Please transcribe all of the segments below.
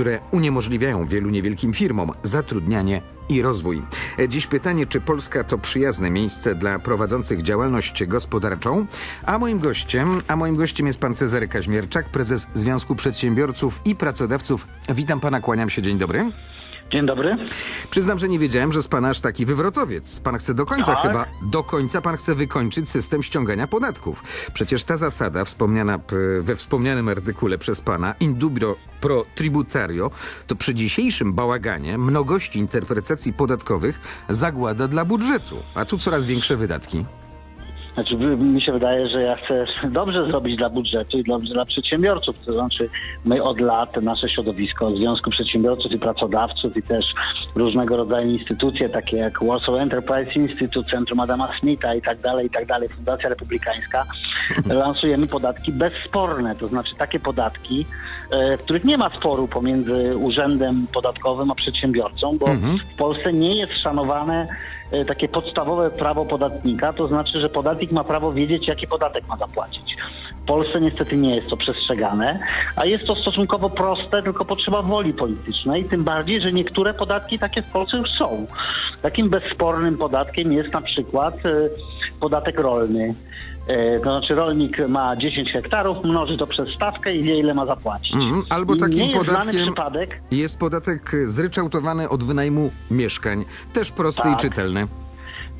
które uniemożliwiają wielu niewielkim firmom zatrudnianie i rozwój. Dziś pytanie, czy Polska to przyjazne miejsce dla prowadzących działalność gospodarczą? A moim gościem, a moim gościem jest pan Cezary Kaźmierczak, prezes Związku Przedsiębiorców i Pracodawców. Witam pana, kłaniam się, dzień dobry. Dzień dobry. Przyznam, że nie wiedziałem, że z pana aż taki wywrotowiec. Pan chce do końca Tak. chyba, do końca pan chce wykończyć system ściągania podatków. Przecież ta zasada wspomniana we wspomnianym artykule przez pana, in dubio pro tributario, to przy dzisiejszym bałaganie, mnogości interpretacji podatkowych zagłada dla budżetu. A tu coraz większe wydatki. Znaczy, mi się wydaje, że ja chcę dobrze zrobić dla budżetu i dobrze dla przedsiębiorców. To znaczy, my od lat, nasze środowisko, Związku Przedsiębiorców i Pracodawców i też różnego rodzaju instytucje, takie jak Warsaw Enterprise Institute, Centrum Adama Smitha i tak dalej, i tak dalej, Fundacja Republikańska, lansujemy podatki bezsporne. To znaczy takie podatki, e, w których nie ma sporu pomiędzy urzędem podatkowym a przedsiębiorcą, bo w Polsce nie jest szanowane takie podstawowe prawo podatnika, to znaczy, że podatnik ma prawo wiedzieć, jaki podatek ma zapłacić. W Polsce niestety nie jest to przestrzegane, a jest to stosunkowo proste, tylko potrzeba woli politycznej, tym bardziej, że niektóre podatki takie w Polsce już są. Takim bezspornym podatkiem jest na przykład e, podatek rolny. E, To znaczy rolnik ma 10 hektarów, mnoży to przez stawkę i wie, ile ma zapłacić. Mhm, albo I takim nie jest podatkiem- przypadek, Jest podatek zryczałtowany od wynajmu mieszkań. Też prosty i Tak. czytelny.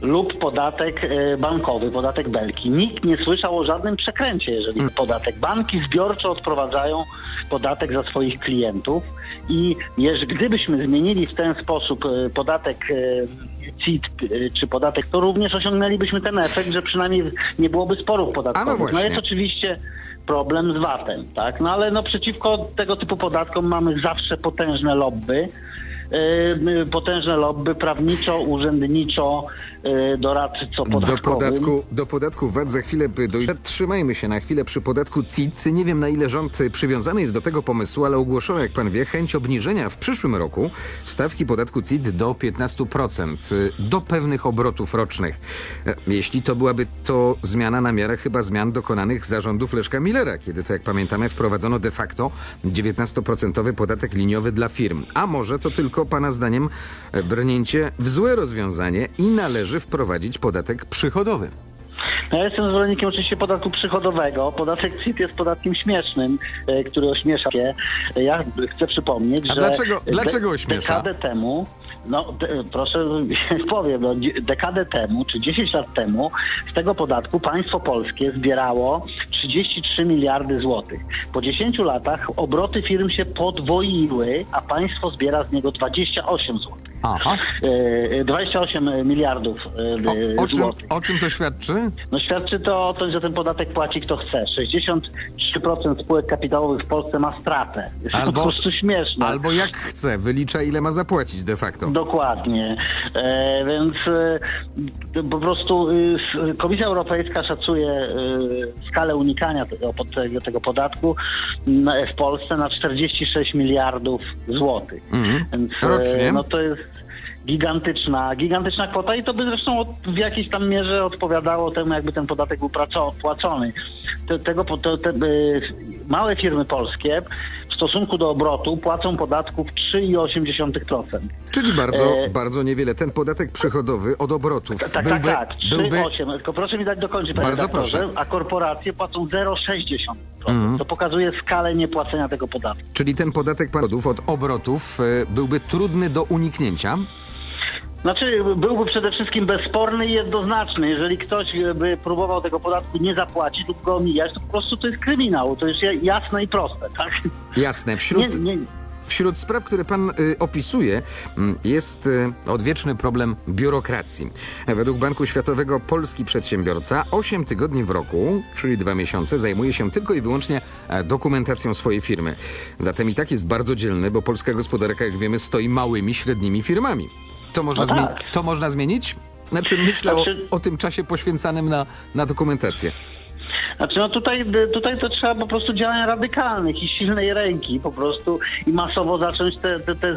Lub podatek e, bankowy, podatek belki. Nikt nie słyszał o żadnym przekręcie, jeżeli Mm. podatek. Banki zbiorczo odprowadzają podatek za swoich klientów i gdybyśmy zmienili w ten sposób e, podatek e, CIT czy podatek, to również osiągnęlibyśmy ten efekt, że przynajmniej nie byłoby sporów podatkowych. właśnie. jest oczywiście problem z VAT-em, tak? No ale no przeciwko tego typu podatkom mamy zawsze potężne lobby. Yy, potężne lobby prawniczo, urzędniczo, yy, doradco Do podatkowym. podatku, do podatku VAT za chwilę by dojdzie. Trzymajmy się na chwilę przy podatku CIT. Nie wiem na ile rząd przywiązany jest do tego pomysłu, ale ogłoszono, jak pan wie, chęć obniżenia w przyszłym roku stawki podatku CIT do 15% y, do pewnych obrotów rocznych. E, Jeśli to byłaby to zmiana na miarę chyba zmian dokonanych zarządów Leszka Millera, kiedy to, jak pamiętamy, wprowadzono de facto 19% podatek liniowy dla firm. A może to tylko pana zdaniem e, brnięcie w złe rozwiązanie i należy wprowadzić podatek przychodowy. No Ja jestem zwolennikiem oczywiście podatku przychodowego. Podatek CIT jest podatkiem śmiesznym, e, który ośmiesza się. E, Ja chcę przypomnieć, A że dlaczego- dlaczego ośmiesza? dekadę temu, no de, proszę powiem, no, dekadę temu czy 10 lat temu z tego podatku państwo polskie zbierało 33 miliardy złotych. Po 10 latach obroty firm się podwoiły, a państwo zbiera z niego 28 złotych. Aha. E, 28 miliardów e, O, o, czym, złotych. o czym to świadczy? No świadczy to o tym, że ten podatek płaci kto chce. 63% spółek kapitałowych w Polsce ma stratę. Jest to Albo- po prostu śmieszne. Albo jak chce, wylicza ile ma zapłacić de facto. Dokładnie. E, więc e, po prostu e, Komisja Europejska szacuje e, skalę unikania tego, tego, tego podatku na, w Polsce na 46 miliardów złotych. Mhm. Więc e, Rocznie? no to jest gigantyczna, gigantyczna kwota i to by zresztą w jakiejś tam mierze odpowiadało temu, jakby ten podatek był płacony. Te, tego, te, te, y, małe firmy polskie stosunku do obrotu płacą podatków 3,8%. Czyli bardzo, E, bardzo niewiele. Ten podatek przychodowy od obrotów Tak, tak, byłby, tak. byłby 3,8. Tylko proszę mi dać dokończyć, panie Bardzo proszę. A korporacje płacą 0,60%. Mhm. To pokazuje skalę niepłacenia tego podatku. czyli ten podatek od obrotów e, byłby trudny do uniknięcia. Znaczy, byłby przede wszystkim bezsporny i jednoznaczny. Jeżeli ktoś by próbował tego podatku nie zapłacić lub go omijać, to po prostu to jest kryminał. To jest jasne i proste, tak? Jasne, wśród, Nie, nie, Wśród spraw, które pan y, opisuje, mm, jest y, odwieczny problem biurokracji. Według Banku Światowego polski przedsiębiorca 8 tygodni w roku, czyli dwa miesiące, zajmuje się tylko i wyłącznie e, dokumentacją swojej firmy. Zatem i tak jest bardzo dzielny, bo polska gospodarka, jak wiemy, stoi małymi, średnimi firmami. To można, No tak. to można zmienić? Znaczy, myślę Znaczy- o, o tym czasie poświęcanym na, na dokumentację. Znaczy no tutaj, tutaj to trzeba po prostu działań radykalnych i silnej ręki po prostu i masowo zacząć te, te, te,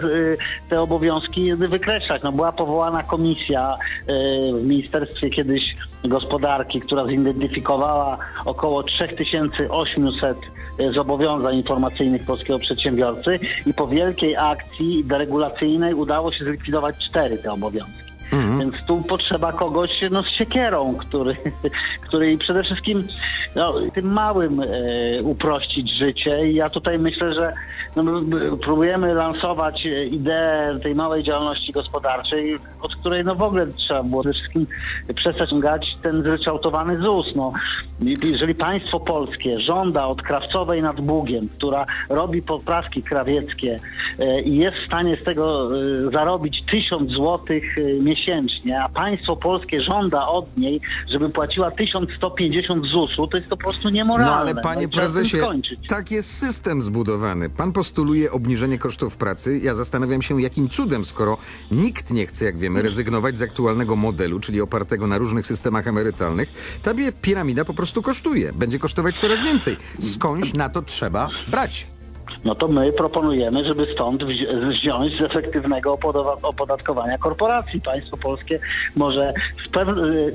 te obowiązki wykreślać. No była powołana komisja y, w Ministerstwie kiedyś Gospodarki, która zidentyfikowała około 3800 zobowiązań informacyjnych polskiego przedsiębiorcy i po wielkiej akcji deregulacyjnej udało się zlikwidować cztery te obowiązki. Mhm. Więc tu potrzeba kogoś no, z siekierą, który, który przede wszystkim no, tym małym e, uprościć życie. I ja tutaj myślę, że no, próbujemy lansować ideę tej małej działalności gospodarczej, od której no w ogóle trzeba było przede wszystkim przestać ten zryczałtowany ZUS. No, jeżeli państwo polskie żąda od krawcowej nad Bugiem, która robi poprawki krawieckie e, i jest w stanie z tego e, zarobić tysiąc złotych miesięcznie, a państwo polskie żąda od niej, żeby płaciła 1150 ZUS-u, to jest to po prostu niemoralne. No ale panie no prezesie, tak jest system zbudowany. Pan postuluje obniżenie kosztów pracy. Ja zastanawiam się, jakim cudem, skoro nikt nie chce, jak wiemy, rezygnować z aktualnego modelu, czyli opartego na różnych systemach emerytalnych, ta piramida po prostu kosztuje. Będzie kosztować coraz więcej. Skądś na to trzeba brać no to my proponujemy, żeby stąd wziąć z efektywnego opodatkowania korporacji. Państwo polskie może,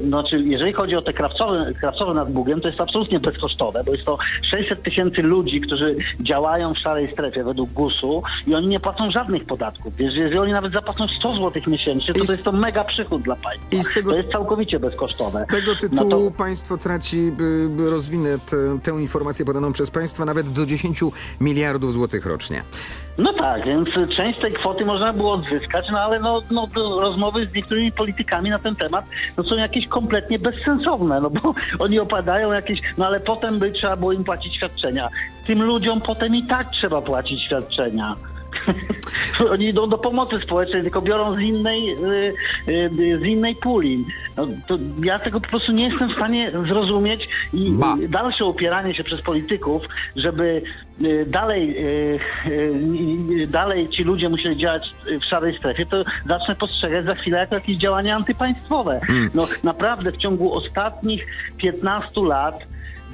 znaczy jeżeli chodzi o te krawcowe, krawcowe nad Bugiem, to jest absolutnie bezkosztowe, bo jest to 600 tysięcy ludzi, którzy działają w szarej strefie według GUS-u i oni nie płacą żadnych podatków. Więc jeżeli oni nawet zapłacą 100 zł miesięcznie, to, to jest to mega przychód dla państwa. I z tego, to jest całkowicie bezkosztowe. Z tego tytułu no to... państwo traci, rozwinę tę informację podaną przez państwa, nawet do 10 miliardów złotych rocznie. No tak, więc część tej kwoty można było odzyskać, no ale no, no, rozmowy z niektórymi politykami na ten temat no, są jakieś kompletnie bezsensowne, no bo oni opadają jakieś, no ale potem by trzeba było im płacić świadczenia. Tym ludziom potem i tak trzeba płacić świadczenia. Oni idą do pomocy społecznej, tylko biorą z innej, y, y, z innej puli. No, ja tego po prostu nie jestem w stanie zrozumieć i ba. dalsze opieranie się przez polityków, żeby y, dalej, dalej ci ludzie musieli działać w szarej strefie, to zacznę postrzegać za chwilę jako jakieś działania antypaństwowe. Hmm. No naprawdę w ciągu ostatnich 15 lat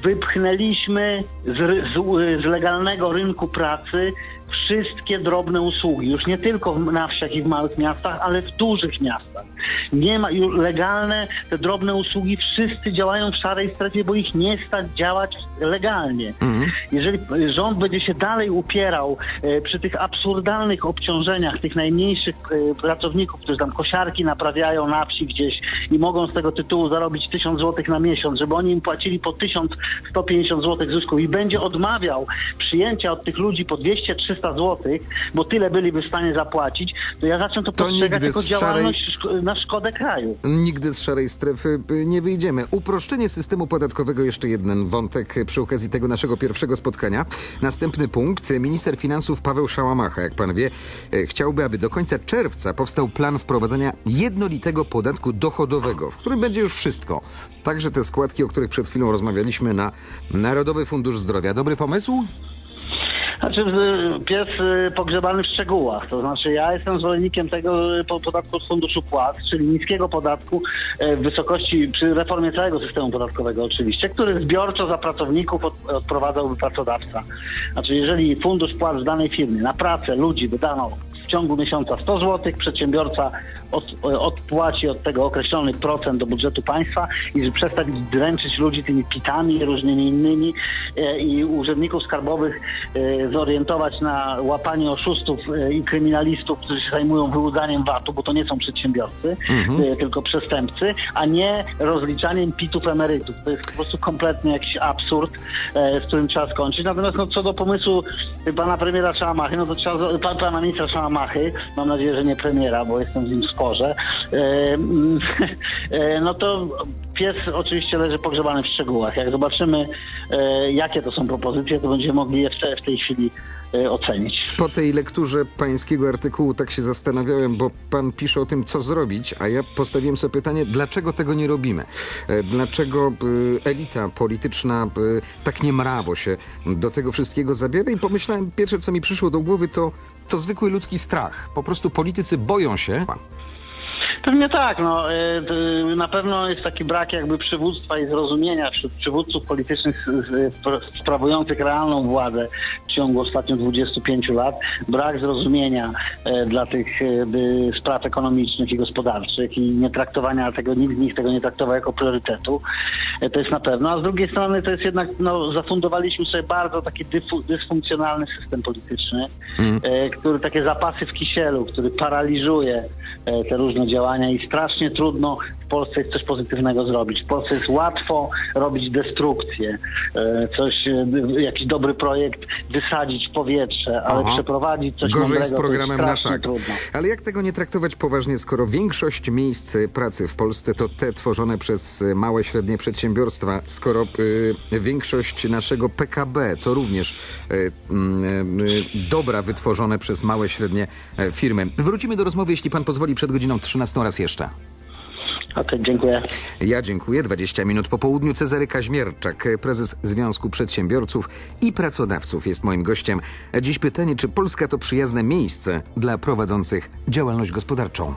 wypchnęliśmy z, z, z legalnego rynku pracy wszystkie drobne usługi, już nie tylko na wsiach i w małych miastach, ale w dużych miastach. Nie ma już legalne, te drobne usługi, wszyscy działają w szarej strefie, bo ich nie stać działać legalnie. Mhm. Jeżeli rząd będzie się dalej upierał e, przy tych absurdalnych obciążeniach tych najmniejszych e, pracowników, którzy tam kosiarki naprawiają na wsi gdzieś i mogą z tego tytułu zarobić 1000 zł na miesiąc, żeby oni im płacili po 1150 zł zysków i będzie odmawiał przyjęcia od tych ludzi po 200-300 zł, bo tyle byliby w stanie zapłacić, to ja zacznę to, to postrzegać jako działalność szarej... na szkodę kraju. Nigdy z szarej strefy y, nie wyjdziemy. Uproszczenie systemu podatkowego, jeszcze jeden wątek przy okazji tego naszego pierwszego spotkania. Następny punkt. Minister finansów Paweł Szałamacha, jak pan wie, y, chciałby, aby do końca czerwca powstał plan wprowadzenia jednolitego podatku dochodowego, w którym będzie już wszystko. Także te składki, o których przed chwilą rozmawialiśmy na Narodowy Fundusz Zdrowia. Dobry pomysł? Znaczy pies y, pogrzebany w szczegółach. To znaczy ja jestem zwolennikiem tego y, podatku od funduszu płac, czyli niskiego podatku y, w wysokości przy reformie całego systemu podatkowego oczywiście, który zbiorczo za pracowników od, odprowadzałby pracodawca. Znaczy jeżeli fundusz płac w danej firmie na pracę ludzi wydano ciągu miesiąca 100 zł, przedsiębiorca od, odpłaci od tego określony procent do budżetu państwa i żeby przestać dręczyć ludzi tymi pitami różnymi innymi e, i urzędników skarbowych e, zorientować na łapanie oszustów e, i kryminalistów, którzy się zajmują wyłudzaniem VAT-u, bo to nie są przedsiębiorcy, mhm. tylko przestępcy, a nie rozliczaniem pitów emerytów. To jest po prostu kompletnie jakiś absurd, z którym trzeba skończyć. Natomiast no, co do pomysłu pana premiera Szamachy, no to trzeba, pan, pana ministra Szamachy, mam nadzieję, że nie premiera, bo jestem z nim w sporze, e, no to pies oczywiście leży pogrzebany w szczegółach. Jak zobaczymy, e, jakie to są propozycje, to będziemy mogli je w tej chwili e, ocenić. Po tej lekturze pańskiego artykułu tak się zastanawiałem, bo pan pisze o tym, co zrobić, a ja postawiłem sobie pytanie, dlaczego tego nie robimy? Dlaczego elita polityczna tak niemrawo się do tego wszystkiego zabiera? I pomyślałem, pierwsze co mi przyszło do głowy to, to zwykły ludzki strach. Po prostu politycy boją się Pewnie tak, no. y, y, Na pewno jest taki brak jakby przywództwa i zrozumienia wśród przywódców politycznych spra- sprawujących realną władzę w ciągu ostatnich 25 lat. Brak zrozumienia dla tych spraw ekonomicznych i gospodarczych i nie traktowania tego, nikt z nich tego nie traktował jako priorytetu. To jest na pewno. A z drugiej strony to jest jednak, no, zafundowaliśmy sobie bardzo taki dysfunkcjonalny system polityczny, e, który takie zapasy w kisielu, który paraliżuje te różne działania i strasznie trudno Polsce jest coś pozytywnego zrobić. W Polsce jest łatwo robić destrukcję, e, coś, e, jakiś dobry projekt wysadzić w powietrze, ale Aha. przeprowadzić coś Gorzej mądrego z programem na tak. trudno. Ale jak tego nie traktować poważnie, skoro większość miejsc pracy w Polsce to te tworzone przez małe, średnie przedsiębiorstwa, skoro y, większość naszego PKB to również y, mm, y, dobra wytworzone przez małe, średnie e, firmy. Wrócimy do rozmowy, jeśli pan pozwoli, przed godziną 13 raz jeszcze. Okej, dziękuję. Ja dziękuję. 20 minut po południu Cezary Kaźmierczak, prezes Związku Przedsiębiorców i Pracodawców jest moim gościem. Dziś pytanie, czy Polska to przyjazne miejsce dla prowadzących działalność gospodarczą?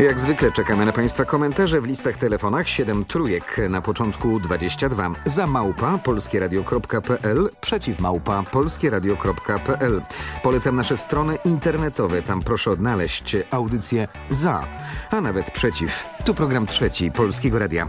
Jak zwykle czekamy na Państwa komentarze w listach telefonach 7 trójek na początku 22 za małpa polskieradio.pl przeciw małpa polskieradio.pl Polecam nasze strony internetowe, tam proszę odnaleźć audycję za, a nawet przeciw. Tu program trzeci Polskiego Radia.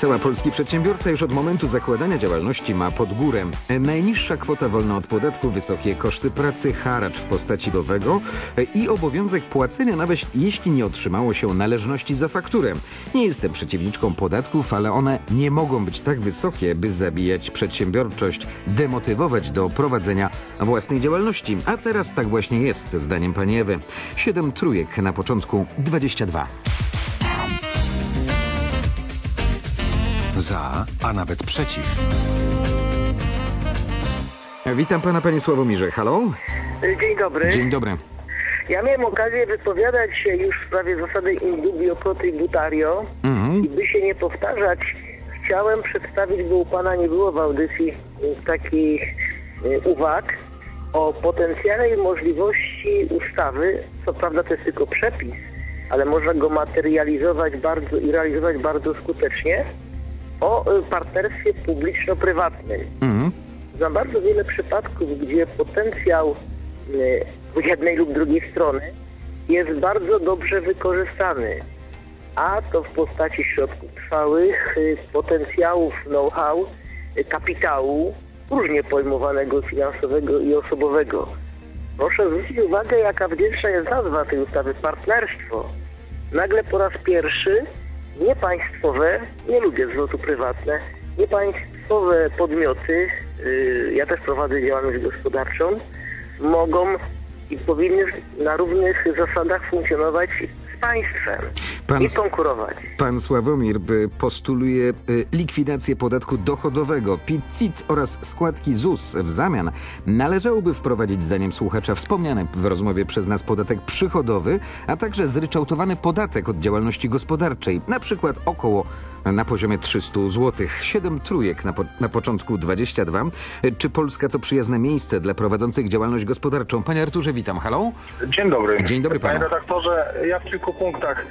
Napisała, polski przedsiębiorca już od momentu zakładania działalności ma pod górę. Najniższa kwota wolna od podatku, wysokie koszty pracy, haracz w postaci nowego i obowiązek płacenia nawet jeśli nie otrzymało się należności za fakturę. Nie jestem przeciwniczką podatków, ale one nie mogą być tak wysokie, by zabijać przedsiębiorczość, demotywować do prowadzenia własnej działalności. A teraz tak właśnie jest, zdaniem pani Ewy. Siedem trójek na początku 22. Za, a nawet przeciw. Witam pana, panie Sławomirze. Halo? Dzień dobry. Dzień dobry. Ja miałem okazję wypowiadać się już w sprawie zasady in dubio pro tributario Mhm. i by się nie powtarzać, chciałem przedstawić, bo u Pana nie było w audycji y, takich y, uwag o potencjalnej możliwości ustawy, co prawda to jest tylko przepis, ale można go materializować bardzo i realizować bardzo skutecznie, o y, partnerstwie publiczno-prywatnym. Mhm. Znam bardzo wiele przypadków, gdzie potencjał y, jednej lub drugiej strony jest bardzo dobrze wykorzystany, a to w postaci środków trwałych, y, potencjałów know-how, kapitału, różnie pojmowanego finansowego i osobowego. Proszę zwrócić uwagę, jaka wdzięczna jest nazwa tej ustawy partnerstwo. Nagle po raz pierwszy niepaństwowe, nie lubię zwrotu prywatne, niepaństwowe podmioty, y, ja też prowadzę działalność gospodarczą, mogą i powinny na równych zasadach funkcjonować państwem. Pan, i konkurować. pan Sławomir postuluje y, likwidację podatku dochodowego, PIT-CIT oraz składki ZUS. W zamian należałoby wprowadzić, zdaniem słuchacza, wspomniany w rozmowie przez nas podatek przychodowy, a także zryczałtowany podatek od działalności gospodarczej, na przykład około na poziomie 300 zł. Siedem trójek na, po, na początku 22. Y, Czy Polska to przyjazne miejsce dla prowadzących działalność gospodarczą? Panie Arturze, witam. Halo? Dzień dobry. Dzień dobry Panie panu. redaktorze, ja w kilku punktach.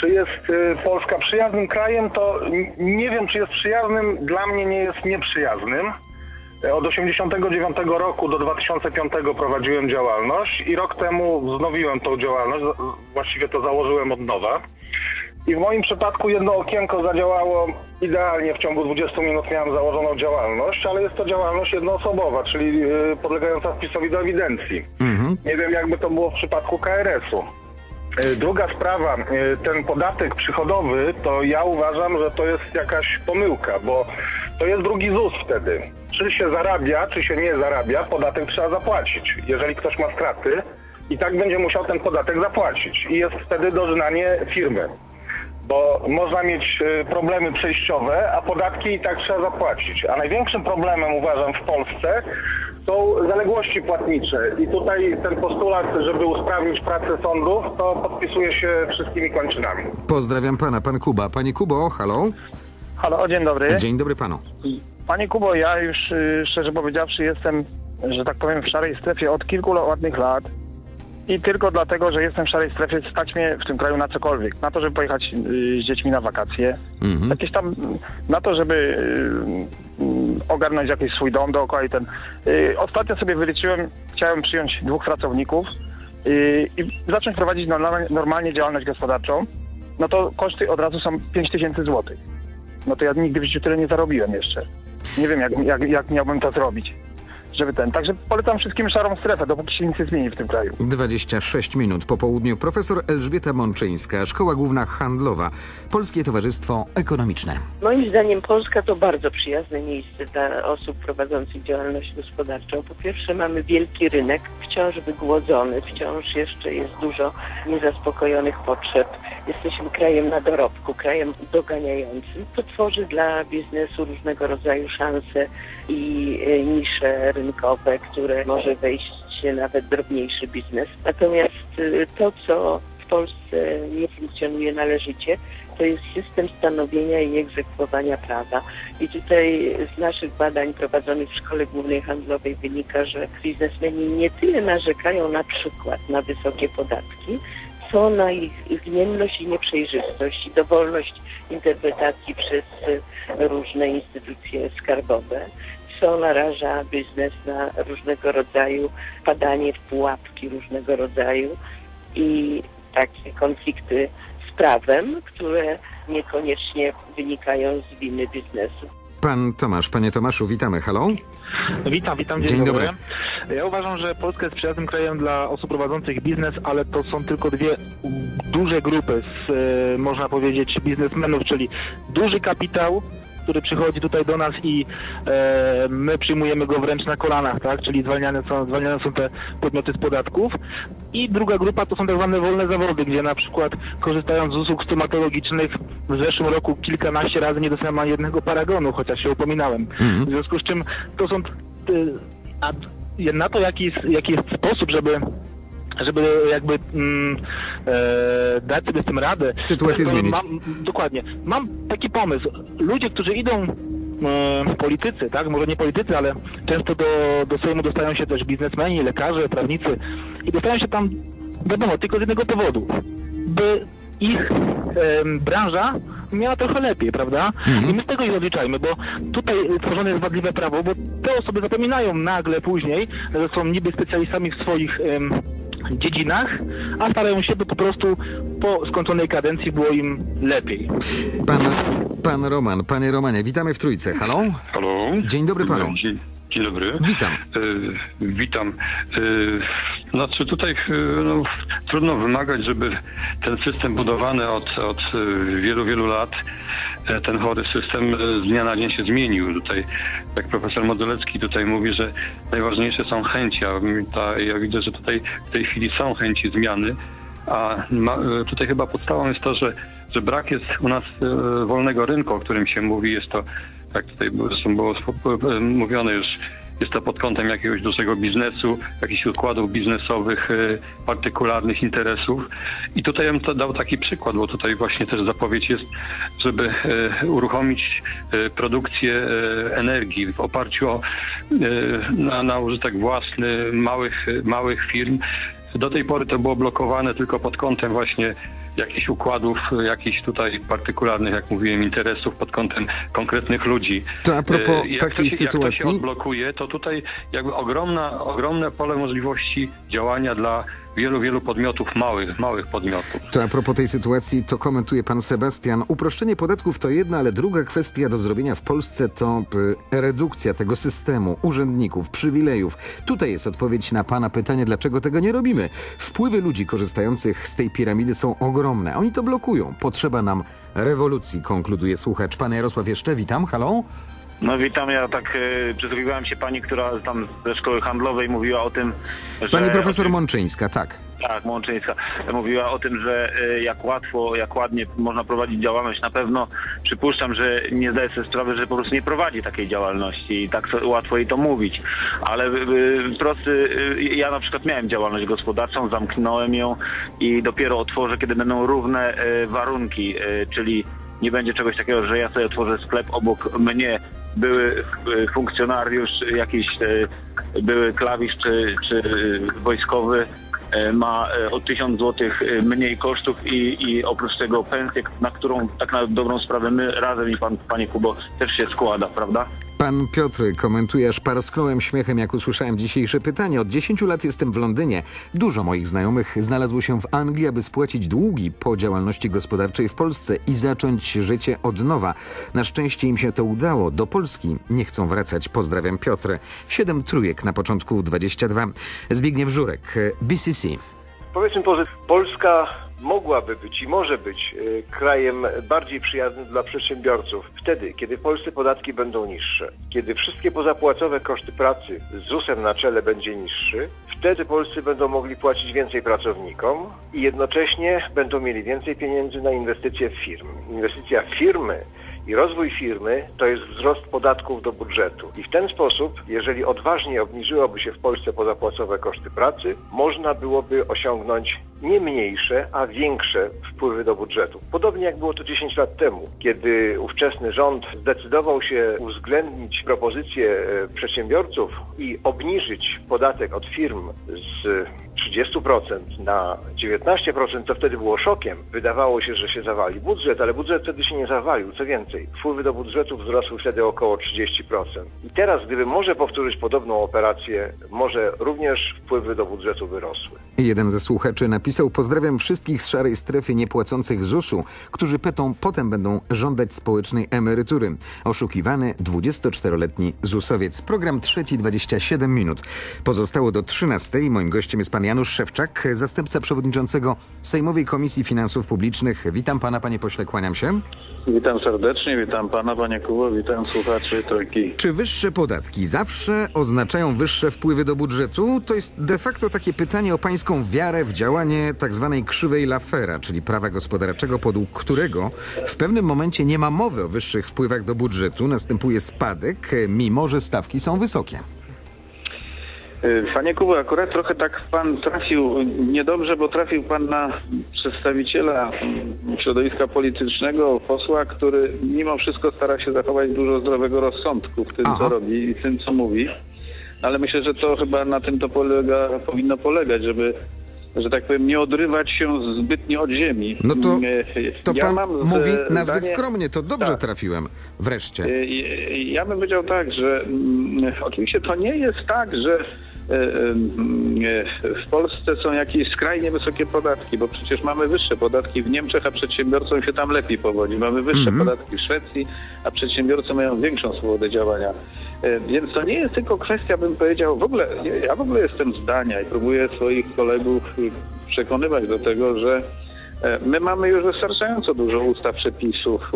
Czy jest y, Polska przyjaznym krajem, to nie wiem, czy jest przyjaznym, dla mnie nie jest nieprzyjaznym. Od 89 roku do 2005 prowadziłem działalność i rok temu wznowiłem tą działalność, właściwie to założyłem od nowa. I w moim przypadku jedno okienko zadziałało idealnie, w ciągu 20 minut miałem założoną działalność, ale jest to działalność jednoosobowa, czyli y, podlegająca wpisowi do ewidencji. Nie wiem, jakby to było w przypadku KRS-u. Y, Druga sprawa, y, ten podatek przychodowy, to ja uważam, że to jest jakaś pomyłka, bo to jest drugi ZUS wtedy. Czy się zarabia, czy się nie zarabia, podatek trzeba zapłacić. Jeżeli ktoś ma straty, i tak będzie musiał ten podatek zapłacić. I jest wtedy dożynanie firmy bo można mieć y, problemy przejściowe, a podatki i tak trzeba zapłacić. A największym problemem uważam w Polsce są zaległości płatnicze. I tutaj ten postulat, żeby usprawnić pracę sądów, to podpisuje się wszystkimi kończynami. Pozdrawiam pana, pan Kuba. Panie Kubo, halo? Halo, dzień dobry. Dzień dobry panu. Panie Kubo, ja już y, szczerze powiedziawszy jestem, że tak powiem, w szarej strefie od kilku ładnych lat. I tylko dlatego, że jestem w szarej strefie, stać mnie w tym kraju na cokolwiek. Na to, żeby pojechać y, z dziećmi na wakacje. Mhm. Jakieś tam, na to, żeby y, ogarnąć jakiś swój dom dookoła i ten. Y, ostatnio sobie wyliczyłem, chciałem przyjąć dwóch pracowników i zacząć prowadzić normalnie, normalnie działalność gospodarczą. No to koszty od razu są 5 tysięcy złotych. No to ja nigdy w życiu tyle nie zarobiłem jeszcze. Nie wiem, jak, jak, jak miałbym to zrobić, żeby ten. Także polecam wszystkim szarą strefę, dopóki się nic nie zmieni w tym kraju. 26 minut po południu. Profesor Elżbieta Mączyńska, Szkoła Główna Handlowa, Polskie Towarzystwo Ekonomiczne. Moim zdaniem Polska to bardzo przyjazne miejsce dla osób prowadzących działalność gospodarczą. Po pierwsze mamy wielki rynek, wciąż wygłodzony, wciąż jeszcze jest dużo niezaspokojonych potrzeb. Jesteśmy krajem na dorobku, krajem doganiającym. To tworzy dla biznesu różnego rodzaju szanse i e, nisze rynkowe, które może wejść nawet drobniejszy biznes. Natomiast e, to, co w Polsce nie funkcjonuje należycie, to jest system stanowienia i egzekwowania prawa. I tutaj z naszych badań prowadzonych w Szkole Głównej Handlowej wynika, że biznesmeni nie tyle narzekają na przykład na wysokie podatki, co na ich zmienność i nieprzejrzystość i dowolność interpretacji przez różne instytucje skarbowe co naraża biznes na różnego rodzaju padanie w pułapki różnego rodzaju i takie konflikty z prawem, które niekoniecznie wynikają z winy biznesu. Pan Tomasz, panie Tomaszu, witamy. Halo? Witam, witam, dzień, Dzień dobry. Ja uważam, że Polska jest przyjaznym krajem dla osób prowadzących biznes, ale to są tylko dwie duże grupy, z, e, można powiedzieć, biznesmenów, czyli duży kapitał, który przychodzi tutaj do nas i e, my przyjmujemy go wręcz na kolanach, tak? Czyli zwalniane są, zwalniane są te podmioty z podatków. I druga grupa to są tak zwane wolne zawody, gdzie na przykład korzystając z usług stomatologicznych w zeszłym roku kilkanaście razy nie dostałem ani jednego paragonu, chociaż się upominałem. W związku z czym to są... y, a na to, jaki jest, jaki jest sposób, żeby żeby jakby mm, e, dać sobie z tym radę. Sytuację to zmienić. Mam, dokładnie. Mam taki pomysł. Ludzie, którzy idą e, politycy, tak? Może nie politycy, ale często do, do Sejmu dostają się też biznesmeni, lekarze, prawnicy i dostają się tam, wiadomo, tylko z jednego powodu. By ich em, branża miała trochę lepiej, prawda? I my z tego ich odliczajmy, bo tutaj tworzone jest wadliwe prawo, bo te osoby zapominają nagle później, że są niby specjalistami w swoich em, dziedzinach, a starają się, by po prostu po skończonej kadencji było im lepiej. Pan, pan Roman, panie Romanie, witamy w Trójce. Halo? Halo. Dzień dobry panu. Dzień, dzień dobry. Witam. E, witam. E, znaczy tutaj e, no, trudno wymagać, żeby ten system budowany od, od e, wielu, wielu lat, e, ten chory system z dnia na dzień się zmienił. Tutaj, jak profesor Modulecki tutaj mówi, że najważniejsze są chęci, a ta, ja widzę, że tutaj w tej chwili są chęci zmiany, a ma, tutaj chyba podstawą jest to, że że brak jest u nas wolnego rynku, o którym się mówi. Jest to, jak tutaj zresztą było mówione już, jest to pod kątem jakiegoś dużego biznesu, jakichś układów biznesowych, e, partykularnych interesów. I tutaj bym dał taki przykład, bo tutaj właśnie też zapowiedź jest, żeby e, uruchomić e, produkcję energii w oparciu o, na, na użytek własny małych, małych firm. Do tej pory to było blokowane tylko pod kątem właśnie jakichś układów, jakichś tutaj partykularnych, jak mówiłem, interesów pod kątem konkretnych ludzi. To a propos E, jak takiej to się, Jak to sytuacji- się odblokuje, to tutaj jakby ogromna, ogromne pole możliwości działania dla wielu, wielu podmiotów, małych, małych podmiotów. To a propos tej sytuacji, to komentuje pan Sebastian. Uproszczenie podatków to jedna, ale druga kwestia do zrobienia w Polsce to y, redukcja tego systemu, urzędników, przywilejów. Tutaj jest odpowiedź na pana pytanie, dlaczego tego nie robimy. Wpływy ludzi korzystających z tej piramidy są ogromne. Oni to blokują. Potrzeba nam rewolucji, konkluduje słuchacz. Pan Jarosław jeszcze, witam, halo? No witam, ja tak e, przysłuchiwałem się pani, która tam ze szkoły handlowej mówiła o tym, że... Pani profesor Mączyńska, tak. Tak, Mączyńska. Mówiła o tym, że e, jak łatwo, jak ładnie można prowadzić działalność. Na pewno przypuszczam, że nie zdaje sobie sprawy, że po prostu nie prowadzi takiej działalności i tak so- łatwo jej to mówić. Ale e, prosty, ja na przykład miałem działalność gospodarczą, zamknąłem ją i dopiero otworzę, kiedy będą równe warunki, czyli nie będzie czegoś takiego, że ja sobie otworzę sklep obok mnie były funkcjonariusz, jakiś e, były klawisz czy, czy e, wojskowy e, ma o 1000 zł mniej kosztów i, i oprócz tego pensję, na którą tak na dobrą sprawę my razem i pan, panie Kubo też się składa, prawda? Pan Piotr komentuje, aż parsknąłem śmiechem, jak usłyszałem dzisiejsze pytanie. Od 10 lat jestem w Londynie. Dużo moich znajomych znalazło się w Anglii, aby spłacić długi po działalności gospodarczej w Polsce i zacząć życie od nowa. Na szczęście im się to udało. Do Polski nie chcą wracać. Pozdrawiam Piotr. Siedem trójek na początku 22. Zbigniew Żurek, BCC. Powiedzmy Polska mogłaby być i może być y, krajem bardziej przyjaznym dla przedsiębiorców wtedy, kiedy w Polsce podatki będą niższe, kiedy wszystkie pozapłacowe koszty pracy z ZUS-em na czele będzie niższy, wtedy Polscy będą mogli płacić więcej pracownikom i jednocześnie będą mieli więcej pieniędzy na inwestycje w firmy. Inwestycja w firmy i rozwój firmy to jest wzrost podatków do budżetu. I w ten sposób, jeżeli odważnie obniżyłoby się w Polsce pozapłacowe koszty pracy, można byłoby osiągnąć nie mniejsze, a większe wpływy do budżetu. Podobnie jak było to 10 lat temu, kiedy ówczesny rząd zdecydował się uwzględnić propozycje e, przedsiębiorców i obniżyć podatek od firm z 30% na 19%, to wtedy było szokiem. Wydawało się, że się zawali budżet, ale budżet wtedy się nie zawalił. Co więcej, wpływy do budżetu wzrosły wtedy około 30%. I teraz, gdyby może powtórzyć podobną operację, może również wpływy do budżetu wyrosły. Jeden ze słuchaczy napisał: Pozdrawiam wszystkich z szarej strefy niepłacących ZUS-u, którzy petą potem będą żądać społecznej emerytury. Oszukiwany 24-letni ZUSowiec. Program trzeci 27 minut. Pozostało do 13. Moim gościem jest pan Janusz Szewczak, zastępca przewodniczącego Sejmowej Komisji Finansów Publicznych. Witam pana, panie pośle, kłaniam się. Witam serdecznie, witam pana, panie Kubo, witam słuchaczy Trójki. Czy wyższe podatki zawsze oznaczają wyższe wpływy do budżetu? To jest de facto takie pytanie o pańską wiarę w działanie tak zwanej krzywej Laffera, czyli prawa gospodarczego, podług którego w pewnym momencie nie ma mowy o wyższych wpływach do budżetu, następuje spadek, mimo że stawki są wysokie. Y, Panie Kubo, akurat trochę tak pan trafił niedobrze, bo trafił pan na przedstawiciela mm, środowiska politycznego, posła, który mimo wszystko stara się zachować dużo zdrowego rozsądku w tym, co robi i w tym, co mówi. Ale myślę, że to chyba na tym to polega, powinno polegać, żeby że tak powiem, nie odrywać się zbytnio od ziemi. No to, Y, to ja pan mam, mówi nazbyt zdanie- skromnie, to dobrze Tak. trafiłem. Wreszcie. Y, y, Ja bym powiedział tak, że mm, oczywiście to nie jest tak, że y, y, y, w Polsce są jakieś skrajnie wysokie podatki, bo przecież mamy wyższe podatki w Niemczech, a przedsiębiorcom się tam lepiej powodzi. Mamy wyższe Mhm. podatki w Szwecji, a przedsiębiorcy mają większą swobodę działania. Y, Więc to nie jest tylko kwestia, bym powiedział, w ogóle, ja w ogóle jestem zdania i próbuję swoich kolegów y, przekonywać do tego, że My mamy już wystarczająco dużo ustaw, przepisów,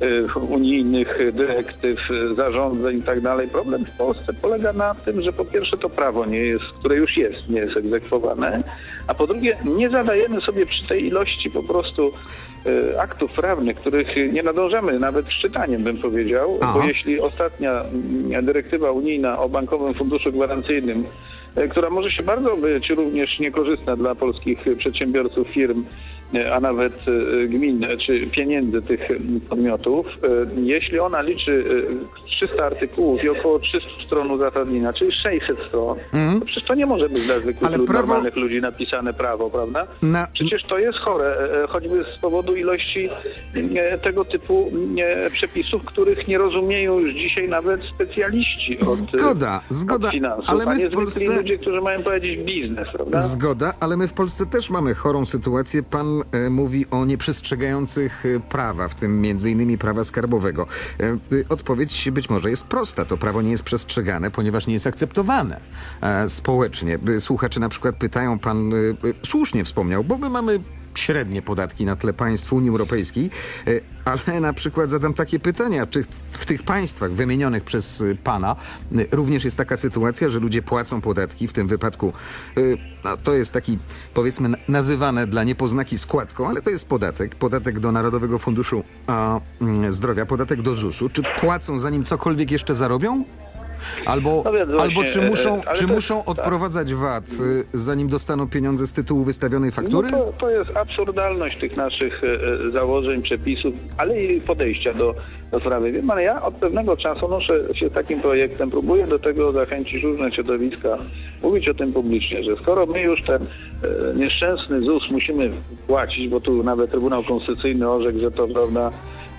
e, unijnych dyrektyw, e, zarządzeń i tak dalej. Problem w Polsce polega na tym, że po pierwsze to prawo nie jest, które już jest, nie jest egzekwowane, a po drugie nie zadajemy sobie przy tej ilości po prostu e, aktów prawnych, których nie nadążamy nawet z czytaniem, bym powiedział, Aha. bo jeśli ostatnia mm, dyrektywa unijna o Bankowym Funduszu Gwarancyjnym e, która może się bardzo być również niekorzystna dla polskich przedsiębiorców, firm, e, a nawet e, gmin, e, czy pieniędzy tych m, podmiotów. E, Jeśli ona liczy e, 300 artykułów i około 300 stron uzasadnienia, czyli 600 stron, Mhm. to przecież to nie może być dla zwykłych Ale lud, prawo- normalnych ludzi napisane prawo, prawda? Na, Przecież to jest chore, e, choćby z powodu ilości e, tego typu e, przepisów, których nie rozumieją już dzisiaj nawet specjaliści od, e, Zgoda, zgoda, od finansów, ale my w Polsce... ludzie, którzy mają powiedzieć biznes, prawda? Zgoda, ale my w Polsce też mamy chorą sytuację. Pan e, mówi o nieprzestrzegających e, prawa, w tym innymi prawa skarbowego. E, odpowiedź być może jest prosta. To prawo nie jest przestrzegane, ponieważ nie jest akceptowane społecznie. Słuchacze na przykład pytają, pan słusznie wspomniał, bo my mamy średnie podatki na tle państw Unii Europejskiej, e, ale na przykład zadam takie pytania, czy w tych państwach wymienionych przez e, pana e, również jest taka sytuacja, że ludzie płacą podatki, w tym wypadku no, to jest taki powiedzmy na- nazywane dla niepoznaki składką, ale to jest podatek, podatek do Narodowego Funduszu mm, Zdrowia, podatek do ZUS-u. Czy płacą zanim cokolwiek jeszcze zarobią? Albo, No więc właśnie, albo czy e, muszą, ale czy muszą tak. odprowadzać VAT, y, zanim dostaną pieniądze z tytułu wystawionej faktury? No to, to jest absurdalność tych naszych e, e, założeń, przepisów, ale i podejścia do, do sprawy. Wie pan, ja od pewnego czasu noszę się takim projektem, próbuję do tego zachęcić różne środowiska, mówić o tym publicznie, że skoro my już ten e, nieszczęsny ZUS musimy płacić, bo tu nawet Trybunał Konstytucyjny orzekł, że to prawda,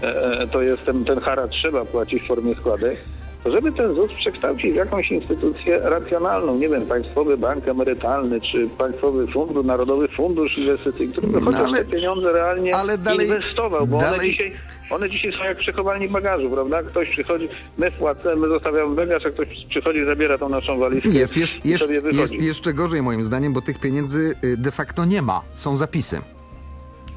e, e, to jest ten, ten haracz trzeba płacić w formie składek, żeby ten ZUS przekształcić w jakąś instytucję racjonalną, nie wiem, Państwowy Bank Emerytalny, czy Państwowy Fundusz, Narodowy Fundusz Inwestycyjny, który by No chociaż ale- te pieniądze realnie ale dalej- inwestował, bo one dalej- dzisiaj one dzisiaj są jak przechowalni bagażu, prawda? Ktoś przychodzi, my wpłacamy, my zostawiamy bagaż, a ktoś przychodzi, zabiera tą naszą walizkę Jest, jest, i jest, jest jeszcze gorzej moim zdaniem, bo tych pieniędzy y, de facto nie ma. Są zapisy.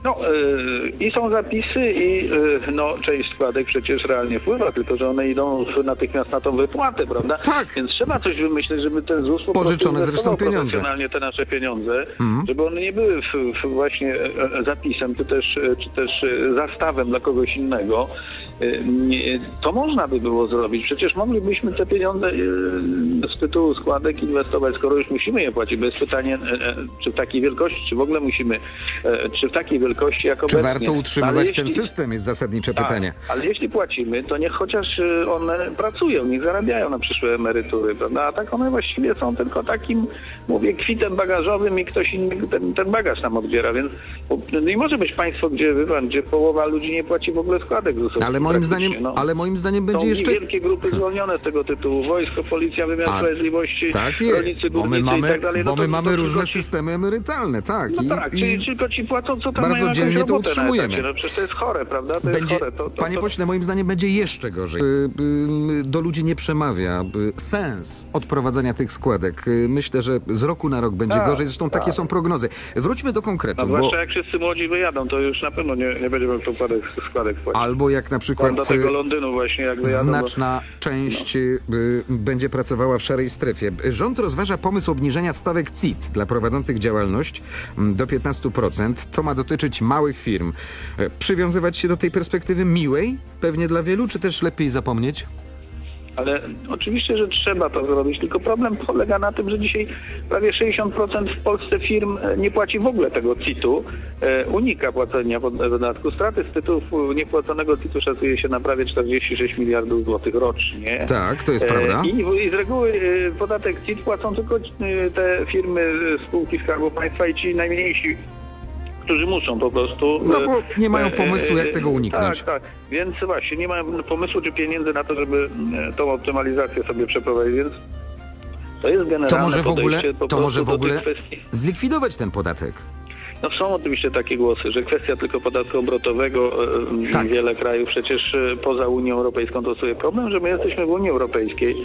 No yy, i są zapisy i yy, no część składek przecież realnie wpływa, tylko że one idą natychmiast na tą wypłatę, prawda? Tak. Więc trzeba coś wymyślić, żeby ten ZUS po Pożyczone zresztą pieniądze. profesjonalnie te nasze pieniądze, Mhm. żeby one nie były w, w właśnie e, e, zapisem, czy też, e, czy też e, zastawem dla kogoś innego. E, nie- To można by było zrobić. Przecież moglibyśmy te pieniądze e, z tytułu składek inwestować, skoro już musimy je płacić. Bo jest pytanie, e, e, czy w takiej wielkości, czy w ogóle musimy, e, czy w takiej wielkości jak Czy obecnie. warto utrzymywać ten system, jest zasadnicze tak, pytanie. Ale jeśli płacimy, to niech chociaż y, one pracują, niech zarabiają na przyszłe emerytury, prawda? A tak one właściwie są tylko takim, mówię, kwitem bagażowym i ktoś inny ten, ten bagaż nam odbiera, więc bo nie może być państwo, gdzie, wie pan, gdzie połowa ludzi nie płaci w ogóle składek ZUS-owskich Ale moim zdaniem, no. ale moim zdaniem Są będzie jeszcze... wielkie grupy zwolnione z tego tytułu. Wojsko, policja, wymiar A, sprawiedliwości, Tak jest, rolnicy, bo my mamy, tak dalej. bo No my to- mamy to różne ci- systemy emerytalne, tak. No I- tak, i czyli tylko ci płacą, co tam bardzo dzielnie to utrzymujemy. No przecież to jest chore, prawda? To Będzie, chore. To, panie pośle, moim zdaniem będzie jeszcze gorzej. Y, y, Do ludzi nie przemawia y, sens odprowadzania tych składek. Myślę, że z roku na rok będzie Tak, gorzej. Zresztą takie tak. są prognozy. Wróćmy do konkretu, No bo zwłaszcza jak wszyscy młodzi wyjadą, to już na pewno nie, nie będziemy składek, składek płacić. albo jak na Tam przykład do tego y, Londynu właśnie jak wyjadą. bo- znaczna część y, y, będzie pracowała w szarej strefie. Rząd rozważa pomysł obniżenia stawek CIT dla prowadzących działalność mm, do 15%. To ma dotyczyć małych firm. E, Przywiązywać się do tej perspektywy miłej, pewnie dla wielu, czy też lepiej zapomnieć? Ale oczywiście, że trzeba to zrobić, tylko problem polega na tym, że dzisiaj prawie 60% w Polsce firm e, nie płaci w ogóle tego CIT-u, e, unika płacenia pod- podatku. Straty z tytułu niepłaconego CIT-u szacuje się na prawie 46 miliardów złotych rocznie. Tak, to jest E, prawda. I, I z reguły e, podatek CIT płacą tylko e, te firmy, e, spółki Skarbu Państwa i ci najmniejsi, którzy muszą po prostu... No bo nie mają e, pomysłu, jak e, tego uniknąć. Tak, tak. Więc właśnie nie mają pomysłu czy pieniędzy na to, żeby e, tą optymalizację sobie przeprowadzić, więc to jest generalne To może w ogóle, to może w ogóle zlikwidować ten podatek. No są oczywiście takie głosy, że kwestia tylko podatku obrotowego, e, Tak. wiele krajów przecież e, poza Unią Europejską to sobie problem, że my jesteśmy w Unii Europejskiej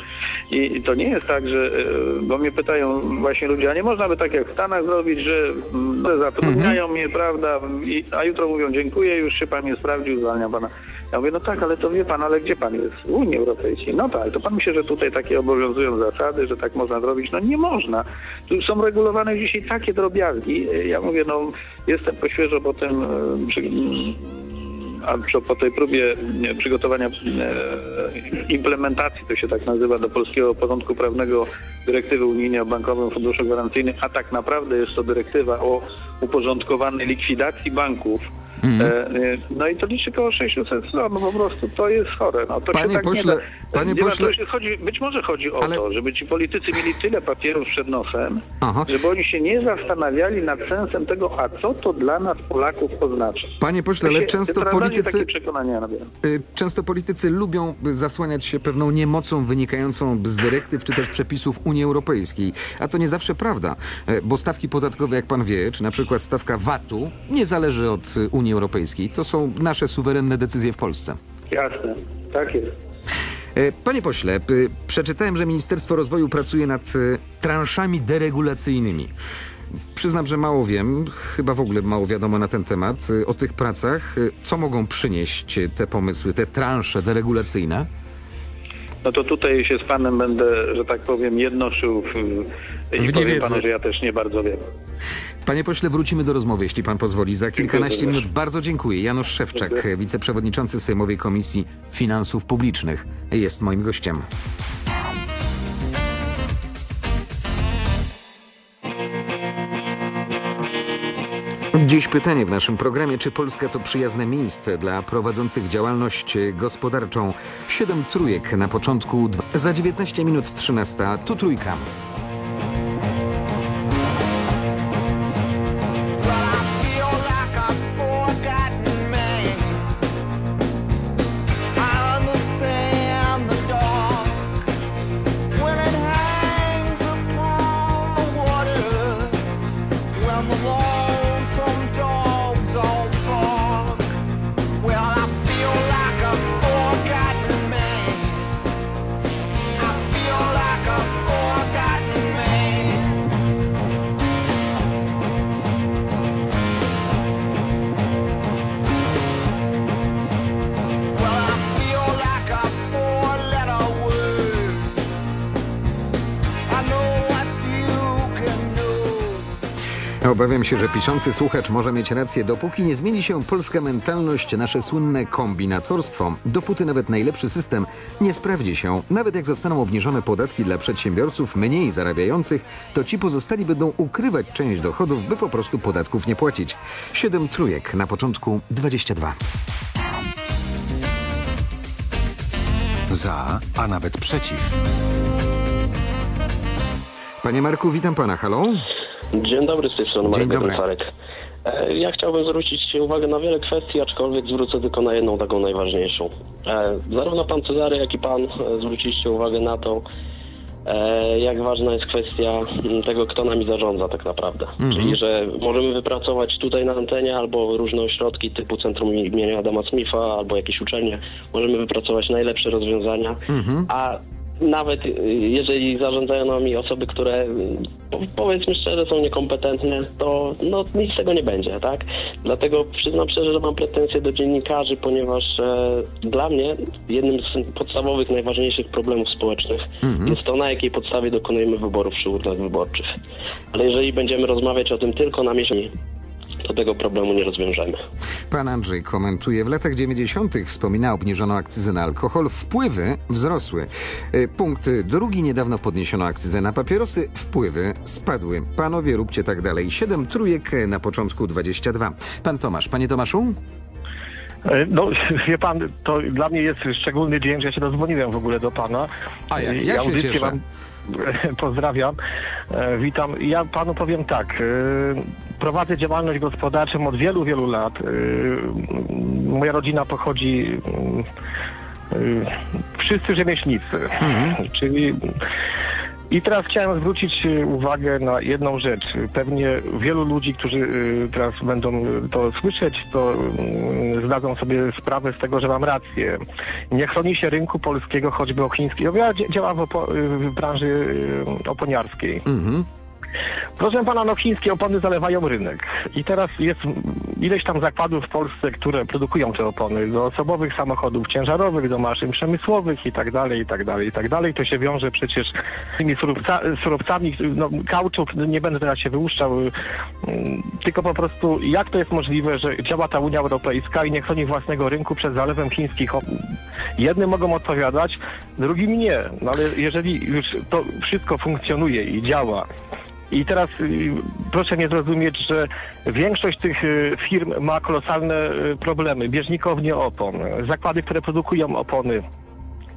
i to nie jest tak, że, e, bo mnie pytają właśnie ludzie, a nie można by tak jak w Stanach zrobić, że mm, zatrudniają Mhm. mnie, prawda, i, a jutro mówią dziękuję, już się pan nie sprawdził, zwalnia pana. Ja mówię, no tak, ale to wie pan, ale gdzie pan jest? W Unii Europejskiej. No tak, to pan myśli, że tutaj takie obowiązują zasady, że tak można zrobić? No nie można. Tu są regulowane dzisiaj takie drobiazgi. Ja mówię, no jestem po świeżo po tym, e, a po tej próbie przygotowania e, implementacji, to się tak nazywa, do polskiego porządku prawnego dyrektywy unijnej o Bankowym Funduszu Gwarancyjnym, a tak naprawdę jest to dyrektywa o uporządkowanej likwidacji banków. E, e, no i to liczy około 600 stron, no po prostu to jest chore. No, to Panie się tak pośle- nie da. panie Nie ma, pośle- się chodzi, być może chodzi o to, żeby ci politycy mieli tyle papierów przed nosem, Aha. żeby oni się nie zastanawiali nad sensem tego, a co to dla nas Polaków oznacza. Panie pośle, ale często politycy... Y, Często politycy lubią zasłaniać się pewną niemocą wynikającą z dyrektyw czy też przepisów Unii Europejskiej. A to nie zawsze prawda, e, bo stawki podatkowe, jak pan wie, czy na przykład stawka VAT-u nie zależy od y, Unii Europejskiej. To są nasze suwerenne decyzje w Polsce. Jasne, tak jest. E, Panie pośle, przeczytałem, że Ministerstwo Rozwoju pracuje nad e, transzami deregulacyjnymi. Przyznam, że mało wiem, chyba w ogóle mało wiadomo na ten temat, e, o tych pracach. Co mogą przynieść te pomysły, te transze deregulacyjne? No to tutaj się z panem będę, że tak powiem, jednoszył w, i W powiem niewiedzy. panu, że ja też nie bardzo wiem. Panie pośle, wrócimy do rozmowy, jeśli pan pozwoli. Za kilkanaście również. minut bardzo dziękuję. Janusz Szewczak, Dziękuję. wiceprzewodniczący Sejmowej Komisji Finansów Publicznych, jest moim gościem. Dziś pytanie w naszym programie, czy Polska to przyjazne miejsce dla prowadzących działalność gospodarczą? Siedem trójek na początku, za 19 minut 13, tu trójka. Obawiam się, że piszący słuchacz może mieć rację. Dopóki nie zmieni się polska mentalność, nasze słynne kombinatorstwo, dopóty nawet najlepszy system nie sprawdzi się. Nawet jak zostaną obniżone podatki dla przedsiębiorców mniej zarabiających, to ci pozostali będą ukrywać część dochodów, by po prostu podatków nie płacić. Siedem trójek, na początku 22. Za, a nawet przeciw. Panie Marku, witam pana. Halo? Dzień dobry, z tej strony Dzień Marek. E, Ja chciałbym zwrócić uwagę na wiele kwestii, aczkolwiek zwrócę tylko na jedną taką najważniejszą. E, Zarówno pan Cezary, jak i pan e, zwróciliście uwagę na to, jak ważna jest kwestia m, tego, kto nami zarządza tak naprawdę. Mhm. Czyli, że możemy wypracować tutaj na antenie albo różne ośrodki typu Centrum imienia Adama Smitha albo jakieś uczelnie, możemy wypracować najlepsze rozwiązania, a nawet y, jeżeli zarządzają nami osoby, które y, po- powiedzmy szczerze są niekompetentne, to no, nic z tego nie będzie, tak? Dlatego przyznam szczerze, że mam pretensje do dziennikarzy, ponieważ e, dla mnie jednym z podstawowych, najważniejszych problemów społecznych Mhm. jest to, na jakiej podstawie dokonujemy wyborów przy urnach wyborczych. Ale jeżeli będziemy rozmawiać o tym tylko na miesiąc, to tego problemu nie rozwiążemy. Pan Andrzej komentuje, w latach 90. wspomina obniżono akcyzę na alkohol, wpływy wzrosły. E, Punkt drugi, niedawno podniesiono akcyzę na papierosy, wpływy spadły. Panowie, róbcie tak dalej. Siedem trójek na początku 22. Pan Tomasz, panie Tomaszu? E, No, wie pan, to dla mnie jest szczególny dzień, że ja się dodzwoniłem w ogóle do pana. A jak? E, Ja się cieszę. Wam pozdrawiam. E, Witam. Ja panu powiem tak. Prowadzę działalność gospodarczą od wielu, wielu lat. E, Moja rodzina pochodzi... mm, e, Wszyscy rzemieślnicy. Czyli i teraz chciałem zwrócić uwagę na jedną rzecz. Pewnie wielu ludzi, którzy teraz będą to słyszeć, to zdadzą sobie sprawę z tego, że mam rację. Nie chroni się rynku polskiego, choćby o chińskiego. Ja dzia- działam w, w branży oponiarskiej. Mhm. Proszę pana, no chińskie opony zalewają rynek. I teraz jest ileś tam zakładów w Polsce, które produkują te opony do osobowych samochodów ciężarowych, do maszyn przemysłowych i tak dalej, i tak dalej, i tak dalej. To się wiąże przecież z tymi surowca, surowcami, no kauczuk, nie będę teraz się wyłuszczał, ym, tylko po prostu jak to jest możliwe, że działa ta Unia Europejska i nie chroni własnego rynku przed zalewem chińskich op- Jednym mogą odpowiadać, drugim nie. No ale jeżeli już to wszystko funkcjonuje i działa, i teraz y, proszę mnie zrozumieć, że większość tych y, firm ma kolosalne y, problemy. Bieżnikownie opon, zakłady, które produkują opony.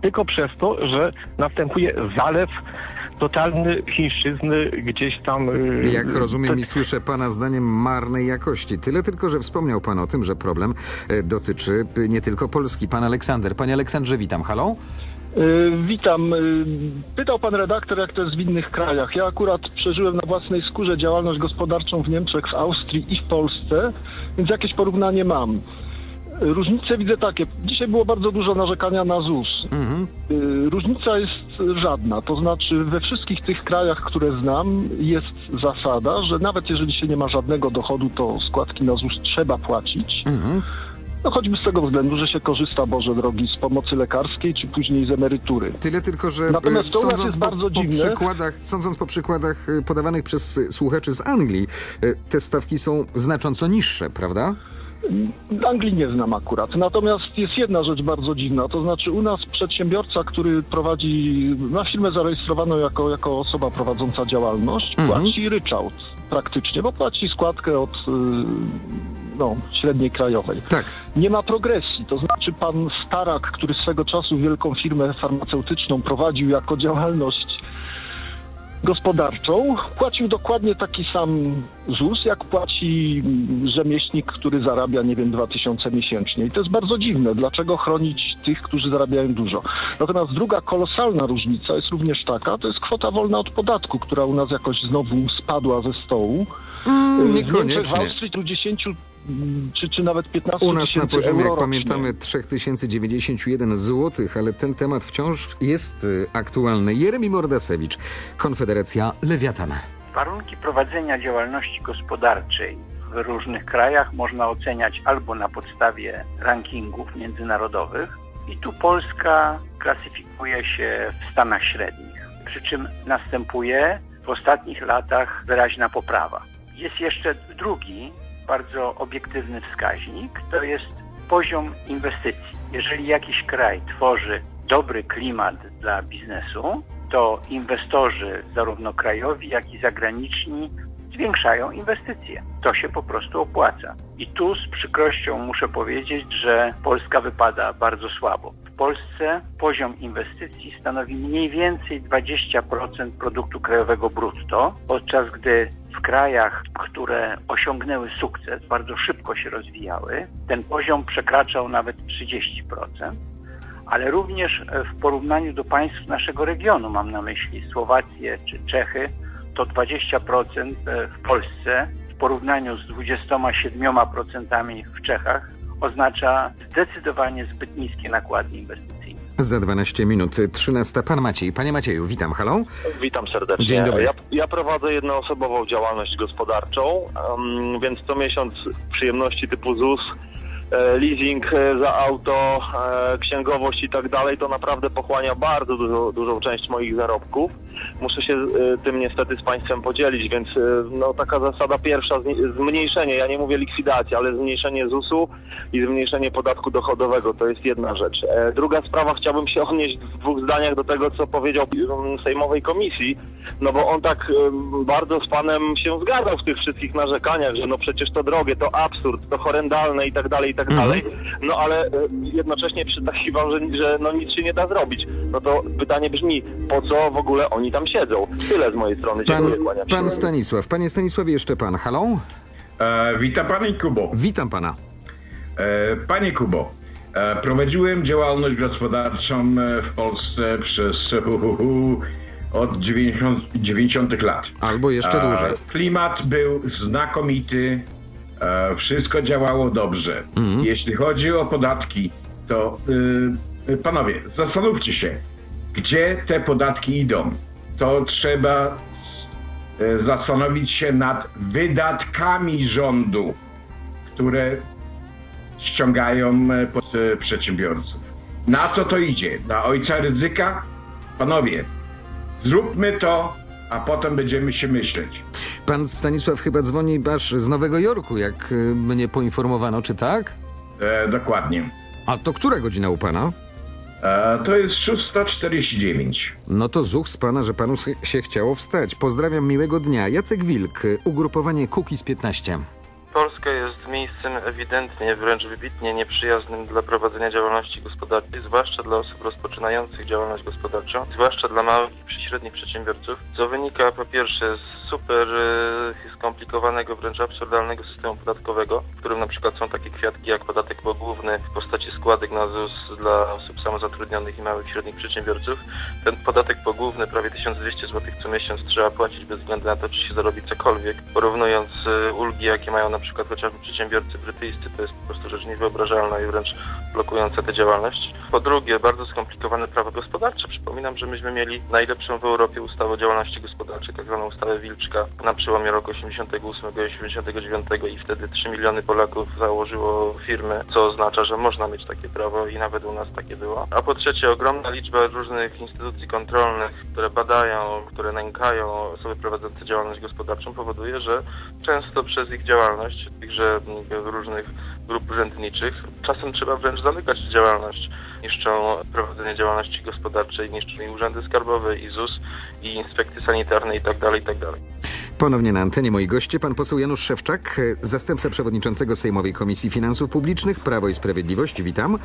Tylko przez to, że następuje zalew totalny chińszczyzny gdzieś tam. Jak rozumiem i słyszę pana zdaniem marnej jakości. Tyle tylko, że wspomniał pan o tym, że problem dotyczy nie tylko Polski. Pan Aleksander. Panie Aleksandrze, witam. Halo? Y, Witam. Y, Pytał pan redaktor, jak to jest w innych krajach. Ja akurat przeżyłem na własnej skórze działalność gospodarczą w Niemczech, w Austrii i w Polsce, więc jakieś porównanie mam. Y, Różnice widzę takie. Dzisiaj było bardzo dużo narzekania na ZUS. Y, Różnica jest żadna. To znaczy we wszystkich tych krajach, które znam, jest zasada, że nawet jeżeli się nie ma żadnego dochodu, to składki na ZUS trzeba płacić. No choćby z tego względu, że się korzysta, Boże drogi, z pomocy lekarskiej, czy później z emerytury. Tyle tylko, że Natomiast e, to u nas sądząc jest po, bardzo po dziwne. przykładach, sądząc po przykładach e, podawanych przez słuchaczy z Anglii, e, te stawki są znacząco niższe, prawda? Anglii nie znam akurat. Natomiast jest jedna rzecz bardzo dziwna, to znaczy u nas przedsiębiorca, który prowadzi, ma firmę zarejestrowaną jako, jako osoba prowadząca działalność, płaci ryczałt praktycznie, bo płaci składkę od y, no, średniej krajowej. Tak. Nie ma progresji, to znaczy pan Starak, który swego czasu wielką firmę farmaceutyczną prowadził jako działalność gospodarczą, płacił dokładnie taki sam ZUS, jak płaci rzemieślnik, który zarabia, nie wiem, 2000 miesięcznie. I to jest bardzo dziwne. Dlaczego chronić tych, którzy zarabiają dużo? Natomiast druga kolosalna różnica jest również taka, to jest kwota wolna od podatku, która u nas jakoś znowu spadła ze stołu. Mm, Niemczech, w niekoniecznie. Austrii tu 10 mm, czy, czy nawet 15 U nas na poziomie, jak rocznie. pamiętamy, 3091 zł, ale ten temat wciąż jest e, aktualny. Jeremi Mordasewicz, Konfederacja Lewiatan. Warunki prowadzenia działalności gospodarczej w różnych krajach można oceniać albo na podstawie rankingów międzynarodowych i tu Polska klasyfikuje się w stanach średnich, przy czym następuje w ostatnich latach wyraźna poprawa. Jest jeszcze drugi, bardzo obiektywny wskaźnik, to jest poziom inwestycji. Jeżeli jakiś kraj tworzy dobry klimat dla biznesu, to inwestorzy, zarówno krajowi, jak i zagraniczni, zwiększają inwestycje. To się po prostu opłaca. I tu z przykrością muszę powiedzieć, że Polska wypada bardzo słabo. W Polsce poziom inwestycji stanowi mniej więcej 20% produktu krajowego brutto, podczas gdy w krajach, które osiągnęły sukces, bardzo szybko się rozwijały, ten poziom przekraczał nawet 30% ale również e, w porównaniu do państw naszego regionu, mam na myśli Słowację czy Czechy, to 20% e, w Polsce w porównaniu z 27% w Czechach oznacza zdecydowanie zbyt niskie nakłady inwestycyjne. Za 12 minut 13. Pan Maciej. Panie Macieju, witam. Halo? Witam serdecznie. Dzień dobry. Ja, ja prowadzę jednoosobową działalność gospodarczą, em, więc co miesiąc przyjemności typu ZUS, e, leasing e, za auto, e, księgowość i tak dalej, to naprawdę pochłania bardzo dużo, dużą część moich zarobków. Muszę się e, tym niestety z Państwem podzielić, więc e, no, taka zasada pierwsza, zmniejszenie, ja nie mówię likwidacja, ale zmniejszenie ZUS-u i zmniejszenie podatku dochodowego, to jest jedna rzecz. E, Druga sprawa, chciałbym się odnieść w dwóch zdaniach do tego, co powiedział Sejmowej Komisji, no bo on tak bardzo z Panem się zgadzał w tych wszystkich narzekaniach, że no przecież to drogie, to absurd, to horrendalne i tak dalej, i tak dalej, no ale jednocześnie przytakiwał, że, że no nic się nie da zrobić. No to pytanie brzmi, po co w ogóle oni tam siedzą? Tyle z mojej strony, Pan, dziękuję, pan Stanisław. Panie Stanisławie, jeszcze pan. Halo? E, witam Panie Kubo. Witam Pana. E, Panie Kubo, e, prowadziłem działalność gospodarczą e, w Polsce przez hu, hu, hu, od 90, 90 lat. Albo jeszcze E, dłużej. Klimat był znakomity, e, wszystko działało dobrze. Mhm. Jeśli chodzi o podatki, to panowie, zastanówcie się, gdzie te podatki idą. To trzeba e, zastanowić się nad wydatkami rządu, które ściągają e, pod e, przedsiębiorców. Na co to idzie? Na ojca ryzyka? Panowie, zróbmy to, a potem będziemy się myśleć. Pan Stanisław chyba dzwoni aż z Nowego Jorku, jak mnie poinformowano, czy tak? E, dokładnie. A to która godzina u pana? E, to jest 6.49. No to zuch z pana, że panu się chciało wstać. Pozdrawiam, miłego dnia. Jacek Wilk, ugrupowanie Kukiz 15. Polska miejscem ewidentnie, wręcz wybitnie nieprzyjaznym dla prowadzenia działalności gospodarczej, zwłaszcza dla osób rozpoczynających działalność gospodarczą, zwłaszcza dla małych i średnich przedsiębiorców, co wynika po pierwsze z super e, skomplikowanego, wręcz absurdalnego systemu podatkowego, w którym na przykład są takie kwiatki jak podatek pogłówny w postaci składek na ZUS dla osób samozatrudnionych i małych i średnich przedsiębiorców. Ten podatek pogłówny, prawie 1200 zł co miesiąc trzeba płacić bez względu na to, czy się zarobi cokolwiek. Porównując e, ulgi, jakie mają na przykład chociażby brytyjscy, to jest po prostu rzecz niewyobrażalna i wręcz blokująca tę działalność. Po drugie, bardzo skomplikowane prawo gospodarcze. Przypominam, że myśmy mieli najlepszą w Europie ustawę o działalności gospodarczej, tak zwaną ustawę Wilczka na przełomie roku 88 i 89 i wtedy 3 miliony Polaków założyło firmy, co oznacza, że można mieć takie prawo i nawet u nas takie było. A po trzecie, ogromna liczba różnych instytucji kontrolnych, które badają, które nękają osoby prowadzące działalność gospodarczą powoduje, że często przez ich działalność, tychże mm, różnych grup urzędniczych, czasem trzeba wręcz zamykać działalność. Niszczą prowadzenie działalności gospodarczej, niszczą i urzędy skarbowe, i ZUS, i inspekcje sanitarne itd., itd. Ponownie na antenie moi goście, pan poseł Janusz Szewczak, zastępca przewodniczącego Sejmowej Komisji Finansów Publicznych, Prawo i Sprawiedliwość. Witam.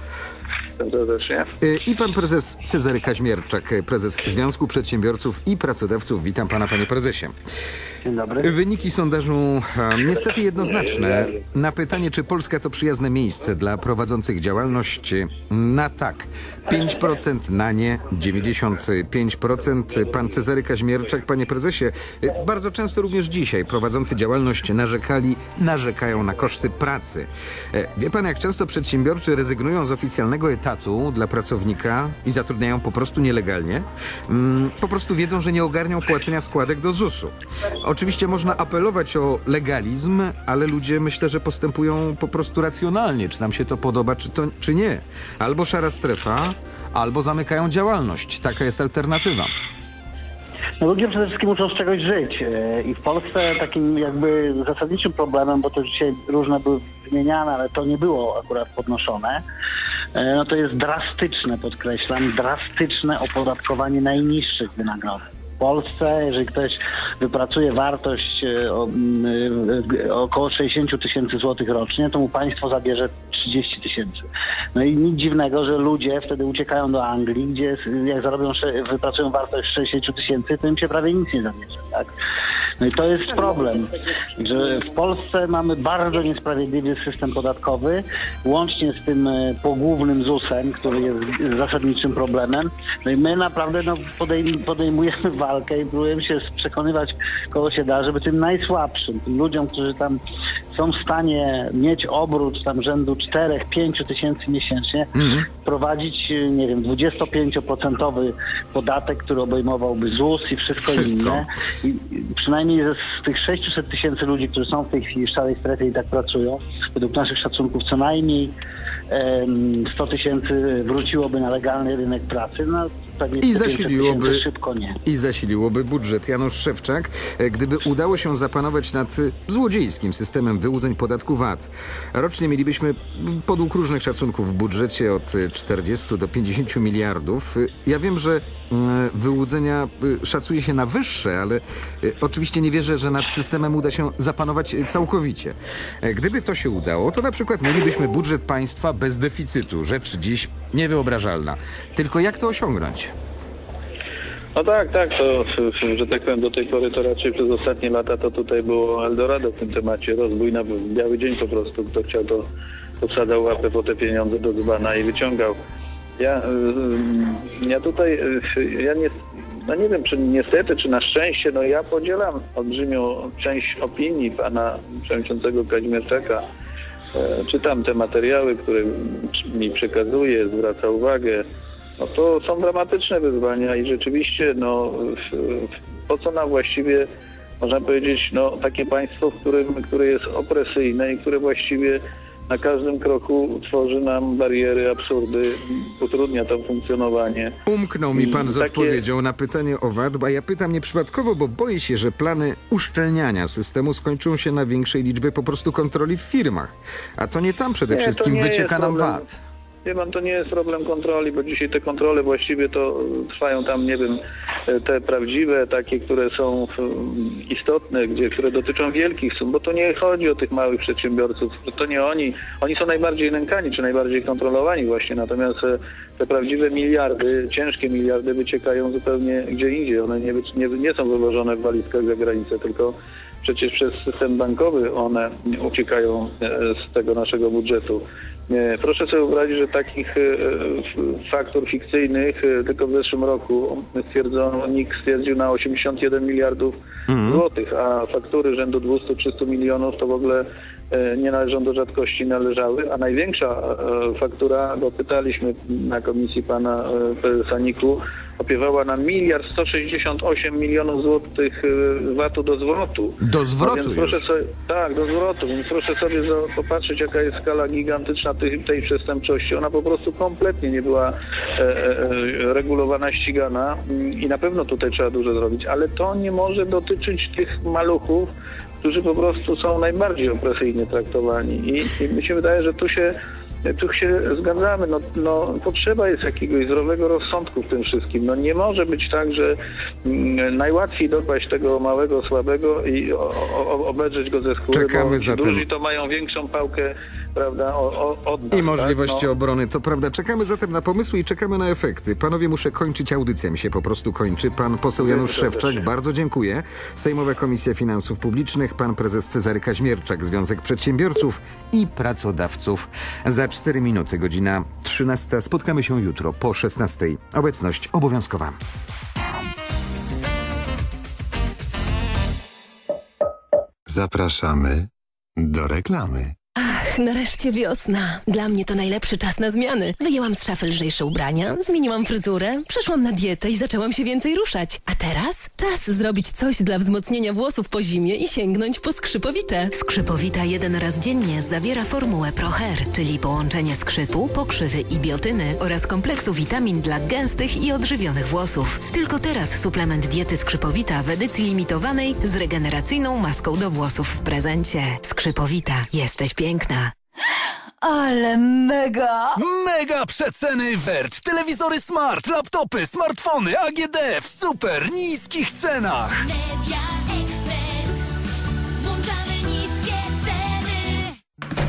Serdecznie. Y, I pan prezes Cezary Kaźmierczak, prezes Związku Przedsiębiorców i Pracodawców. Witam pana, panie prezesie. Dzień dobry. Wyniki sondażu e, niestety jednoznaczne. Na pytanie, czy Polska to przyjazne miejsce dla prowadzących działalność, na tak. 5% na nie, 95%. Pan Cezary Kaźmierczak, panie prezesie, e, bardzo często również dzisiaj prowadzący działalność narzekali, narzekają na koszty pracy. E, Wie pan, jak często przedsiębiorczy rezygnują z oficjalnego etatu dla pracownika i zatrudniają po prostu nielegalnie? Mm, Po prostu wiedzą, że nie ogarnią płacenia składek do ZUS-u. Oczywiście można apelować o legalizm, ale ludzie myślę, że postępują po prostu racjonalnie, czy nam się to podoba, czy, to, czy nie. Albo szara strefa, albo zamykają działalność. Taka jest alternatywa. No ludzie przede wszystkim muszą z czegoś żyć e, i w Polsce takim jakby zasadniczym problemem, bo to dzisiaj różne były wymieniane, ale to nie było akurat podnoszone, e, no to jest drastyczne, podkreślam, drastyczne opodatkowanie najniższych wynagrodzeń. Polsce, jeżeli ktoś wypracuje wartość e, e, około 60 tysięcy złotych rocznie, to mu państwo zabierze 30 tysięcy. No i nic dziwnego, że ludzie wtedy uciekają do Anglii, gdzie jak zarobią, wypracują wartość 60 tysięcy, to im się prawie nic nie zabierze. Tak? No i to jest problem, że w Polsce mamy bardzo niesprawiedliwy system podatkowy, łącznie z tym e, pogłównym ZUS-em, który jest zasadniczym problemem. No i my naprawdę no, podejm- podejmujemy walkę i próbujemy się przekonywać, kogo się da, żeby tym najsłabszym, tym ludziom, którzy tam są w stanie mieć obrót tam rzędu 4-5 tysięcy miesięcznie, prowadzić, e, nie wiem, 25% podatek, który obejmowałby ZUS i wszystko, Wszystko. inne. I przynajmniej z tych 600 tysięcy ludzi, którzy są w tej chwili w szarej strefie i tak pracują, według naszych szacunków co najmniej em, 100 tysięcy wróciłoby na legalny rynek pracy. No, pewnie I 500 zasiliłoby, szybko nie. I zasiliłoby budżet. Janusz Szewczak, e, gdyby udało się zapanować nad e, złodziejskim systemem wyłudzeń podatku VAT, rocznie mielibyśmy podług różnych szacunków w budżecie od e, 40 do 50 miliardów. E, Ja wiem, że wyłudzenia e, szacuje się na wyższe, ale e, oczywiście nie wierzę, że nad systemem uda się zapanować e, całkowicie. E, Gdyby to się udało, to na przykład mielibyśmy budżet państwa bez deficytu. Rzecz dziś niewyobrażalna. Tylko jak to osiągnąć? No tak, tak, to że tak powiem do tej pory to raczej przez ostatnie lata to tutaj było Eldorado w tym temacie, rozbój na biały dzień po prostu, kto chciał to posadzał łapę po te pieniądze do dzbana i wyciągał. Ja, ja tutaj, y, ja nie, no nie wiem, czy niestety, czy na szczęście, no ja podzielam olbrzymią część opinii pana przewodniczącego Kazimierczaka. E, Czytam te materiały, które mi przekazuje, zwraca uwagę. No to są dramatyczne wyzwania i rzeczywiście, no po co nam właściwie można powiedzieć, no, takie państwo, w którym, które jest opresyjne i które właściwie na każdym kroku tworzy nam bariery, absurdy, utrudnia to funkcjonowanie. Umknął mi pan z Takie- odpowiedzią na pytanie o VAT, a ja pytam nieprzypadkowo, bo boję się, że plany uszczelniania systemu skończą się na większej liczbie po prostu kontroli w firmach. A to nie tam przede Nie, wszystkim wycieka nam problem. VAT. Wie pan, to nie jest problem kontroli, bo dzisiaj te kontrole właściwie to trwają tam, nie wiem, te prawdziwe, takie, które są istotne, gdzie, które dotyczą wielkich sum, bo to nie chodzi o tych małych przedsiębiorców, to nie oni, oni są najbardziej nękani, czy najbardziej kontrolowani właśnie, natomiast e, te prawdziwe miliardy, ciężkie miliardy wyciekają zupełnie gdzie indziej, one nie, nie, nie są wywożone w walizkach za granicę, tylko przecież przez system bankowy one uciekają e, z tego naszego budżetu. Nie, Proszę sobie wyobrazić, że takich e, faktur fikcyjnych e, tylko w zeszłym roku stwierdzono, NIK stwierdził na 81 miliardów złotych, a faktury rzędu 200-300 milionów to w ogóle e, nie należą do rzadkości, należały, a największa e, faktura, bo pytaliśmy na komisji pana e, prezesa NIK-u, opiewała na miliard 168 milionów złotych e, VAT-u do zwrotu. Do zwrotu no proszę sobie, Tak, do zwrotu, więc proszę sobie popatrzeć, jaka jest skala gigantyczna tej, tej przestępczości. Ona po prostu kompletnie nie była e, e, e, regulowana, ścigana i na pewno tutaj trzeba dużo zrobić, ale to nie może dotyczyć tych maluchów, którzy po prostu są najbardziej opresyjnie traktowani. I, i mi się wydaje, że tu się tu się zgadzamy, no, no potrzeba jest jakiegoś zdrowego rozsądku w tym wszystkim. No nie może być tak, że mm, najłatwiej dopaść tego małego, słabego i o, o, obedrzeć go ze skóry, Czekamy bo zatem. duzi to mają większą pałkę, prawda, o, o, od nas, I możliwości tak? No. obrony, to prawda. Czekamy zatem na pomysły i czekamy na efekty. Panowie, muszę kończyć, audycja mi się po prostu kończy. Pan poseł Janusz Szewczak, bardzo dziękuję. Sejmowa Komisja Finansów Publicznych, pan prezes Cezary Kaźmierczak, Związek Przedsiębiorców i Pracodawców. Za 4 minuty, godzina 13. Spotkamy się jutro po 16. Obecność obowiązkowa. Zapraszamy do reklamy. Nareszcie wiosna. Dla mnie to najlepszy czas na zmiany. Wyjęłam z szafy lżejsze ubrania, zmieniłam fryzurę, przeszłam na dietę i zaczęłam się więcej ruszać. A teraz czas zrobić coś dla wzmocnienia włosów po zimie i sięgnąć po skrzypowite. Skrzypowita jeden raz dziennie zawiera formułę ProHair, czyli połączenie skrzypu, pokrzywy i biotyny oraz kompleksu witamin dla gęstych i odżywionych włosów. Tylko teraz suplement diety Skrzypowita w edycji limitowanej z regeneracyjną maską do włosów w prezencie. Skrzypowita. Jesteś piękna. Ale mega! Mega przeceny Wert! Telewizory smart, laptopy, smartfony, AGD w super niskich cenach! Media Expert.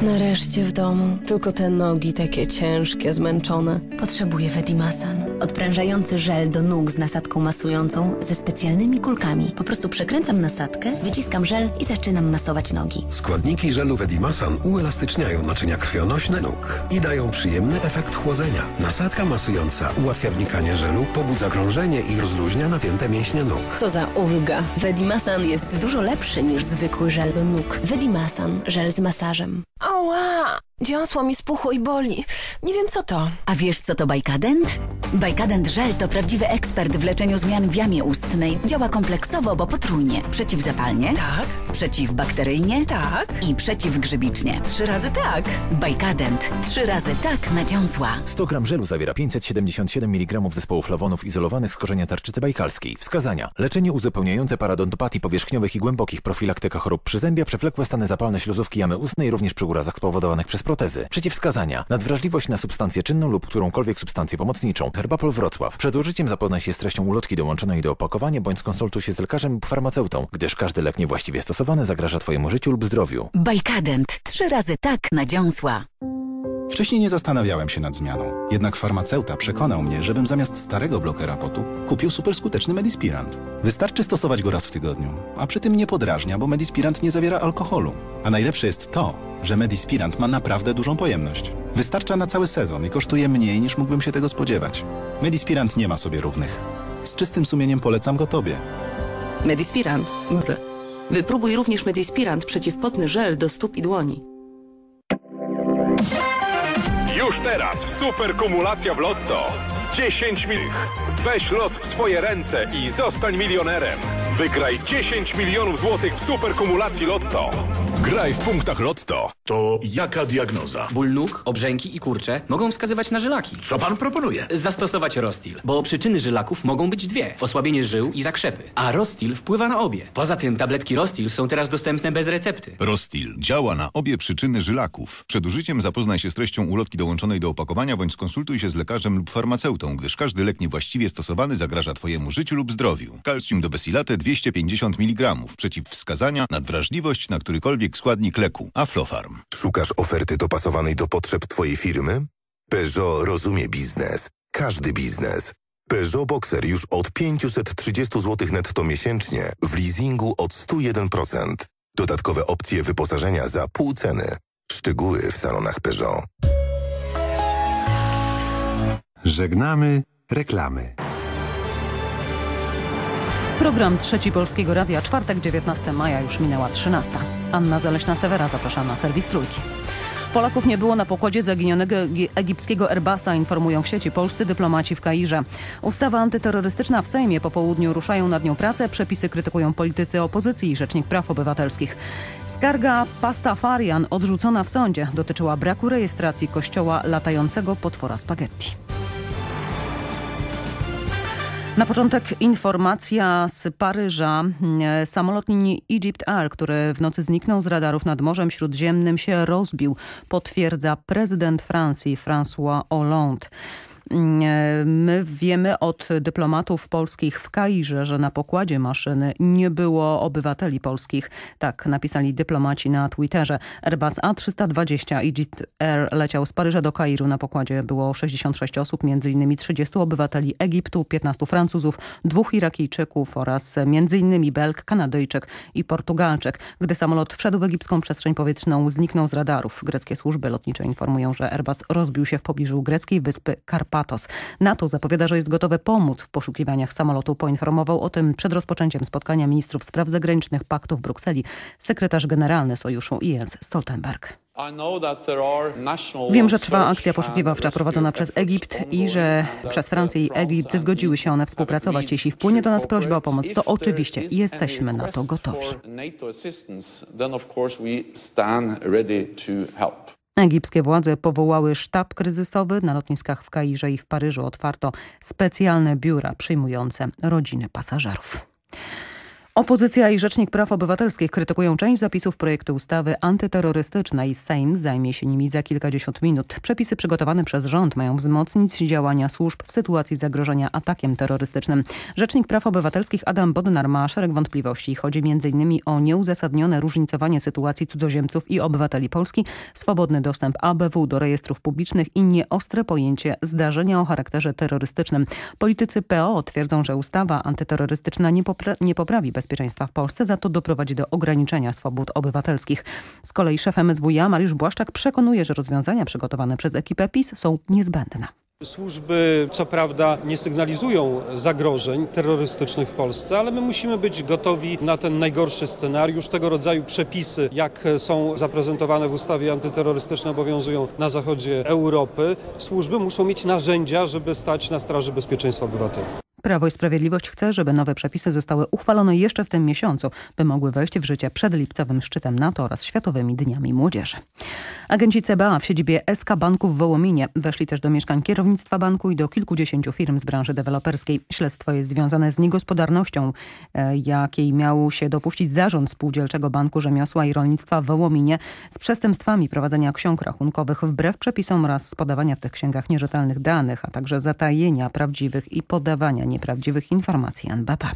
Nareszcie w domu. Tylko te nogi takie ciężkie, zmęczone. Potrzebuję Vedimasan. Odprężający żel do nóg z nasadką masującą ze specjalnymi kulkami. Po prostu przekręcam nasadkę, wyciskam żel i zaczynam masować nogi. Składniki żelu Vedimasan uelastyczniają naczynia krwionośne nóg i dają przyjemny efekt chłodzenia. Nasadka masująca ułatwia wnikanie żelu, pobudza krążenie i rozluźnia napięte mięśnie nóg. Co za ulga. Vedimasan jest Dużo lepszy niż zwykły żel do nóg. Vedimasan, żel z masażem. oh Dziąsło mi spuchło i boli. Nie wiem co to. A wiesz co to Bajkadent? Bajkadent żel to prawdziwy ekspert w leczeniu zmian w jamie ustnej. Działa kompleksowo, bo potrójnie. Przeciwzapalnie. Tak. Przeciwbakteryjnie. Tak. I przeciwgrzybicznie. Trzy razy tak. Bajkadent. Trzy razy tak na dziąsła. 100 gram żelu zawiera 577 mg zespołu flawonów izolowanych z korzenia tarczycy bajkalskiej. Wskazania. Leczenie uzupełniające paradontopatii powierzchniowych i głębokich, profilaktyka chorób przyzębia, przewlekłe stany zapalne śluzówki jamy ustnej, również przy urazach spowodowanych przez protezy. Przeciwwskazania. Nadwrażliwość na substancję czynną lub którąkolwiek substancję pomocniczą. Herbapol Wrocław. Przed użyciem zapoznaj się z treścią ulotki dołączonej do opakowania, bądź skonsultuj się z lekarzem lub farmaceutą, gdyż każdy lek niewłaściwie stosowany zagraża Twojemu życiu lub zdrowiu. Bajkadent. Trzy razy tak na dziąsła. Wcześniej nie zastanawiałem się nad zmianą. Jednak farmaceuta przekonał mnie, żebym zamiast starego blokera potu kupił superskuteczny Medispirant. Wystarczy stosować go raz w tygodniu, a przy tym nie podrażnia, bo Medispirant nie zawiera alkoholu. A najlepsze jest to, że Medispirant ma naprawdę dużą pojemność. Wystarcza na cały sezon i kosztuje mniej niż mógłbym się tego spodziewać. Medispirant nie ma sobie równych. Z czystym sumieniem polecam go Tobie. Medispirant. Wypróbuj również Medispirant przeciwpotny żel do stóp i dłoni. Już teraz super kumulacja w Lotto. 10 mil. Weź los w swoje ręce i zostań milionerem. Wygraj 10 milionów złotych w superkumulacji Lotto. Graj w punktach Lotto. To jaka diagnoza? Ból nóg, obrzęki i kurcze mogą wskazywać na żylaki. Co pan proponuje? Zastosować Rostil, bo przyczyny żylaków mogą być dwie. Osłabienie żył i zakrzepy. A Rostil wpływa na obie. Poza tym tabletki Rostil są teraz dostępne bez recepty. Rostil działa na obie przyczyny żylaków. Przed użyciem zapoznaj się z treścią ulotki dołączonej do opakowania bądź skonsultuj się z lekarzem lub farmaceutą, gdyż każdy lek niewłaściwie stosowany zagraża Twojemu życiu lub zdrowiu. Calcium do Besilate 250 mg. Przeciwwskazania, nadwrażliwość na którykolwiek składnik leku. Aflofarm. Szukasz oferty dopasowanej do potrzeb Twojej firmy? Peugeot rozumie biznes. Każdy biznes. Peugeot Boxer już od 530 zł netto miesięcznie w leasingu od 101%. Dodatkowe opcje wyposażenia za pół ceny. Szczegóły w salonach Peugeot. Żegnamy reklamy. Program Trzeci Polskiego Radia, czwartek, 19 maja, już minęła 13. Anna Zaleśna-Sewera zaprasza na serwis Trójki. Polaków nie było na pokładzie zaginionego egi- egipskiego Airbusa, informują w sieci polscy dyplomaci w Kairze. Ustawa antyterrorystyczna w Sejmie po południu ruszają nad nią prace, przepisy krytykują politycy opozycji i Rzecznik Praw Obywatelskich. Skarga Pastafarian odrzucona w sądzie dotyczyła braku rejestracji kościoła latającego potwora spaghetti. Na początek informacja z Paryża. Samolot linii Egypt Air, który w nocy zniknął z radarów nad Morzem Śródziemnym się rozbił, potwierdza prezydent Francji François Hollande. E, My wiemy od dyplomatów polskich w Kairze, że na pokładzie maszyny nie było obywateli polskich. Tak napisali dyplomaci na Twitterze. Airbus A320 Egypt Air leciał z Paryża do Kairu. Na pokładzie było 66 osób, m.in. 30 obywateli Egiptu, 15 Francuzów, dwóch Irakijczyków oraz m.in. Belg, Kanadyjczyk i Portugalczyk. Gdy samolot wszedł w egipską przestrzeń powietrzną, zniknął z radarów. Greckie służby lotnicze informują, że Airbus rozbił się w pobliżu greckiej wyspy Karpatos. NATO zapowiada, że jest gotowe pomóc w poszukiwaniach samolotu. Poinformował o tym przed rozpoczęciem spotkania ministrów spraw zagranicznych paktu w Brukseli sekretarz generalny sojuszu Jens Stoltenberg. Wiem, że trwa akcja poszukiwawcza prowadzona przez Egipt i że przez Francję i Egipt zgodziły się one współpracować. Jeśli wpłynie do nas prośba o pomoc, to oczywiście jesteśmy na to gotowi. Egipskie władze powołały sztab kryzysowy. Na lotniskach w Kairze i w Paryżu otwarto specjalne biura przyjmujące rodziny pasażerów. Opozycja i Rzecznik Praw Obywatelskich krytykują część zapisów projektu ustawy antyterrorystycznej. Sejm zajmie się nimi za kilkadziesiąt minut. Przepisy przygotowane przez rząd mają wzmocnić działania służb w sytuacji zagrożenia atakiem terrorystycznym. Rzecznik Praw Obywatelskich Adam Bodnar ma szereg wątpliwości. Chodzi m.in. o nieuzasadnione różnicowanie sytuacji cudzoziemców i obywateli Polski, swobodny dostęp ABW do rejestrów publicznych i nieostre pojęcie zdarzenia o charakterze terrorystycznym. Politycy PO twierdzą, że ustawa antyterrorystyczna nie, popra nie poprawi bezpieczeństwa w Polsce, za to doprowadzi do ograniczenia swobód obywatelskich. Z kolei szef MSWiA Mariusz Błaszczak przekonuje, że rozwiązania przygotowane przez ekipę PiS są niezbędne. Służby co prawda nie sygnalizują zagrożeń terrorystycznych w Polsce, ale my musimy być gotowi na ten najgorszy scenariusz. Tego rodzaju przepisy, jak są zaprezentowane w ustawie antyterrorystycznej, obowiązują na zachodzie Europy. Służby muszą mieć narzędzia, żeby stać na straży bezpieczeństwa obywateli. Prawo i Sprawiedliwość chce, żeby nowe przepisy zostały uchwalone jeszcze w tym miesiącu, by mogły wejść w życie przed lipcowym szczytem NATO oraz Światowymi Dniami Młodzieży. Agenci CBA w siedzibie SK Banku w Wołominie weszli też do mieszkań kierownictwa banku i do kilkudziesięciu firm z branży deweloperskiej. Śledztwo jest związane z niegospodarnością, e, jakiej miał się dopuścić zarząd Spółdzielczego Banku Rzemiosła i Rolnictwa w Wołominie z przestępstwami prowadzenia ksiąg rachunkowych wbrew przepisom oraz podawania w tych księgach nierzetelnych danych, a także zatajenia prawdziwych i podawania nieprawdziwych informacji NBP.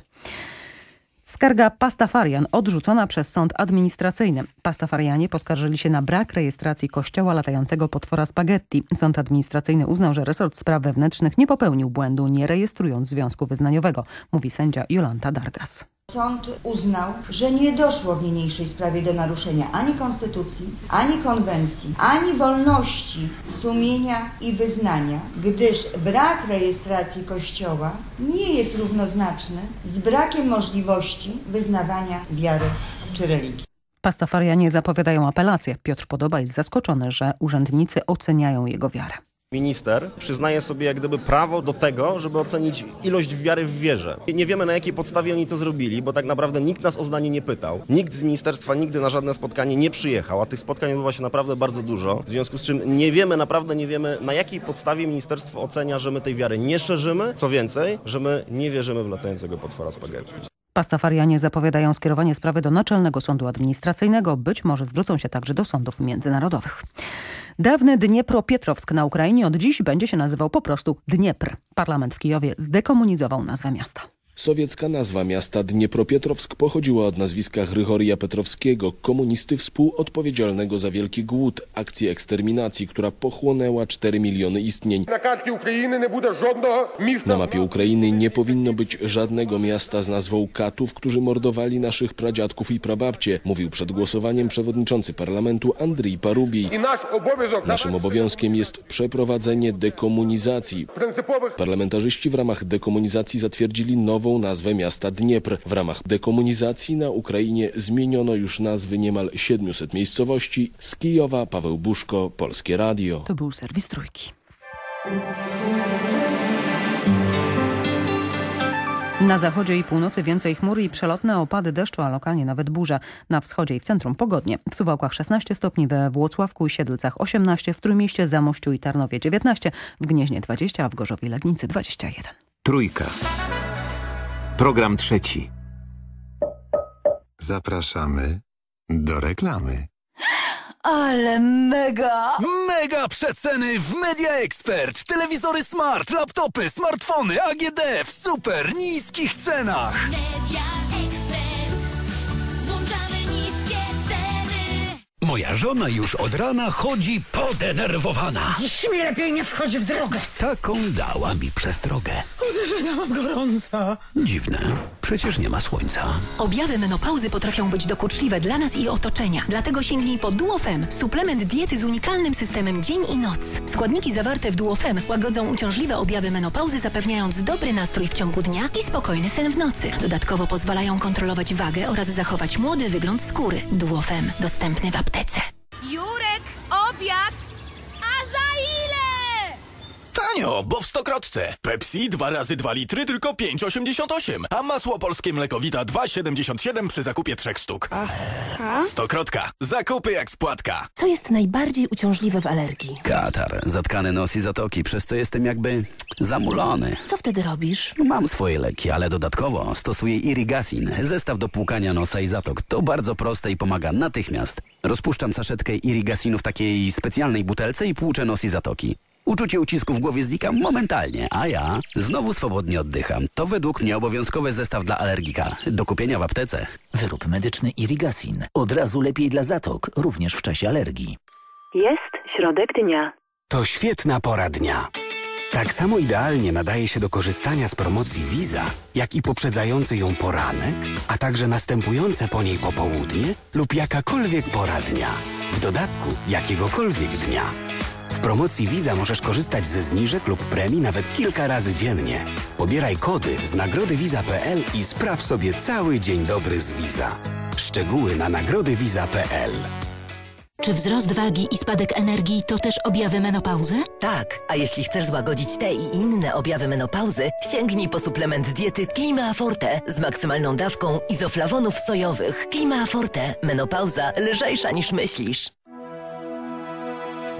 Skarga Pastafarian odrzucona przez sąd administracyjny. Pastafarianie poskarżyli się na brak rejestracji kościoła latającego potwora spaghetti. Sąd administracyjny uznał, że resort spraw wewnętrznych nie popełnił błędu, nie rejestrując związku wyznaniowego, mówi sędzia Jolanta Dargas. Sąd uznał, że nie doszło w niniejszej sprawie do naruszenia ani konstytucji, ani konwencji, ani wolności sumienia i wyznania, gdyż brak rejestracji Kościoła nie jest równoznaczny z brakiem możliwości wyznawania wiary czy religii. Pastafarianie zapowiadają apelację. Piotr Podoba jest zaskoczony, że urzędnicy oceniają jego wiarę. Minister przyznaje sobie jak gdyby prawo do tego, żeby ocenić ilość wiary w wierze. Nie wiemy na jakiej podstawie oni to zrobili, bo tak naprawdę nikt nas o zdanie nie pytał. Nikt z ministerstwa nigdy na żadne spotkanie nie przyjechał, a tych spotkań odbywa się naprawdę bardzo dużo. W związku z czym nie wiemy, naprawdę nie wiemy na jakiej podstawie ministerstwo ocenia, że my tej wiary nie szerzymy. Co więcej, że my nie wierzymy w latającego potwora spaghetti. Pastafarianie zapowiadają skierowanie sprawy do Naczelnego Sądu Administracyjnego. Być może zwrócą się także do sądów międzynarodowych. Dawny Dniepropietrowsk na Ukrainie od dziś będzie się nazywał po prostu Dniepr. Parlament w Kijowie zdekomunizował nazwę miasta. Sowiecka nazwa miasta Dniepropietrowsk pochodziła od nazwiska Chrychoria Petrowskiego, komunisty współodpowiedzialnego za Wielki Głód, akcję eksterminacji, która pochłonęła 4 miliony istnień. Na mapie Ukrainy nie powinno być żadnego miasta z nazwą Katów, którzy mordowali naszych pradziadków i prababcie, mówił przed głosowaniem przewodniczący parlamentu Andrii Parubij. Naszym obowiązkiem jest przeprowadzenie dekomunizacji. Parlamentarzyści w ramach dekomunizacji zatwierdzili nową nazwę miasta Dniepr. W ramach dekomunizacji na Ukrainie zmieniono już nazwy niemal 700 miejscowości. Z Kijowa Paweł Buszko, Polskie Radio. To był serwis Trójki. Na zachodzie i północy więcej chmur i przelotne opady deszczu, a lokalnie nawet burza. Na wschodzie i w centrum pogodnie. W Suwałkach 16 stopni, we Włocławku i Siedlcach 18, w Trójmieście, Zamościu i Tarnowie 19, w Gnieźnie 20, a w Gorzowie i Legnicy 21. Trójka. Program trzeci. Zapraszamy do reklamy. Ale mega! Mega przeceny w Media Expert. Telewizory smart, laptopy, smartfony, AGD w super niskich cenach. Media Moja żona już od rana chodzi podenerwowana. Dziś mi lepiej nie wchodzi w drogę. Taką dała mi przestrogę. Uderzenia mam gorąca. Dziwne, przecież nie ma słońca. Objawy menopauzy potrafią być dokuczliwe dla nas i otoczenia. Dlatego sięgnij po Duofem, suplement diety z unikalnym systemem dzień i noc. Składniki zawarte w Duofem łagodzą uciążliwe objawy menopauzy, zapewniając dobry nastrój w ciągu dnia i spokojny sen w nocy. Dodatkowo pozwalają kontrolować wagę oraz zachować młody wygląd skóry. Duofem, dostępny w aptece. Jurek, obiad! Tanio, bo w Stokrotce. Pepsi 2 razy 2 litry tylko 5,88, a masło polskie mlekowita 2,77 przy zakupie trzech sztuk. Aha. Stokrotka. Zakupy jak spłatka. Co jest najbardziej uciążliwe w alergii? Katar, zatkany nos i zatoki, przez co jestem jakby zamulony. Co wtedy robisz? Mam swoje leki, ale dodatkowo stosuję Irigasin, zestaw do płukania nosa i zatok. To bardzo proste i pomaga natychmiast. Rozpuszczam saszetkę Irigasinu w takiej specjalnej butelce i płuczę nos i zatoki. Uczucie ucisku w głowie znika momentalnie, a ja znowu swobodnie oddycham. To według mnie obowiązkowy zestaw dla alergika. Do kupienia w aptece. Wyrób medyczny Irigasin. Od razu lepiej dla zatok, również w czasie alergii. Jest środek dnia. To świetna pora dnia. Tak samo idealnie nadaje się do korzystania z promocji Visa, jak i poprzedzający ją poranek, a także następujące po niej popołudnie lub jakakolwiek pora dnia. W dodatku jakiegokolwiek dnia. W promocji Visa możesz korzystać ze zniżek lub premii nawet kilka razy dziennie. Pobieraj kody z nagrodywiza.pl i spraw sobie cały dzień dobry z Visa. Szczegóły na nagrodywiza.pl Czy wzrost wagi i spadek energii to też objawy menopauzy? Tak, a jeśli chcesz złagodzić te i inne objawy menopauzy, sięgnij po suplement diety Klima Forte z maksymalną dawką izoflawonów sojowych. Klima Forte. Menopauza lżejsza niż myślisz.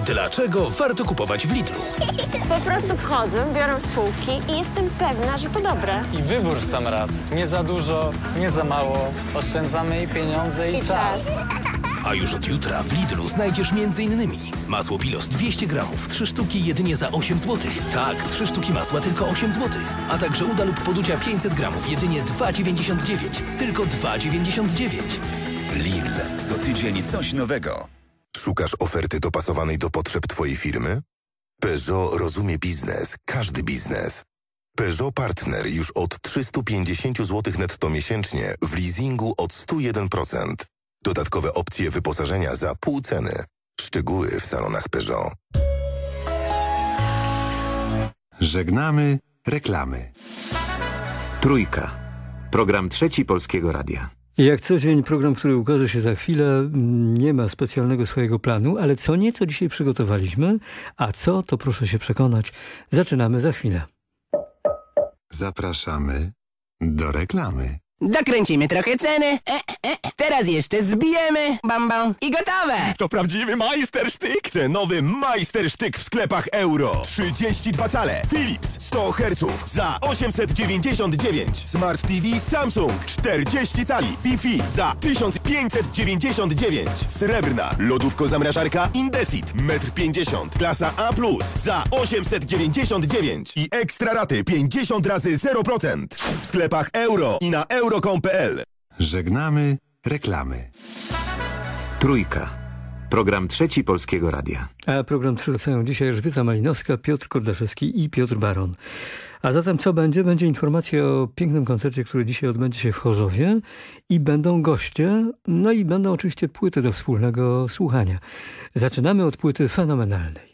Dlaczego warto kupować w Lidlu? Po prostu wchodzę, biorę z półki i jestem pewna, że to dobre. I wybór w sam raz. Nie za dużo, nie za mało. Oszczędzamy i pieniądze i, I czas. A już od jutra w Lidlu znajdziesz m.in. masło Pilos 200 gramów, 3 sztuki jedynie za 8 zł. Tak, 3 sztuki masła tylko 8 zł. A także uda lub poducia 500 gramów jedynie 2,99. Tylko 2,99. Lidl. Co tydzień coś nowego. Szukasz oferty dopasowanej do potrzeb Twojej firmy? Peugeot rozumie biznes, każdy biznes. Peugeot Partner już od 350 zł netto miesięcznie w leasingu od 101%. Dodatkowe opcje wyposażenia za pół ceny. Szczegóły w salonach Peugeot. Żegnamy reklamy. Trójka. Program trzeci Polskiego Radia. Jak co dzień program, który ukaże się za chwilę, mm, nie ma specjalnego swojego planu, ale co nieco dzisiaj przygotowaliśmy, a co, to proszę się przekonać. Zaczynamy za chwilę. Zapraszamy do reklamy. Dokręcimy trochę ceny. E, e, teraz jeszcze zbijemy. Bam, bam. I gotowe. To prawdziwy majstersztyk. Cenowy majstersztyk w sklepach euro. 32 cale. Philips 100 Hz za 899. Smart TV Samsung 40 cali. Wi-Fi za 1599. Srebrna lodówko-zamrażarka Indesit 1,50 m. Klasa A+, za 899. I ekstra raty 50 razy 0%. W sklepach euro i na euro.com.pl. Żegnamy reklamy. Trójka. Program trzeci Polskiego Radia. A program trwają dzisiaj Elżbieta Malinowska, Piotr Kordaszewski i Piotr Baron. A zatem co będzie? Będzie informacja o pięknym koncercie, który dzisiaj odbędzie się w Chorzowie i będą goście, no i będą oczywiście płyty do wspólnego słuchania. Zaczynamy od płyty fenomenalnej.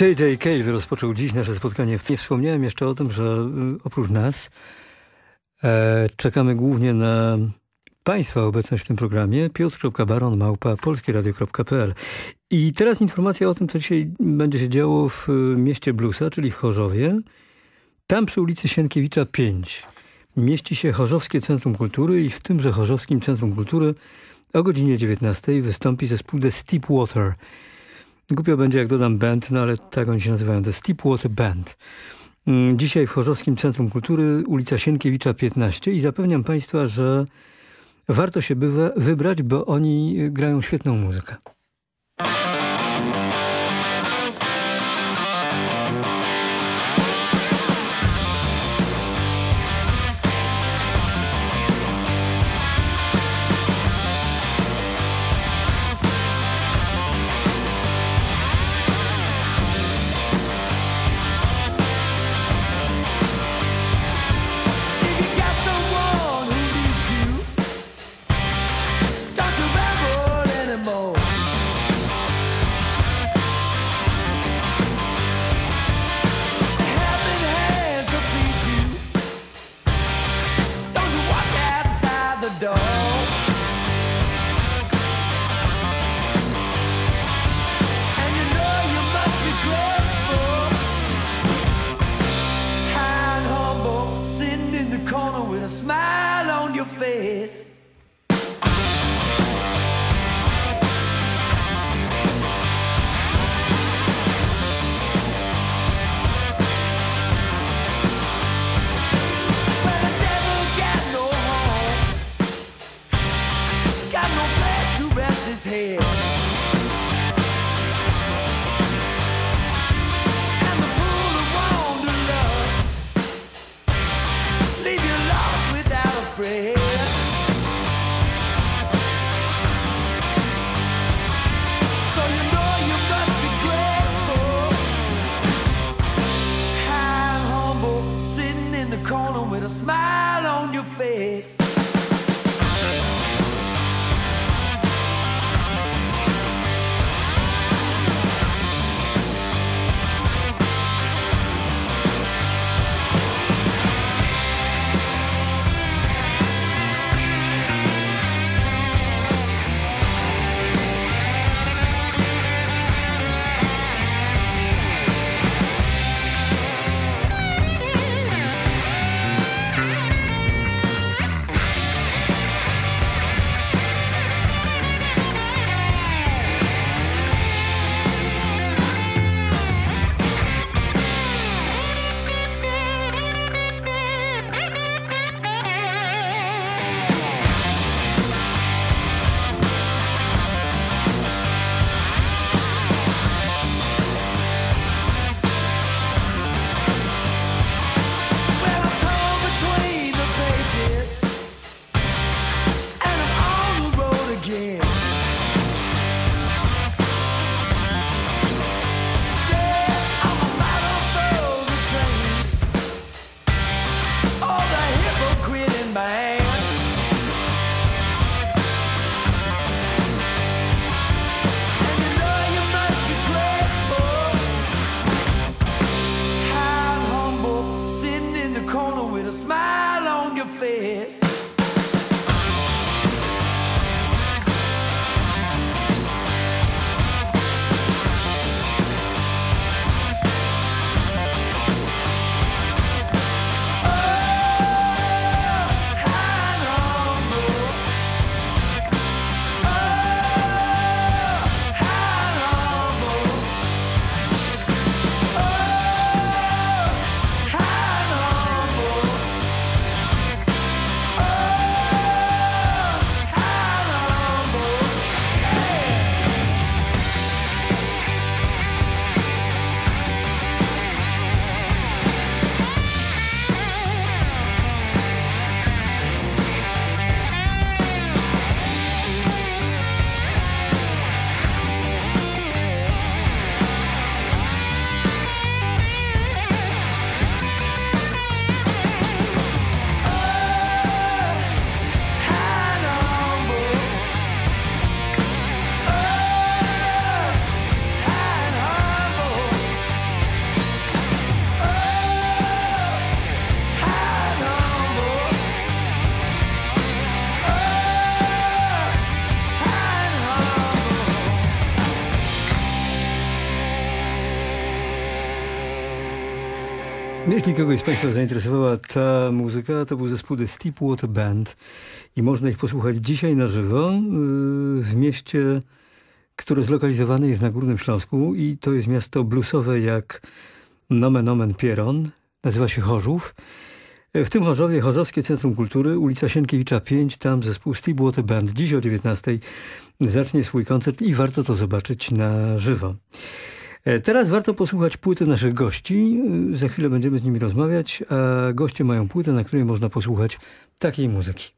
J.J. Cale rozpoczął dziś nasze spotkanie. Nie wspomniałem jeszcze o tym, że y, oprócz nas e, czekamy głównie na Państwa obecność w tym programie. Piotr.baron małpa polskieradio.pl I teraz informacja o tym, co dzisiaj będzie się działo w y, mieście Blusa, czyli w Chorzowie. Tam przy ulicy Sienkiewicza 5 mieści się Chorzowskie Centrum Kultury i w tymże Chorzowskim Centrum Kultury o godzinie 19 wystąpi zespół The Steepwater. Głupio będzie, jak dodam band, no ale tak oni się nazywają, The Steepwater Band. Mm, Dzisiaj w Chorzowskim Centrum Kultury, ulica Sienkiewicza 15 i zapewniam Państwa, że warto się bywa, wybrać, bo oni grają świetną muzykę. Kogoś z Państwa zainteresowała ta muzyka, to był zespół The Steepwater Band i można ich posłuchać dzisiaj na żywo yy, w mieście, które zlokalizowane jest na Górnym Śląsku i to jest miasto bluesowe jak nomen omen Pieron, nazywa się Chorzów. W tym Chorzowie Chorzowskie Centrum Kultury, ulica Sienkiewicza 5, tam zespół Steepwater Band. Dziś o 19 zacznie swój koncert i warto to zobaczyć na żywo. E, Teraz warto posłuchać płyty naszych gości. E, Za chwilę będziemy z nimi rozmawiać, a goście mają płytę, na której można posłuchać takiej muzyki.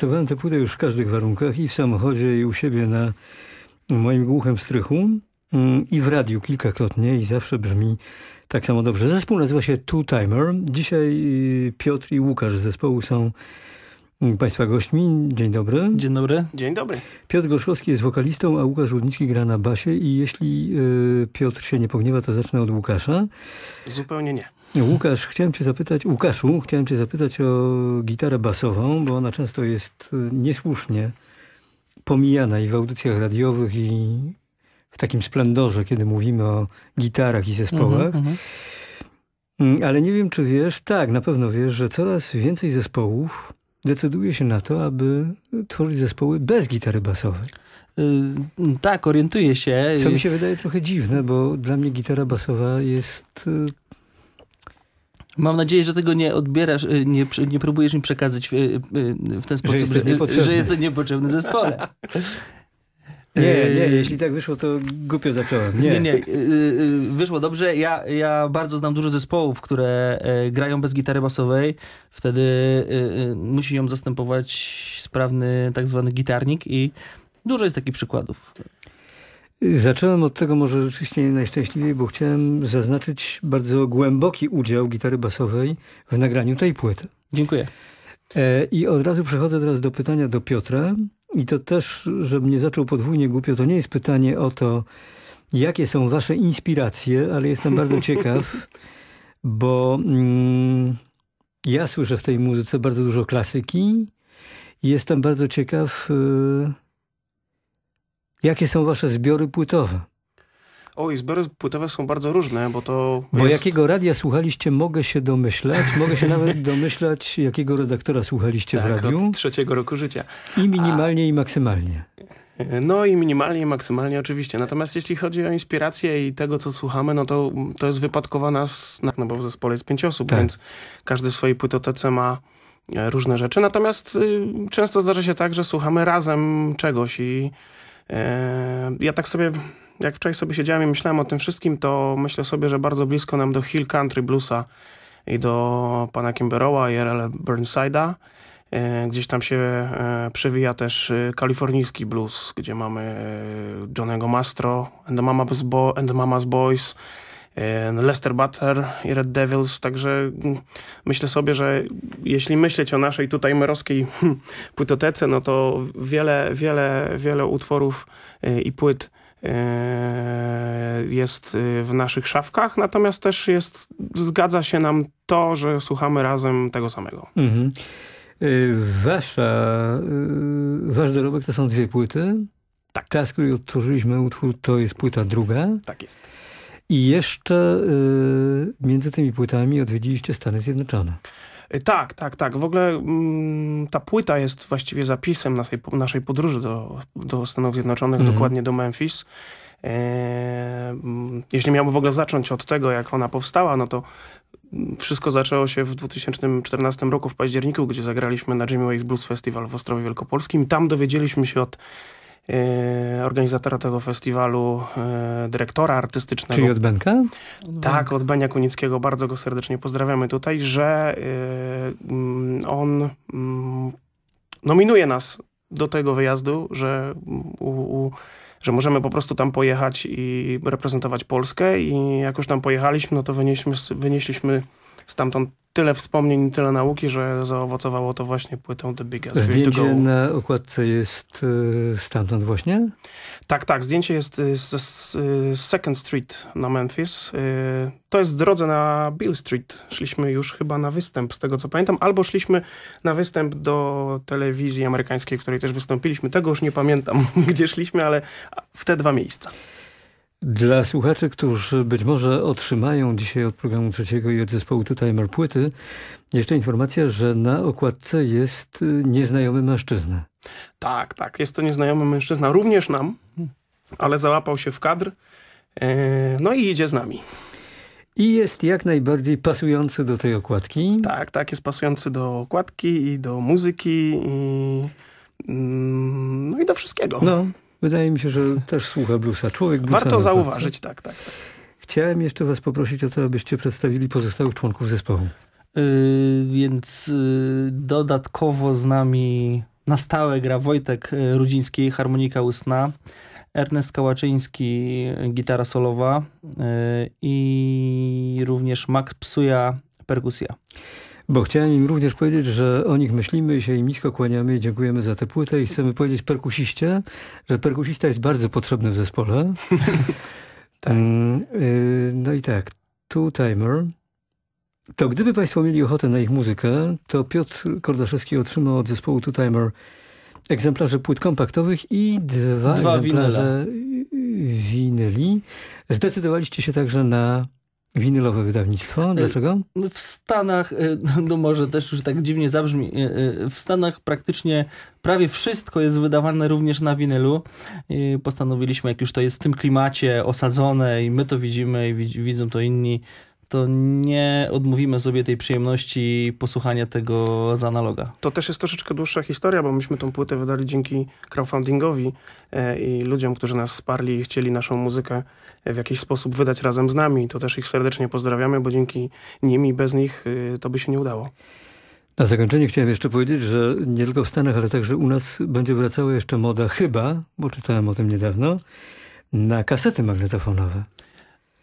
Testowałem tę płytę już w każdych warunkach i w samochodzie i u siebie na moim głuchym strychu mm, i w radiu kilkakrotnie i zawsze brzmi tak samo dobrze. Zespół nazywa się Two Timer. Dzisiaj y, Piotr i Łukasz z zespołu są mm, Państwa gośćmi. Dzień dobry. Dzień dobry. Dzień dobry. Piotr Gorzkowski jest wokalistą, a Łukasz Rudnicki gra na basie i jeśli y, Piotr się nie pogniewa, to zacznę od Łukasza. Zupełnie nie. Łukasz, chciałem cię zapytać, Łukaszu, chciałem cię zapytać o gitarę basową, bo ona często jest y, niesłusznie pomijana i w audycjach radiowych i w takim splendorze, kiedy mówimy o gitarach i zespołach. Mhm, mhm. Mm, Ale nie wiem, czy wiesz, tak, na pewno wiesz, że coraz więcej zespołów decyduje się na to, aby tworzyć zespoły bez gitary basowej. Y, tak, orientuję się. Co mi się wydaje trochę dziwne, bo dla mnie gitara basowa jest... Mam nadzieję, że tego nie odbierasz, y, nie, nie próbujesz mi przekazać y, y, w ten sposób, jesteś niepotrzebny. że jest to niepotrzebny w zespole. Nie, nie, jeśli tak wyszło, to głupio zacząłem. Nie, Nie, nie. Wyszło dobrze. Ja, ja bardzo znam dużo zespołów, które e, grają bez gitary basowej. Wtedy musi ją zastępować sprawny tak zwany gitarnik i dużo jest takich przykładów. Zacząłem od tego może rzeczywiście najszczęśliwiej, bo chciałem zaznaczyć bardzo głęboki udział gitary basowej w nagraniu tej płyty. Dziękuję. E, I od razu przechodzę teraz do pytania do Piotra. I to też, żebym nie zaczął podwójnie głupio, to nie jest pytanie o to, jakie są wasze inspiracje, ale jestem bardzo ciekaw, bo mm, ja słyszę w tej muzyce bardzo dużo klasyki i jestem bardzo ciekaw, y, jakie są wasze zbiory płytowe. Oj, zbiory płytowe są bardzo różne, bo to Bo jest... jakiego radia słuchaliście, mogę się domyślać. Mogę się nawet domyślać, jakiego redaktora słuchaliście w tak, radiu. od trzeciego roku życia. I minimalnie, i maksymalnie. No i minimalnie, i maksymalnie oczywiście. Natomiast jeśli chodzi o inspirację i tego, co słuchamy, no to to jest wypadkowa nas, no bo w zespole jest pięć osób, Tak. więc każdy w swojej płytotece ma e, różne rzeczy. Natomiast y, często zdarza się tak, że słuchamy razem czegoś i e, ja tak sobie, jak wczoraj sobie siedziałem i myślałem o tym wszystkim, to myślę sobie, że bardzo blisko nam do Hill Country Bluesa i do pana Kimberowa i R.L. Burnside'a. E, Gdzieś tam się e, przewija też e, kalifornijski blues, gdzie mamy e, Johnego Mastro and Bo and Mama's Boys, e, Lester Butler i Red Devils, także mm, myślę sobie, że jeśli myśleć o naszej tutaj merowskiej płytotece, no to wiele, wiele, wiele utworów e, i płyt e, jest e, w naszych szafkach, natomiast też jest, zgadza się nam to, że słuchamy razem tego samego. Mhm. Wasza, wasz dorobek to są dwie płyty. Tak. Ta, z której odtworzyliśmy utwór, to jest płyta druga. Tak jest. I jeszcze y, między tymi płytami odwiedziliście Stany Zjednoczone. Y, Tak, tak, tak. W ogóle mm, ta płyta jest właściwie zapisem naszej, naszej podróży do, do Stanów Zjednoczonych, Mhm. dokładnie do Memphis. E, jeśli miałbym w ogóle zacząć od tego, jak ona powstała, no to mm, wszystko zaczęło się w 2014 roku w październiku, gdzie zagraliśmy na Jimmy Wake's Blues Festival w Ostrowie Wielkopolskim. Tam dowiedzieliśmy się od organizatora tego festiwalu, e, dyrektora artystycznego. Czyli od Benka? Tak, od Benia Kunickiego. Bardzo go serdecznie pozdrawiamy tutaj, że y, mm, on mm, nominuje nas do tego wyjazdu, że, u, u, że możemy po prostu tam pojechać i reprezentować Polskę i jak już tam pojechaliśmy, no to wynieśliśmy, wynieśliśmy stamtąd tyle wspomnień, tyle nauki, że zaowocowało to właśnie płytą The Biggest Zdjęcie na okładce jest y, stamtąd właśnie? Tak, tak. Zdjęcie jest y, z, z, z Second Street na Memphis. Y, To jest w drodze na Bill Street. Szliśmy już chyba na występ, z tego co pamiętam, albo szliśmy na występ do telewizji amerykańskiej, w której też wystąpiliśmy. Tego już nie pamiętam, gdzie szliśmy, ale w te dwa miejsca. Dla słuchaczy, którzy być może otrzymają dzisiaj od programu trzeciego i od zespołu Tutaj Mer płyty, jeszcze informacja, że na okładce jest y, nieznajomy mężczyzna. Tak, tak. Jest to nieznajomy mężczyzna, również nam, ale załapał się w kadr. e, No i idzie z nami. I jest jak najbardziej pasujący do tej okładki. Tak, tak, jest pasujący do okładki i do muzyki i, mm, no i do wszystkiego. No, wydaje mi się, że też słucha bluesa. Człowiek bluesa Warto zauważyć, tak, tak. tak. Chciałem jeszcze was poprosić o to, abyście przedstawili pozostałych członków zespołu. Y, więc y, dodatkowo z nami na stałe gra Wojtek e, Rudziński, harmonika ustna, Ernest Kałaczyński, gitara solowa e, i również Max Psuja, perkusja. Bo chciałem im również powiedzieć, że o nich myślimy i się im nisko kłaniamy i dziękujemy za tę płytę i chcemy powiedzieć perkusiście, że perkusista jest bardzo potrzebny w zespole. tak. No i tak, Two Timer. To gdyby Państwo mieli ochotę na ich muzykę, to Piotr Kordaszewski otrzymał od zespołu Two Timer egzemplarze płyt kompaktowych i dwa, Dwa egzemplarze winyli. Zdecydowaliście się także na winylowe wydawnictwo. Dlaczego? W Stanach, y, no może też już tak dziwnie zabrzmi, y, y, w Stanach praktycznie prawie wszystko jest wydawane również na winylu. Postanowiliśmy, jak już to jest w tym klimacie osadzone i my to widzimy i widz- widzą to inni, to nie odmówimy sobie tej przyjemności posłuchania tego z analoga. To też jest troszeczkę dłuższa historia, bo myśmy tą płytę wydali dzięki crowdfundingowi e, i ludziom, którzy nas wsparli i chcieli naszą muzykę w jakiś sposób wydać razem z nami. To też ich serdecznie pozdrawiamy, bo dzięki nim i bez nich y, to by się nie udało. Na zakończenie chciałem jeszcze powiedzieć, że nie tylko w Stanach, ale także u nas będzie wracała jeszcze moda chyba, bo czytałem o tym niedawno, na kasety magnetofonowe.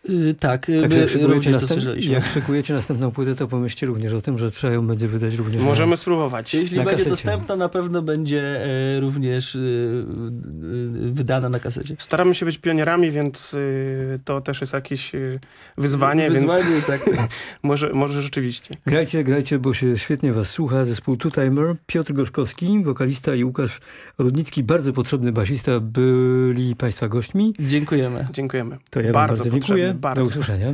Y, tak, y, Także jak szykujecie, następ... jak szykujecie następną płytę, to pomyślcie również o tym, że trzeba ją będzie wydać również Możemy na... spróbować. Jeśli na będzie kasecie. dostępna, na pewno będzie e, również e, wydana na kasecie. Staramy się być pionierami, więc y, to też jest jakieś y, wyzwanie, Wyzwanie, więc tak. może, może rzeczywiście. Grajcie, grajcie, bo się świetnie was słucha. Zespół Two Timer, Piotr Gorzkowski, wokalista i Łukasz Rudnicki, bardzo potrzebny basista, byli Państwa gośćmi. Dziękujemy. Dziękujemy. To ja Bardzo bardzo potrzebny, dziękuję. Bardzo. Do usłyszenia.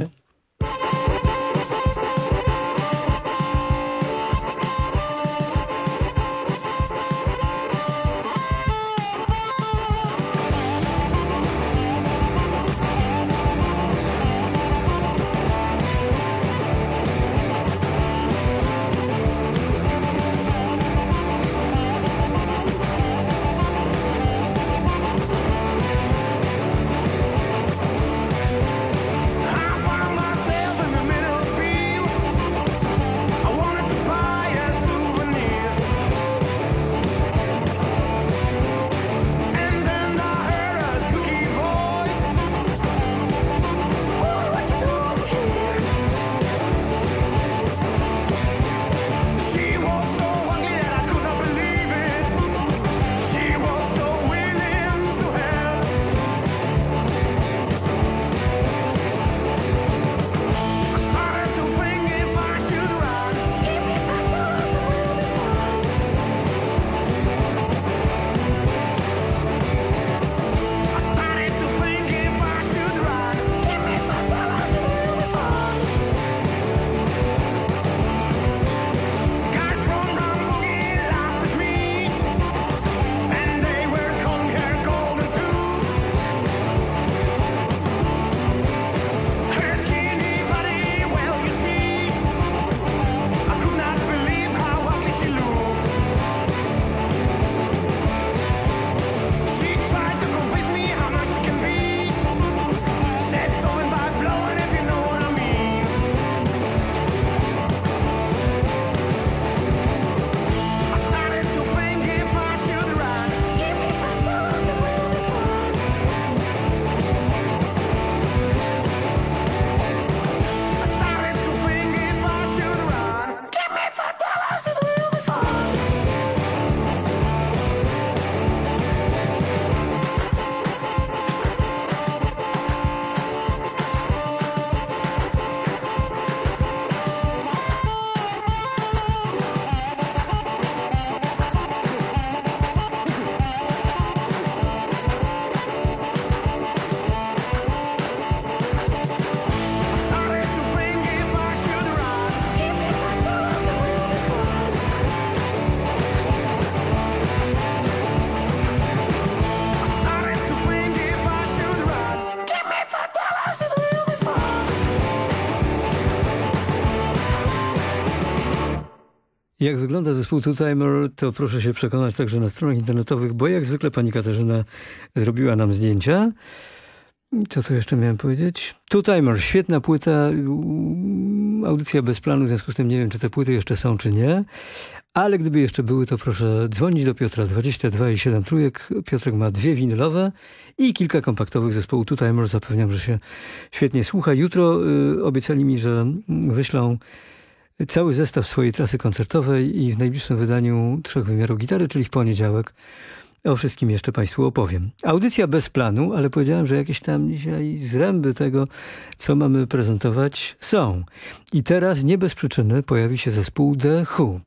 Jak wygląda zespół Two Timer, to proszę się przekonać także na stronach internetowych, bo jak zwykle pani Katarzyna zrobiła nam zdjęcia. Co tu jeszcze miałem powiedzieć? Two Timer, świetna płyta. audycja bez planu, w związku z tym nie wiem, czy te płyty jeszcze są, czy nie. Ale gdyby jeszcze były, to proszę dzwonić do Piotra 22 i 7 trójek. Piotrek ma dwie winylowe i kilka kompaktowych zespołu Two Timer. Zapewniam, że się świetnie słucha. Jutro y, obiecali mi, że wyślą cały zestaw swojej trasy koncertowej i w najbliższym wydaniu trzech wymiarów gitary, czyli w poniedziałek. O wszystkim jeszcze Państwu opowiem. Audycja bez planu, ale powiedziałem, że jakieś tam dzisiaj zręby tego, co mamy prezentować, są. I teraz nie bez przyczyny pojawi się zespół The Who.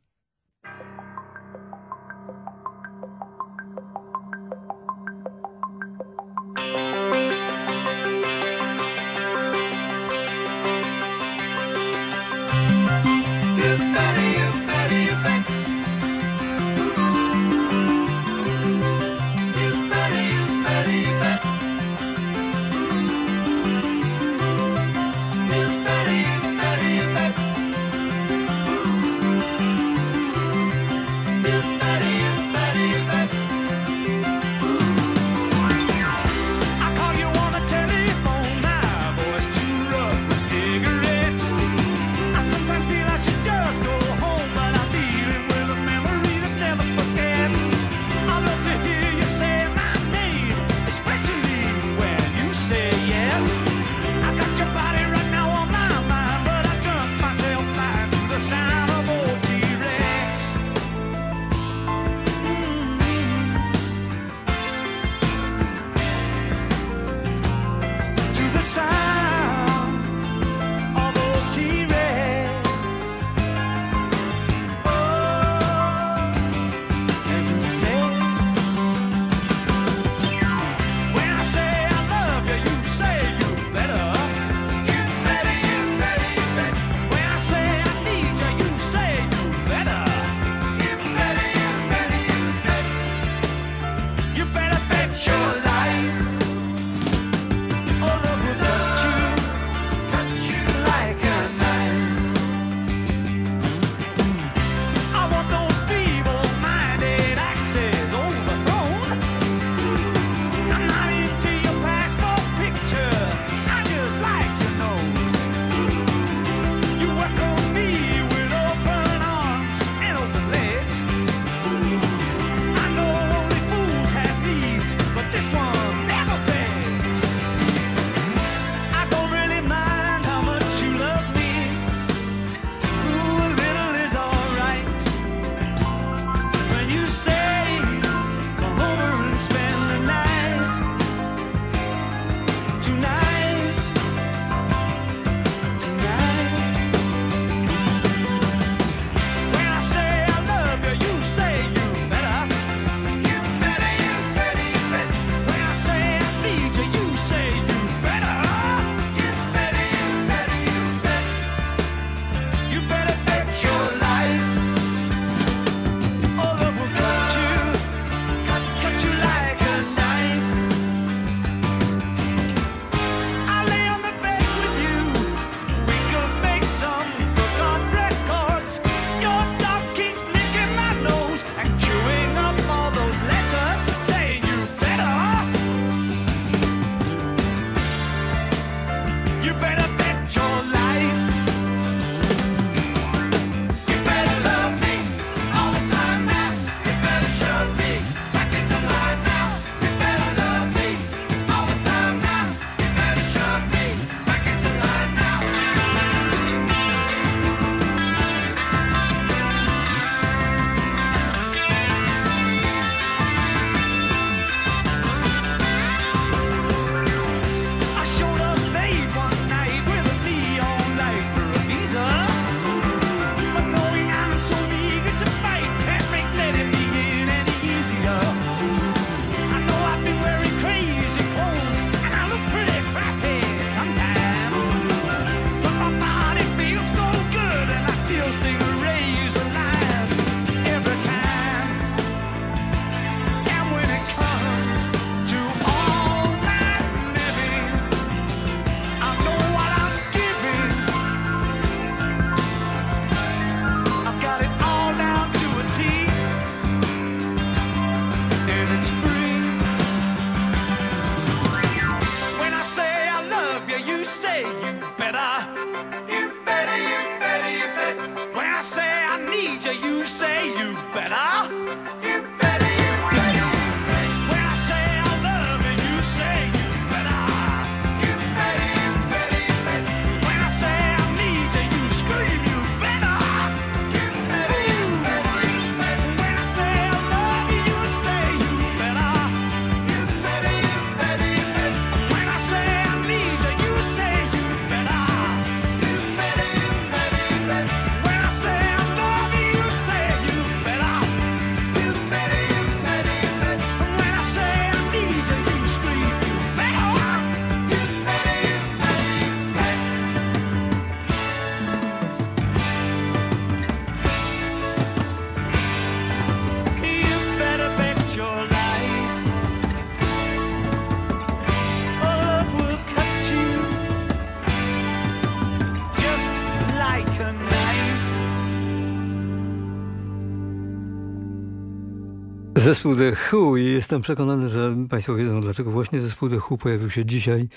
Zespół The Who i jestem przekonany, że Państwo wiedzą, dlaczego właśnie zespół The Who pojawił się dzisiaj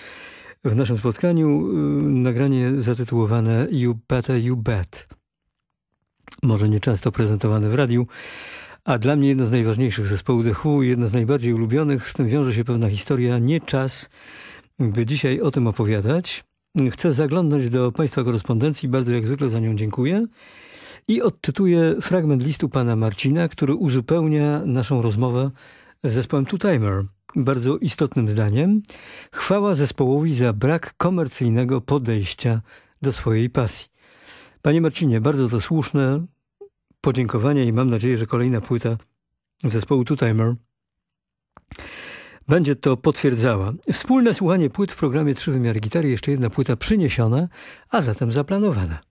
w naszym spotkaniu. Yy, Nagranie zatytułowane You Better You Bet. Może nie często prezentowane w radiu, a dla mnie jedno z najważniejszych zespołów The Who jedno z najbardziej ulubionych. Z tym wiąże się pewna historia. Nie czas, by dzisiaj o tym opowiadać. Chcę zaglądnąć do Państwa korespondencji. Bardzo jak zwykle za nią dziękuję. I odczytuję fragment listu pana Marcina, który uzupełnia naszą rozmowę z zespołem Two Timer. Bardzo istotnym zdaniem. Chwała zespołowi za brak komercyjnego podejścia do swojej pasji. Panie Marcinie, bardzo to słuszne podziękowania i mam nadzieję, że kolejna płyta zespołu Two Timer będzie to potwierdzała. Wspólne słuchanie płyt w programie Trzy Wymiary Gitary, jeszcze jedna płyta przyniesiona, a zatem zaplanowana.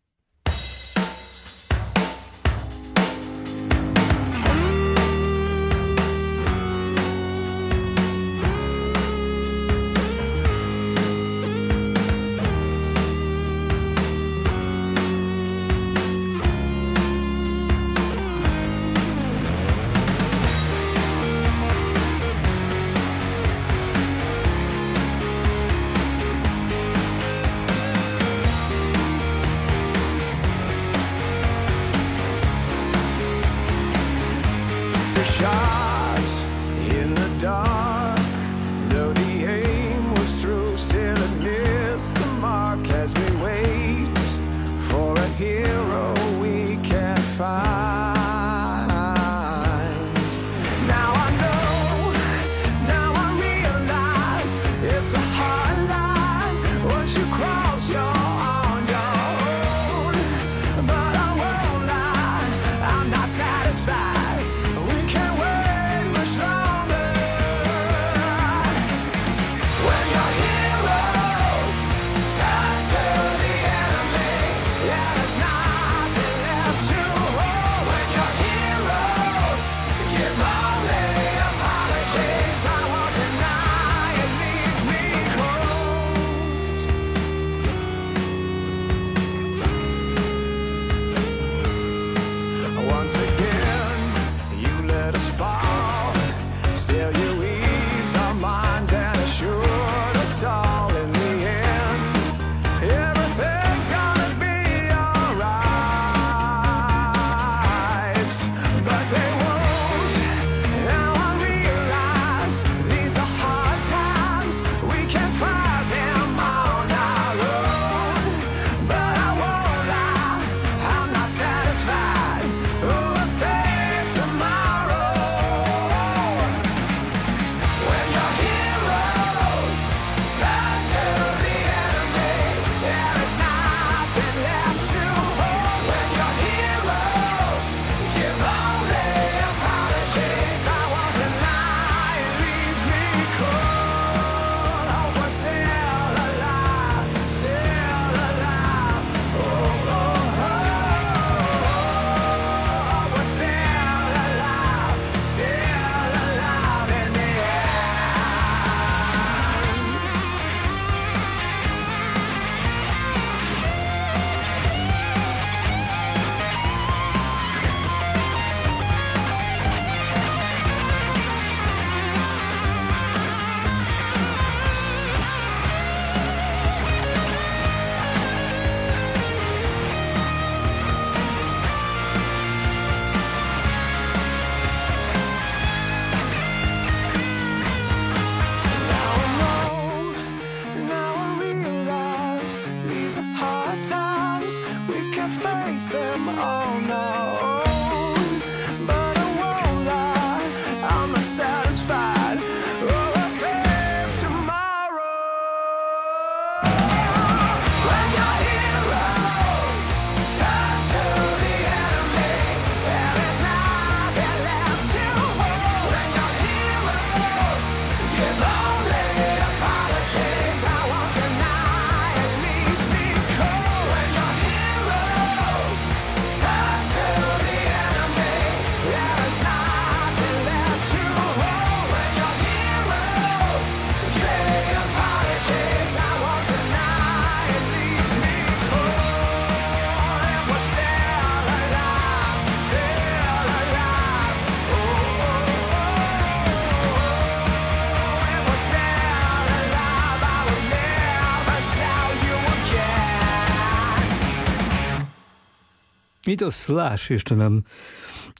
I to Slash jeszcze nam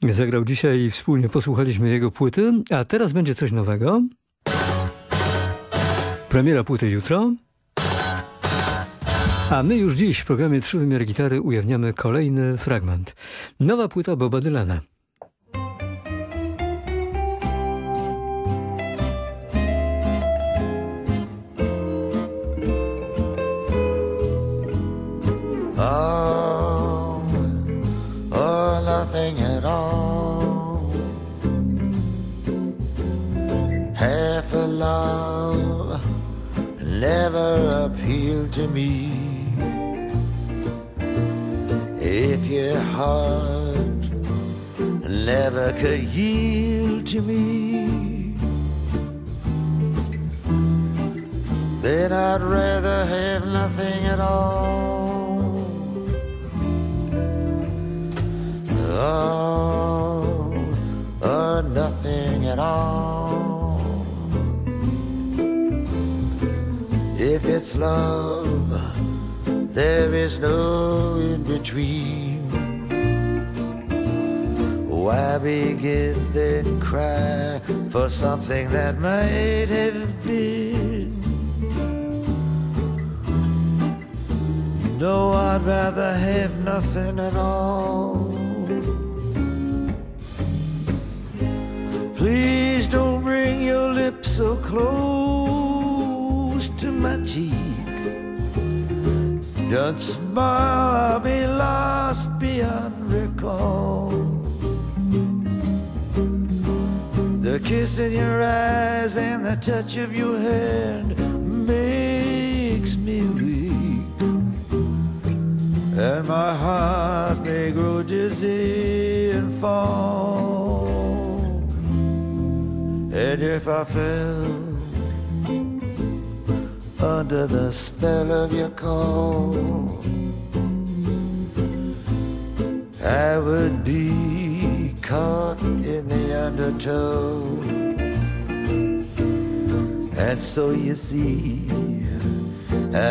zagrał dzisiaj i wspólnie posłuchaliśmy jego płyty. A teraz będzie coś nowego. Premiera płyty jutro. A my już dziś w programie Trzy Wymiary Gitary ujawniamy kolejny fragment. Nowa płyta Boba Dylana.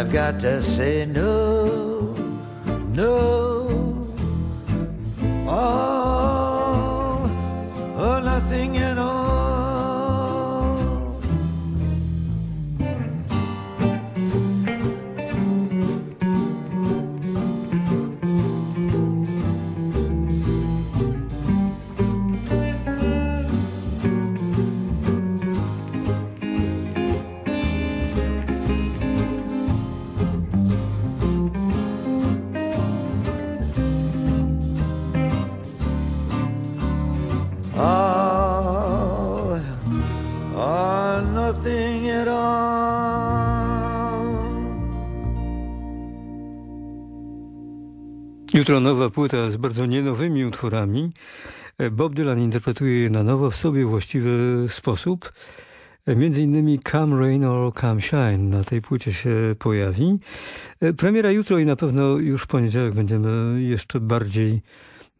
I've got to say no, utworami. Bob Dylan interpretuje je na nowo w sobie właściwy sposób. Między innymi Come Rain or Come Shine na tej płycie się pojawi. Premiera jutro i na pewno już w poniedziałek będziemy jeszcze bardziej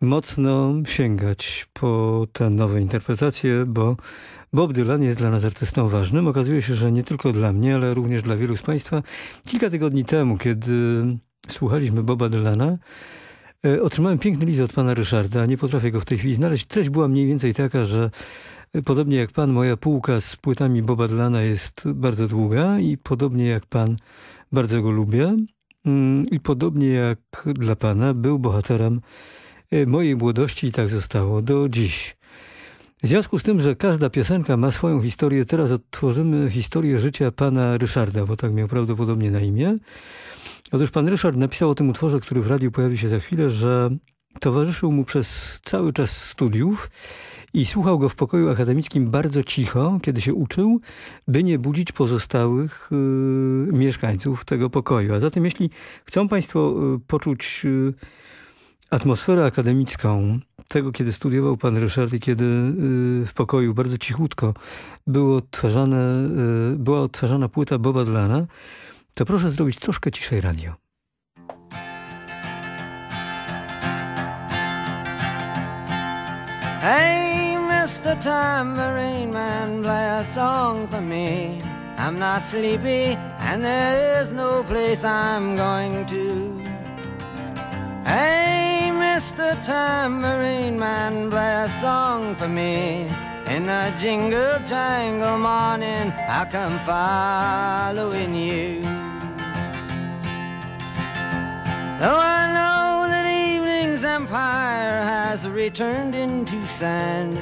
mocno sięgać po te nowe interpretacje, bo Bob Dylan jest dla nas artystą ważnym. Okazuje się, że nie tylko dla mnie, ale również dla wielu z Państwa. Kilka tygodni temu, kiedy słuchaliśmy Boba Dylana, otrzymałem piękny list od pana Ryszarda. Nie potrafię go w tej chwili znaleźć. Treść była mniej więcej taka, że e, podobnie jak pan, moja półka z płytami Boba Dylana jest bardzo długa i podobnie jak pan, bardzo go lubię. Mm, I podobnie jak dla pana, był bohaterem e, mojej młodości i tak zostało do dziś. W związku z tym, że każda piosenka ma swoją historię, teraz odtworzymy historię życia pana Ryszarda, bo tak miał prawdopodobnie na imię. Otóż pan Ryszard napisał o tym utworze, który w radiu pojawi się za chwilę, że towarzyszył mu przez cały czas studiów i słuchał go w pokoju akademickim bardzo cicho, kiedy się uczył, by nie budzić pozostałych y, mieszkańców tego pokoju. A zatem jeśli chcą państwo y, poczuć y, atmosferę akademicką tego, kiedy studiował pan Ryszard i kiedy y, w pokoju bardzo cichutko było odtwarzane, y, była odtwarzana płyta Boba Dylana, to proszę zrobić troszkę ciszej radio. Hey, Mr. Tambourine Man, play a song for me. I'm not sleepy, and there is no place I'm going to. Hey, Mr. Tambourine Man, play a song for me. In the jingle jangle morning, I come following you. Though I know that evening's empire has returned into sand,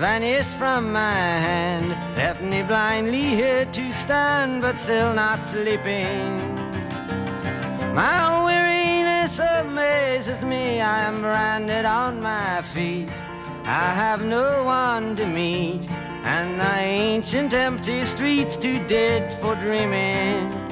vanished from my hand, left me blindly here to stand, but still not sleeping. My weariness amazes me, I am branded on my feet. I have no one to meet, and the ancient empty streets too dead for dreaming.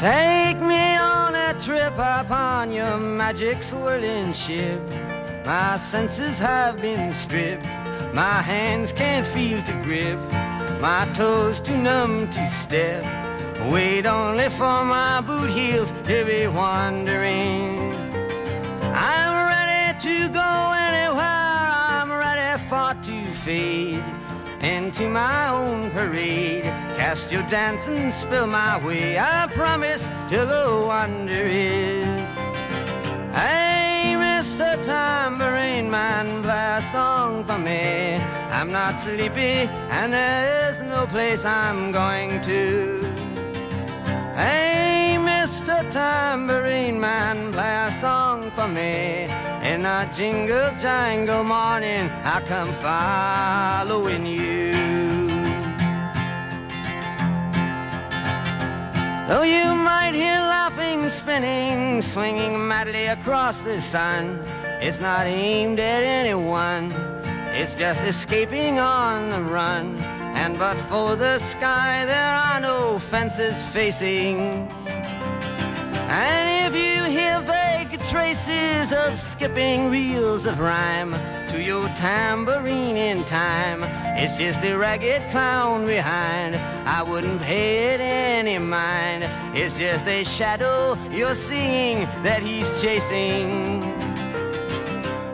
Take me on a trip upon your magic swirling ship. My senses have been stripped. My hands can't feel to grip. My toes too numb to step. Wait only for my boot heels to be wandering. I'm ready to go anywhere. I'm ready for to fade into my own parade. Cast your dance and spill my way. I promise to go under it. Hey, Mr. Tambourine Man, play a song for me. I'm not sleepy, and there is no place I'm going to. Hey, Mr. Tambourine Man, play a song for me. In a jingle jangle morning, I come following you. Though you might hear laughing, spinning, swinging madly across the sun, it's not aimed at anyone. It's just escaping on the run. And but for the sky, there are no fences facing. And if you hear vague traces of skipping reels of rhyme to your tambourine in time, it's just a ragged clown behind. I wouldn't pay it any mind. It's just a shadow you're seeing that he's chasing.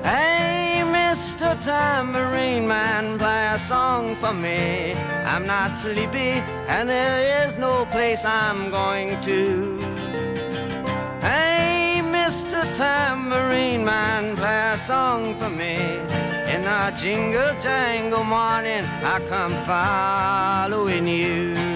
Hey, Mr. Tambourine Man, play a song for me. I'm not sleepy, and there is no place I'm going to. Hey, Mr. Tambourine Man, play a song for me. In the jingle jangle morning, I come following you.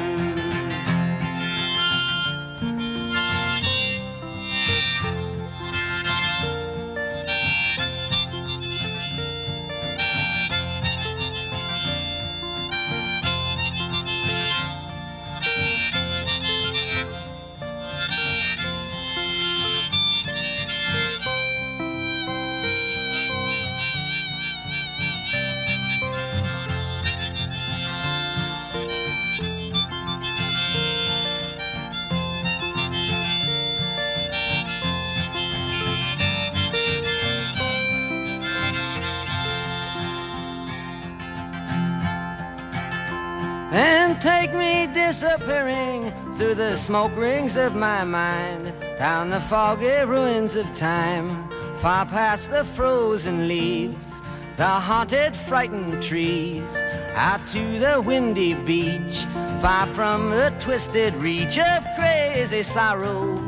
And take me disappearing through the smoke rings of my mind, down the foggy ruins of time, far past the frozen leaves, the haunted, frightened trees, out to the windy beach, far from the twisted reach of crazy sorrow.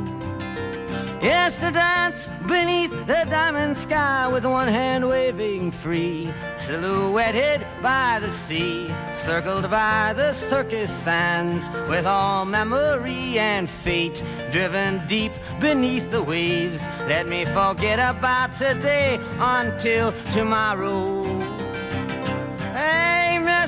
Yes, to dance beneath the diamond sky with one hand waving free, silhouetted by the sea, circled by the circus sands, with all memory and fate driven deep beneath the waves. Let me forget about today until tomorrow. Hey,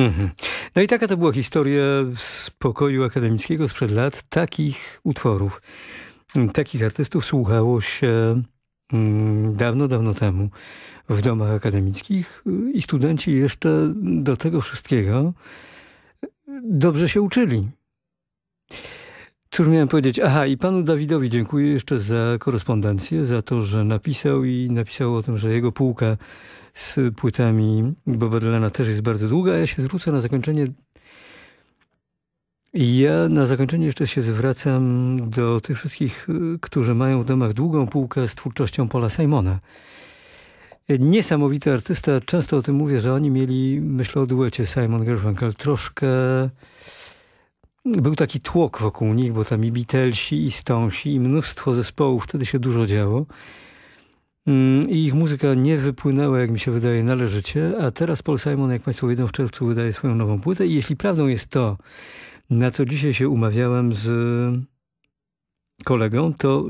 Mhm. No i taka to była historia z pokoju akademickiego sprzed lat. Takich utworów, takich artystów słuchało się dawno, dawno temu w domach akademickich y, i studenci jeszcze do tego wszystkiego dobrze się uczyli. Cóż miałem powiedzieć? Aha, i panu Dawidowi dziękuję jeszcze za korespondencję, za to, że napisał i napisał o tym, że jego półka z płytami Boba Dylana też jest bardzo długa. Ja się zwrócę na zakończenie. Ja na zakończenie jeszcze się zwracam do tych wszystkich, y, którzy mają w domach długą półkę z twórczością Paula Simona. Niesamowity artysta. Często o tym mówię, że oni mieli, myślę o duecie Simon Garfunkel, troszkę był taki tłok wokół nich, bo tam i Beatlesi, i Stonesi, i mnóstwo zespołów, wtedy się dużo działo. Mm, I ich muzyka nie wypłynęła, jak mi się wydaje, należycie, a teraz Paul Simon, jak Państwo wiedzą, w czerwcu wydaje swoją nową płytę i jeśli prawdą jest to, na co dzisiaj się umawiałem z kolegą, to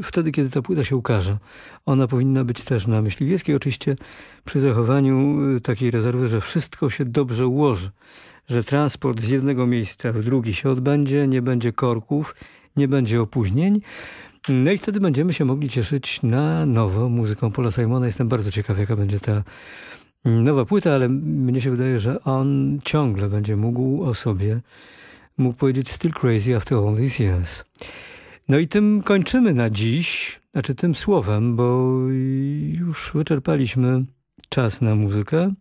y, wtedy, kiedy ta płyta się ukaże, ona powinna być też na Myśliwieckiej, oczywiście przy zachowaniu y, takiej rezerwy, że wszystko się dobrze ułoży, że transport z jednego miejsca w drugi się odbędzie, nie będzie korków, nie będzie opóźnień. No i wtedy będziemy się mogli cieszyć na nowo muzyką Paula Simona. Jestem bardzo ciekaw, jaka będzie ta nowa płyta, ale mnie się wydaje, że on ciągle będzie mógł o sobie mógł powiedzieć still crazy after all these years. No i tym kończymy na dziś, znaczy tym słowem, bo już wyczerpaliśmy czas na muzykę.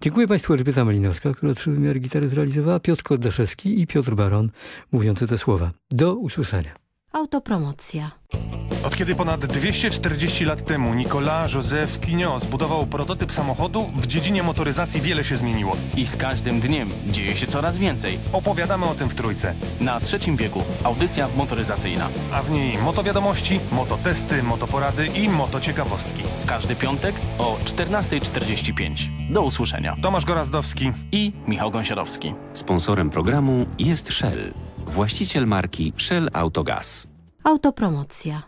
Dziękuję Państwu Elżbieta Malinowska, która trzy wymiary gitary zrealizowała, Piotr Kordaszewski i Piotr Baron mówiący te słowa. Do usłyszenia. Autopromocja. Od kiedy ponad 240 lat temu Nicolas Joseph Pignot zbudował prototyp samochodu, w dziedzinie motoryzacji wiele się zmieniło. I z każdym dniem dzieje się coraz więcej. Opowiadamy o tym w Trójce. Na trzecim biegu audycja motoryzacyjna. A w niej motowiadomości, mototesty, motoporady i motociekawostki. W każdy piątek o 14.45. Do usłyszenia. Tomasz Gorazdowski i Michał Gąsiorowski. Sponsorem programu jest Shell, właściciel marki Shell Autogaz. Autopromocja.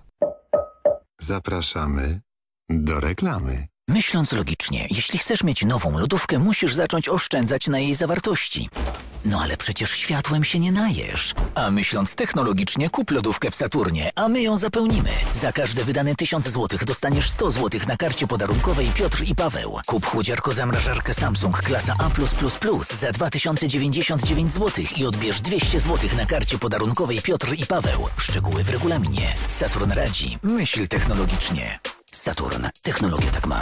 Zapraszamy do reklamy. Myśląc logicznie, jeśli chcesz mieć nową lodówkę, musisz zacząć oszczędzać na jej zawartości. No ale przecież światłem się nie najesz. A myśląc technologicznie, kup lodówkę w Saturnie, a my ją zapełnimy. Za każde wydane 1000 zł dostaniesz 100 zł na karcie podarunkowej Piotr i Paweł. Kup chłodziarko-zamrażarkę Samsung klasa A+++ za 2099 zł i odbierz 200 zł na karcie podarunkowej Piotr i Paweł. Szczegóły w regulaminie. Saturn radzi. Myśl technologicznie. Saturn. Technologia tak ma.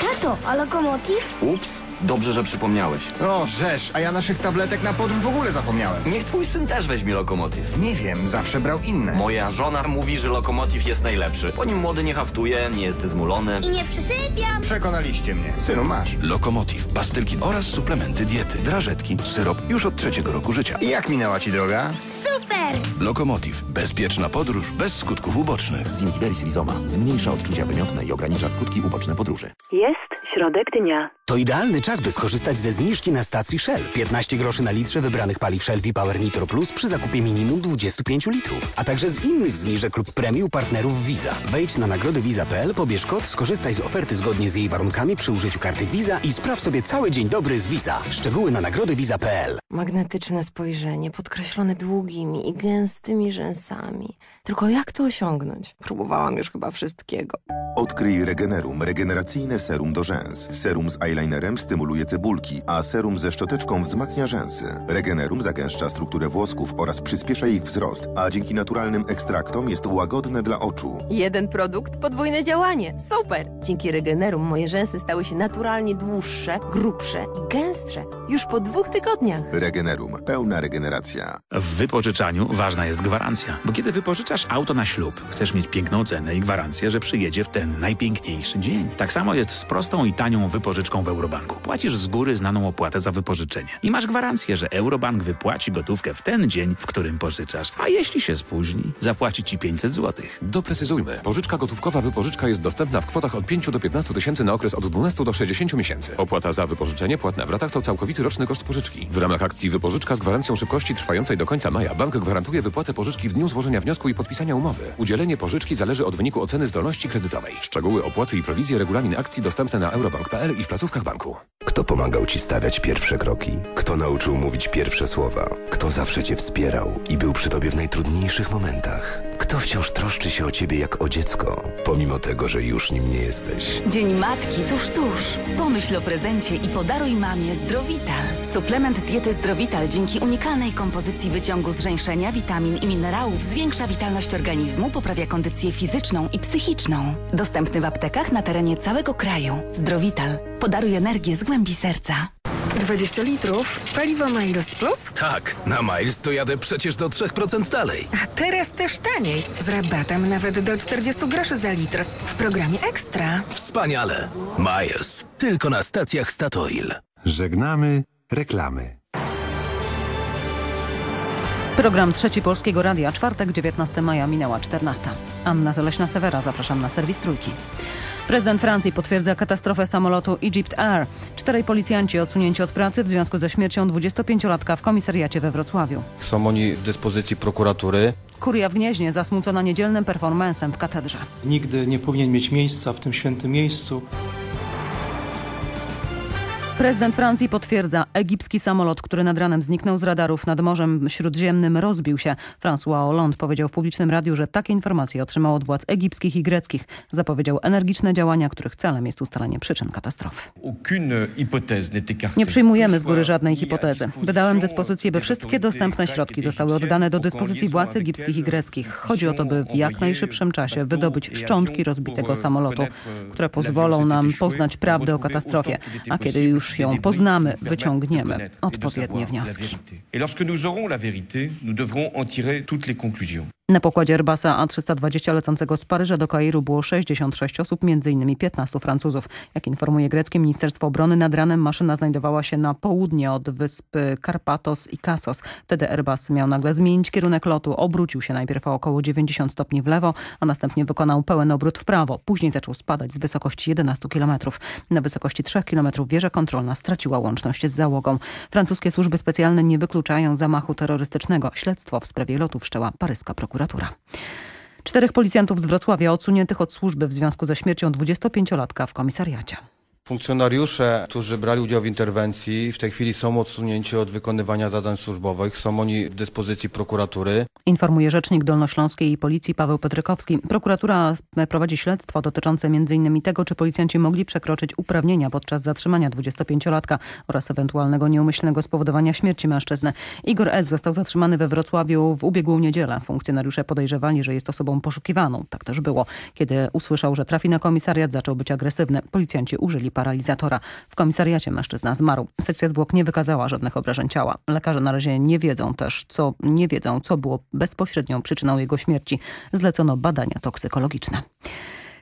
Tato, a lokomotiv? Ups, dobrze, że przypomniałeś. O, rzesz, a ja naszych tabletek na podróż w ogóle zapomniałem. Niech twój syn też weźmie lokomotyw. Nie wiem, zawsze brał inne. Moja żona mówi, że lokomotyw jest najlepszy. Po nim młody nie haftuje, nie jest zmulony. I nie przysypiam. Przekonaliście mnie. Synu, masz. Lokomotiv, pastylki oraz suplementy diety, drażetki, syrop już od trzeciego roku życia. I jak minęła ci droga? Super! Lokomotiv, bezpieczna podróż bez skutków ubocznych. Zinhiberis Rizoma zmniejsza odczucia wymiotne i ogranicza skutki uboczne podróży. Jest środek dnia. To idealny czas, by skorzystać ze zniżki na stacji Shell. 15 groszy na litrze wybranych paliw Shell V-Power Nitro Plus przy zakupie minimum 25 litrów. A także z innych zniżek lub premii u partnerów Visa. Wejdź na nagrody Visa.pl, pobierz kod, skorzystaj z oferty zgodnie z jej warunkami przy użyciu karty Visa i spraw sobie cały dzień dobry z Visa. Szczegóły na nagrody Visa.pl. Magnetyczne spojrzenie, podkreślone długimi i gęstymi rzęsami. Tylko jak to osiągnąć? Próbowałam już chyba wszystkiego. Odkryj Regenerum, regeneracyjne serum do rzęs. Serum z eyelinerem stymuluje cebulki, a serum ze szczoteczką wzmacnia rzęsy. Regenerum zagęszcza strukturę włosków oraz przyspiesza ich wzrost, a dzięki naturalnym ekstraktom jest łagodne dla oczu. Jeden produkt, podwójne działanie. Super! Dzięki Regenerum moje rzęsy stały się naturalnie dłuższe, grubsze i gęstsze. Już po dwóch tygodniach. Regenerum. Pełna regeneracja. W wypożyczaniu ważna jest gwarancja, bo kiedy wypożyczasz auto na ślub, chcesz mieć piękną cenę i gwarancję, że przyjedzie w ten najpiękniejszy dzień. Tak samo jest z prostą i tanią wypożyczką w Eurobanku. Płacisz z góry znaną opłatę za wypożyczenie i masz gwarancję, że Eurobank wypłaci gotówkę w ten dzień, w którym pożyczasz. A jeśli się spóźni, zapłaci ci 500 zł. Doprecyzujmy. Pożyczka gotówkowa wypożyczka jest dostępna w kwotach od 5 do 15 tysięcy na okres od 12 do 60 miesięcy. Opłata za wypożyczenie płatna w ratach to całkowity roczny koszt pożyczki. W ramach akcji wypożyczka z gwarancją szybkości trwającej do końca maja bank gwarantuje wypłatę pożyczki w dniu złożenia wniosku i podpisania umowy. Udzielenie pożyczki zależy od wyniku oceny zdolności kredytowej. Szczegóły opłaty i prowizje regulamin akcji dostępne na eurobank.pl i w placówkach banku. Kto pomagał ci stawiać pierwsze kroki? Kto nauczył mówić pierwsze słowa? Kto zawsze cię wspierał i był przy tobie w najtrudniejszych momentach? Kto wciąż troszczy się o ciebie jak o dziecko, pomimo tego, że już nim nie jesteś? Dzień Matki tuż, tuż. Pomyśl o prezencie i podaruj mamie Zdrowital. Suplement diety Zdrowital dzięki unikalnej kompozycji wyciągu zrzęszenia, witamin i minerałów zwiększa witalność organizmu, poprawia kondycję fizyczną i psychiczną. Dostępny w aptekach na terenie całego kraju. Zdrowital. Podaruj energię z głębi serca. 20 litrów. Paliwo Miles Plus? Tak, na Miles to jadę przecież do 3% dalej. A teraz też taniej. Z rabatem nawet do 40 groszy za litr. W programie Ekstra. Wspaniale. Miles. Tylko na stacjach Statoil. Żegnamy reklamy. Program Trzeci Polskiego Radia, czwartek, 19 maja, minęła 14. Anna Zaleśna-Sewera, zapraszam na serwis Trójki. Prezydent Francji potwierdza katastrofę samolotu Egypt Air. Czterej policjanci odsunięci od pracy w związku ze śmiercią 25-latka w komisariacie we Wrocławiu. Są oni w dyspozycji prokuratury. Kuria w Gnieźnie zasmucona niedzielnym performancem w katedrze. Nigdy nie powinien mieć miejsca w tym świętym miejscu. Prezydent Francji potwierdza, egipski samolot, który nad ranem zniknął z radarów nad Morzem Śródziemnym rozbił się. François Hollande powiedział w publicznym radiu, że takie informacje otrzymał od władz egipskich i greckich. Zapowiedział energiczne działania, których celem jest ustalenie przyczyn katastrofy. Nie przyjmujemy z góry żadnej hipotezy. Wydałem dyspozycję, by wszystkie dostępne środki zostały oddane do dyspozycji władz egipskich i greckich. Chodzi o to, by w jak najszybszym czasie wydobyć szczątki rozbitego samolotu, które pozwolą nam poznać prawdę o katastrofie. A kiedy już ją poznamy, wyciągniemy odpowiednie wnioski. Na pokładzie Airbusa A320 lecącego z Paryża do Kairu było 66 osób, m.in. 15 Francuzów. Jak informuje greckie Ministerstwo Obrony, nad ranem maszyna znajdowała się na południe od wysp Karpatos i Kasos. Wtedy Airbus miał nagle zmienić kierunek lotu. Obrócił się najpierw o około 90 stopni w lewo, a następnie wykonał pełen obrót w prawo. Później zaczął spadać z wysokości 11 km. Na wysokości 3 km wieża kontrolna straciła łączność z załogą. Francuskie służby specjalne nie wykluczają zamachu terrorystycznego. Śledztwo w sprawie lotu wszczęła paryska prokuratura. Czterech policjantów z Wrocławia odsuniętych od służby w związku ze śmiercią 25-latka w komisariacie. Funkcjonariusze, którzy brali udział w interwencji, w tej chwili są odsunięci od wykonywania zadań służbowych. Są oni w dyspozycji prokuratury. Informuje rzecznik Dolnośląskiej Policji Paweł Petrykowski. Prokuratura prowadzi śledztwo dotyczące m.in. tego, czy policjanci mogli przekroczyć uprawnienia podczas zatrzymania 25-latka oraz ewentualnego nieumyślnego spowodowania śmierci mężczyzny. Igor S. został zatrzymany we Wrocławiu w ubiegłą niedzielę. Funkcjonariusze podejrzewali, że jest osobą poszukiwaną. Tak też było. Kiedy usłyszał, że trafi na komisariat, zaczął być agresywny. Policjanci użyli paralizatora. W komisariacie mężczyzna zmarł. Sekcja zwłok nie wykazała żadnych obrażeń ciała. Lekarze na razie nie wiedzą też, co nie wiedzą, co było bezpośrednią przyczyną jego śmierci. Zlecono badania toksykologiczne.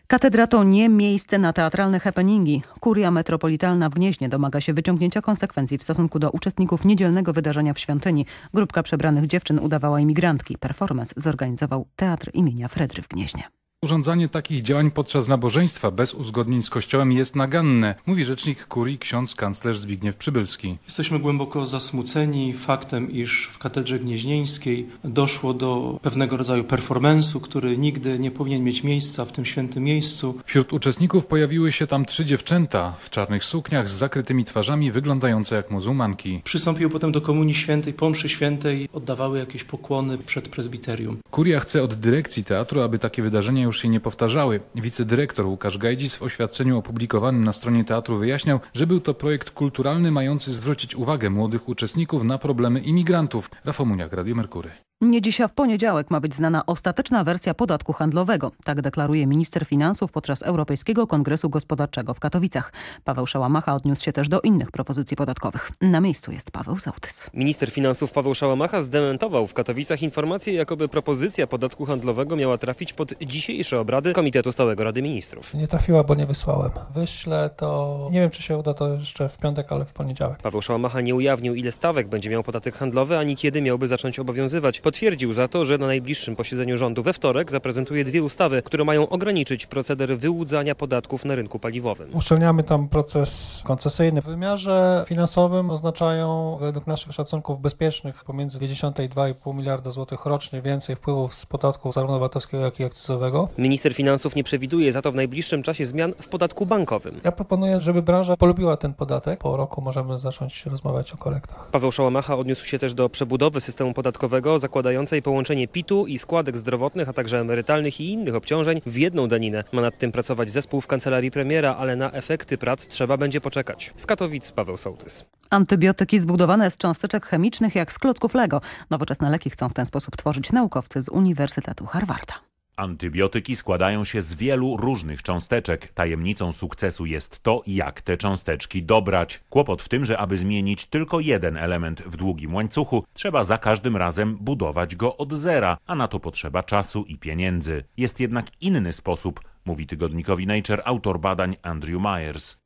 Katedra to nie miejsce na teatralne happeningi. Kuria Metropolitalna w Gnieźnie domaga się wyciągnięcia konsekwencji w stosunku do uczestników niedzielnego wydarzenia w świątyni. Grupka przebranych dziewczyn udawała imigrantki. Performance zorganizował Teatr imienia Fredry w Gnieźnie. Urządzanie takich działań podczas nabożeństwa bez uzgodnień z Kościołem jest naganne, mówi rzecznik kurii ksiądz kanclerz Zbigniew Przybylski. Jesteśmy głęboko zasmuceni faktem, iż w katedrze gnieźnieńskiej doszło do pewnego rodzaju performensu, który nigdy nie powinien mieć miejsca w tym świętym miejscu. Wśród uczestników pojawiły się tam trzy dziewczęta w czarnych sukniach z zakrytymi twarzami wyglądające jak muzułmanki. Przystąpiły potem do Komunii Świętej, po mszy świętej oddawały jakieś pokłony przed prezbiterium. Kuria chce od dyrekcji teatru, aby takie wydarzenia już się nie powtarzały. Wicedyrektor Łukasz Gajdzis w oświadczeniu opublikowanym na stronie teatru wyjaśniał, że był to projekt kulturalny mający zwrócić uwagę młodych uczestników na problemy imigrantów. Rafał Muniak, Radio Merkury. Nie dziś, a w poniedziałek ma być znana ostateczna wersja podatku handlowego. Tak deklaruje minister finansów podczas Europejskiego Kongresu Gospodarczego w Katowicach. Paweł Szałamacha odniósł się też do innych propozycji podatkowych. Na miejscu jest Paweł Załtys. Minister finansów Paweł Szałamacha zdementował w Katowicach informację, jakoby propozycja podatku handlowego miała trafić pod dzisiejsze obrady Komitetu Stałego Rady Ministrów. Nie trafiła, bo nie wysłałem. Wyślę to, nie wiem czy się uda to jeszcze w piątek, ale w poniedziałek. Paweł Szałamacha nie ujawnił ile stawek będzie miał podatek handlowy, ani kiedy miałby zacząć obowiązywać. Potwierdził za to, że na najbliższym posiedzeniu rządu we wtorek zaprezentuje dwie ustawy, które mają ograniczyć proceder wyłudzania podatków na rynku paliwowym. Uszczelniamy tam proces koncesyjny. W wymiarze finansowym oznaczają według naszych szacunków bezpiecznych pomiędzy 50 i 2,5 miliarda złotych rocznie więcej wpływów z podatków zarówno VAT-owskiego, jak i akcyzowego. Minister finansów nie przewiduje za to w najbliższym czasie zmian w podatku bankowym. Ja proponuję, żeby branża polubiła ten podatek. Po roku możemy zacząć rozmawiać o korektach. Paweł Szałamacha odniósł się też do przebudowy systemu podatkowego zakładającej połączenie PIT-u i składek zdrowotnych, a także emerytalnych i innych obciążeń w jedną daninę. Ma nad tym pracować zespół w kancelarii premiera, ale na efekty prac trzeba będzie poczekać. Z Katowic Paweł Sołtys. Antybiotyki zbudowane z cząsteczek chemicznych jak z klocków Lego. Nowoczesne leki chcą w ten sposób tworzyć naukowcy z Uniwersytetu Harvarda. Antybiotyki składają się z wielu różnych cząsteczek. Tajemnicą sukcesu jest to, jak te cząsteczki dobrać. Kłopot w tym, że aby zmienić tylko jeden element w długim łańcuchu, trzeba za każdym razem budować go od zera, a na to potrzeba czasu i pieniędzy. Jest jednak inny sposób, mówi tygodnikowi Nature autor badań Andrew Myers.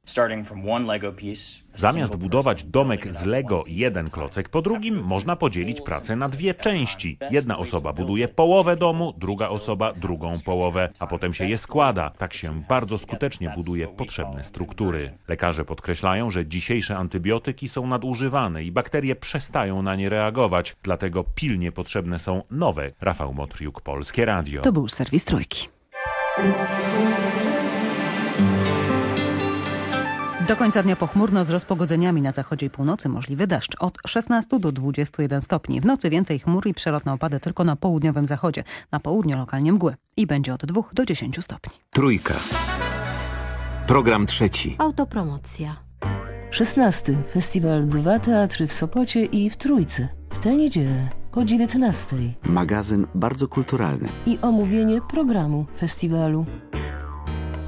Zamiast budować domek z Lego jeden klocek po drugim, można podzielić pracę na dwie części. Jedna osoba buduje połowę domu, druga osoba drugą połowę, a potem się je składa. Tak się bardzo skutecznie buduje potrzebne struktury. Lekarze podkreślają, że dzisiejsze antybiotyki są nadużywane i bakterie przestają na nie reagować, dlatego pilnie potrzebne są nowe. Rafał Motriuk, Polskie Radio. To był serwis Trójki. Do końca dnia pochmurno z rozpogodzeniami na zachodzie i północy możliwy deszcz od 16 do 21 stopni. W nocy więcej chmur i przelotne opady tylko na południowym zachodzie. Na południu lokalnie mgły i będzie od 2 do 10 stopni. Trójka. Program trzeci. Autopromocja. 16. Festiwal Dwa Teatry w Sopocie i w Trójce. W tę niedzielę o 19. Magazyn bardzo kulturalny. I omówienie programu festiwalu.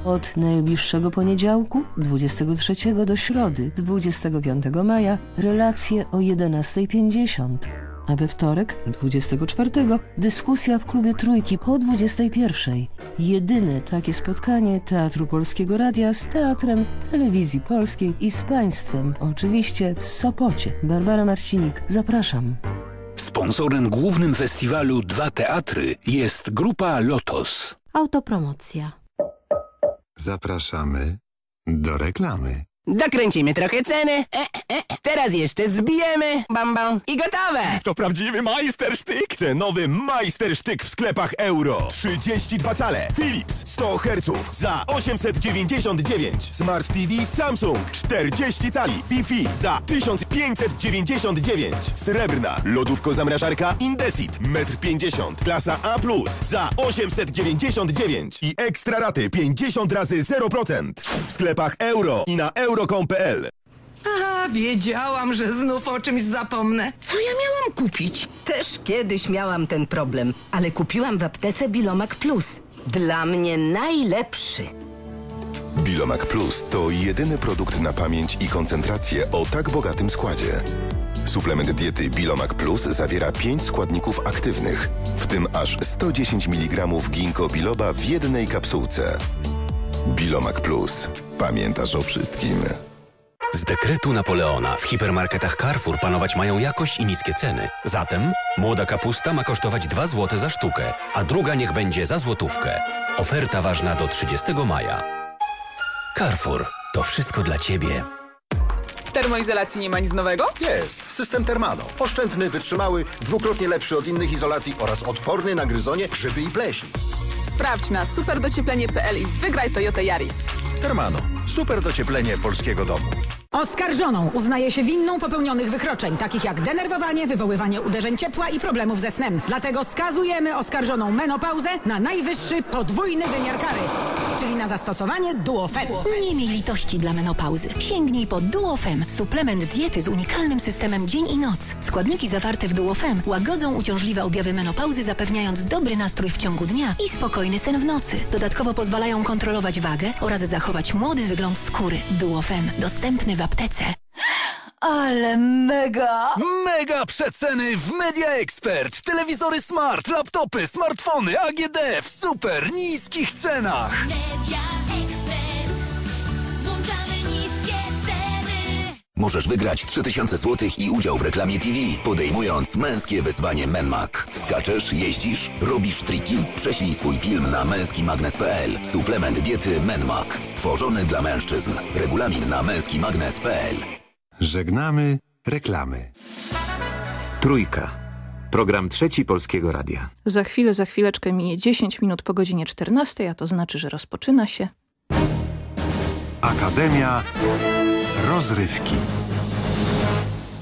Od najbliższego poniedziałku, 23 do środy, 25 maja, relacje o 11.50. A we wtorek, 24, dyskusja w klubie Trójki po 21. Jedyne takie spotkanie Teatru Polskiego Radia z Teatrem Telewizji Polskiej i z Państwem, oczywiście w Sopocie. Barbara Marcinik, zapraszam. Sponsorem głównym festiwalu Dwa Teatry jest grupa Lotos. Autopromocja. Zapraszamy do reklamy. Dokręcimy trochę ceny. E, e, teraz jeszcze zbijemy. Bam, bam. I gotowe. To prawdziwy majstersztyk. Cenowy majstersztyk w sklepach euro. 32 cale. Philips 100 Hz za 899. Smart TV Samsung 40 cali. Wi-Fi za 1599. Srebrna lodówko-zamrażarka Indesit 1,50 m. Klasa A+, za 899. I ekstra raty 50 razy 0%. W sklepach euro i na euro euro.com.pl A, wiedziałam, że znów o czymś zapomnę. Co ja miałam kupić? Też kiedyś miałam ten problem, ale kupiłam w aptece Bilomak Plus. Dla mnie najlepszy. Bilomak Plus to jedyny produkt na pamięć i koncentrację o tak bogatym składzie. Suplement diety Bilomak Plus zawiera 5 składników aktywnych, w tym aż 110 mg ginkgo biloba w jednej kapsułce. Bilomak Plus. Pamiętasz o wszystkim. Z dekretu Napoleona w hipermarketach Carrefour panować mają jakość i niskie ceny. Zatem młoda kapusta ma kosztować 2 zł za sztukę, a druga niech będzie za złotówkę. Oferta ważna do 30 maja. Carrefour. To wszystko dla Ciebie. W termoizolacji nie ma nic nowego? Jest. System Termano. Oszczędny, wytrzymały, dwukrotnie lepszy od innych izolacji oraz odporny na gryzonie, grzyby i pleśń. Sprawdź na superdocieplenie.pl i wygraj Toyota Yaris. Termano. Super docieplenie polskiego domu. Oskarżoną uznaje się winną popełnionych wykroczeń, takich jak denerwowanie, wywoływanie uderzeń ciepła i problemów ze snem. Dlatego skazujemy oskarżoną menopauzę na najwyższy podwójny wymiar kary, czyli na zastosowanie Duofem. Nie miej litości dla menopauzy. Sięgnij po Duofem, suplement diety z unikalnym systemem dzień i noc. Składniki zawarte w Duofem łagodzą uciążliwe objawy menopauzy, zapewniając dobry nastrój w ciągu dnia i spokojny sen w nocy. Dodatkowo pozwalają kontrolować wagę oraz zachować młody wygląd skóry. Duofem, dostępny w aptece. Ale mega! Mega przeceny w Media Expert. Telewizory smart, laptopy, smartfony, AGD w super niskich cenach. Media Expert. Możesz wygrać 3000 zł i udział w reklamie TV, podejmując męskie wyzwanie Menmak. Skaczesz, jeździsz, robisz triki? Prześlij swój film na męskimagnes.pl. Suplement diety Menmak. Stworzony dla mężczyzn. Regulamin na męskimagnes.pl. Żegnamy reklamy. Trójka. Program trzeci Polskiego Radia. Za chwilę, za chwileczkę minie 10 minut po godzinie 14, a to znaczy, że rozpoczyna się Akademia Rozrywki.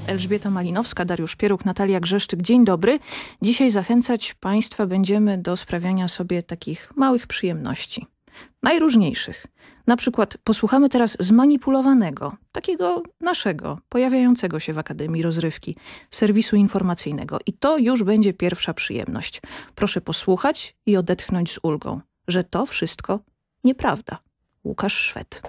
Elżbieta Malinowska, Dariusz Pieruk, Natalia Grzeszczyk. Dzień dobry. Dzisiaj zachęcać Państwa będziemy do sprawiania sobie takich małych przyjemności. Najróżniejszych. Na przykład posłuchamy teraz zmanipulowanego, takiego naszego, pojawiającego się w Akademii Rozrywki, serwisu informacyjnego. I to już będzie pierwsza przyjemność. Proszę posłuchać i odetchnąć z ulgą, że to wszystko nieprawda. Łukasz Szwed.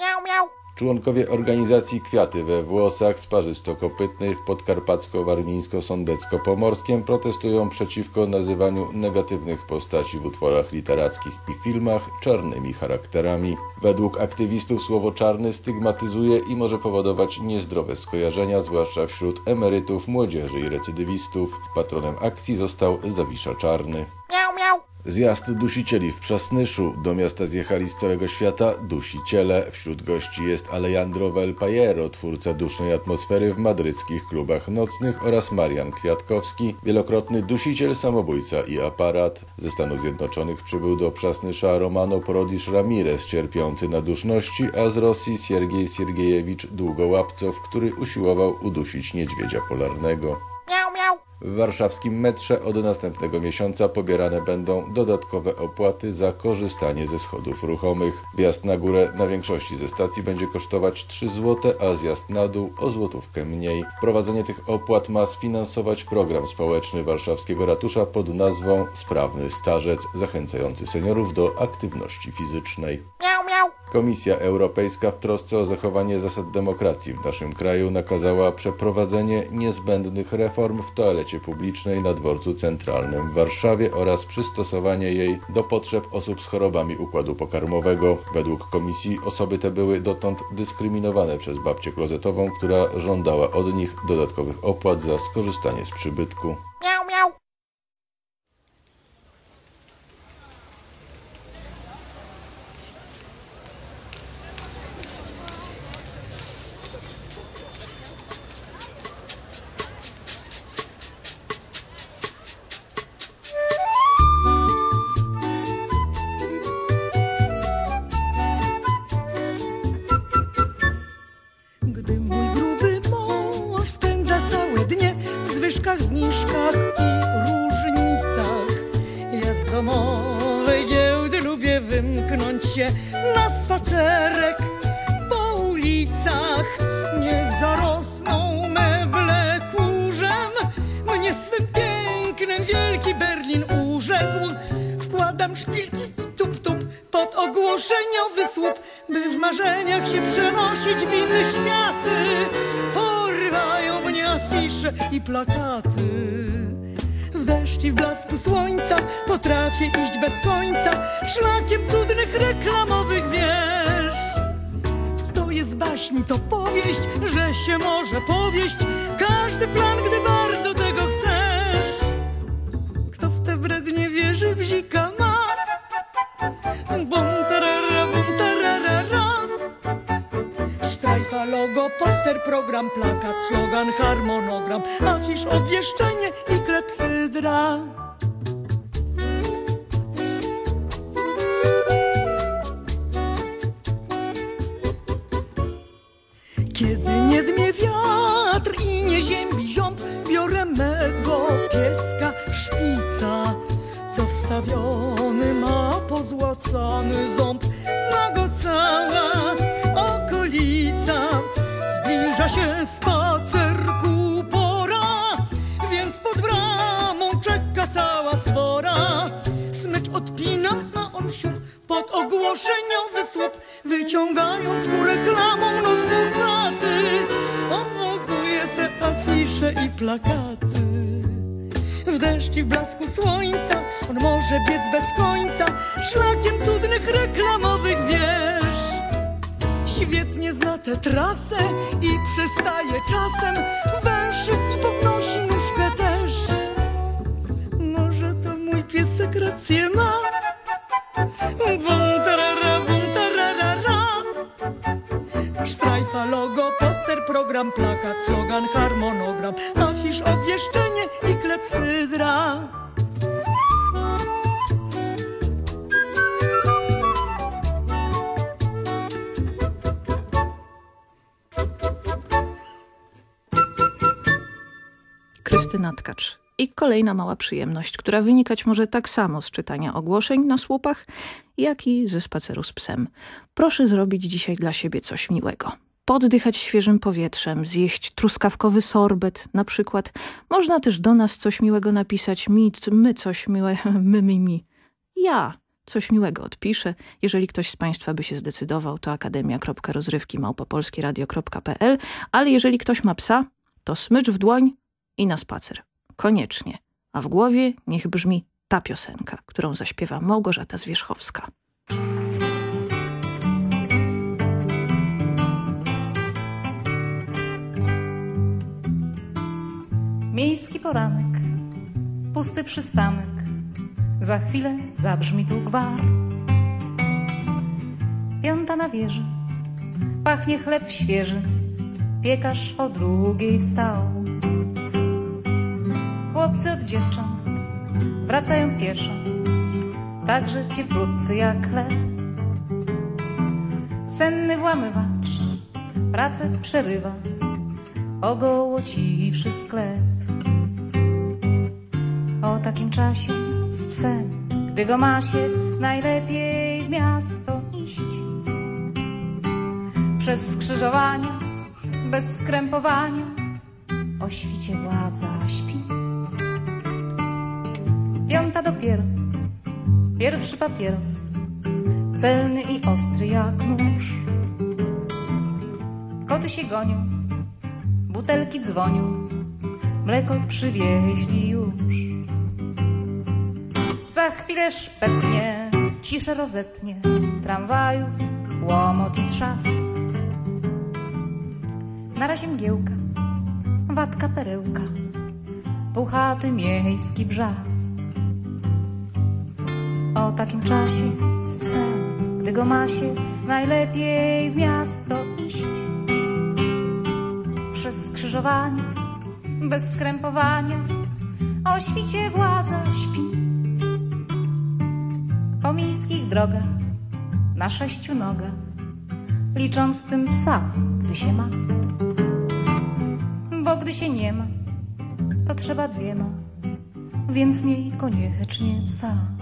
Miau, miau. Członkowie organizacji Kwiaty we Włosach z Parzysto-Kopytnej w Podkarpacko-Warmińsko-Sondersko-Pomorskiem protestują przeciwko nazywaniu negatywnych postaci w utworach literackich i filmach czarnymi charakterami. Według aktywistów słowo czarny stygmatyzuje i może powodować niezdrowe skojarzenia, zwłaszcza wśród emerytów, młodzieży i recydywistów. Patronem akcji został Zawisza Czarny. Miau, miau. Zjazd dusicieli w Przasnyszu. Do miasta zjechali z całego świata dusiciele. Wśród gości jest Alejandro Valpajero, twórca dusznej atmosfery w madryckich klubach nocnych oraz Marian Kwiatkowski, wielokrotny dusiciel, samobójca i aparat. Ze Stanów Zjednoczonych przybył do Przasnysza Romano Porodisz Ramirez, cierpiący na duszności, a z Rosji Siergiej Siergiejewicz Długołapcow, który usiłował udusić niedźwiedzia polarnego. Miau, miau. W warszawskim metrze od następnego miesiąca pobierane będą dodatkowe opłaty za korzystanie ze schodów ruchomych. Wjazd na górę na większości ze stacji będzie kosztować 3 zł, a zjazd na dół o złotówkę mniej. Wprowadzenie tych opłat ma sfinansować program społeczny warszawskiego ratusza pod nazwą Sprawny Starzec, zachęcający seniorów do aktywności fizycznej. Komisja Europejska w trosce o zachowanie zasad demokracji w naszym kraju nakazała przeprowadzenie niezbędnych reform w toalecie publicznej na dworcu centralnym w Warszawie oraz przystosowanie jej do potrzeb osób z chorobami układu pokarmowego. Według komisji osoby te były dotąd dyskryminowane przez babcię klozetową, która żądała od nich dodatkowych opłat za skorzystanie z przybytku. Miau, miau. Domowej giełdy lubię wymknąć się na spacerek po ulicach. Niech zarosną meble kurzem, mnie swym pięknem wielki Berlin urzekł. Wkładam szpilki i tup-tup pod ogłoszeniowy słup, by w marzeniach się przenosić w inne światy. Porywają mnie afisze i plakaty. W deszcz i w blasku słońca potrafię iść bez końca szlakiem cudnych reklamowych wież. To jest baśń, to powieść, że się może powieść każdy plan, gdy bardzo tego chcesz. Kto w te brednie wierzy, bzika ma. Bum, Logo, poster, program, plakat, slogan, harmonogram, afisz, obwieszczenie i klepsydra. Kiedy nie dmie wiatr i nie ziębi ziąb, biorę mego pieska szpica, co wstawiony ma pozłacany ząb. Zna go cała zbliża się spacerku pora, więc pod bramą czeka cała swora. Smycz odpinam, a on siup pod ogłoszeniowy słup, wyciągając ku reklamom nos buchaty. Obwąchuje te afisze i plakaty. W deszcz i w blasku słońca on może biec bez końca szlakiem cudnych reklamowych wież. Świetnie nie zna tę trasę i przystaje czasem węszy i podnosi nóżkę też. Może to mój piesek rację ma? Bum, tarara, bum, tararara. Sztrajfa, logo, poster, program, plakat, slogan, harmonogram, afisz, obwieszczenie i klepsydra. Krystyna Tkacz. I kolejna mała przyjemność, która wynikać może tak samo z czytania ogłoszeń na słupach, jak i ze spaceru z psem. Proszę zrobić dzisiaj dla siebie coś miłego. Poddychać świeżym powietrzem, zjeść truskawkowy sorbet na przykład. Można też do nas coś miłego napisać, mi, my coś miłego, my, mi, mi. Ja coś miłego odpiszę. Jeżeli ktoś z Państwa by się zdecydował, to akademia.rozrywki małpopolskieradio.pl, ale jeżeli ktoś ma psa, to smycz w dłoń i na spacer. Koniecznie. A w głowie niech brzmi ta piosenka, którą zaśpiewa Małgorzata Zwierzchowska. Miejski poranek, pusty przystanek, za chwilę zabrzmi tu gwar. Piąta na wieży, pachnie chleb świeży, piekarz o drugiej wstał. Chłopcy od dziewcząt wracają pieszo, także cieplutcy jak chleb. Senny włamywacz pracę przerywa, ogołociwszy sklep. O takim czasie z psem, gdy go ma się, najlepiej w miasto iść. Przez skrzyżowania, bez skrępowania, o świcie władza śpi. Piąta dopiero, pierwszy papieros, celny i ostry jak nóż. Koty się gonią, butelki dzwonią, mleko przywieźli już. Za chwilę szpetnie, ciszę rozetnie, tramwajów, łomot i trzask. Na razie mgiełka, watka perełka, puchaty miejski brzask. O takim czasie z psem, gdy go ma się, najlepiej w miasto iść. Przez skrzyżowanie, bez skrępowania, o świcie władza śpi. Po miejskich drogach, na sześciu nogach, licząc w tym psa, gdy się ma. Bo gdy się nie ma, to trzeba dwiema, więc miej koniecznie psa.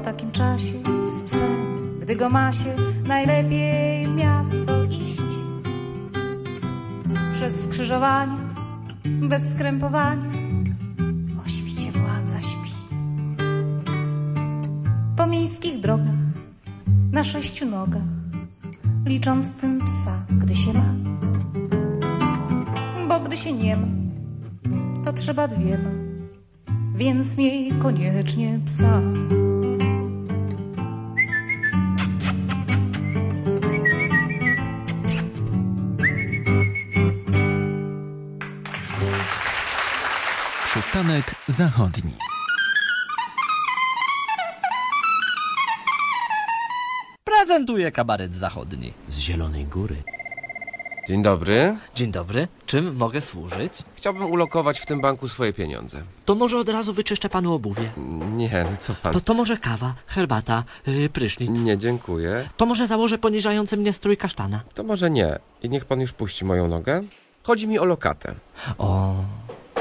O takim czasie z psem, gdy go ma się, najlepiej w miasto iść. Przez skrzyżowanie, bez skrępowania, o świcie władza śpi. Po miejskich drogach, na sześciu nogach, licząc w tym psa, gdy się ma. Bo gdy się nie ma, to trzeba dwiema, więc miej koniecznie psa. Zachodni. Prezentuje kabaret zachodni z Zielonej Góry. Dzień dobry. Dzień dobry. Czym mogę służyć? Chciałbym ulokować w tym banku swoje pieniądze. To może od razu wyczyszczę panu obuwie. Nie, no co pan? To, to może kawa, herbata, yy, prysznic. Nie, dziękuję. To może założę poniżający mnie strój kasztana. To może nie. I niech pan już puści moją nogę. Chodzi mi o lokatę. O,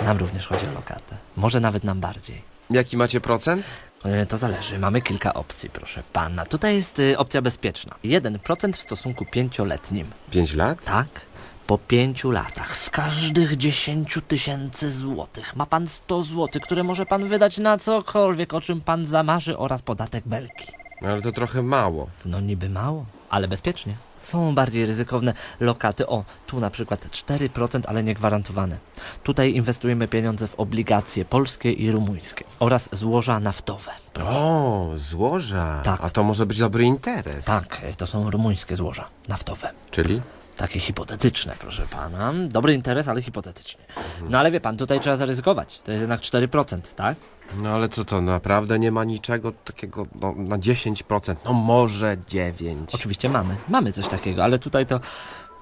nam również chodzi o lokatę. Może nawet nam bardziej. Jaki macie procent? Yy, To zależy. Mamy kilka opcji, proszę pana. Tutaj jest y, opcja bezpieczna. 1% w stosunku pięcioletnim. 5 lat? Tak. Po pięciu latach z każdych 10 tysięcy złotych ma pan 100 złotych, które może pan wydać na cokolwiek, o czym pan zamarzy oraz podatek belki. No, Ale to trochę mało. No niby mało, ale bezpiecznie. Są bardziej ryzykowne lokaty. O, tu na przykład 4%, ale nie gwarantowane. Tutaj inwestujemy pieniądze w obligacje polskie i rumuńskie oraz złoża naftowe. O, złoża. Tak. A to może być dobry interes. Tak, to są rumuńskie złoża naftowe. Czyli? Takie hipotetyczne, proszę pana. Dobry interes, ale hipotetyczny. No ale wie pan, tutaj trzeba zaryzykować. To jest jednak 4%, tak? No ale co to, naprawdę nie ma niczego takiego no, na 10%, no może 9%. Oczywiście mamy. Mamy coś takiego, ale tutaj to...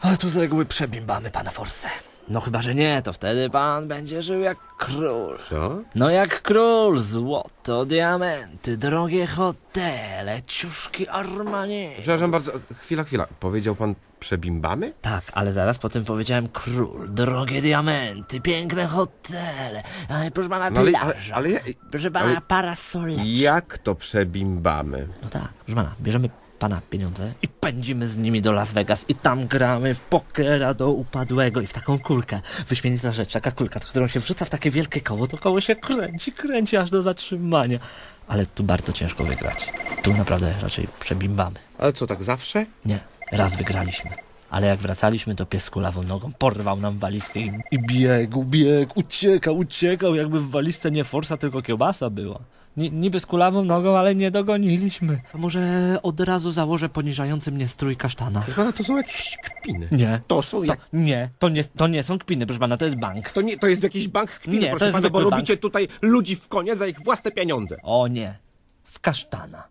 Ale tu z reguły przebimbamy pana forsę. No chyba, że nie, to wtedy pan będzie żył jak król. Co? No jak król, złoto, diamenty, drogie hotele, ciuszki Armani. Przepraszam bardzo, chwila, chwila. Powiedział pan przebimbamy? Tak, ale zaraz po tym powiedziałem król, drogie diamenty, piękne hotele, Aj, proszę pana No ale- plaża, ale- ale- proszę pana ale-. Jak to przebimbamy? No tak, proszę pana, bierzemy pana pieniądze i pędzimy z nimi do Las Vegas i tam gramy w pokera do upadłego i w taką kulkę. Wyśmienita rzecz, taka kulka, którą się wrzuca w takie wielkie koło, to koło się kręci, kręci aż do zatrzymania. Ale tu bardzo ciężko wygrać. Tu naprawdę raczej przebimbamy. Ale co, tak zawsze? Nie, raz wygraliśmy. Ale jak wracaliśmy, to pies kulawą nogą porwał nam walizkę i, i biegł, biegł, uciekał, uciekał, jakby w walizce nie forsa, tylko kiełbasa była. Ni, niby z kulawą nogą, ale nie dogoniliśmy. A może od razu założę poniżający mnie strój kasztana? Proszę to są jakieś kpiny. Nie. To są jak... Nie, to nie, to nie są kpiny, proszę pana, to jest bank. To, nie, to jest jakiś bank kpiny, Nie, to proszę jest pana, bo zwykły robicie bank. tutaj ludzi w konie za ich własne pieniądze. O nie, w kasztana.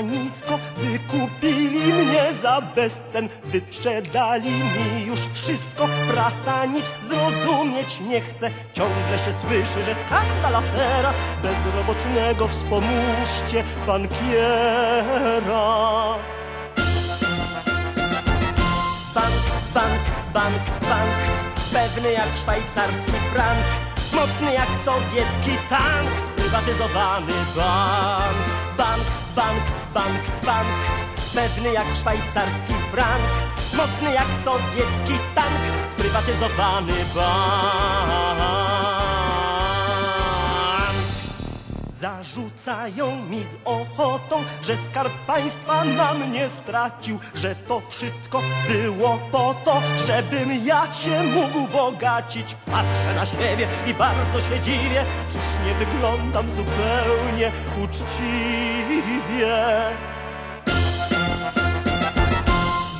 Nisko, wykupili mnie za bezcen, wyprzedali mi już wszystko, prasa nic zrozumieć nie chce. Ciągle się słyszy, że skandal, afera, bezrobotnego wspomóżcie bankiera. Bank, bank, bank, bank, pewny jak szwajcarski frank, mocny jak sowiecki tank, sprywatyzowany bank. Bank, bank, bank, bank, pewny jak szwajcarski frank, mocny jak sowiecki tank, sprywatyzowany bank. Zarzucają mi z ochotą, że skarb państwa na mnie stracił, że to wszystko było po to, żebym ja się mógł bogacić. Patrzę na siebie i bardzo się dziwię, czyż nie wyglądam zupełnie uczciwie.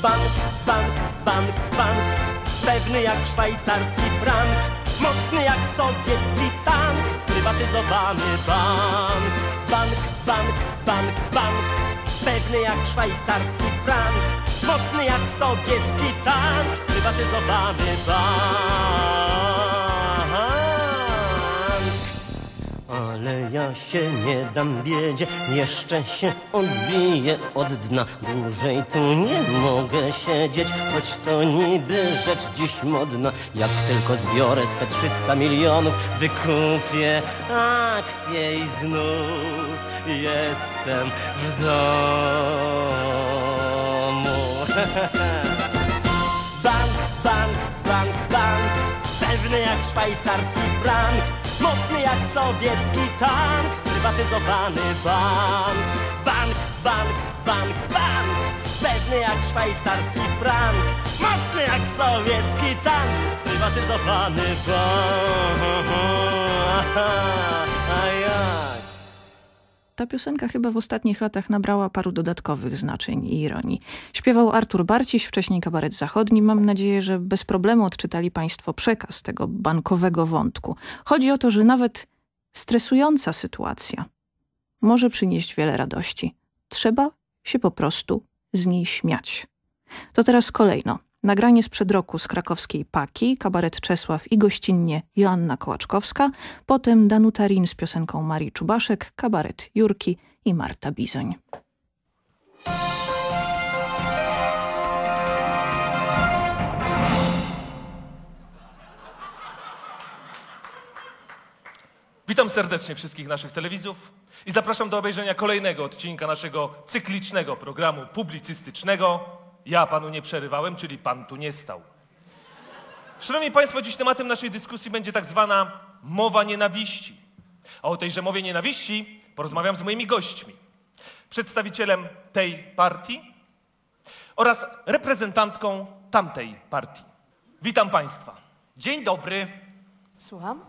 Bank, bank, bank, bank, pewny jak szwajcarski frank, mocny jak sowiecki tank, sprywatyzowany bank. Bank, bank, bank, bank, pewny jak szwajcarski frank, mocny jak sowiecki tank, sprywatyzowany bank. Ale ja się nie dam biedzie, jeszcze się odbiję od dna. Dłużej tu nie mogę siedzieć, choć to niby rzecz dziś modna. Jak tylko zbiorę swe 300 milionów, wykupię akcje i znów jestem w domu. Bank, bank, bank, bank, pewny jak szwajcarski frank, mocny jak sowiecki tank, sprywatyzowany bank. Bank, bank, bank, bank, pewny jak szwajcarski frank, mocny jak sowiecki tank, sprywatyzowany bank. A jak? Ta piosenka chyba w ostatnich latach nabrała paru dodatkowych znaczeń i ironii. Śpiewał Artur Barciś, wcześniej kabaret zachodni. Mam nadzieję, że bez problemu odczytali Państwo przekaz tego bankowego wątku. Chodzi o to, że nawet stresująca sytuacja może przynieść wiele radości. Trzeba się po prostu z niej śmiać. To teraz kolejno. Nagranie sprzed roku z krakowskiej Paki, kabaret Czesław i gościnnie Joanna Kołaczkowska, potem Danuta Rin z piosenką Marii Czubaszek, kabaret Jurki i Marta Bizoń. Witam serdecznie wszystkich naszych telewidzów i zapraszam do obejrzenia kolejnego odcinka naszego cyklicznego programu publicystycznego Ja panu nie przerywałem, czyli pan tu nie stał. Szanowni Państwo, dziś tematem naszej dyskusji będzie tak zwana mowa nienawiści. A o tejże mowie nienawiści porozmawiam z moimi gośćmi. Przedstawicielem tej partii oraz reprezentantką tamtej partii. Witam Państwa. Dzień dobry. Słucham?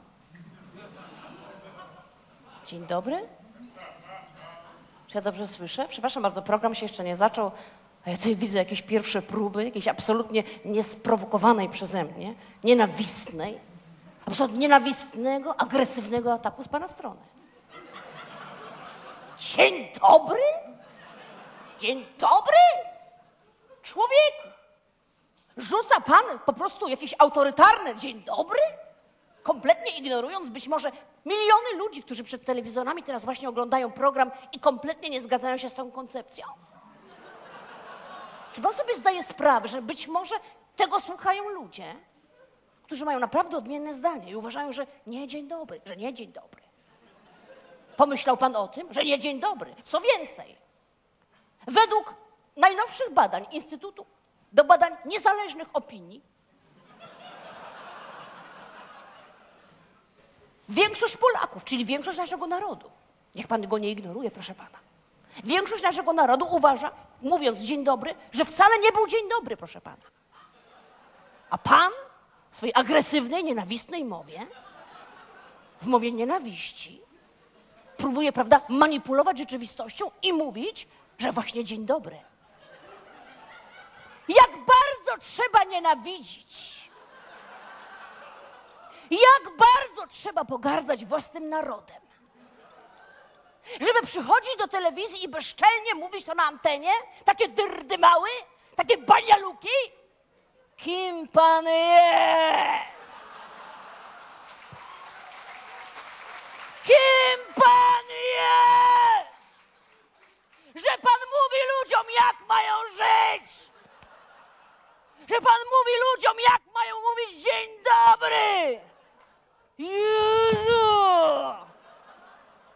Dzień dobry? Czy ja dobrze słyszę? Przepraszam bardzo, program się jeszcze nie zaczął, ja tutaj widzę jakieś pierwsze próby, jakiejś absolutnie niesprowokowanej przeze mnie, nienawistnej, absolutnie nienawistnego, agresywnego ataku z Pana strony. Dzień dobry? Dzień dobry? Człowieku! Rzuca Pan po prostu jakieś autorytarne dzień dobry? kompletnie ignorując być może miliony ludzi, którzy przed telewizorami teraz właśnie oglądają program i kompletnie nie zgadzają się z tą koncepcją? Czy pan sobie zdaje sprawę, że być może tego słuchają ludzie, którzy mają naprawdę odmienne zdanie i uważają, że nie dzień dobry, że nie dzień dobry. Pomyślał pan o tym, że nie dzień dobry. Co więcej, według najnowszych badań Instytutu do Badań Niezależnych Opinii, Większość Polaków, czyli większość naszego narodu, niech pan go nie ignoruje, proszę pana. Większość naszego narodu uważa, mówiąc dzień dobry, że wcale nie był dzień dobry, proszę pana. A pan w swojej agresywnej, nienawistnej mowie, w mowie nienawiści, próbuje, prawda, manipulować rzeczywistością i mówić, że właśnie dzień dobry. Jak bardzo trzeba nienawidzić jak bardzo trzeba pogardzać własnym narodem. Żeby przychodzić do telewizji i bezczelnie mówić to na antenie, takie dyrdymały, takie banialuki. Kim pan jest? Kim pan jest? Że pan mówi ludziom, jak mają żyć? Że pan mówi ludziom, jak mają mówić dzień dobry? Jezu!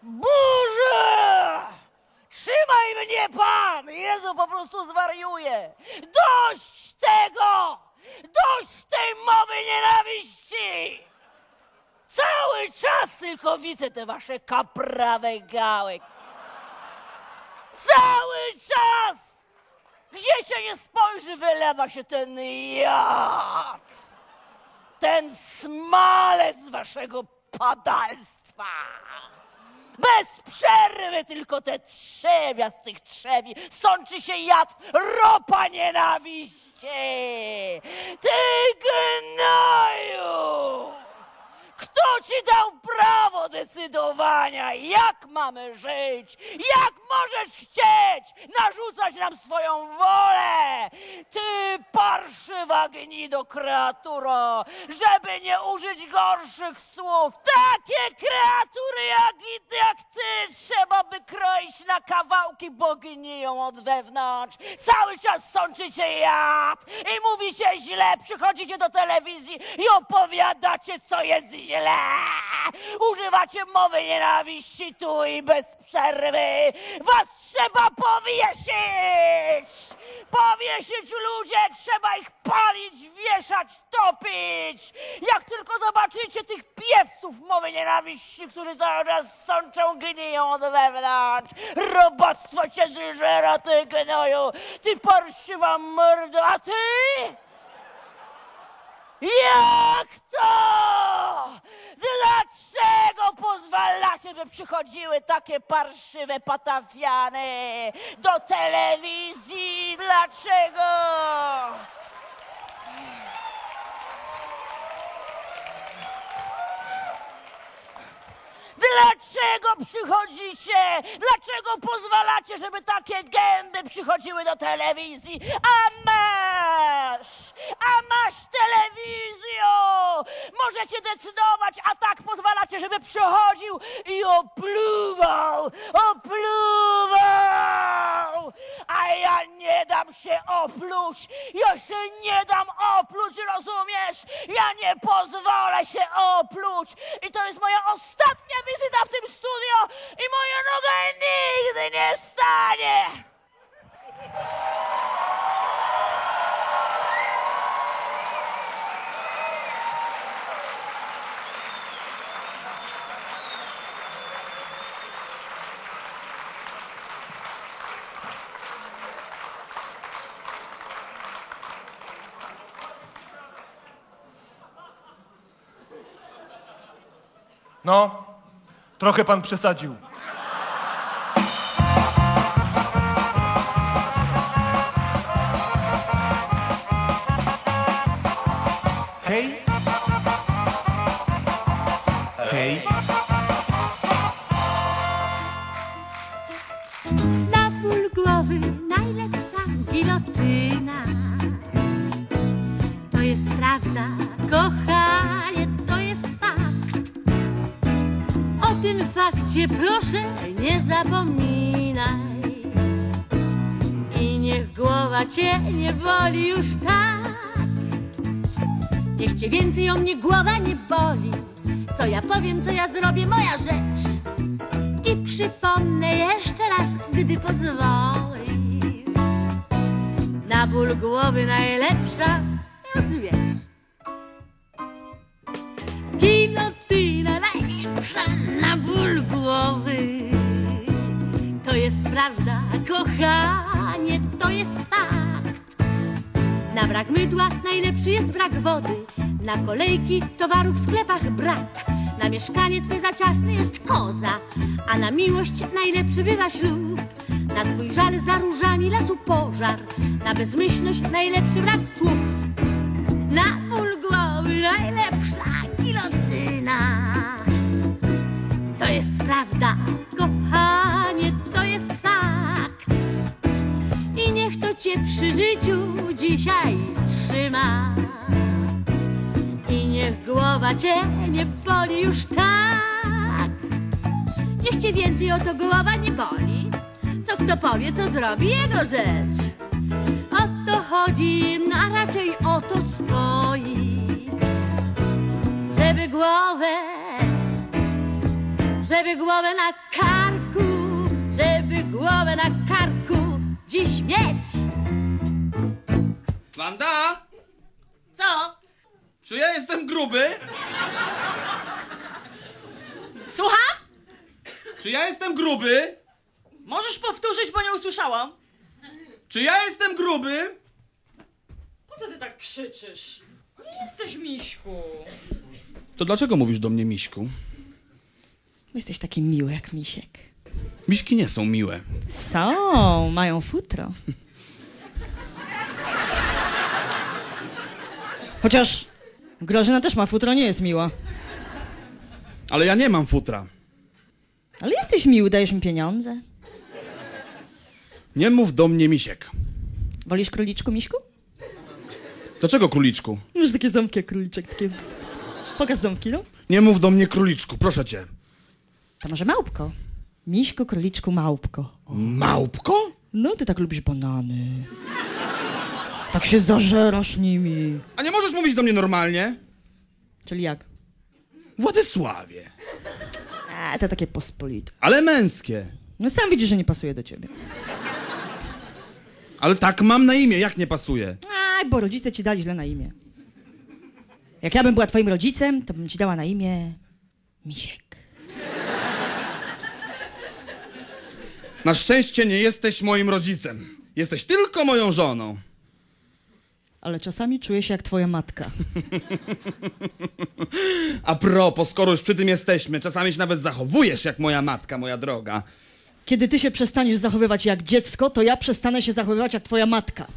Boże! Trzymaj mnie, Pan! Jezu, po prostu zwariuję! Dość tego! Dość tej mowy nienawiści! Cały czas tylko widzę te wasze kaprawe gały. Cały czas! Gdzie się nie spojrzy, wylewa się ten jad ten smalec waszego padalstwa. Bez przerwy tylko te trzewia z tych trzewi sączy się jad ropa nienawiści. Ty gnoju! Kto ci dał prawo decydowania, jak mamy żyć? Jak możesz chcieć narzucać nam swoją wolę? Ty parszywa gnido kreaturo, żeby nie użyć gorszych słów. Takie kreatury jak, jak ty trzeba by kroić na kawałki, bo gniją od wewnątrz. Cały czas sączycie jad i mówicie źle, przychodzicie do telewizji i opowiadacie, co jest źle. Używacie mowy nienawiści tu i bez przerwy. Was trzeba powiesić! Powiesić ludzie, trzeba ich palić, wieszać, topić! Jak tylko zobaczycie tych piewców mowy nienawiści, którzy cały czas sączą, gniją od wewnątrz. Robactwo cię zżera, ty gnoju! Ty parszywa mordo, a ty? Jak to? Dlaczego pozwalacie, by przychodziły takie parszywe patafiany do telewizji? Dlaczego? Dlaczego przychodzicie? Dlaczego pozwalacie, żeby takie gęby przychodziły do telewizji? A masz! A masz telewizjo! Możecie decydować, a tak pozwalacie, żeby przychodził i opluwał! Opluwał! A ja nie dam się opluć! Ja się nie dam opluć, rozumiesz? Ja nie pozwolę się opluć! I to jest moja ostatnia wizyta w tym studio i moja noga nigdy nie stanie! No, trochę pan przesadził. Hej! Hej! Na ból głowy najlepsza gilotyna. To jest prawda, kochanie, fakcie proszę nie zapominaj. I niech głowa cię nie boli już tak. Niech cię więcej o mnie głowa nie boli. Co ja powiem, co ja zrobię, moja rzecz. I przypomnę jeszcze raz, gdy pozwolisz. Na ból głowy najlepsza, już prawda, kochanie, to jest fakt. Na brak mydła najlepszy jest brak wody. Na kolejki towarów w sklepach brak. Na mieszkanie twe za ciasny jest koza, a na miłość najlepszy bywa ślub. Na twój żal za różami lasu pożar, na bezmyślność najlepszy brak słów. Na ból głowy najlepsza gilotyna. To jest prawda, kochanie, Cię przy życiu dzisiaj trzyma. I niech głowa cię nie boli już tak. Niech cię więcej o to głowa nie boli. Co kto powie, co zrobi jego rzecz. O to chodzi, no a raczej o to stoi. Żeby głowę, żeby głowę na karku, żeby głowę na karku dziś mieć. Wanda! Co? Czy ja jestem gruby? Słucham? Czy ja jestem gruby? Możesz powtórzyć, bo nie usłyszałam. Czy ja jestem gruby? Po co ty tak krzyczysz? Nie jesteś miśku. To dlaczego mówisz do mnie miśku? Jesteś taki miły jak misiek. Miśki nie są miłe. Są, mają futro. Chociaż Grażyna też ma futro, nie jest miła. Ale ja nie mam futra. Ale jesteś miły, dajesz mi pieniądze. Nie mów do mnie misiek. Wolisz króliczku, miśku? Dlaczego króliczku? Masz takie ząbki jak króliczek, takie... Pokaż ząbki, no. Nie mów do mnie króliczku, proszę cię. To może małpko? Miśku, króliczku, małpko. Małpko? No, ty tak lubisz banany. Tak się zażerasz nimi. A nie możesz mówić do mnie normalnie? Czyli jak? Władysławie. A, to takie pospolite. Ale męskie. No sam widzisz, że nie pasuje do ciebie. Ale tak mam na imię, jak nie pasuje? Aj, bo rodzice ci dali źle na imię. Jak ja bym była twoim rodzicem, to bym ci dała na imię Misiek. Na szczęście nie jesteś moim rodzicem. Jesteś tylko moją żoną. Ale czasami czuję się jak twoja matka. A propos, skoro już przy tym jesteśmy, czasami się nawet zachowujesz jak moja matka, moja droga. Kiedy ty się przestaniesz zachowywać jak dziecko, to ja przestanę się zachowywać jak twoja matka.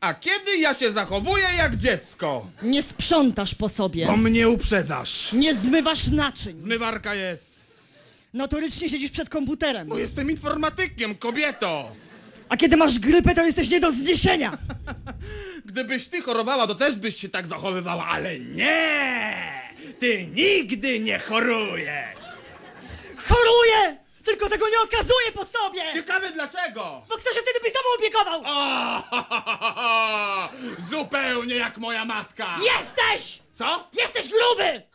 A kiedy ja się zachowuję jak dziecko? Nie sprzątasz po sobie. Bo mnie uprzedzasz. Nie zmywasz naczyń. Zmywarka jest. Notorycznie siedzisz przed komputerem. Bo jestem informatykiem, kobieto. A kiedy masz grypę, to jesteś nie do zniesienia. Gdybyś ty chorowała, to też byś się tak zachowywała, ale nie! Ty nigdy nie chorujesz! Choruję! Tylko tego nie okazuję po sobie! Ciekawe dlaczego! Bo kto się wtedy by tobą opiekował? O, zupełnie jak moja matka! Jesteś! Co? Jesteś gruby!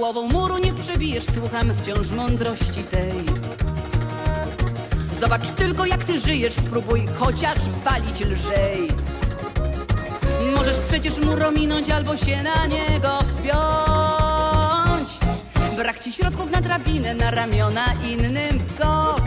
Głową muru nie przebijesz, słucham wciąż mądrości tej. Zobacz tylko jak ty żyjesz, spróbuj chociaż walić lżej. Możesz przecież mur ominąć albo się na niego wspiąć. Brak ci środków na drabinę, na ramiona innym skocz.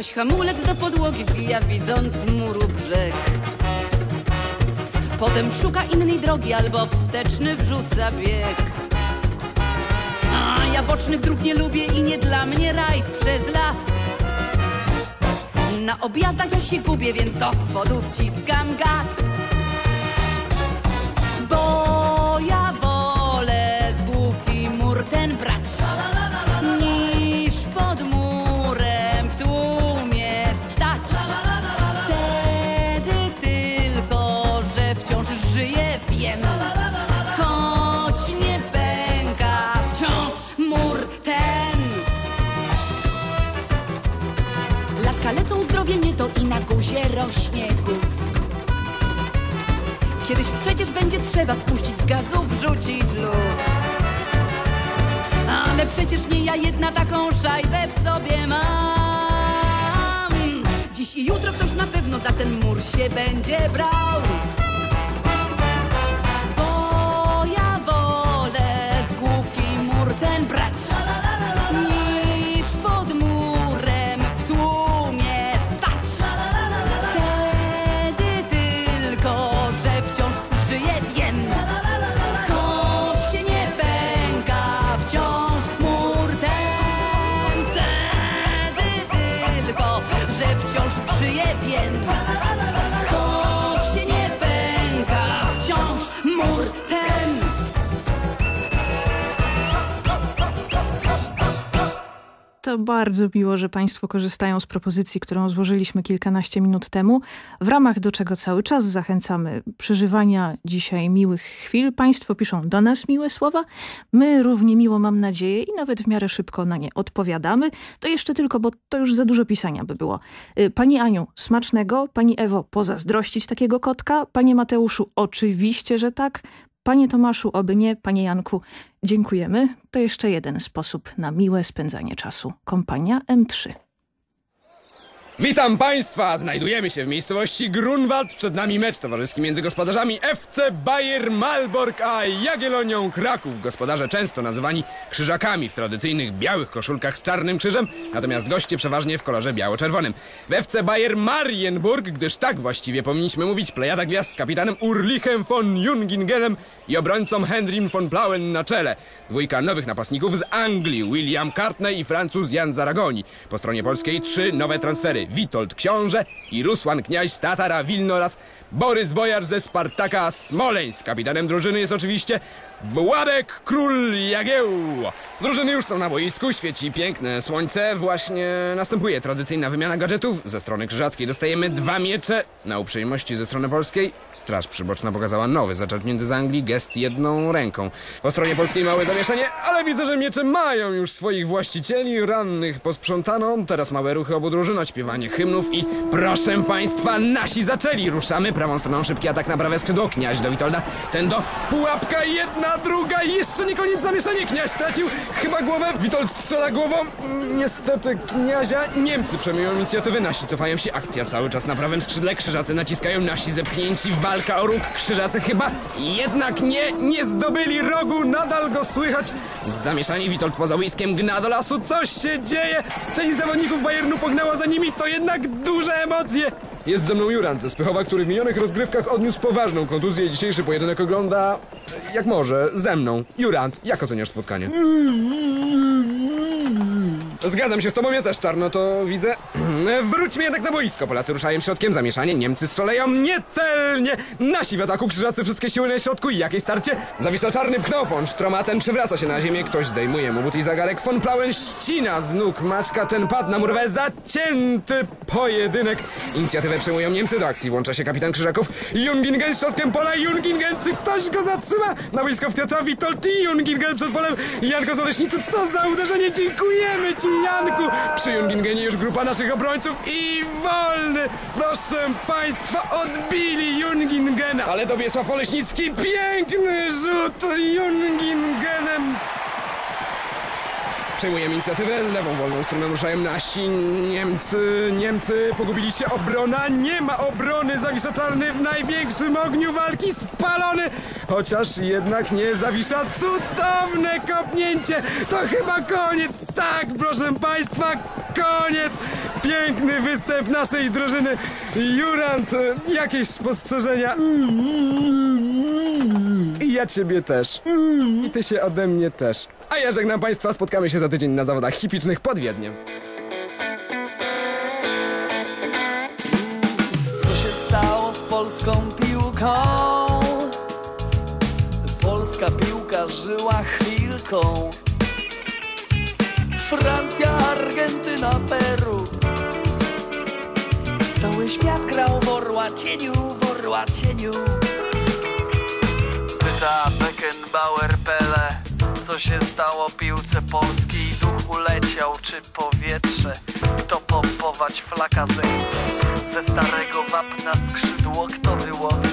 Ktoś hamulec do podłogi wbija, widząc muru brzeg. Potem szuka innej drogi albo wsteczny wrzuca bieg. A ja bocznych dróg nie lubię i nie dla mnie rajd przez las. Na objazdach ja się gubię, więc do spodu wciskam gaz. Przecież będzie trzeba spuścić z gazu, wrzucić luz. Ale przecież nie ja jedna taką szajbę w sobie mam. Dziś i jutro ktoś na pewno za ten mur się będzie brał. To bardzo miło, że Państwo korzystają z propozycji, którą złożyliśmy kilkanaście minut temu, w ramach do czego cały czas zachęcamy przeżywania dzisiaj miłych chwil. Państwo piszą do nas miłe słowa, my równie miło mam nadzieję i nawet w miarę szybko na nie odpowiadamy. To jeszcze tylko, bo to już za dużo pisania by było. Y, Pani Aniu, smacznego. Pani Ewo, pozazdrościć takiego kotka. Panie Mateuszu, oczywiście, że tak. Panie Tomaszu, oby nie. Panie Janku, dziękujemy. To jeszcze jeden sposób na miłe spędzanie czasu. Kompania M3. Witam Państwa! Znajdujemy się w miejscowości Grunwald. Przed nami mecz towarzyski między gospodarzami FC Bayer Malbork a Jagiellonią Kraków. Gospodarze często nazywani krzyżakami w tradycyjnych białych koszulkach z czarnym krzyżem, natomiast goście przeważnie w kolorze biało-czerwonym. W FC Bayer Marienburg, gdyż tak właściwie powinniśmy mówić, plejada gwiazd z kapitanem Urlichem von Jungingenem i obrońcą Henrym von Plauen na czele. Dwójka nowych napastników z Anglii, William Cartney i Francuz Jan Zaragoni. Po stronie polskiej trzy nowe transfery. Witold Książę i Rusłan Kniaź z Tatara Wilno oraz Borys Bojar ze Spartaka Smoleńsk. Kapitanem drużyny jest oczywiście Władek Król Jagieł. Drużyny już są na boisku, świeci piękne słońce. Właśnie następuje tradycyjna wymiana gadżetów. Ze strony krzyżackiej dostajemy dwa miecze. Na uprzejmości ze strony polskiej Straż Przyboczna pokazała nowy, zaczerpnięty z Anglii gest jedną ręką. Po stronie polskiej małe zamieszanie, ale widzę, że miecze mają już swoich właścicieli. Rannych posprzątano. Teraz małe ruchy obu drużyn, odśpiewanie hymnów i proszę państwa, nasi zaczęli. Ruszamy prawą stroną, szybki atak na prawe skrzydło. Kniaź do Witolda, ten do pułapka, jedna, druga i jeszcze nie koniec zamieszanie. Kniaź stracił chyba głowę. Witold strzela głową. Mm, Niestety kniazia. Niemcy przejmują inicjatywę, nasi cofają się. Akcja cały czas na prawym skrzydle. Krzyżacy naciskają, nasi zepchnięci. Walka o róg. Krzyżacy chyba jednak nie, nie zdobyli rogu. Nadal go słychać. Zamieszanie Witold poza łiskiem gna do lasu. Coś się dzieje. Część zawodników Bayernu pognała za nimi. To jednak duże emocje. Jest ze mną Juran ze Spychowa, który w minionych rozgrywkach odniósł poważną kontuzję. Dzisiejszy pojedynek ogląda jak może, ze mną. Jurand, jak oceniasz spotkanie? Zgadzam się z tobą, ja też czarno to widzę. Wróćmy jednak na boisko. Polacy ruszają środkiem, zamieszanie, Niemcy strzelają niecelnie. Nasi w ataku, krzyżacy wszystkie siły na środku i jakieś starcie. Zawisza czarny pknofon, Sztromaten przywraca się na ziemię, ktoś zdejmuje mu but i zagarek. Von Plauen ścina z nóg Maćka, ten pad na murwę, zacięty pojedynek. Inicjatywę przejmują Niemcy, do akcji włącza się kapitan Krzyżaków. Jungingen środkiem pola, Jungingen, czy ktoś go zatrzyma? Na boisko wkracza Witold i Jungingen przed polem. Janko Zoleśnicy, co za uderzenie, dziękujemy ci Janku. Przy Jungingenie już grupa naszych obrońców i wolny. Proszę państwa, odbili Jungingena. Ale Dobiesław Oleśnicki, piękny rzut Jungingenem. Przejmujemy inicjatywę, lewą wolną stroną ruszają nasi Niemcy. Niemcy pogubili się, obrona, nie ma obrony, zawisza czarny w największym ogniu walki, spalony, chociaż jednak nie zawisza, cudowne kopnięcie, to chyba koniec, tak proszę państwa, Koniec! Piękny występ naszej drużyny. Jurant, jakieś spostrzeżenia? I ja ciebie też. I ty się ode mnie też. A ja żegnam państwa, spotkamy się za tydzień na zawodach hipicznych pod Wiedniem. Co się stało z polską piłką? Polska piłka żyła chwilką. Francja, Argentyna, Peru. Cały świat grał w orła cieniu, w orła cieniu. Pyta Beckenbauer Pele, co się stało piłce polskiej? Duch uleciał czy powietrze? Kto pompować flaka zechce? Ze starego wapna skrzydło kto wyłowi?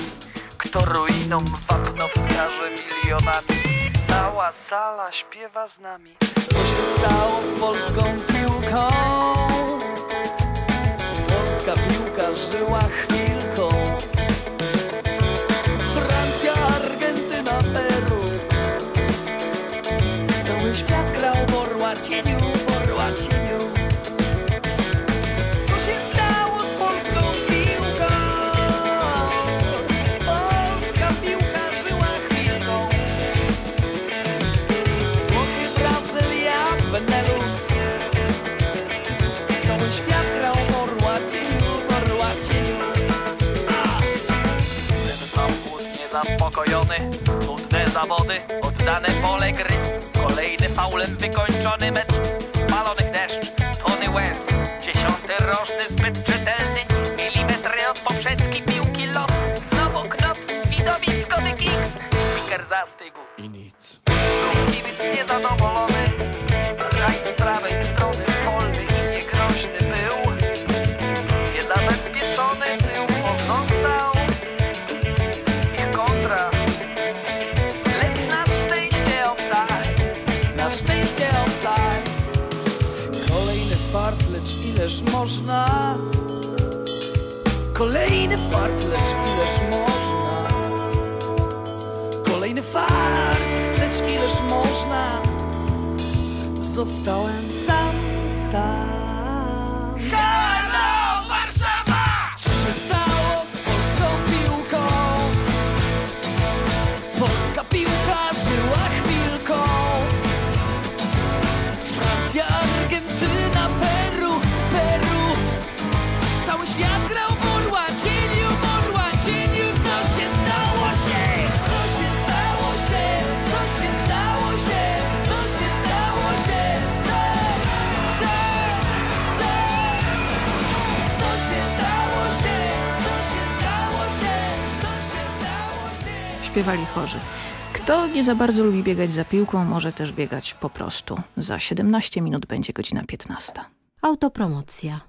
Kto ruinom wapno wskaże milionami? Cała sala śpiewa z nami. Co się stało z polską piłką? Polska piłka żyła chwilką. Orła cieniu, orła cieniu. Co się stało z polską piłką? Polska piłka żyła chwilką. Włochy, Brazylia, Benelux. Cały świat grał w orła cieniu, orła cieniu. Ten samochód niezaspokojony, nudne zawody, oddane pole gry. Kolejny faulem wykończony mecz, spalonych deszcz, tony łez. Dziesiąty roczny zbyt czytelny, milimetry od poprzeczki piłki lot. Znowu knop, widowisko The Kicks, speaker zastygł. I nic. Kibic niezadowolony, ileż można. Kolejny fart, lecz ileż można. Kolejny fart, lecz ileż można. Zostałem sam, sam. Śpiewali chorzy. Kto nie za bardzo lubi biegać za piłką, może też biegać po prostu. Za 17 minut będzie godzina 15. Autopromocja.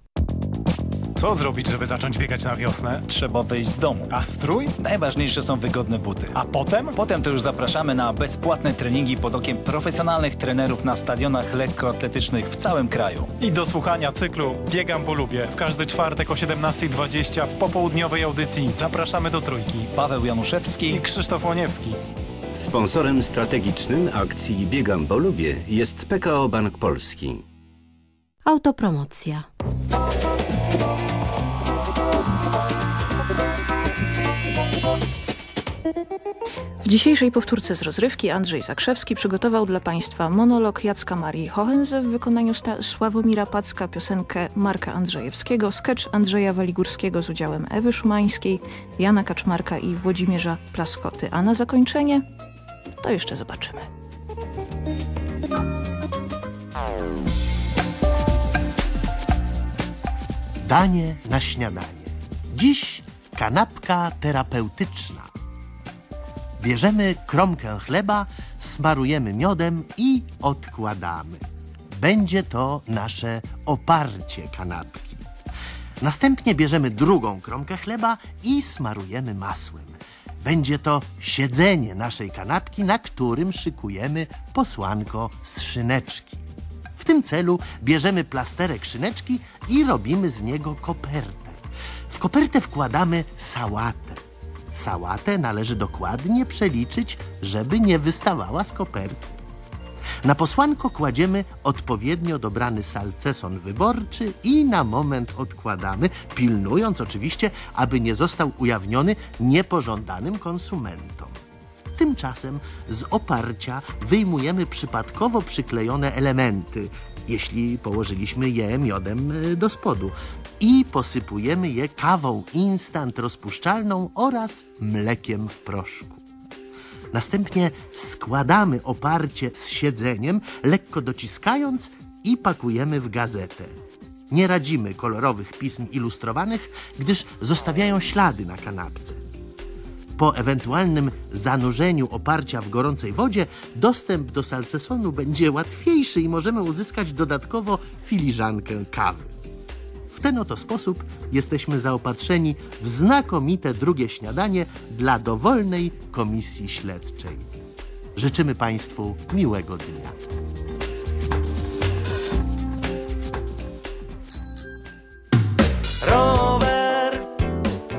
Co zrobić, żeby zacząć biegać na wiosnę? Trzeba wyjść z domu. A strój? Najważniejsze są wygodne buty. A potem? Potem to już zapraszamy na bezpłatne treningi pod okiem profesjonalnych trenerów na stadionach lekkoatletycznych w całym kraju. I do słuchania cyklu Biegam, bo lubię. W każdy czwartek o 17.20 w popołudniowej audycji zapraszamy do trójki. Paweł Januszewski i Krzysztof Łoniewski. Sponsorem strategicznym akcji Biegam, bo lubię jest PKO Bank Polski. Autopromocja. W dzisiejszej powtórce z rozrywki Andrzej Zakrzewski przygotował dla Państwa monolog Jacka Marii Hochenze w wykonaniu Sta Sławomira Packa, piosenkę Marka Andrzejewskiego, sketch Andrzeja Waligórskiego z udziałem Ewy Szumańskiej, Jana Kaczmarka i Włodzimierza Plaskoty. A na zakończenie to jeszcze zobaczymy. Danie na śniadanie. Dziś kanapka terapeutyczna. Bierzemy kromkę chleba, smarujemy miodem i odkładamy. Będzie to nasze oparcie kanapki. Następnie bierzemy drugą kromkę chleba i smarujemy masłem. Będzie to siedzenie naszej kanapki, na którym szykujemy posłanko z szyneczki. W tym celu bierzemy plasterek szyneczki i robimy z niego kopertę. W kopertę wkładamy sałatę. Sałatę należy dokładnie przeliczyć, żeby nie wystawała z koperty. Na posłanko kładziemy odpowiednio dobrany salceson wyborczy i na moment odkładamy, pilnując oczywiście, aby nie został ujawniony niepożądanym konsumentom. Tymczasem z oparcia wyjmujemy przypadkowo przyklejone elementy, jeśli położyliśmy je miodem y, do spodu, i posypujemy je kawą instant rozpuszczalną oraz mlekiem w proszku. Następnie składamy oparcie z siedzeniem, lekko dociskając i pakujemy w gazetę. Nie radzimy kolorowych pism ilustrowanych, gdyż zostawiają ślady na kanapce. Po ewentualnym zanurzeniu oparcia w gorącej wodzie dostęp do salcesonu będzie łatwiejszy i możemy uzyskać dodatkowo filiżankę kawy. W ten oto sposób jesteśmy zaopatrzeni w znakomite drugie śniadanie dla dowolnej komisji śledczej. Życzymy Państwu miłego dnia. Rower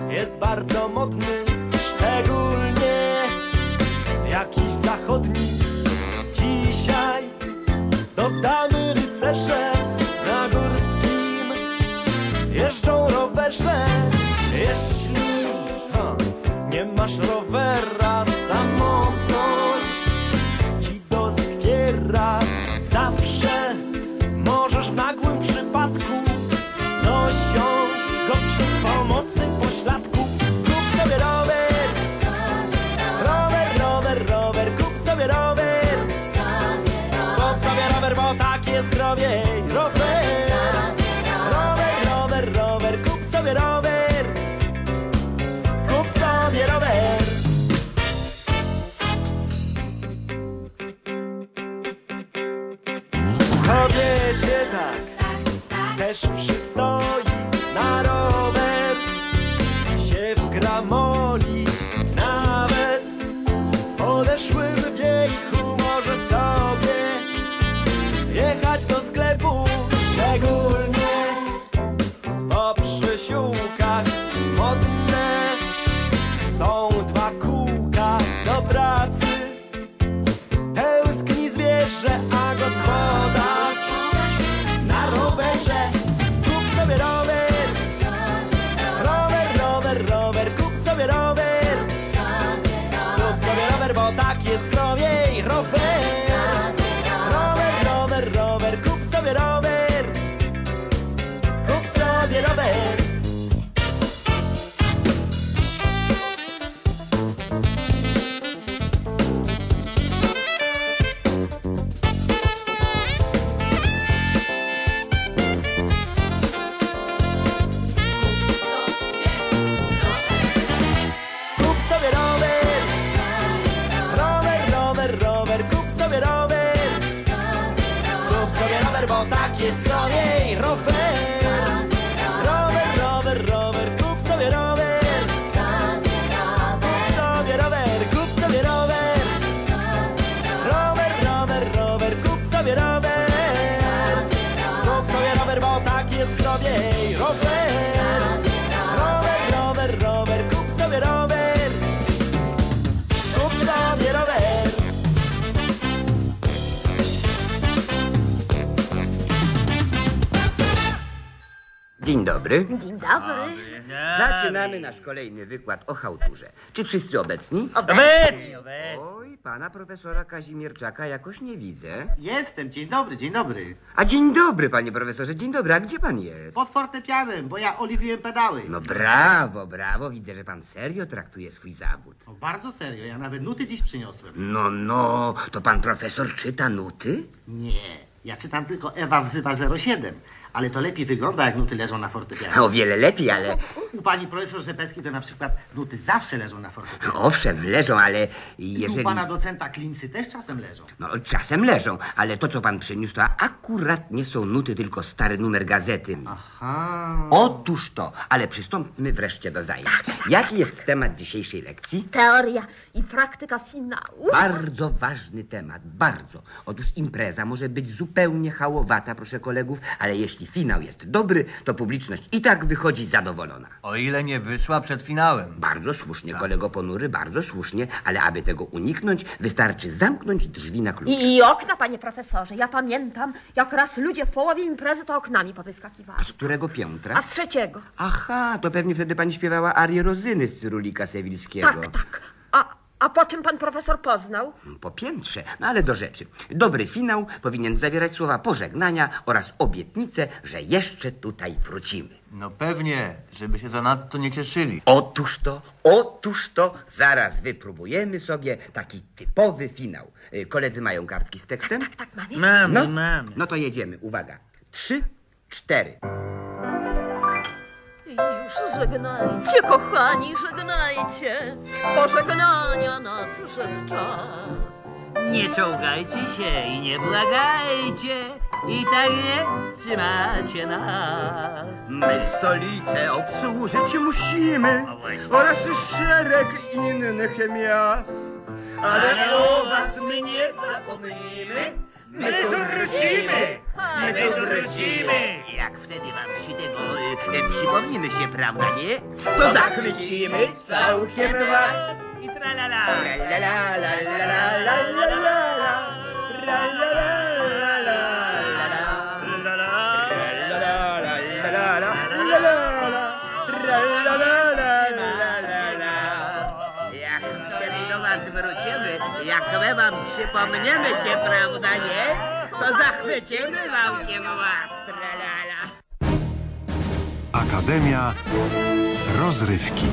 jest bardzo modny, szczególnie jakiś zachodni. Dzisiaj dodamy rycerze jeżdżą rowerze. Jeśli ha, nie masz rowera, samotność tak też przystoi dobry. Dzień dobry. Zaczynamy nasz kolejny wykład o chałturze. Czy wszyscy obecni? Obecni. Oj, pana profesora Kazimierczaka jakoś nie widzę. Jestem, dzień dobry, dzień dobry. A dzień dobry, panie profesorze, dzień dobry. A gdzie pan jest? Pod fortepianem, bo ja oliwiłem pedały. No brawo, brawo. Widzę, że pan serio traktuje swój zawód. No, bardzo serio, ja nawet nuty dziś przyniosłem. No, no, to pan profesor czyta nuty? Nie, ja czytam tylko Ewa wzywa 07, ale to lepiej wygląda, jak nuty leżą na fortepianie. O wiele lepiej, ale... U pani profesor Rzepecki to na przykład nuty zawsze leżą na fortepianie. Owszem, leżą, ale I jeżeli... u pana docenta Klimsy też czasem leżą. No, czasem leżą, ale to, co pan przyniósł, to akurat nie są nuty, tylko stary numer gazety. Aha. Otóż to, ale przystąpmy wreszcie do zajęć. Jaki jest temat dzisiejszej lekcji? Teoria i praktyka finału. Bardzo ważny temat, bardzo. Otóż impreza może być zupełnie hałowata, proszę kolegów, ale jeśli finał jest dobry, to publiczność i tak wychodzi zadowolona. O ile nie wyszła przed finałem. Bardzo słusznie, kolego ponury, bardzo słusznie, ale aby tego uniknąć, wystarczy zamknąć drzwi na klucz. I, I okna, panie profesorze. Ja pamiętam, jak raz ludzie w połowie imprezy to oknami powyskakiwali. A z którego piętra? A z trzeciego. Aha, to pewnie wtedy pani śpiewała arię Rozyny z Cyrulika Sewilskiego. Tak, tak. A, po czym pan profesor poznał? Po piętrze, no ale do rzeczy. Dobry finał powinien zawierać słowa pożegnania oraz obietnicę, że jeszcze tutaj wrócimy. No pewnie, żeby się zanadto nie cieszyli. Otóż to, otóż to, zaraz wypróbujemy sobie taki typowy finał. Y, Koledzy mają kartki z tekstem? Tak, tak, mamy. Mamy, no, mamy. No to jedziemy, uwaga. Trzy, cztery. Już żegnajcie, kochani, żegnajcie. Pożegnania nadszedł czas. Nie czołgajcie się i nie błagajcie, i tak nie wstrzymacie nas. My stolicę obsłużyć musimy oraz szereg innych miast. Ale o was my nie zapomnimy. My tu wrócimy, my tu wrócimy. Jak wtedy wam się tego y, y, przypomnimy się, prawda, nie? To zachwycimy całkiem was. I tralala. La la la la la la la la la. La la la wam przypomniemy się, prawda, nie? To zachwycimy wałkiem was, tralala. Akademia Rozrywki.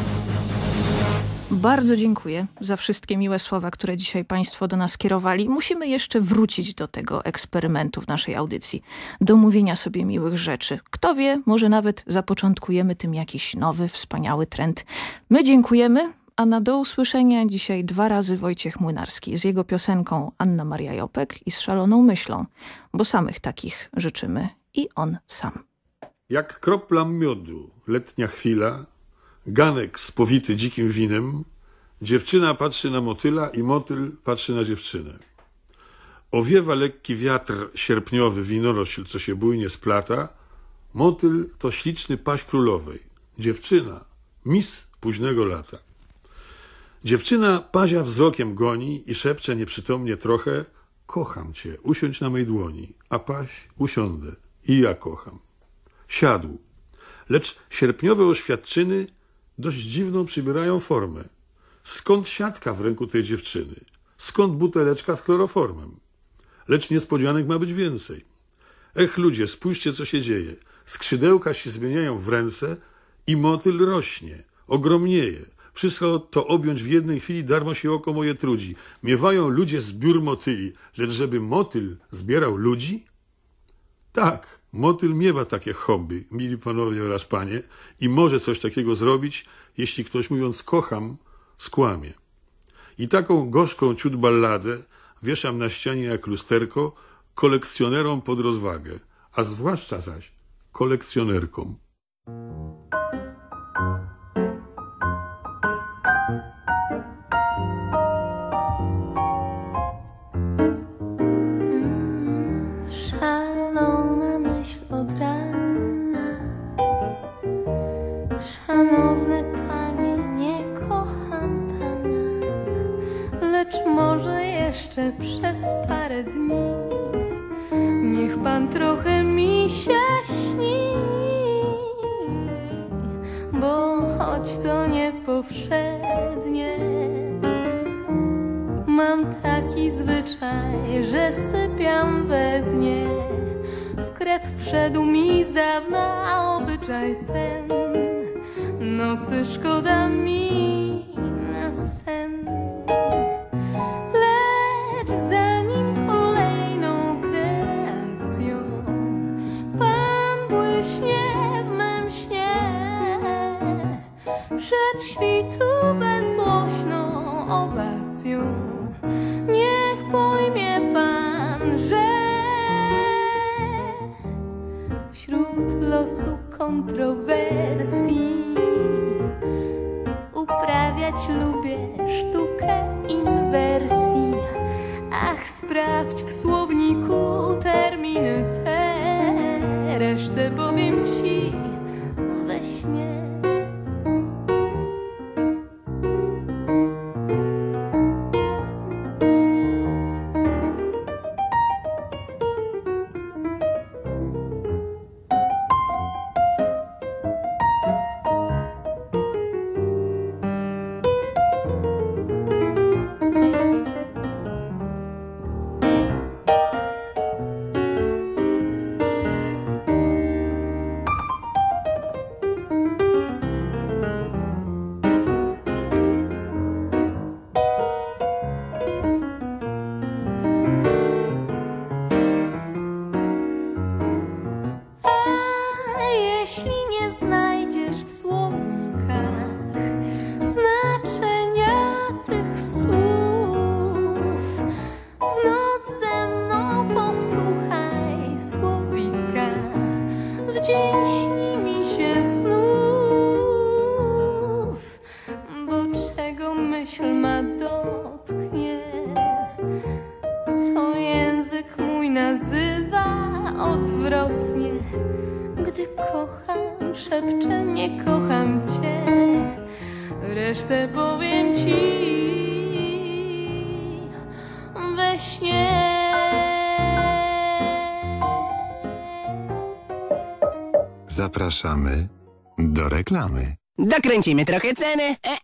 Bardzo dziękuję za wszystkie miłe słowa, które dzisiaj Państwo do nas kierowali. Musimy jeszcze wrócić do tego eksperymentu w naszej audycji, do mówienia sobie miłych rzeczy. Kto wie, może nawet zapoczątkujemy tym jakiś nowy, wspaniały trend. My dziękujemy, a na do usłyszenia dzisiaj dwa razy Wojciech Młynarski z jego piosenką Anna Maria Jopek i z szaloną myślą, bo samych takich życzymy i on sam. Jak kropla miodu, letnia chwila, ganek spowity dzikim winem, dziewczyna patrzy na motyla i motyl patrzy na dziewczynę. Owiewa lekki wiatr sierpniowy winorośl, co się bujnie splata. Motyl to śliczny paść królowej. Dziewczyna, mis późnego lata. Dziewczyna pazia wzrokiem goni i szepcze nieprzytomnie trochę Kocham cię, usiądź na mej dłoni. A paś, usiądę. I ja kocham. Siadł. Lecz sierpniowe oświadczyny dość dziwną przybierają formę. Skąd siatka w ręku tej dziewczyny? Skąd buteleczka z chloroformem? Lecz niespodzianek ma być więcej. Ech, ludzie, spójrzcie, co się dzieje. Skrzydełka się zmieniają w ręce i motyl rośnie, ogromnieje. Wszystko to objąć w jednej chwili darmo się oko moje trudzi. Miewają ludzie zbiór motyli, lecz żeby motyl zbierał ludzi? Tak, motyl miewa takie hobby, mili panowie oraz panie, i może coś takiego zrobić, jeśli ktoś mówiąc kocham, skłamie. I taką gorzką ciut balladę wieszam na ścianie jak lusterko kolekcjonerom pod rozwagę, a zwłaszcza zaś kolekcjonerkom. Jeszcze przez parę dni Niech pan trochę mi się śni Bo choć to nie powszednie Mam taki zwyczaj, że sypiam we dnie. W krew wszedł mi z dawna obyczaj ten. Nocy szkoda mi na sen. świtu bezgłośną owacją. Niech pojmie pan, że wśród losu kontrowersji uprawiać lubię sztukę inwersji. Ach, sprawdź w słowniku terminy te, resztę powiem ci Zapraszamy do reklamy. Dokręcimy trochę ceny. E, e,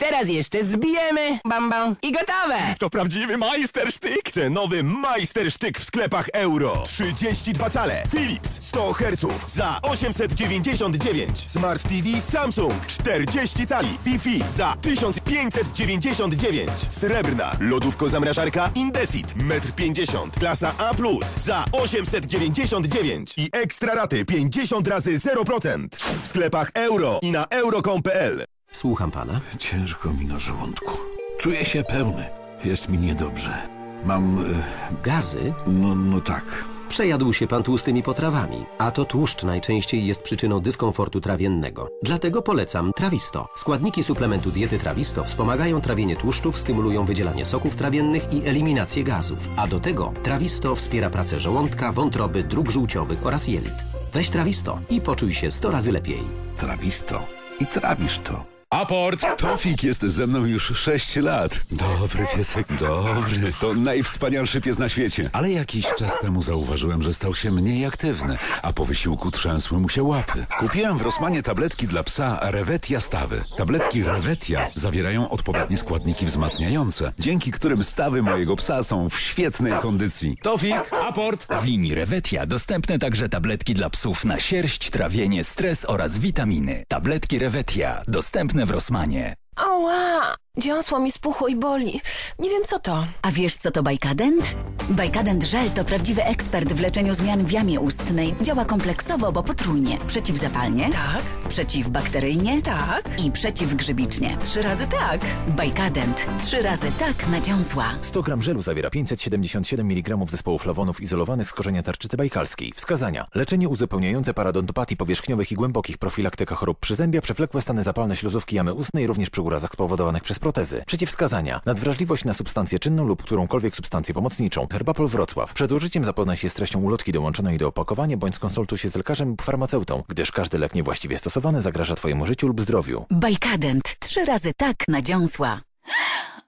teraz jeszcze zbijemy. Bam, bam. I gotowe. To prawdziwy majstersztyk. Cenowy majstersztyk w sklepach euro. 32 cale. Philips 100 Hz za 899. Smart TV Samsung 40 cali. Wi-Fi za 1599. Srebrna lodówko-zamrażarka Indesit 1,50 m. Klasa A+, za 899. I ekstra raty 50 razy 0%. W sklepach euro i na euro.com.pl. Słucham pana. Ciężko mi na żołądku. Czuję się pełny. Jest mi niedobrze. Mam... E... Gazy? No, no tak. Przejadł się pan tłustymi potrawami, a to tłuszcz najczęściej jest przyczyną dyskomfortu trawiennego. Dlatego polecam Trawisto. Składniki suplementu diety Trawisto wspomagają trawienie tłuszczów, stymulują wydzielanie soków trawiennych i eliminację gazów. A do tego Trawisto wspiera pracę żołądka, wątroby, dróg żółciowych oraz jelit. Weź Trawisto i poczuj się 100 razy lepiej. Trawisto. I trawisz to. Aport! Tofik jest ze mną już 6 lat. Dobry piesek, dobry. To najwspanialszy pies na świecie. Ale jakiś czas temu zauważyłem, że stał się mniej aktywny, a po wysiłku trzęsły mu się łapy. Kupiłem w Rosmanie tabletki dla psa Revetia Stawy. Tabletki Revetia zawierają odpowiednie składniki wzmacniające, dzięki którym stawy mojego psa są w świetnej kondycji. Tofik, aport! W linii Revetia dostępne także tabletki dla psów na sierść, trawienie, stres oraz witaminy. Tabletki Revetia dostępne w Rosmanie. Ała! Dziąsło mi spuchło i boli. Nie wiem co to. A wiesz co to Bajkadent? Bajkadent żel to prawdziwy ekspert w leczeniu zmian w jamie ustnej. Działa kompleksowo, bo potrójnie. Przeciwzapalnie. Tak. Przeciwbakteryjnie. Tak. I przeciwgrzybicznie. Trzy razy tak. Bajkadent. Trzy razy tak na dziąsła. 100 gram żelu zawiera 577 mg zespołu flawonów izolowanych z korzenia tarczycy bajkalskiej. Wskazania. Leczenie uzupełniające paradontopatii powierzchniowych i głębokich, profilaktyka chorób przyzębia, przewlekłe stany zapalne śluzówki jamy ustnej, również przy urazach spowodowanych przez protezy. Przeciwwskazania. Nadwrażliwość na substancję czynną lub którąkolwiek substancję pomocniczą. Herbapol Wrocław. Przed użyciem zapoznaj się z treścią ulotki dołączonej do opakowania bądź skonsultuj się z lekarzem lub farmaceutą, gdyż każdy lek niewłaściwie stosowany zagraża Twojemu życiu lub zdrowiu. Bajkadent. Trzy razy tak na dziąsła.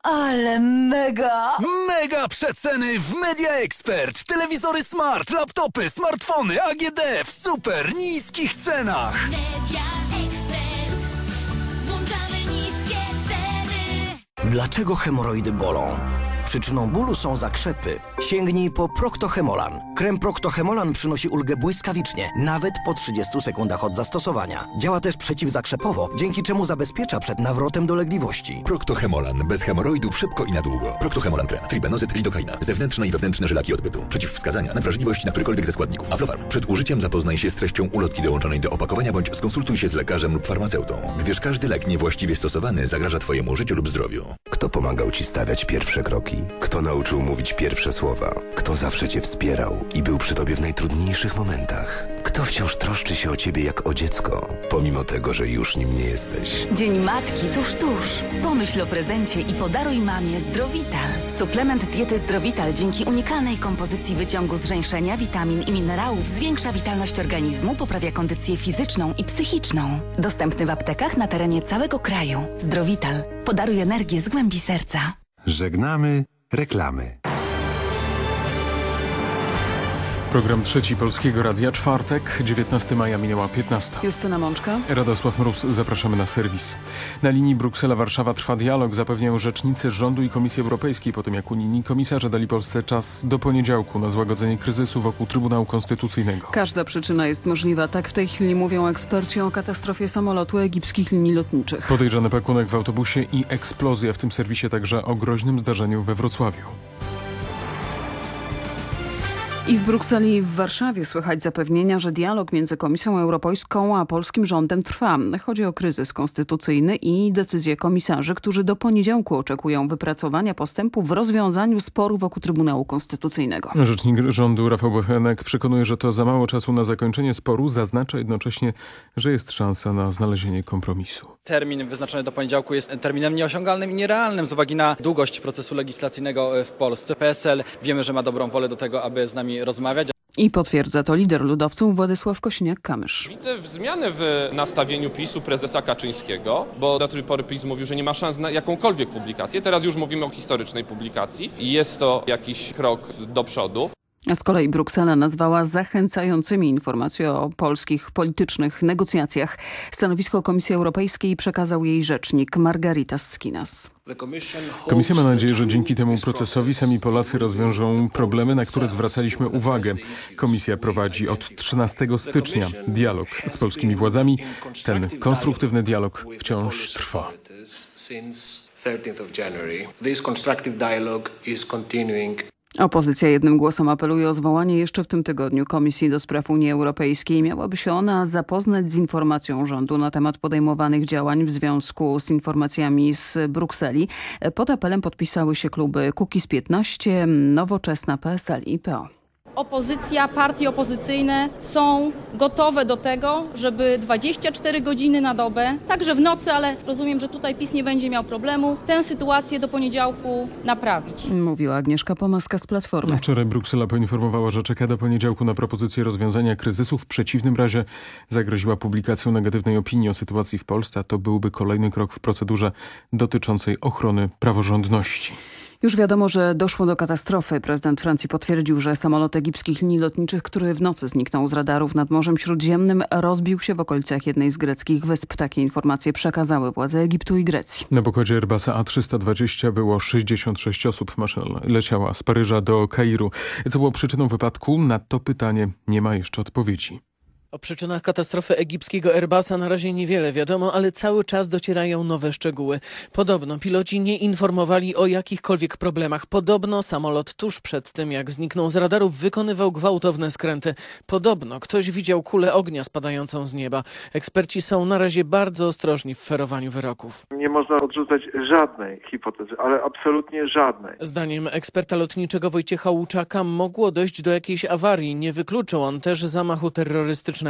Ale mega! Mega przeceny w Media Expert. Telewizory smart, laptopy, smartfony, AGD w super niskich cenach. Media Dlaczego hemoroidy bolą? Przyczyną bólu są zakrzepy. Sięgnij po Proctohemolan. Krem Proctohemolan przynosi ulgę błyskawicznie, nawet po 30 sekundach od zastosowania. Działa też przeciwzakrzepowo, dzięki czemu zabezpiecza przed nawrotem dolegliwości. Proctohemolan. Bez hemoroidów szybko i na długo. Proctohemolan krem. Tribenozyt, lidokaina. Zewnętrzne i wewnętrzne żylaki odbytu. Przeciwwskazania na wrażliwość na którykolwiek ze składników. Aflofarm. Przed użyciem zapoznaj się z treścią ulotki dołączonej do opakowania bądź skonsultuj się z lekarzem lub farmaceutą. Gdyż każdy lek niewłaściwie stosowany zagraża Twojemu życiu lub zdrowiu. Kto pomagał ci stawiać pierwsze kroki? Kto nauczył mówić pierwsze słowa? Kto zawsze cię wspierał i był przy tobie w najtrudniejszych momentach? Kto wciąż troszczy się o ciebie jak o dziecko, pomimo tego, że już nim nie jesteś? Dzień Matki tuż, tuż. Pomyśl o prezencie i podaruj mamie Zdrowital. Suplement diety Zdrowital dzięki unikalnej kompozycji wyciągu z żeńszenia, witamin i minerałów zwiększa witalność organizmu, poprawia kondycję fizyczną i psychiczną. Dostępny w aptekach na terenie całego kraju. Zdrowital. Podaruj energię z głębi serca. Żegnamy reklamy. Program trzeci Polskiego Radia, czwartek, 19 maja minęła 15. Justyna Mączka. Radosław Mróz, zapraszamy na serwis. Na linii Bruksela-Warszawa trwa dialog, zapewniają rzecznicy rządu i Komisji Europejskiej po tym, jak unijni komisarze dali Polsce czas do poniedziałku na złagodzenie kryzysu wokół Trybunału Konstytucyjnego. Każda przyczyna jest możliwa. Tak w tej chwili mówią eksperci o katastrofie samolotu egipskich linii lotniczych. Podejrzany pakunek w autobusie i eksplozja w tym serwisie także o groźnym zdarzeniu we Wrocławiu. I w Brukseli i w Warszawie słychać zapewnienia, że dialog między Komisją Europejską a polskim rządem trwa. Chodzi o kryzys konstytucyjny i decyzje komisarzy, którzy do poniedziałku oczekują wypracowania postępu w rozwiązaniu sporu wokół Trybunału Konstytucyjnego. Rzecznik rządu Rafał Bochenek przekonuje, że to za mało czasu na zakończenie sporu, zaznacza jednocześnie, że jest szansa na znalezienie kompromisu. Termin wyznaczony do poniedziałku jest terminem nieosiągalnym i nierealnym z uwagi na długość procesu legislacyjnego w Polsce. PSL wiemy, że ma dobrą wolę do tego, aby z nami rozmawiać. I potwierdza to lider ludowców Władysław Kośniak-Kamysz. Widzę zmianę w nastawieniu PiSu prezesa Kaczyńskiego, bo do tej pory PiS mówił, że nie ma szans na jakąkolwiek publikację. Teraz już mówimy o historycznej publikacji i jest to jakiś krok do przodu. A z kolei Bruksela nazwała zachęcającymi informacje o polskich politycznych negocjacjach. Stanowisko Komisji Europejskiej przekazał jej rzecznik Margaritas Skinas. Komisja ma nadzieję, że dzięki temu procesowi sami Polacy rozwiążą problemy, na które zwracaliśmy uwagę. Komisja prowadzi od 13 stycznia dialog z polskimi władzami. Ten konstruktywny dialog wciąż trwa. Opozycja jednym głosem apeluje o zwołanie jeszcze w tym tygodniu Komisji do Spraw Unii Europejskiej. Miałaby się ona zapoznać z informacją rządu na temat podejmowanych działań w związku z informacjami z Brukseli. Pod apelem podpisały się kluby Kukiz 15, Nowoczesna, PSL i PO opozycja, partie opozycyjne są gotowe do tego, żeby 24 godziny na dobę, także w nocy, ale rozumiem, że tutaj PiS nie będzie miał problemu, tę sytuację do poniedziałku naprawić. Mówiła Agnieszka Pomaska z Platformy. Wczoraj Bruksela poinformowała, że czeka do poniedziałku na propozycję rozwiązania kryzysu. W przeciwnym razie zagroziła publikacją negatywnej opinii o sytuacji w Polsce, a to byłby kolejny krok w procedurze dotyczącej ochrony praworządności. Już wiadomo, że doszło do katastrofy. Prezydent Francji potwierdził, że samolot egipskich linii lotniczych, który w nocy zniknął z radarów nad Morzem Śródziemnym, rozbił się w okolicach jednej z greckich wysp. Takie informacje przekazały władze Egiptu i Grecji. Na pokładzie Airbusa A320 było 66 osób. Maszyna leciała z Paryża do Kairu. Co było przyczyną wypadku? Na to pytanie nie ma jeszcze odpowiedzi. O przyczynach katastrofy egipskiego Airbusa na razie niewiele wiadomo, ale cały czas docierają nowe szczegóły. Podobno piloci nie informowali o jakichkolwiek problemach. Podobno samolot tuż przed tym, jak zniknął z radarów, wykonywał gwałtowne skręty. Podobno ktoś widział kulę ognia spadającą z nieba. Eksperci są na razie bardzo ostrożni w ferowaniu wyroków. Nie można odrzucać żadnej hipotezy, ale absolutnie żadnej. Zdaniem eksperta lotniczego Wojciecha Łuczaka mogło dojść do jakiejś awarii. Nie wykluczył on też zamachu terrorystycznego.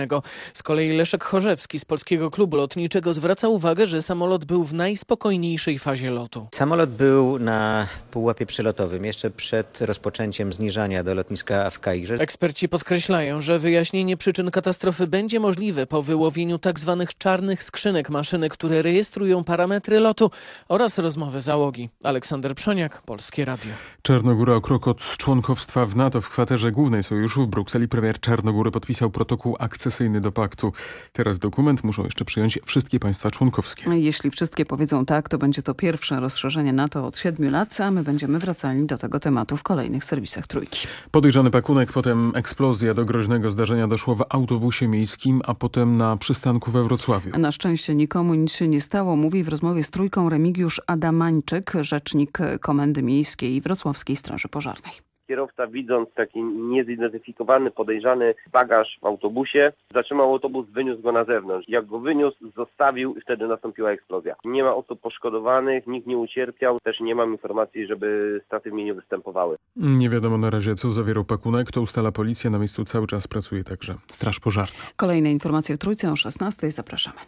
Z kolei Leszek Chorzewski z Polskiego Klubu Lotniczego zwraca uwagę, że samolot był w najspokojniejszej fazie lotu. Samolot był na półłapie przelotowym jeszcze przed rozpoczęciem zniżania do lotniska w Kairze. Eksperci podkreślają, że wyjaśnienie przyczyn katastrofy będzie możliwe po wyłowieniu tzw. Tak czarnych skrzynek maszyny, które rejestrują parametry lotu oraz rozmowy załogi. Aleksander Przoniak, Polskie Radio. Czarnogóra o krok od członkowstwa w NATO w kwaterze głównej sojuszu w Brukseli premier Czarnogóry podpisał protokół akcesyjny do paktu. Teraz dokument muszą jeszcze przyjąć wszystkie państwa członkowskie. Jeśli wszystkie powiedzą tak, to będzie to pierwsze rozszerzenie NATO od siedmiu lat, a my będziemy wracali do tego tematu w kolejnych serwisach Trójki. Podejrzany pakunek, potem eksplozja. Do groźnego zdarzenia doszło w autobusie miejskim, a potem na przystanku we Wrocławiu. Na szczęście nikomu nic się nie stało, mówi w rozmowie z Trójką Remigiusz Adamańczyk, rzecznik Komendy Miejskiej Wrocławskiej Straży Pożarnej. Kierowca widząc taki niezidentyfikowany, podejrzany bagaż w autobusie, zatrzymał autobus, wyniósł go na zewnątrz. Jak go wyniósł, zostawił i wtedy nastąpiła eksplozja. Nie ma osób poszkodowanych, nikt nie ucierpiał, też nie mam informacji, żeby straty w mieniu występowały. Nie wiadomo na razie, co zawierał pakunek, to ustala policja. Na miejscu cały czas pracuje także Straż Pożarna. Kolejne informacje w Trójce o 16. Zapraszamy.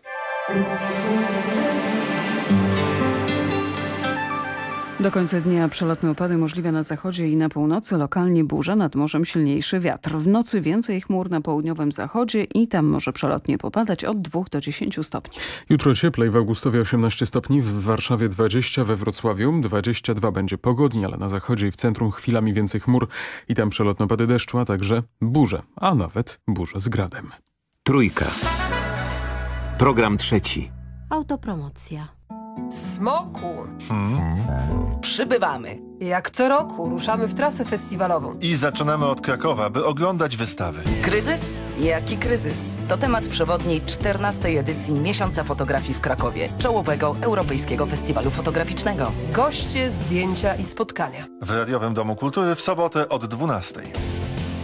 Do końca dnia przelotne opady możliwe na zachodzie i na północy, lokalnie burza, nad morzem silniejszy wiatr. W nocy więcej chmur na południowym zachodzie i tam może przelotnie popadać od 2 do 10 stopni. Jutro cieplej, w Augustowie 18 stopni, w Warszawie 20, we Wrocławiu 22 będzie pogodnie, ale na zachodzie i w centrum chwilami więcej chmur i tam przelotne opady deszczu, a także burze, a nawet burze z gradem. Trójka. Program trzeci. Autopromocja. Smoku. Hmm. Przybywamy. Jak co roku ruszamy w trasę festiwalową. I zaczynamy od Krakowa, by oglądać wystawy. Kryzys? Jaki kryzys? To temat przewodni 14. edycji Miesiąca Fotografii w Krakowie, czołowego Europejskiego Festiwalu Fotograficznego. Goście, zdjęcia i spotkania. W Radiowym Domu Kultury w sobotę od 12.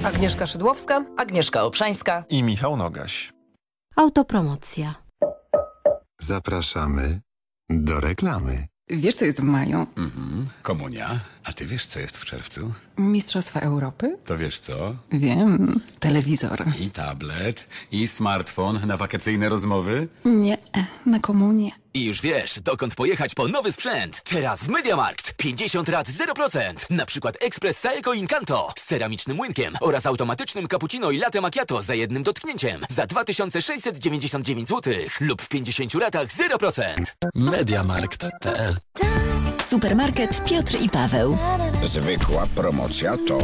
Agnieszka Szydłowska, Agnieszka Obszańska i Michał Nogaś. Autopromocja. Zapraszamy do reklamy. Wiesz, co jest w maju? Mhm. Komunia. A ty wiesz, co jest w czerwcu? Mistrzostwa Europy? To wiesz co? Wiem. Telewizor. I tablet, i smartfon na wakacyjne rozmowy? Nie, na komunię. I już wiesz, dokąd pojechać po nowy sprzęt. Teraz w Mediamarkt. 50 rat 0%. Na przykład Express Saeco Incanto z ceramicznym młynkiem oraz automatycznym cappuccino i latte macchiato za jednym dotknięciem za 2699 zł lub w 50 ratach 0%. Mediamarkt.pl Supermarket Piotr i Paweł. Zwykła promocja to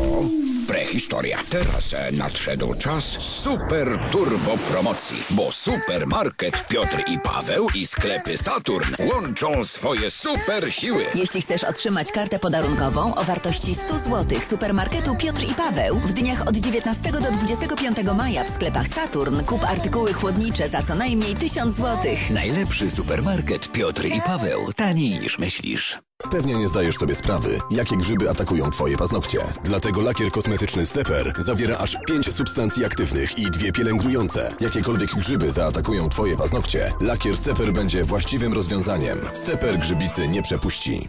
prehistoria. Teraz e, nadszedł czas super turbo promocji, bo supermarket Piotr i Paweł i sklepy Saturn łączą swoje super siły. Jeśli chcesz otrzymać kartę podarunkową o wartości 100 zł supermarketu Piotr i Paweł w dniach od 19 do 25 maja w sklepach Saturn kup artykuły chłodnicze za co najmniej 1000 zł. Najlepszy supermarket Piotr i Paweł. Taniej niż myślisz. Pewnie nie zdajesz sobie sprawy, jakie grzyby atakują Twoje paznokcie. Dlatego lakier kosmetyczny Stepper zawiera aż 5 substancji aktywnych i dwie pielęgnujące. Jakiekolwiek grzyby zaatakują Twoje paznokcie, lakier Stepper będzie właściwym rozwiązaniem. Stepper grzybicy nie przepuści.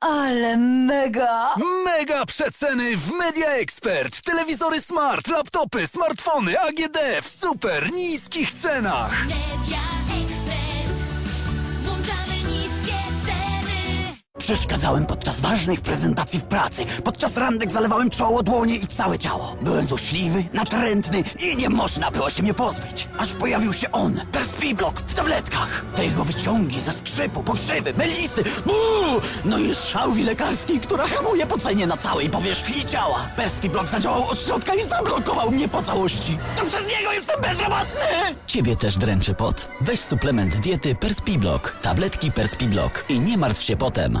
Ale mega! Mega przeceny w Media Expert! Telewizory smart, laptopy, smartfony, AGD w super niskich cenach! Media Przeszkadzałem podczas ważnych prezentacji w pracy. Podczas randek zalewałem czoło, dłonie i całe ciało. Byłem złośliwy, natrętny i nie można było się mnie pozbyć. Aż pojawił się on, Perspiblok, w tabletkach. Te jego wyciągi ze skrzypu, pokrzywy, melisy. No i szałwi lekarskiej, która hamuje pocenie na całej powierzchni ciała. Perspiblok zadziałał od środka i zablokował mnie po całości. To przez niego jestem bezrobotny! Ciebie też dręczy pot? Weź suplement diety Perspiblok. Tabletki Perspiblok. I nie martw się potem.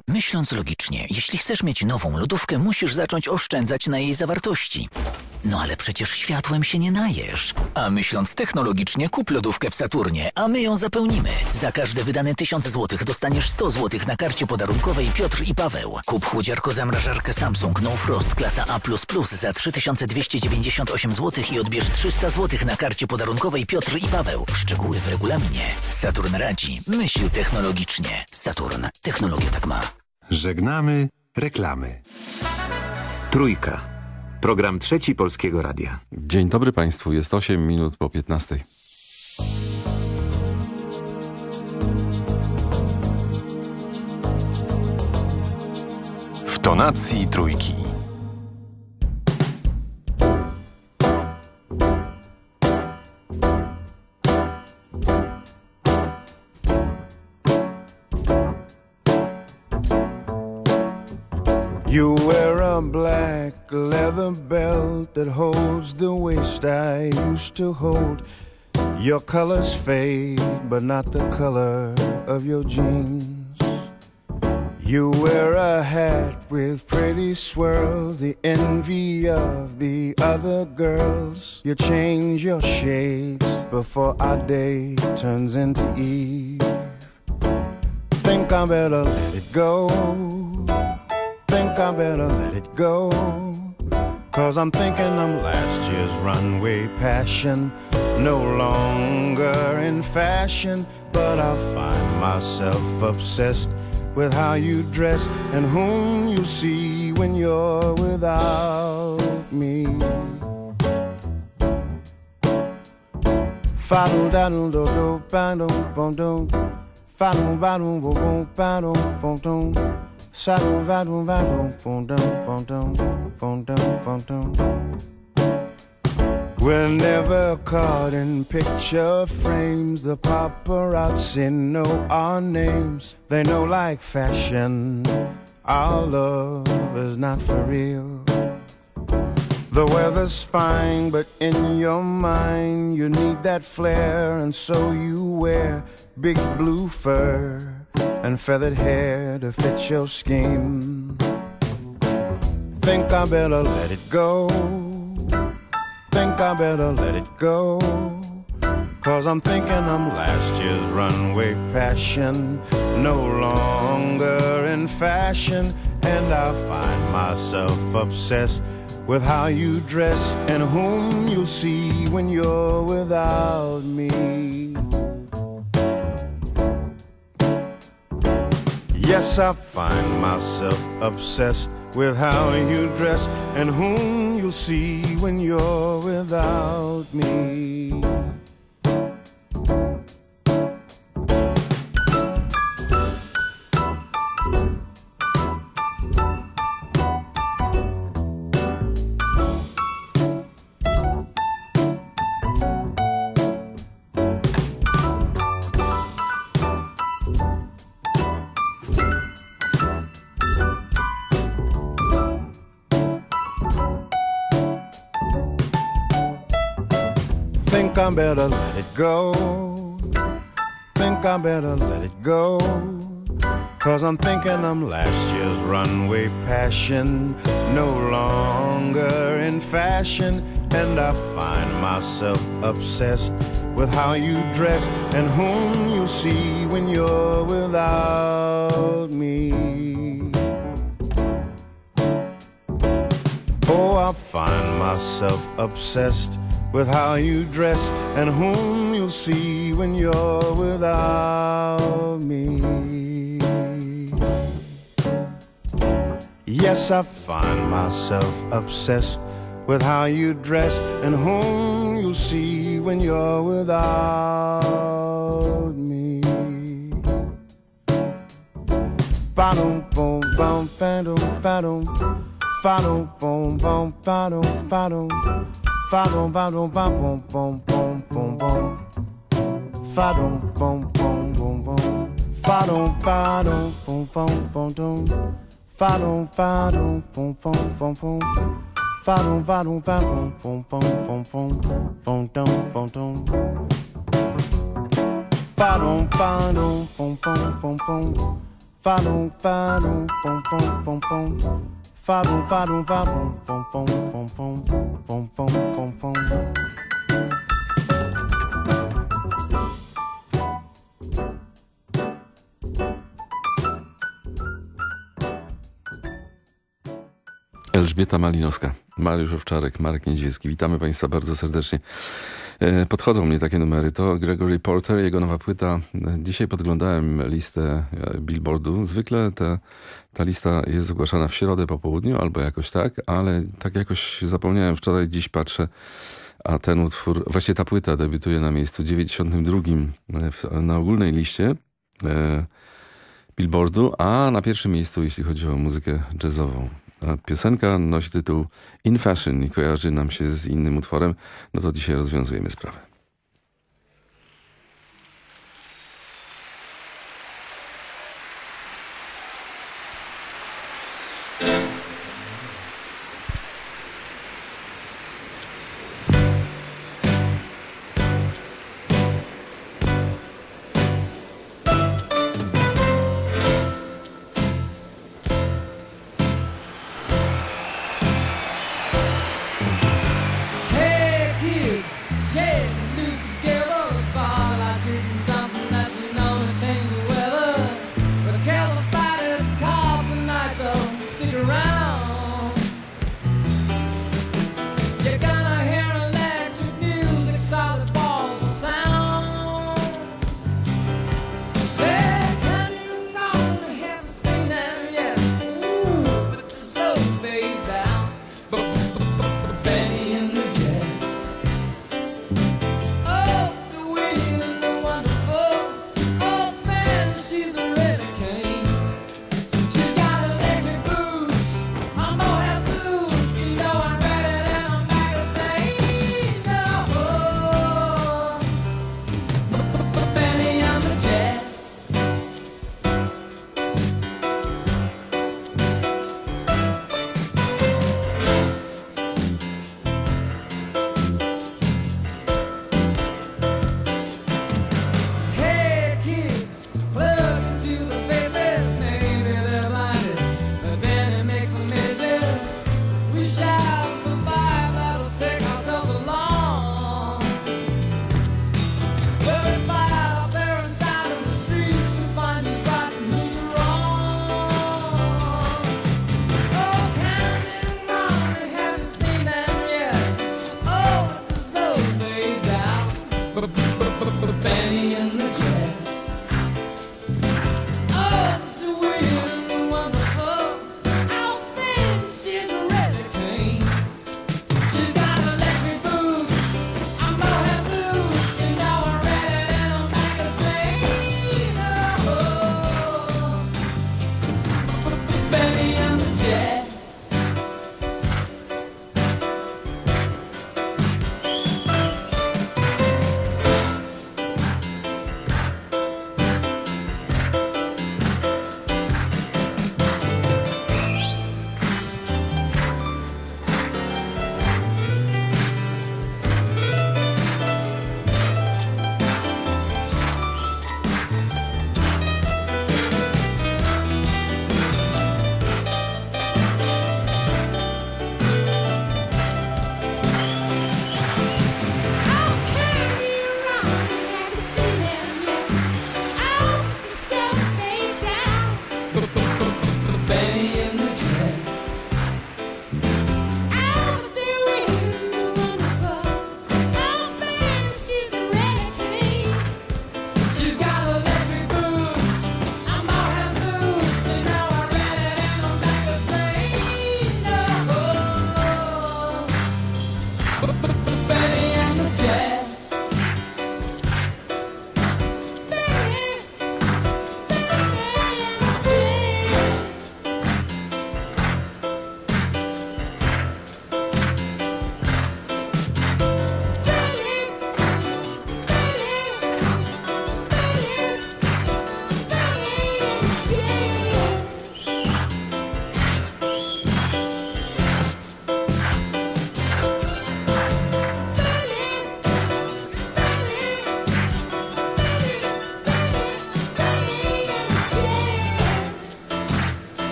Myśląc logicznie, jeśli chcesz mieć nową lodówkę, musisz zacząć oszczędzać na jej zawartości. No ale przecież światłem się nie najesz. A myśląc technologicznie, kup lodówkę w Saturnie, a my ją zapełnimy. Za każde wydane 1000 zł dostaniesz 100 zł na karcie podarunkowej Piotr i Paweł. Kup chłodziarko-zamrażarkę Samsung No Frost klasa A++ za 3298 zł i odbierz 300 zł na karcie podarunkowej Piotr i Paweł. Szczegóły w regulaminie. Saturn radzi. Myśl technologicznie. Saturn. Technologia tak ma. Żegnamy reklamy. Trójka. Program trzeci Polskiego Radia. Dzień dobry Państwu, jest 8 minut po 15. W tonacji trójki. Leather belt that holds the waist I used to hold. Your colors fade, but not the color of your jeans. You wear a hat with pretty swirls, the envy of the other girls. You change your shades before our day turns into eve. Think I better let it go think I better let it go. Cause I'm thinking I'm last year's runway passion. No longer in fashion, but I find myself obsessed with how you dress and whom you see when you're without me. Fa-do da do do do ba do bom dum. Bom dum. We're never caught in picture frames. The paparazzi know our names. They know like fashion. Our love is not for real. The weather's fine, but in your mind you need that flare, and so you wear big blue fur and feathered hair to fit your scheme. Think I better let it go. Think I better let it go. Cause I'm thinking I'm last year's runway passion, no longer in fashion, and I find myself obsessed with how you dress and whom you'll see when you're without me. Yes, I find myself obsessed with how you dress and whom you'll see when you're without me. I better let it go. Think I better let it go. Cause I'm thinking I'm last year's runway passion, no longer in fashion. And I find myself obsessed with how you dress and whom you see when you're without me. Oh, I find myself obsessed with how you dress and whom you'll see when you're without me. Yes, I find myself obsessed with how you dress and whom you'll see when you're without me. Ba-dum, boom, bum, ba-dum, ba-dum. Fa-dum, boom, bum, ba-dum, ba-dum. Fa-dum, ba-dum, ba-bum, bum, bum, bum, bum. Fa-dum, bum, bum, bum, bum. Fa-dum, fa-dum, bum, bum, bum, dum. Fa-dum, fa-dum, bum, bum, bum, bum. Fa-dum, fa-dum, fa-dum, bum, bum, bum, bum. Bum, dum, bum, dum. Fa-dum, fa-dum, bum, bum, bum, bum. Fa-dum, fa-dum, bum, bum, bum, bum. Fa-dum, fa-dum, fa-dum. Elżbieta Malinowska, Mariusz Owczarek, Marek Niedźwiecki. Witamy Państwa bardzo serdecznie. E, Podchodzą mnie takie numery. To Gregory Porter, jego nowa płyta. E, Dzisiaj podglądałem listę e, Billboardu. Zwykle te, ta lista jest ogłaszana w środę po południu albo jakoś tak, ale tak jakoś zapomniałem wczoraj, dziś patrzę, a ten utwór, właśnie ta płyta debiutuje na miejscu 92 w, na ogólnej liście Billboardu, a na pierwszym miejscu, jeśli chodzi o muzykę jazzową. A piosenka nosi tytuł In Fashion i kojarzy nam się z innym utworem, no to dzisiaj rozwiązujemy sprawę.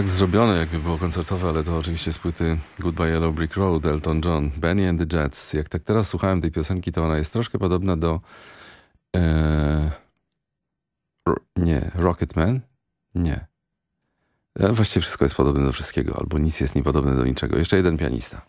tak zrobione, jakby było koncertowe, ale to oczywiście z płyty Goodbye Yellow Brick Road, Elton John, Benny and the Jets. Jak tak teraz słuchałem tej piosenki, to ona jest troszkę podobna do e, ro, nie, Rocketman? Nie. E, właściwie wszystko jest podobne do wszystkiego, albo nic jest niepodobne do niczego. Jeszcze jeden pianista.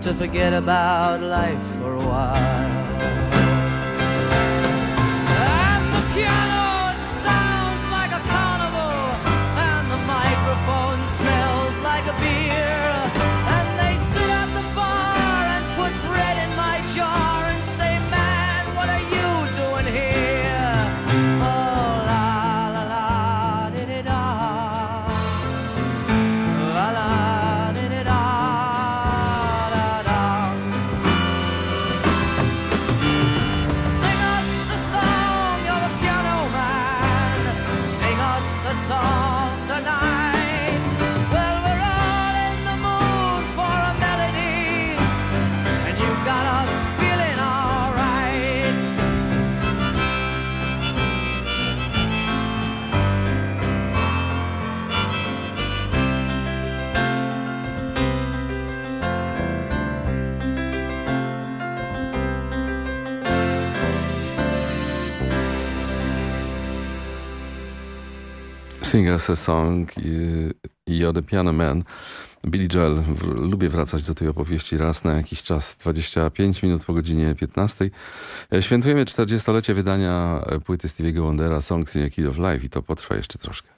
to forget about life. A Song i, i the Piano Man. Billy Joel. Lubię wracać do tej opowieści raz na jakiś czas. 25 minut po godzinie 15. E, Świętujemy 40-lecie wydania e, płyty Stevie'ego Wondera Songs in a Key of Life i to potrwa jeszcze troszkę.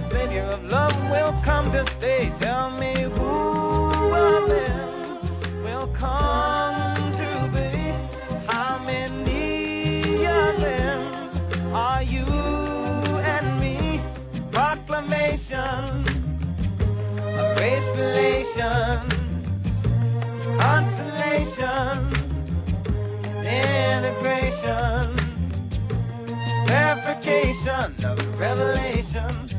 The Savior of love will come to stay. Tell me who of them will come to be? How many of them are you and me? Proclamation of grace relations, consolation, integration, verification of revelation,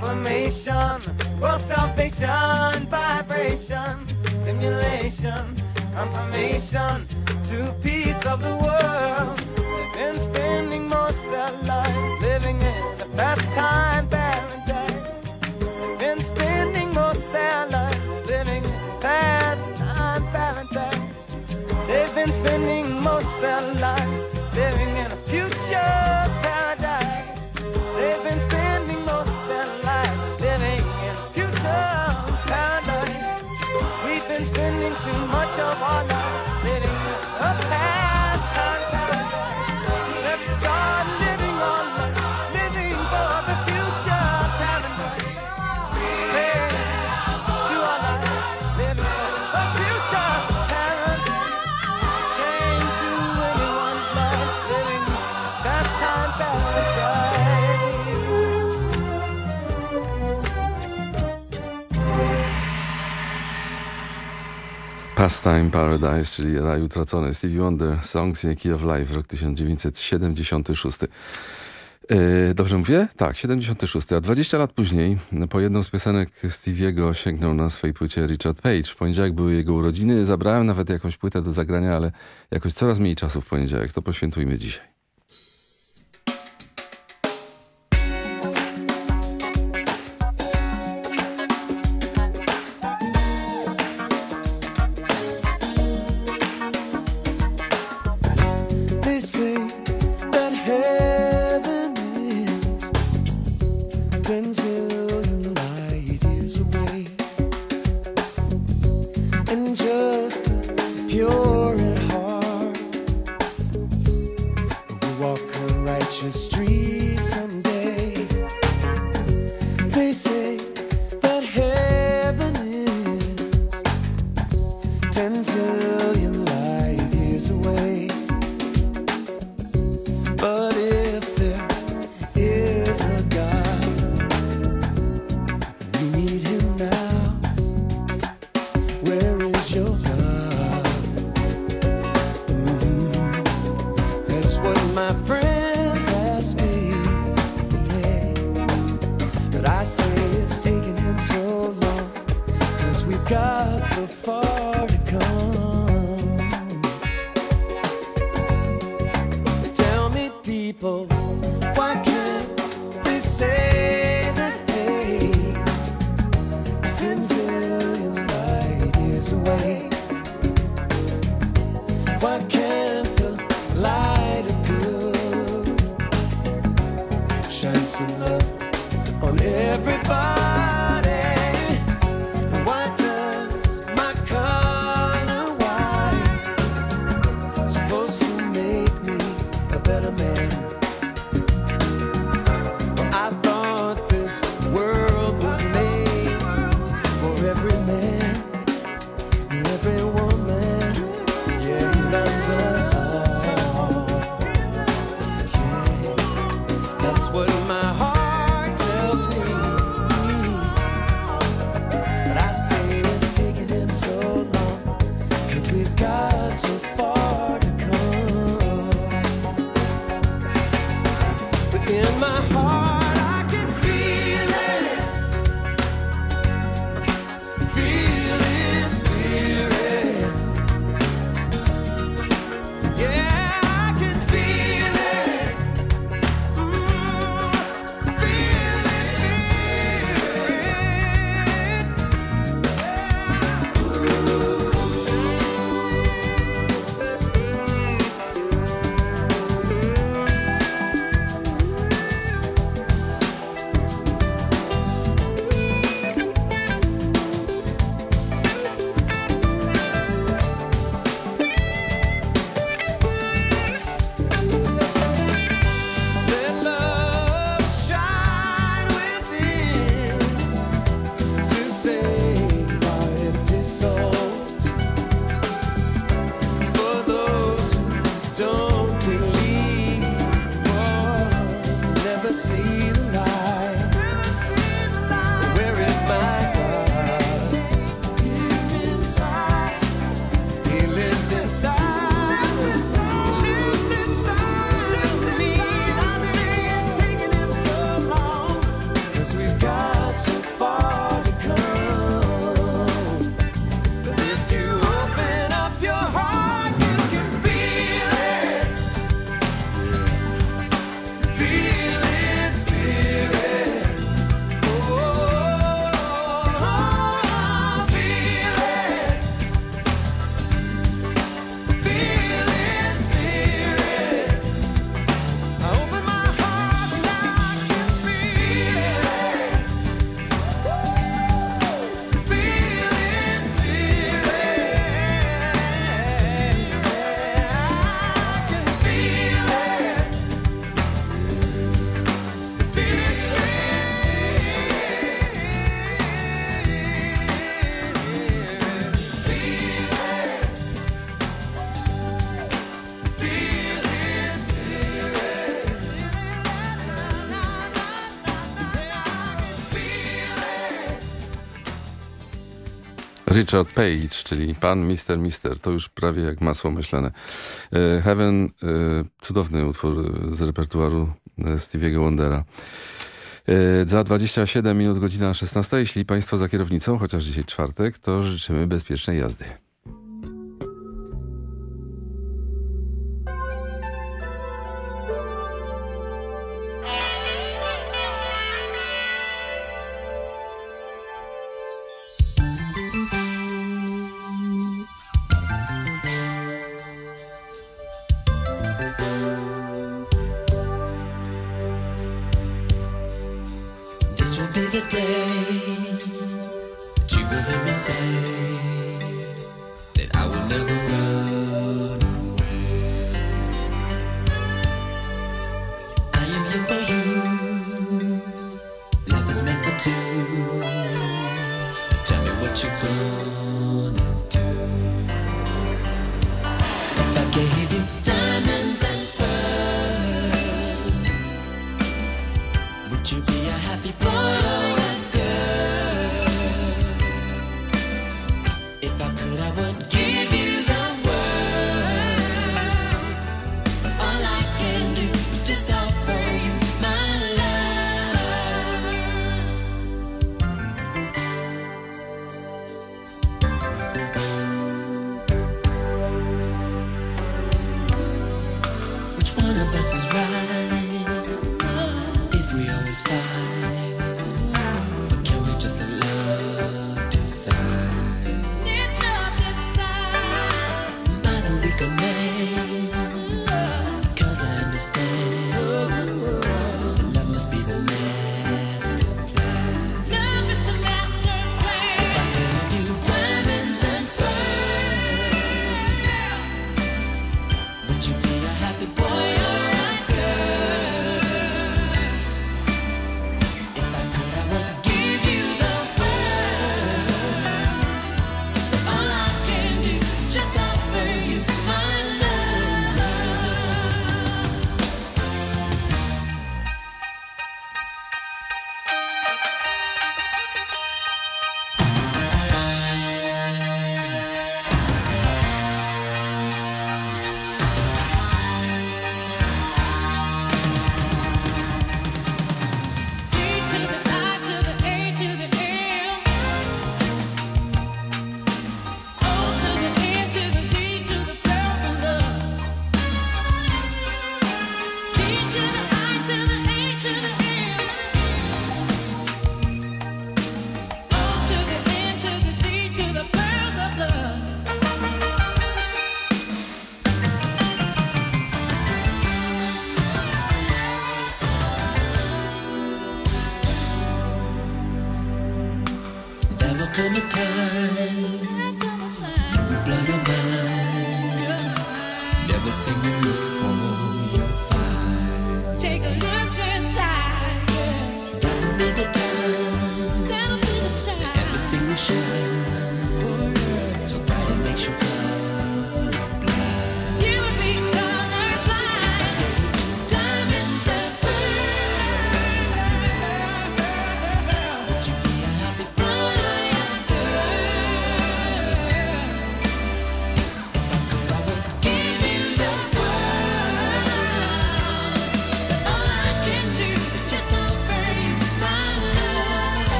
acclamation, world salvation, vibration, stimulation, confirmation to peace of the world. They've been spending most their lives living in a pastime paradise. They've been spending most their lives living in a pastime paradise. They've been spending Pastime Paradise, czyli raj utracony. Stevie Wonder, Songs in a Key of Life, rok 1976. Yy, dobrze mówię? Tak, 76. A 20 lat później, po jedną z piosenek Stevie'ego sięgnął na swojej płycie Richard Page. W poniedziałek były jego urodziny, zabrałem nawet jakąś płytę do zagrania, ale jakoś coraz mniej czasu w poniedziałek. To poświętujmy dzisiaj. Richard Page, czyli pan Mister Mister, to już prawie jak masło myślane. E, Heaven, e, cudowny utwór z repertuaru e, Stevie'ego Wondera. Za 27 minut godzina 16, jeśli Państwo za kierownicą, chociaż dzisiaj czwartek, to życzymy bezpiecznej jazdy.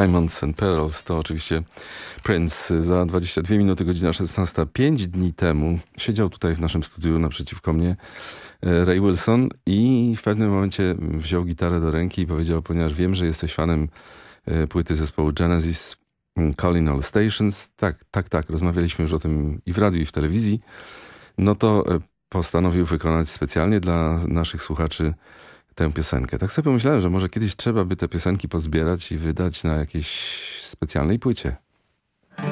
Diamonds and Pearls to oczywiście Prince. Za 22 minuty, godzina 16. Pięć dni temu siedział tutaj w naszym studiu naprzeciwko mnie e, Ray Wilson i w pewnym momencie wziął gitarę do ręki i powiedział, ponieważ wiem, że jesteś fanem e, płyty zespołu Genesis, mm, Calling All Stations. Tak, tak, tak, rozmawialiśmy już o tym i w radiu, i w telewizji. No to e, postanowił wykonać specjalnie dla naszych słuchaczy tę piosenkę. Tak sobie pomyślałem, że może kiedyś trzeba by te piosenki pozbierać i wydać na jakiejś specjalnej płycie.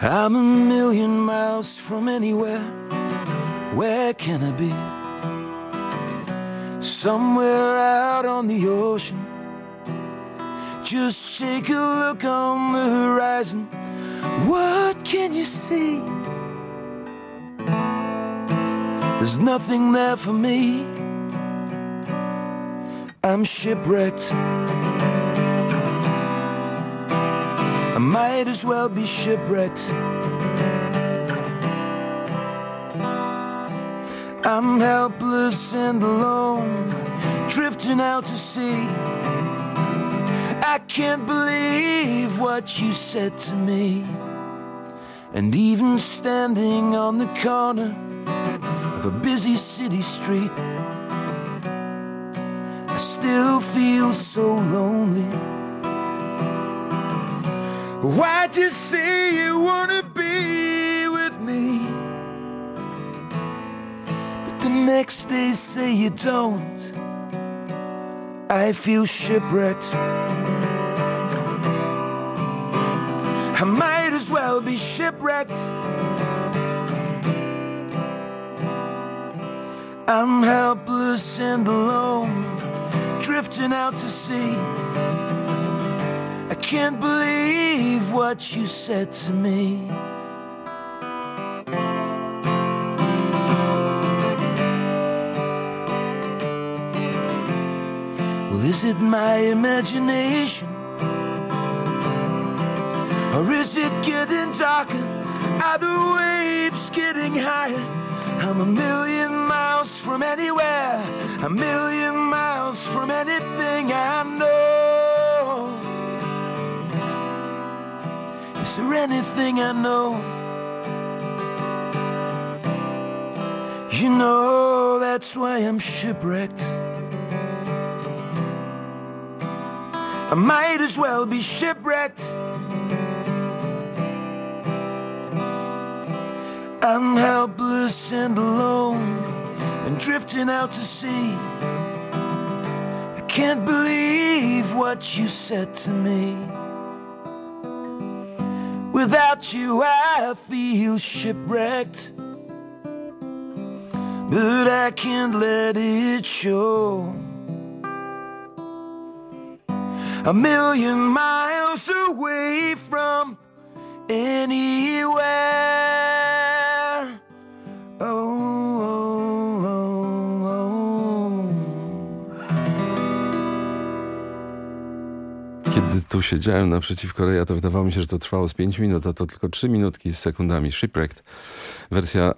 I'm a million miles from anywhere. Where can I be? Somewhere out on the ocean. Just take a look on the horizon. What can you see? There's nothing there for me. I'm shipwrecked. I might as well be shipwrecked. I'm helpless and alone, drifting out to sea. I can't believe what you said to me. And even standing on the corner of a busy city street, I still feel so lonely. Why'd you say you wanna be with me? But the next day say you don't. I feel shipwrecked. Might as well be shipwrecked. I'm helpless and alone, drifting out to sea. I can't believe what you said to me. Well, is it my imagination? Or is it getting darker? Are the waves getting higher? I'm a million miles from anywhere, a million miles from anything I know. Is there anything I know? You know, that's why I'm shipwrecked. I might as well be shipwrecked. I'm helpless and alone and drifting out to sea. I can't believe what you said to me. Without you, I feel shipwrecked. But I can't let it show. A million miles away from anywhere. Tu siedziałem naprzeciwko Reja, to wydawało mi się, że to trwało z 5 minut, a to tylko 3 minutki z sekundami. Shipwrecked, wersja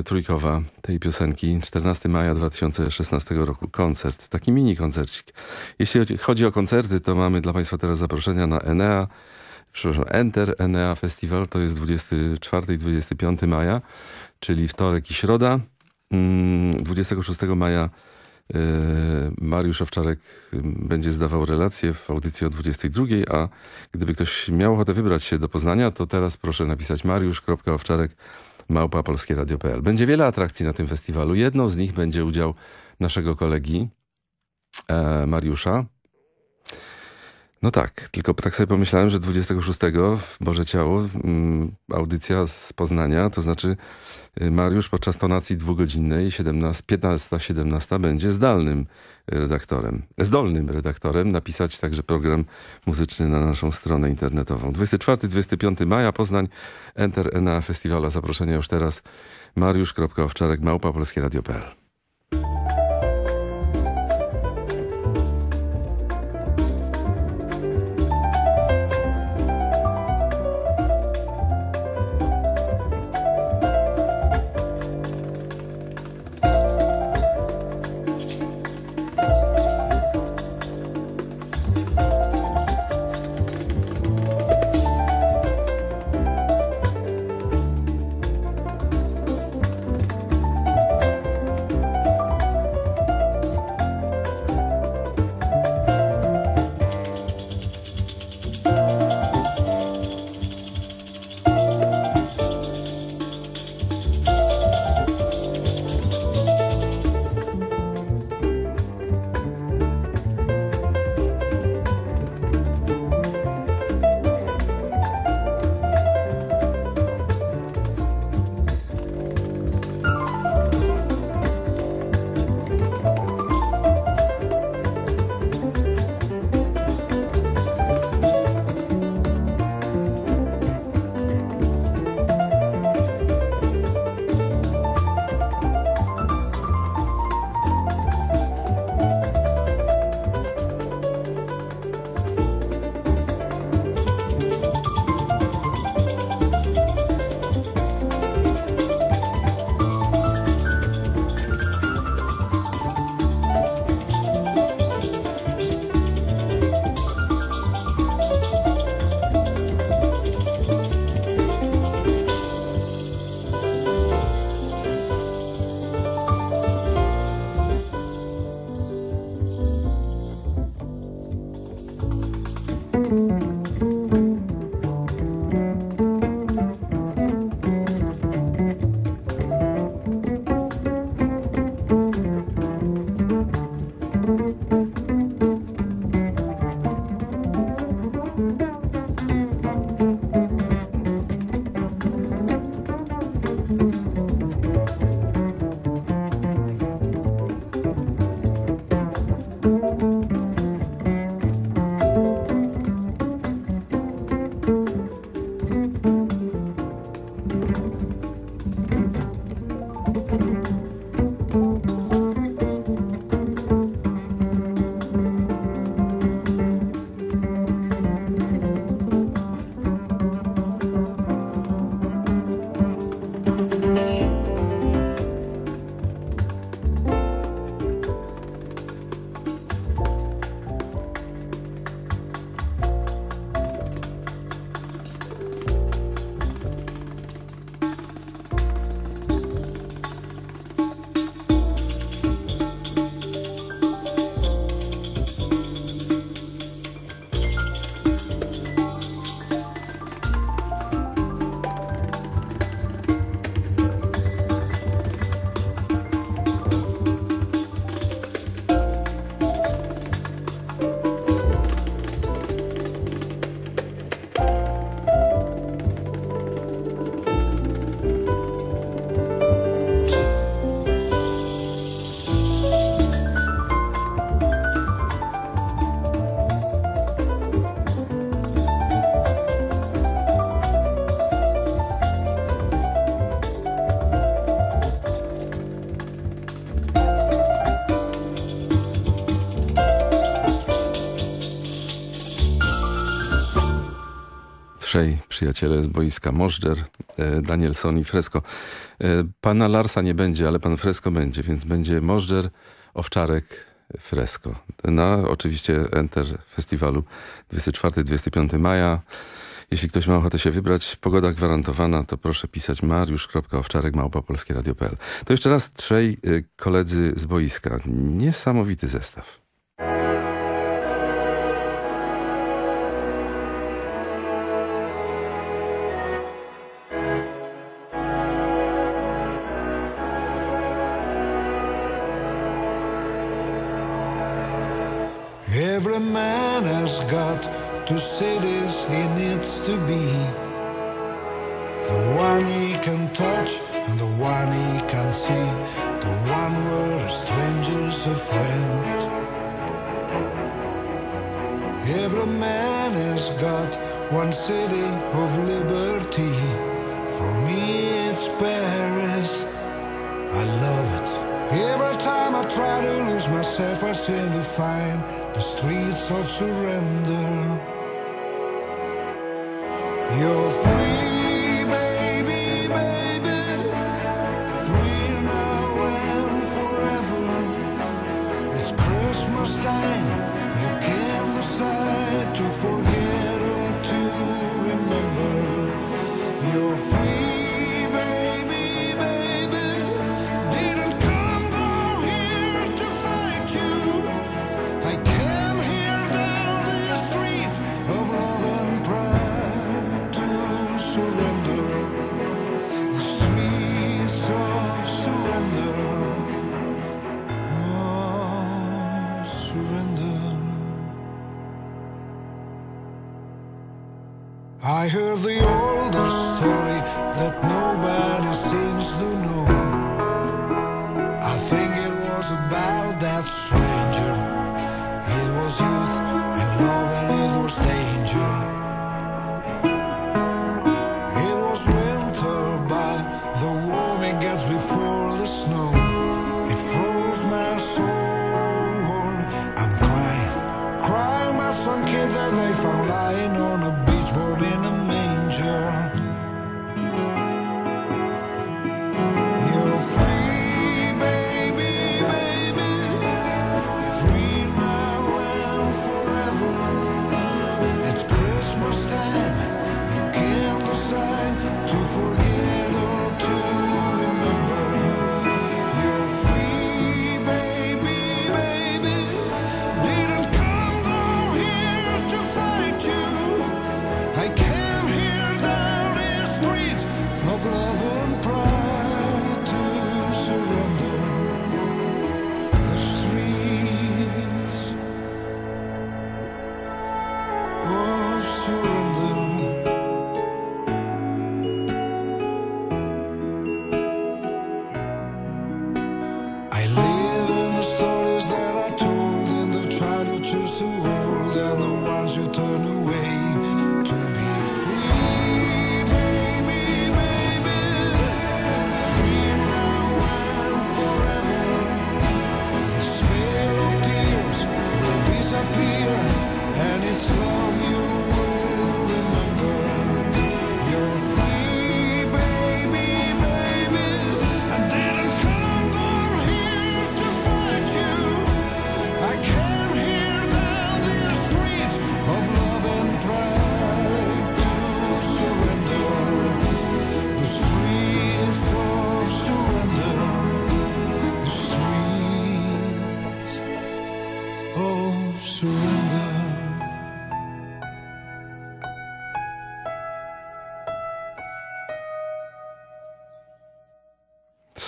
y, trójkowa tej piosenki, 14 maja 2016 roku, koncert, taki mini koncercik. Jeśli chodzi o koncerty, to mamy dla Państwa teraz zaproszenia na Enea, przepraszam, Enter Enea Festival, to jest 24 i 25 maja, czyli wtorek i środa. 26 maja y, Mariusz Owczarek będzie zdawał relację w audycji o 22, a gdyby ktoś miał ochotę wybrać się do Poznania, to teraz proszę napisać mariusz.owczarek małpa polskieradio.pl. Będzie wiele atrakcji na tym festiwalu. Jedną z nich będzie udział naszego kolegi e, Mariusza. No tak, tylko tak sobie pomyślałem, że 26 w Boże Ciało mm, audycja z Poznania, to znaczy y, Mariusz podczas tonacji dwugodzinnej 15-17 będzie zdalnym redaktorem, zdolnym redaktorem napisać także program muzyczny na naszą stronę internetową. 24-25 maja Poznań Enter na festiwala. Zaproszenia już teraz mariusz.owczarek małpa polskieradio.pl przyjaciele z boiska, Możdżer, e, Danielson i Fresco. E, pana Larsa nie będzie, ale pan Fresco będzie, więc będzie Możdżer, Owczarek, Fresco. Na oczywiście Enter Festiwalu 24-25 maja. Jeśli ktoś ma ochotę się wybrać, pogoda gwarantowana, to proszę pisać mariusz.owczarek małpa.polskieradio.pl. To jeszcze raz trzej y, koledzy z boiska. Niesamowity zestaw. Two cities he needs to be. The one he can touch and the one he can see. The one where a stranger's a friend. Every man has got one city of liberty. For me, it's Paris. I love it. Every time I try to lose myself, I seem to find the streets of surrender.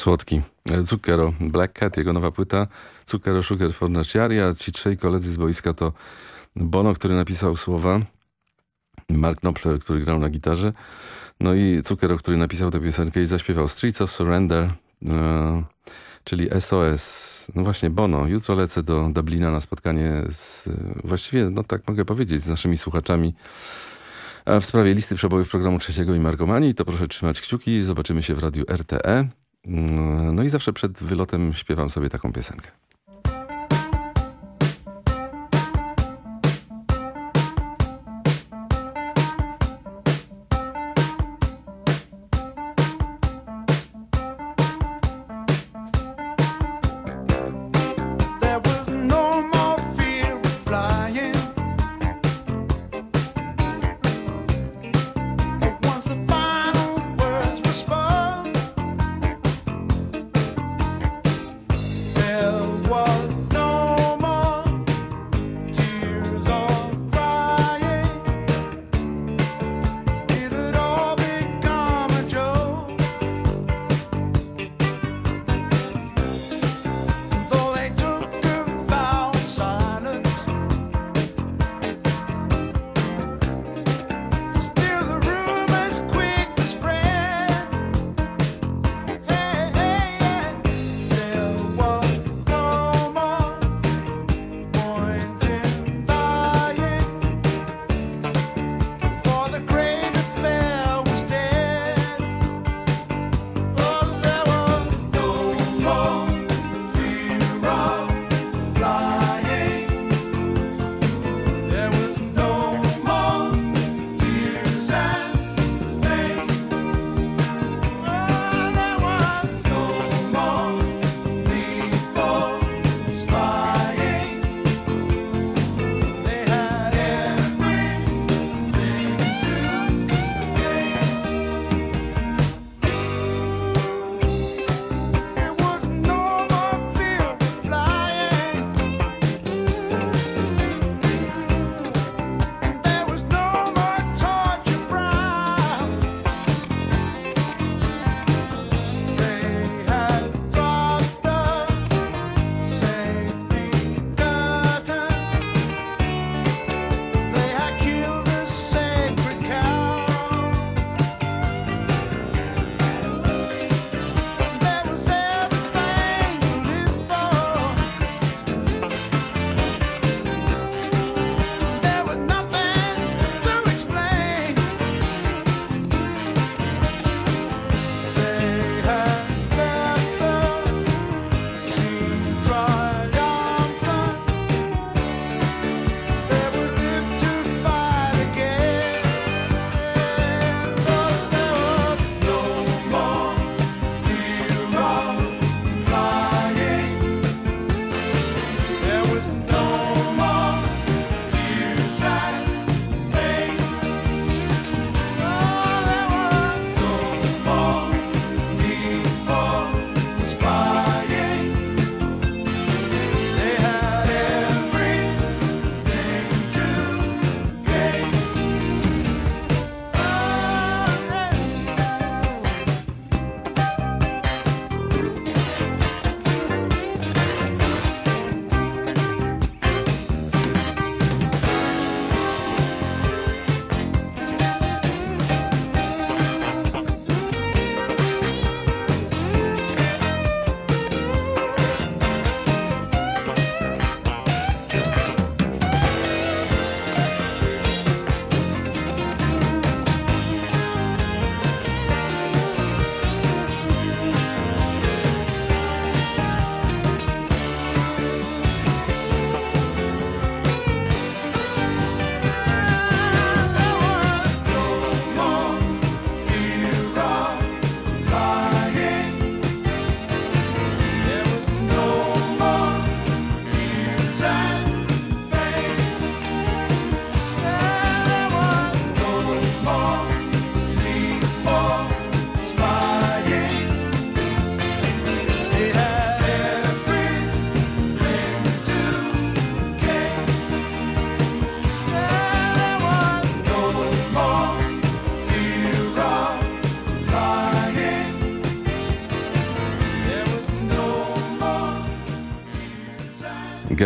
Słodki. Zucchero, Black Cat, jego nowa płyta. Zucchero, Sugar, Fornaciaria. Ci trzej koledzy z boiska to Bono, który napisał słowa. Mark Knopfler, który grał na gitarze. No i Zucchero, który napisał tę piosenkę i zaśpiewał Streets of Surrender, e, czyli SOS. No właśnie, Bono. Jutro lecę do Dublina na spotkanie z, właściwie, no tak mogę powiedzieć, z naszymi słuchaczami a w sprawie listy przebojów programu trzeciego i Markomanii. To proszę trzymać kciuki. Zobaczymy się w radiu RTE. No i zawsze przed wylotem śpiewam sobie taką piosenkę.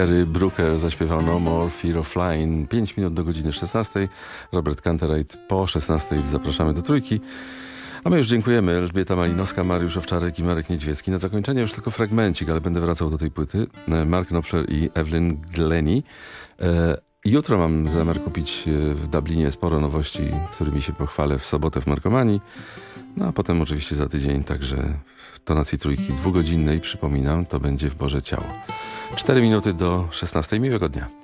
Gary Brooker zaśpiewał No More Fear of Flying. 5 minut do godziny 16. Robert Canterite po 16. Zapraszamy do trójki. A my już dziękujemy. Elżbieta Malinowska, Mariusz Owczarek i Marek Niedźwiecki. Na zakończenie już tylko fragmencik, ale będę wracał do tej płyty. E, Mark Knopfler i Evelyn Glennie. E, Jutro mam zamiar kupić e, w Dublinie sporo nowości, którymi się pochwalę w sobotę w Markomanii. No a potem oczywiście za tydzień także w tonacji trójki dwugodzinnej, przypominam, to będzie w Boże Ciało. 4 minuty do 16. Miłego dnia.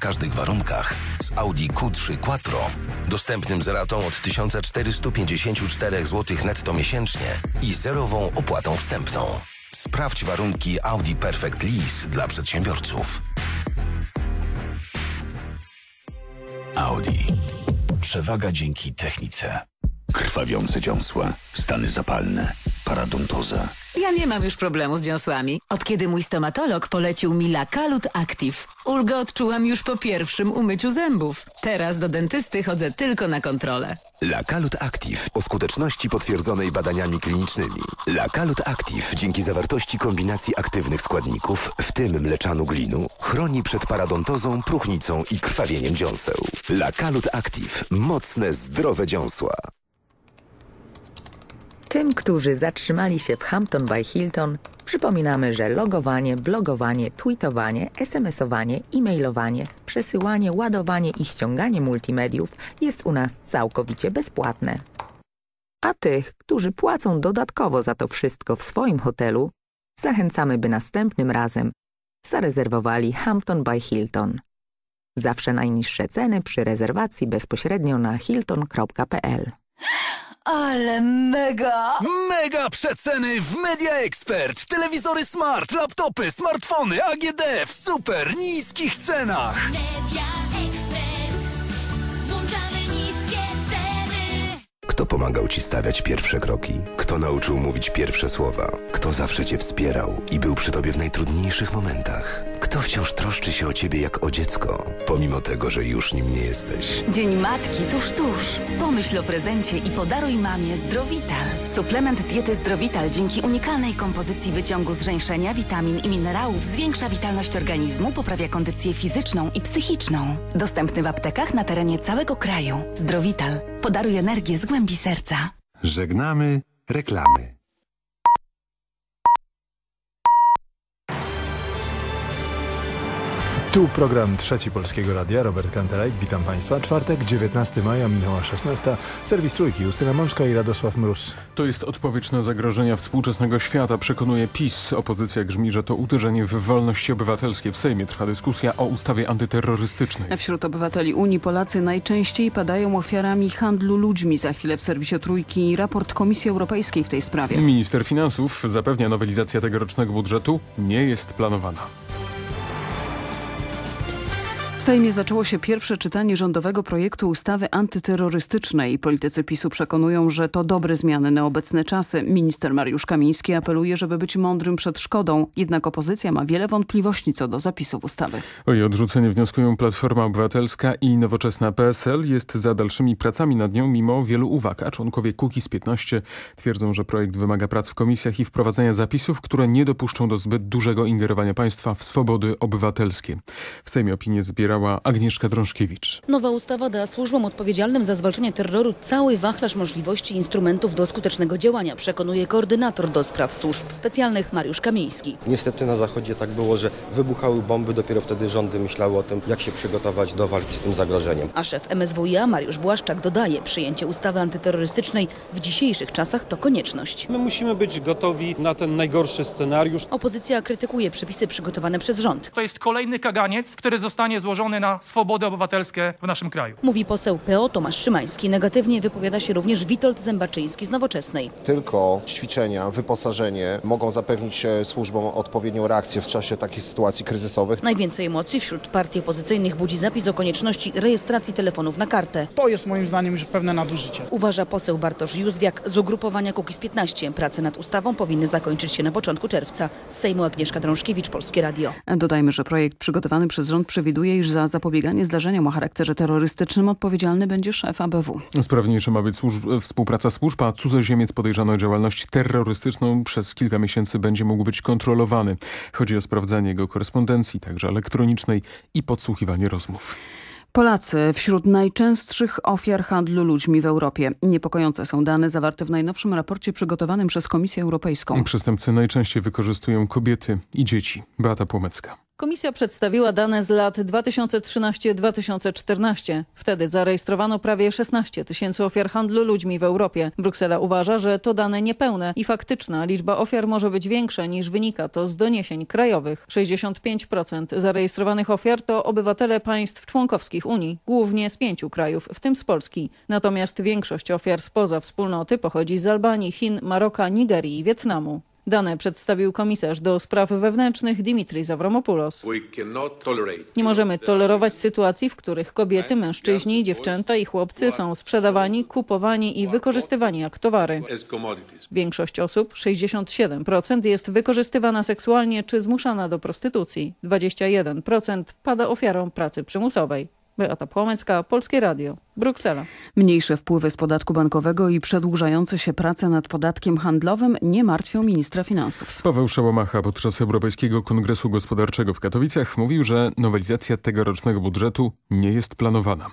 Każdych warunkach z Audi Q3 Quattro. Dostępnym z ratą od 1454 zł netto miesięcznie i zerową opłatą wstępną. Sprawdź warunki Audi Perfect Lease dla przedsiębiorców. Audi. Przewaga dzięki technice. Krwawiące dziąsła, stany zapalne, paradontoza. Ja nie mam już problemu z dziąsłami. Od kiedy mój stomatolog polecił mi Lakalut Active. Ulgę odczułam już po pierwszym umyciu zębów. Teraz do dentysty chodzę tylko na kontrolę. Lakalut Active o skuteczności potwierdzonej badaniami klinicznymi. Lakalut Active dzięki zawartości kombinacji aktywnych składników, w tym mleczanu glinu, chroni przed paradontozą, próchnicą i krwawieniem dziąseł. Lakalut Active. Mocne, zdrowe dziąsła. Tym, którzy zatrzymali się w Hampton by Hilton, przypominamy, że logowanie, blogowanie, tweetowanie, smsowanie, e-mailowanie, przesyłanie, ładowanie i ściąganie multimediów jest u nas całkowicie bezpłatne. A tych, którzy płacą dodatkowo za to wszystko w swoim hotelu, zachęcamy, by następnym razem zarezerwowali Hampton by Hilton. Zawsze najniższe ceny przy rezerwacji bezpośrednio na hilton.pl. Ale mega! Mega przeceny w Media Expert! Telewizory smart, laptopy, smartfony, AGD w super niskich cenach! Media Expert. Włączamy niskie ceny. Kto pomagał ci stawiać pierwsze kroki? Kto nauczył mówić pierwsze słowa? Kto zawsze cię wspierał i był przy tobie w najtrudniejszych momentach? Kto wciąż troszczy się o ciebie jak o dziecko, pomimo tego, że już nim nie jesteś? Dzień Matki tuż, tuż. Pomyśl o prezencie i podaruj mamie Zdrowital. Suplement diety Zdrowital dzięki unikalnej kompozycji wyciągu z żeńszenia, witamin i minerałów zwiększa witalność organizmu, poprawia kondycję fizyczną i psychiczną. Dostępny w aptekach na terenie całego kraju. Zdrowital. Podaruj energię z głębi serca. Żegnamy reklamy. Tu program Trzeci Polskiego Radia, Robert Kantelajk, witam Państwa. Czwartek, 19 maja, minęła 16. Serwis Trójki, Justyna Mączka i Radosław Mróz. To jest odpowiedź na zagrożenia współczesnego świata, przekonuje PiS. Opozycja grzmi, że to uderzenie w wolności obywatelskie. W Sejmie trwa dyskusja o ustawie antyterrorystycznej. Wśród obywateli Unii Polacy najczęściej padają ofiarami handlu ludźmi. Za chwilę w serwisie Trójki raport Komisji Europejskiej w tej sprawie. Minister Finansów zapewnia nowelizacja tegorocznego budżetu nie jest planowana. W Sejmie zaczęło się pierwsze czytanie rządowego projektu ustawy antyterrorystycznej. Politycy PiSu przekonują, że to dobre zmiany na obecne czasy. Minister Mariusz Kamiński apeluje, żeby być mądrym przed szkodą. Jednak opozycja ma wiele wątpliwości co do zapisów ustawy. O jej odrzucenie wnioskują Platforma Obywatelska i Nowoczesna PSL. Jest za dalszymi pracami nad nią mimo wielu uwag, a członkowie Kukiz 15 twierdzą, że projekt wymaga prac w komisjach i wprowadzenia zapisów, które nie dopuszczą do zbyt dużego ingerowania państwa w swobody obywatelskie. W Sejmie opinię zbiera Agnieszka Drążkiewicz. Nowa ustawa da służbom odpowiedzialnym za zwalczanie terroru cały wachlarz możliwości i instrumentów do skutecznego działania, przekonuje koordynator do spraw służb specjalnych Mariusz Kamiński. Niestety na Zachodzie tak było, że wybuchały bomby, dopiero wtedy rządy myślały o tym, jak się przygotować do walki z tym zagrożeniem. A szef MSWiA Mariusz Błaszczak dodaje, przyjęcie ustawy antyterrorystycznej w dzisiejszych czasach to konieczność. My musimy być gotowi na ten najgorszy scenariusz. Opozycja krytykuje przepisy przygotowane przez rząd. To jest kolejny kaganiec, który zostanie złożony na swobody obywatelskie w naszym kraju. Mówi poseł PO Tomasz Szymański. Negatywnie wypowiada się również Witold Zębaczyński z Nowoczesnej. Tylko ćwiczenia, wyposażenie mogą zapewnić służbom odpowiednią reakcję w czasie takich sytuacji kryzysowych. Najwięcej emocji wśród partii opozycyjnych budzi zapis o konieczności rejestracji telefonów na kartę. To jest moim zdaniem już pewne nadużycie. Uważa poseł Bartosz Józwiak z ugrupowania Kukiz 15. Prace nad ustawą powinny zakończyć się na początku czerwca. Z Sejmu Agnieszka Drążkiewicz, Polskie Radio. Dodajmy, że projekt przygotowany przez rząd przewiduje, iż za zapobieganie zdarzeniom o charakterze terrorystycznym odpowiedzialny będzie szef ABW. Sprawniejsza ma być służb, współpraca służb, a cudzoziemiec podejrzany o działalność terrorystyczną przez kilka miesięcy będzie mógł być kontrolowany. Chodzi o sprawdzanie jego korespondencji, także elektronicznej i podsłuchiwanie rozmów. Polacy wśród najczęstszych ofiar handlu ludźmi w Europie. Niepokojące są dane zawarte w najnowszym raporcie przygotowanym przez Komisję Europejską. Przestępcy najczęściej wykorzystują kobiety i dzieci. Beata Płomecka. Komisja przedstawiła dane z lat 2013-2014. Wtedy zarejestrowano prawie 16 tysięcy ofiar handlu ludźmi w Europie. Bruksela uważa, że to dane niepełne i faktyczna liczba ofiar może być większa niż wynika to z doniesień krajowych. 65% zarejestrowanych ofiar to obywatele państw członkowskich Unii, głównie z pięciu krajów, w tym z Polski. Natomiast większość ofiar spoza wspólnoty pochodzi z Albanii, Chin, Maroka, Nigerii i Wietnamu. Dane przedstawił komisarz do spraw wewnętrznych Dimitris Avramopoulos. Nie możemy tolerować sytuacji, w których kobiety, mężczyźni, dziewczęta i chłopcy są sprzedawani, kupowani i wykorzystywani jak towary. Większość osób, 67%, jest wykorzystywana seksualnie czy zmuszana do prostytucji. 21% pada ofiarą pracy przymusowej. Beata Płomecka, Polskie Radio, Bruksela. Mniejsze wpływy z podatku bankowego i przedłużające się prace nad podatkiem handlowym nie martwią ministra finansów. Paweł Szałomacha podczas Europejskiego Kongresu Gospodarczego w Katowicach mówił, że nowelizacja tegorocznego budżetu nie jest planowana.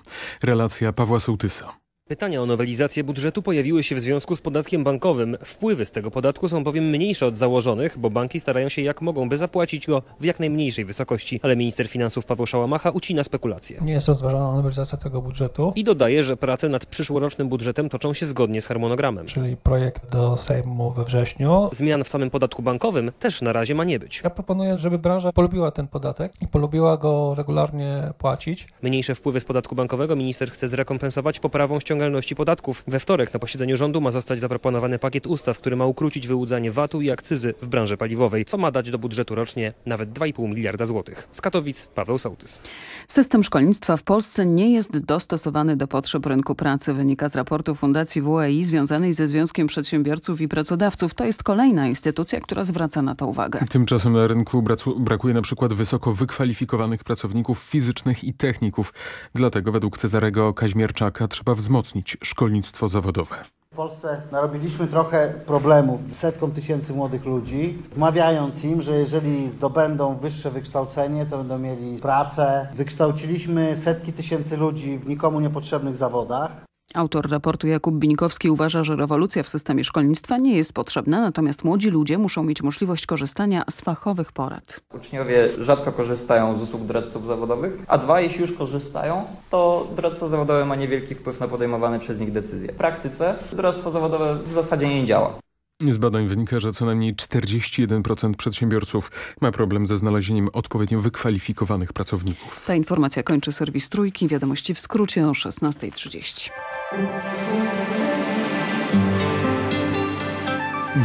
Relacja Pawła Sołtysa. Pytania o nowelizację budżetu pojawiły się w związku z podatkiem bankowym. Wpływy z tego podatku są bowiem mniejsze od założonych, bo banki starają się jak mogą, by zapłacić go w jak najmniejszej wysokości. Ale minister finansów Paweł Szałamacha ucina spekulacje. Nie jest rozważana nowelizacja tego budżetu. I dodaje, że prace nad przyszłorocznym budżetem toczą się zgodnie z harmonogramem. Czyli projekt do Sejmu we wrześniu. Zmian w samym podatku bankowym też na razie ma nie być. Ja proponuję, żeby branża polubiła ten podatek i polubiła go regularnie płacić. Mniejsze wpływy z podatku bankowego minister chce zrekompensować poprawą ściągalności podatków. We wtorek na posiedzeniu rządu ma zostać zaproponowany pakiet ustaw, który ma ukrócić wyłudzanie VAT-u i akcyzy w branży paliwowej, co ma dać do budżetu rocznie nawet 2,5 miliarda złotych. Z Katowic Paweł Sołtys. System szkolnictwa w Polsce nie jest dostosowany do potrzeb rynku pracy, wynika z raportu Fundacji WEI związanej ze Związkiem Przedsiębiorców i Pracodawców. To jest kolejna instytucja, która zwraca na to uwagę. Tymczasem na rynku brakuje na przykład wysoko wykwalifikowanych pracowników fizycznych i techników. Dlatego według Cezarego Kaźmierczaka trzeba wzmocnić szkolnictwo zawodowe. W Polsce narobiliśmy trochę problemów setkom tysięcy młodych ludzi, wmawiając im, że jeżeli zdobędą wyższe wykształcenie, to będą mieli pracę. Wykształciliśmy setki tysięcy ludzi w nikomu niepotrzebnych zawodach. Autor raportu Jakub Bińkowski uważa, że rewolucja w systemie szkolnictwa nie jest potrzebna, natomiast młodzi ludzie muszą mieć możliwość korzystania z fachowych porad. Uczniowie rzadko korzystają z usług doradców zawodowych, a dwa, jeśli już korzystają, to doradca zawodowy ma niewielki wpływ na podejmowane przez nich decyzje. W praktyce doradztwo zawodowe w zasadzie nie działa. Z badań wynika, że co najmniej 41% przedsiębiorców ma problem ze znalezieniem odpowiednio wykwalifikowanych pracowników. Ta informacja kończy serwis Trójki. Wiadomości w skrócie o 16.30.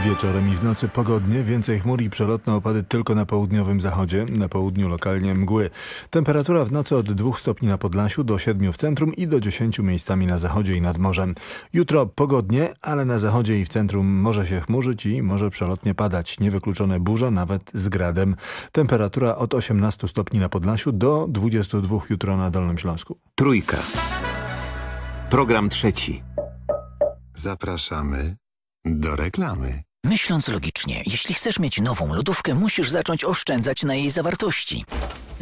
Wieczorem i w nocy pogodnie, więcej chmur i przelotne opady tylko na południowym zachodzie, na południu lokalnie mgły. Temperatura w nocy od 2 stopni na Podlasiu do 7 w centrum i do 10 miejscami na zachodzie i nad morzem. Jutro pogodnie, ale na zachodzie i w centrum może się chmurzyć i może przelotnie padać. Niewykluczone burze, nawet z gradem. Temperatura od 18 stopni na Podlasiu do 22 jutro na Dolnym Śląsku. Trójka. Program trzeci. Zapraszamy do reklamy. Myśląc logicznie, jeśli chcesz mieć nową lodówkę, musisz zacząć oszczędzać na jej zawartości.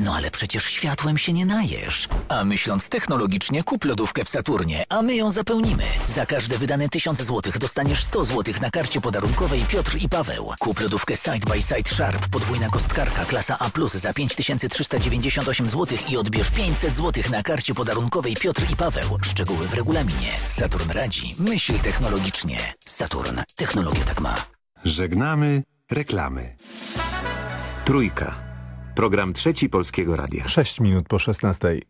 No ale przecież światłem się nie najesz. A myśląc technologicznie, kup lodówkę w Saturnie, a my ją zapełnimy. Za każde wydane 1000 zł dostaniesz 100 zł na karcie podarunkowej Piotr i Paweł. Kup lodówkę Side by Side Sharp, podwójna kostkarka, klasa A+, za 5398 zł i odbierz 500 zł na karcie podarunkowej Piotr i Paweł. Szczegóły w regulaminie. Saturn radzi. Myśl technologicznie. Saturn. Technologia tak ma. Żegnamy reklamy. Trójka. Program trzeci Polskiego Radia. 6 minut po 16.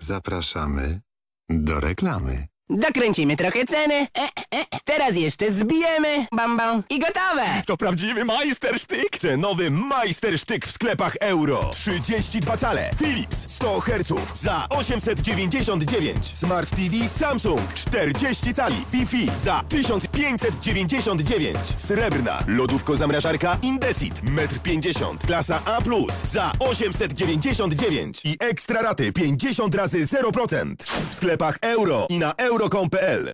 Zapraszamy do reklamy. Dokręcimy trochę ceny. E, e, teraz jeszcze zbijemy. Bam, bam. I gotowe. To prawdziwy majstersztyk. Cenowy majstersztyk w sklepach euro. 32 cale. Philips 100 Hz za 899. Smart TV Samsung 40 cali. Wi-Fi za 1599. Srebrna lodówko-zamrażarka Indesit 1,50 m. Klasa A+, za 899. I ekstra raty 50 razy 0%. W sklepach euro i na euro.com.pl.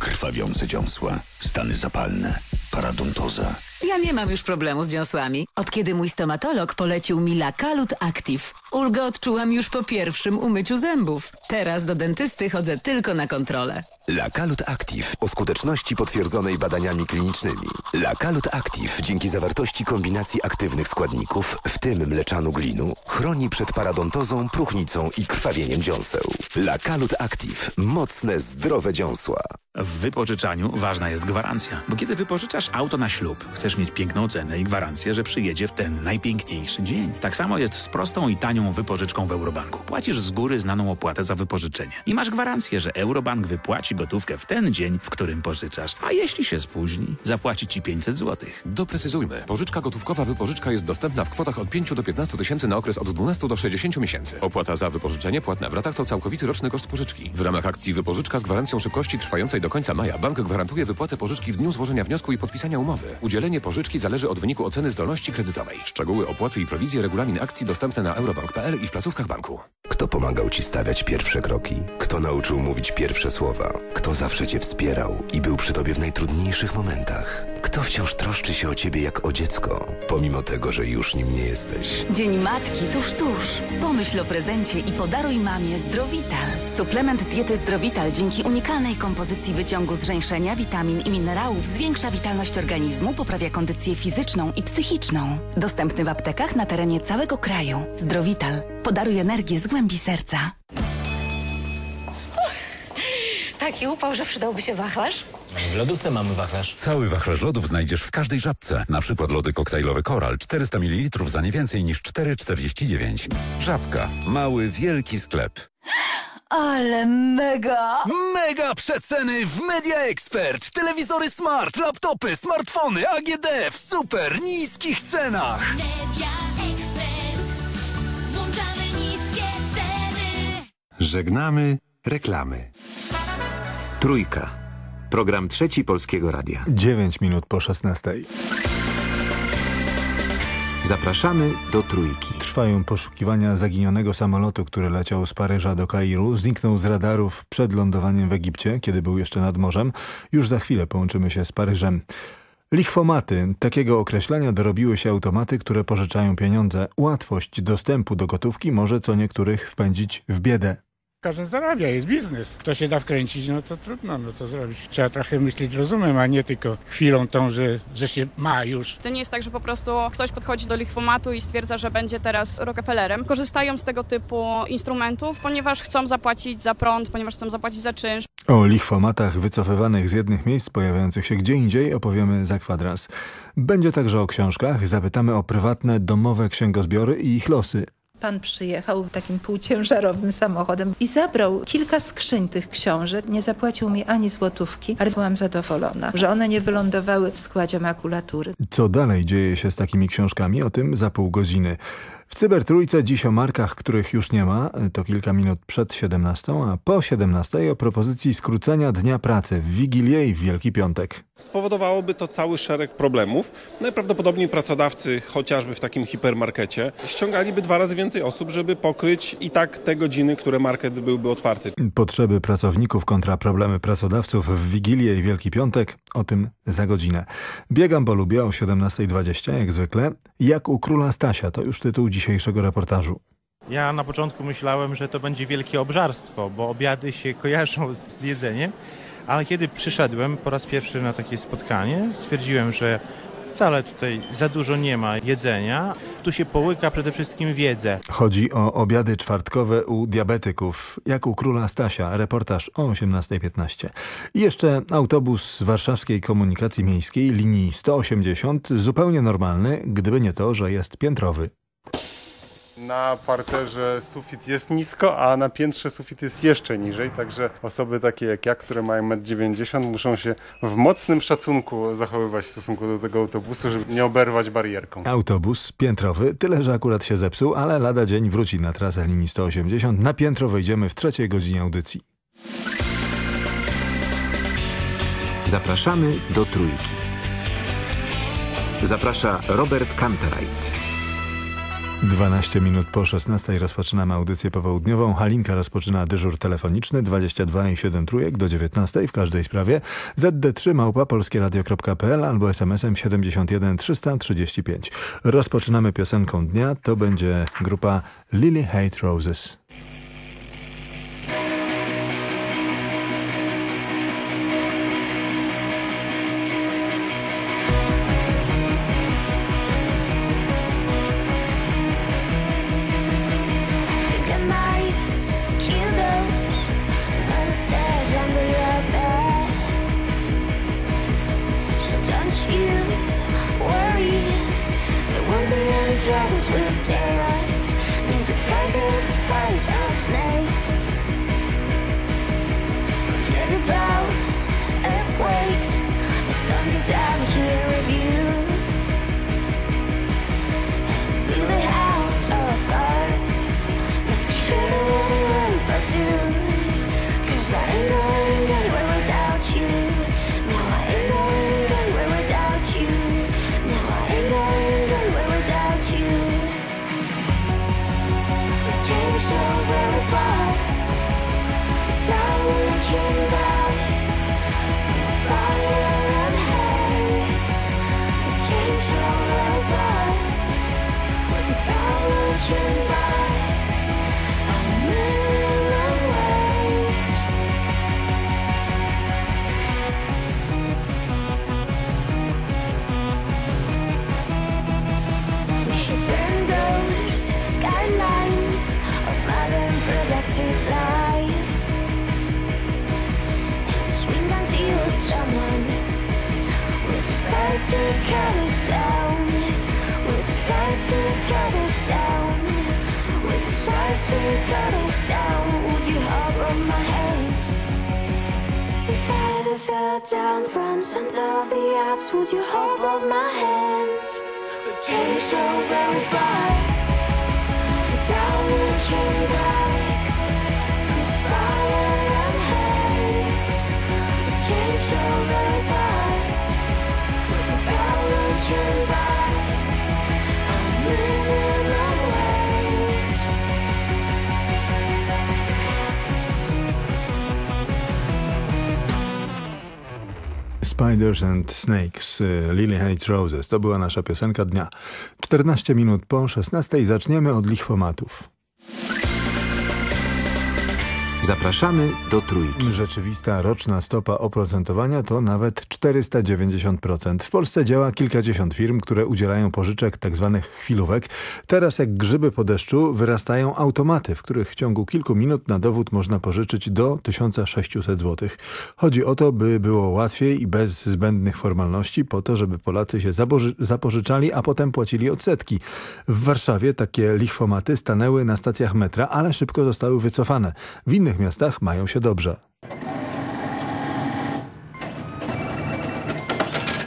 Krwawiące dziąsła, stany zapalne, paradontoza. Ja nie mam już problemu z dziąsłami. Od kiedy mój stomatolog polecił mi Lakalut Active. Ulgę odczułam już po pierwszym umyciu zębów. Teraz do dentysty chodzę tylko na kontrolę. Lakalut Active o skuteczności potwierdzonej badaniami klinicznymi. Lakalut Active dzięki zawartości kombinacji aktywnych składników, w tym mleczanu glinu, chroni przed paradontozą, próchnicą i krwawieniem dziąseł. Lakalut Active. Mocne, zdrowe dziąsła. W wypożyczaniu ważna jest gwarancja, bo kiedy wypożyczasz auto na ślub, chcesz mieć piękną cenę i gwarancję, że przyjedzie w ten najpiękniejszy dzień. Tak samo jest z prostą i tanią wypożyczką w Eurobanku. Płacisz z góry znaną opłatę za wypożyczenie i masz gwarancję, że Eurobank wypłaci gotówkę w ten dzień, w którym pożyczasz. A jeśli się spóźni, zapłaci ci 500 zł. Doprecyzujmy. Pożyczka gotówkowa wypożyczka jest dostępna w kwotach od 5 do 15 tysięcy na okres od 12 do 60 miesięcy. Opłata za wypożyczenie płatna w ratach to całkowity roczny koszt pożyczki. W ramach akcji wypożyczka z gwarancją szybkości trwającej do końca maja bank gwarantuje wypłatę pożyczki w dniu złożenia wniosku i podpisania umowy. Udzielenie pożyczki zależy od wyniku oceny zdolności kredytowej. Szczegóły opłaty i prowizje regulamin akcji dostępne na eurobank.pl i w placówkach banku. Kto pomagał Ci stawiać pierwsze kroki? Kto nauczył mówić pierwsze słowa? Kto zawsze Cię wspierał i był przy Tobie w najtrudniejszych momentach? Kto wciąż troszczy się o Ciebie jak o dziecko, pomimo tego, że już nim nie jesteś? Dzień Matki tuż, tuż. Pomyśl o prezencie i podaruj mamie Zdrowital. Suplement diety Zdrowital dzięki unikalnej kompozycji wyciągu z żeńszenia, witamin i minerałów zwiększa witalność organizmu, poprawia kondycję fizyczną i psychiczną. Dostępny w aptekach na terenie całego kraju. Zdrowital. Podaruj energię z głębi serca. Taki upał, że przydałby się wachlarz? W lodówce mamy wachlarz. Cały wachlarz lodów znajdziesz w każdej żabce. Na przykład lody koktajlowe Koral 400 ml za nie więcej niż 4,49. Żabka. Mały, wielki sklep. Ale mega! Mega przeceny w Media Expert. Telewizory smart, laptopy, smartfony, AGD w super niskich cenach. Media Expert. Włączamy niskie ceny. Żegnamy reklamy. Trójka. Program trzeci Polskiego Radia. 9 minut po 16. Zapraszamy do Trójki. Trwają poszukiwania zaginionego samolotu, który leciał z Paryża do Kairu. Zniknął z radarów przed lądowaniem w Egipcie, kiedy był jeszcze nad morzem. Już za chwilę połączymy się z Paryżem. Lichwomaty. Takiego określenia dorobiły się automaty, które pożyczają pieniądze. Łatwość dostępu do gotówki może co niektórych wpędzić w biedę. Każdy zarabia, jest biznes. Kto się da wkręcić, no to trudno, no co zrobić. Trzeba trochę myśleć rozumem, a nie tylko chwilą tą, że, że się ma już. To nie jest tak, że po prostu ktoś podchodzi do lichwomatu i stwierdza, że będzie teraz Rockefellerem. Korzystają z tego typu instrumentów, ponieważ chcą zapłacić za prąd, ponieważ chcą zapłacić za czynsz. O lichwomatach wycofywanych z jednych miejsc, pojawiających się gdzie indziej, opowiemy za kwadrans. Będzie także o książkach, zapytamy o prywatne, domowe księgozbiory i ich losy. Pan przyjechał takim półciężarowym samochodem i zabrał kilka skrzyń tych książek. Nie zapłacił mi ani złotówki, ale byłam zadowolona, że one nie wylądowały w składzie makulatury. Co dalej dzieje się z takimi książkami? O tym za pół godziny. W Cybertrójce dziś o markach, których już nie ma, to kilka minut przed 17, a po 17 o propozycji skrócenia dnia pracy w Wigilię i w Wielki Piątek. Spowodowałoby to cały szereg problemów. Najprawdopodobniej pracodawcy, chociażby w takim hipermarkecie, ściągaliby dwa razy więcej osób, żeby pokryć i tak te godziny, które market byłby otwarty. Potrzeby pracowników kontra problemy pracodawców w Wigilię i Wielki Piątek, o tym za godzinę. Biegam, bo lubię o 17.20 jak zwykle. Jak u króla Stasia, to już tytuł dzisiejszego reportażu. Ja na początku myślałem, że to będzie wielkie obżarstwo, bo obiady się kojarzą z jedzeniem, ale kiedy przyszedłem po raz pierwszy na takie spotkanie, stwierdziłem, że wcale tutaj za dużo nie ma jedzenia. Tu się połyka przede wszystkim wiedzę. Chodzi o obiady czwartkowe u diabetyków, jak u króla Stasia. Reportaż o 18.15. I jeszcze autobus z warszawskiej komunikacji miejskiej linii 180, zupełnie normalny, gdyby nie to, że jest piętrowy. Na parterze sufit jest nisko, a na piętrze sufit jest jeszcze niżej, także osoby takie jak ja, które mają 1,90 m muszą się w mocnym szacunku zachowywać w stosunku do tego autobusu, żeby nie oberwać barierką. Autobus piętrowy, tyle że akurat się zepsuł, ale lada dzień wróci na trasę linii 180. Na piętro wejdziemy w trzeciej godzinie audycji. Zapraszamy do Trójki. Zaprasza Robert Kantereit. 12 minut po 16 rozpoczynamy audycję popołudniową. Halinka rozpoczyna dyżur telefoniczny 22 i 7 trójek do 19 w każdej sprawie. ZD3 małpa polskieradio.pl albo smsem 71 335. Rozpoczynamy piosenką dnia. To będzie grupa Lily Hate Roses. cut us down. We'll cut us down. We'll cut us down. My hands. I ever fell down from some of the would you hold my hands? We came so we came back. Fire and haze. We came so very far. Spiders and Snakes, Lily Hates Roses. To była nasza piosenka dnia. 14 minut po 16 zaczniemy od lichwomatów. Zapraszamy do Trójki. Rzeczywista roczna stopa oprocentowania to nawet 490%. W Polsce działa kilkadziesiąt firm, które udzielają pożyczek tzw. chwilówek. Teraz jak grzyby po deszczu wyrastają automaty, w których w ciągu kilku minut na dowód można pożyczyć do 1600 zł. Chodzi o to, by było łatwiej i bez zbędnych formalności, po to, żeby Polacy się zapożyczali, a potem płacili odsetki. W Warszawie takie lichwomaty stanęły na stacjach metra, ale szybko zostały wycofane. W innych miastach mają się dobrze.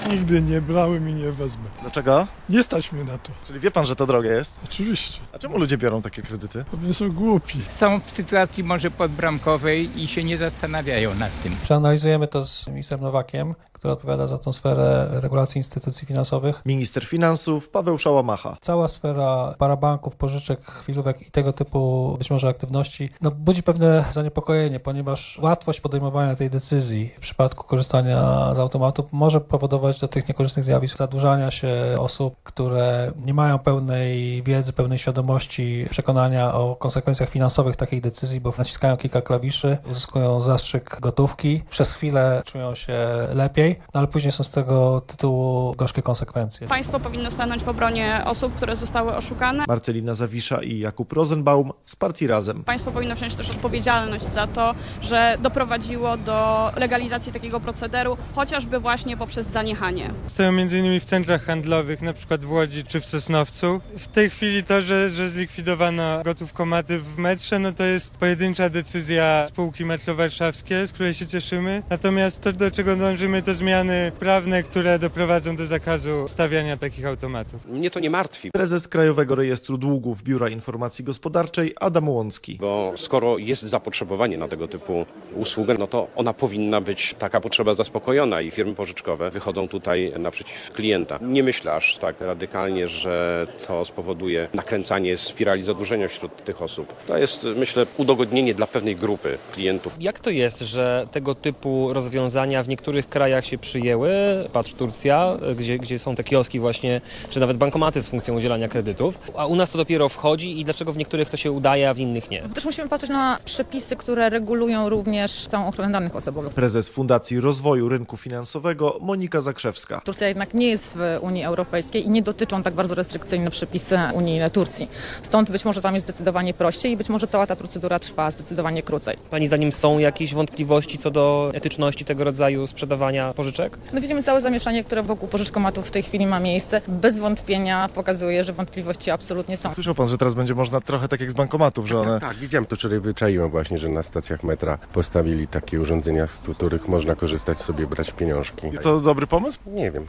Nigdy nie brałem i nie wezmę. Dlaczego? Nie stać mnie na to. Czyli wie pan, że to drogie jest? Oczywiście. A czemu ludzie biorą takie kredyty? Pewnie są głupi. Są w sytuacji może podbramkowej i się nie zastanawiają nad tym. Przeanalizujemy to z ministrem Nowakiem, który odpowiada za tą sferę regulacji instytucji finansowych. Minister finansów Paweł Szałamacha. Cała sfera parabanków, pożyczek, chwilówek i tego typu być może aktywności no, budzi pewne zaniepokojenie, ponieważ łatwość podejmowania tej decyzji w przypadku korzystania z automatu może powodować do tych niekorzystnych zjawisk zadłużania się osób, które nie mają pełnej wiedzy, pełnej świadomości, przekonania o konsekwencjach finansowych takiej decyzji, bo naciskają kilka klawiszy, uzyskują zastrzyk gotówki, przez chwilę czują się lepiej, no ale później są z tego tytułu gorzkie konsekwencje. Państwo powinno stanąć w obronie osób, które zostały oszukane. Marcelina Zawisza i Jakub Rosenbaum z partii Razem. Państwo powinno wziąć też odpowiedzialność za to, że doprowadziło do legalizacji takiego procederu, chociażby właśnie poprzez zaniechanie. Stoją między innymi w centrach handlowych, na przykład w Łodzi czy w Sosnowcu. W tej chwili to, że, że zlikwidowano gotówkomaty w metrze, no to jest pojedyncza decyzja spółki Metro Warszawskie, z której się cieszymy. Natomiast to, do czego dążymy, to zmiany prawne, które doprowadzą do zakazu stawiania takich automatów. Mnie to nie martwi. Prezes Krajowego Rejestru Długów Biura Informacji Gospodarczej Adam Łącki. Bo skoro jest zapotrzebowanie na tego typu usługę, no to ona powinna być taka potrzeba zaspokojona i firmy pożyczkowe wychodzą tutaj naprzeciw klienta. Nie myślę aż tak radykalnie, że to spowoduje nakręcanie spirali zadłużenia wśród tych osób. To jest, myślę, udogodnienie dla pewnej grupy klientów. Jak to jest, że tego typu rozwiązania w niektórych krajach się przyjęły? Patrz Turcja, gdzie, gdzie są te kioski właśnie, czy nawet bankomaty z funkcją udzielania kredytów, a u nas to dopiero wchodzi i dlaczego w niektórych to się udaje, a w innych nie? Też musimy patrzeć na przepisy, które regulują również całą ochronę danych osobowych. Prezes Fundacji Rozwoju Rynku Finansowego Monika Zakrzewska. Turcja jednak nie jest w Unii Europejskiej i nie dotyczą tak bardzo restrykcyjne przepisy unijne Turcji. Stąd być może tam jest zdecydowanie prościej i być może cała ta procedura trwa zdecydowanie krócej. Pani zdaniem są jakieś wątpliwości co do etyczności tego rodzaju sprzedawania pożyczek? No widzimy całe zamieszanie, które wokół pożyczkomatów w tej chwili ma miejsce. Bez wątpienia pokazuje, że wątpliwości absolutnie są. Słyszał pan, że teraz będzie można trochę tak jak z bankomatów, że one... Tak, widziałem to wczoraj, wyczaiłem właśnie, że na stacjach metra postawili takie urządzenia, z których można korzystać sobie, brać pieniążki. I to dobry pomysł? Nie wiem.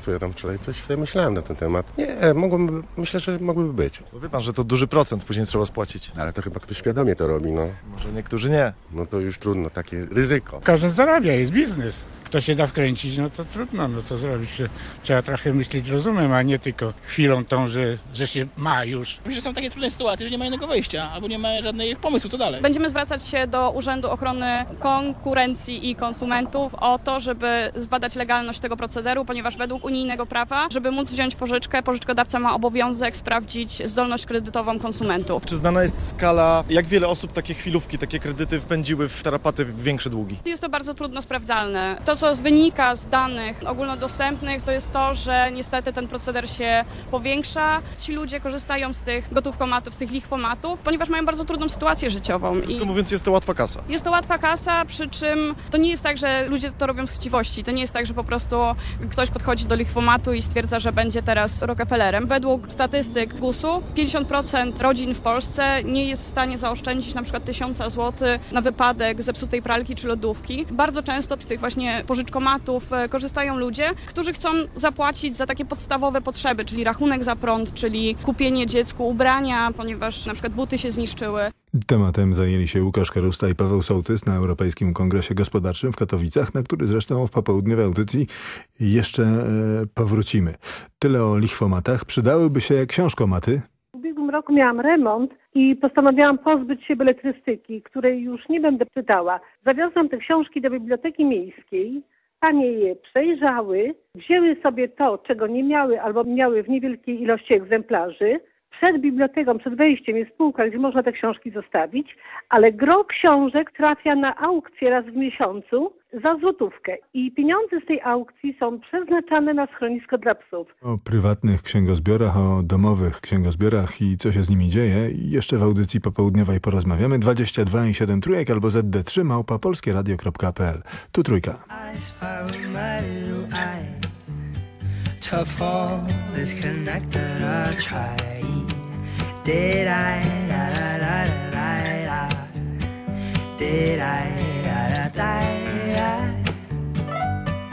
Co ja tam wczoraj coś sobie myślałem na ten temat. Nie, mogłoby, myślę, że mogłyby być. Bo wie pan, że to duży procent później trzeba spłacić. Ale to chyba ktoś świadomie to robi, no. Może niektórzy nie. No to już trudno, takie ryzyko. Każdy zarabia, jest biznes. Kto się da wkręcić, no to trudno, no co zrobić. Trzeba trochę myśleć rozumem, a nie tylko chwilą tą, że, że się ma już. Myślę, że są takie trudne sytuacje, że nie ma innego wyjścia, albo nie ma żadnych pomysłów, co dalej. Będziemy zwracać się do Urzędu Ochrony Konkurencji i Konsumentów o to, żeby zbadać legalność tego procederu, ponieważ według unijnego prawa, żeby móc wziąć pożyczkę, pożyczkodawca ma obowiązek sprawdzić zdolność kredytową konsumentów. Czy znana jest skala, jak wiele osób takie chwilówki, takie kredyty wpędziły w tarapaty w większe długi? Jest to bardzo trudno sprawdzalne. To, co wynika z danych ogólnodostępnych, to jest to, że niestety ten proceder się powiększa. Ci ludzie korzystają z tych gotówkomatów, z tych lichwomatów, ponieważ mają bardzo trudną sytuację życiową. Krótko mówiąc, jest to łatwa kasa. Jest to łatwa kasa, przy czym to nie jest tak, że ludzie to robią z chciwości. To nie jest tak, że po prostu ktoś podchodzi do lichwomatu i stwierdza, że będzie teraz Rockefellerem. Według statystyk GUS-u 50% rodzin w Polsce nie jest w stanie zaoszczędzić na przykład tysiąca złotych na wypadek zepsutej pralki czy lodówki. Bardzo często z tych właśnie pożyczkomatów e, korzystają ludzie, którzy chcą zapłacić za takie podstawowe potrzeby, czyli rachunek za prąd, czyli kupienie dziecku ubrania, ponieważ na przykład buty się zniszczyły. Tematem zajęli się Łukasz Karusta i Paweł Sołtys na Europejskim Kongresie Gospodarczym w Katowicach, na który zresztą w popołudniowej audycji jeszcze e, powrócimy. Tyle o lichwomatach. Przydałyby się książkomaty? W ubiegłym roku miałam remont i postanowiłam pozbyć się beletrystyki, której już nie będę czytała. Zawiozłam te książki do biblioteki miejskiej. Panie je przejrzały, wzięły sobie to, czego nie miały albo miały w niewielkiej ilości egzemplarzy, Przed biblioteką, przed wejściem jest półka, gdzie można te książki zostawić, ale gro książek trafia na aukcję raz w miesiącu za złotówkę i pieniądze z tej aukcji są przeznaczane na schronisko dla psów. O prywatnych księgozbiorach, o domowych księgozbiorach i co się z nimi dzieje. Jeszcze w audycji popołudniowej porozmawiamy. 22 i 7 trójek albo ZD3 małpa polskieradio.pl. Tu trójka. to fall disconnected I try Did I da da da da da da Did I da da da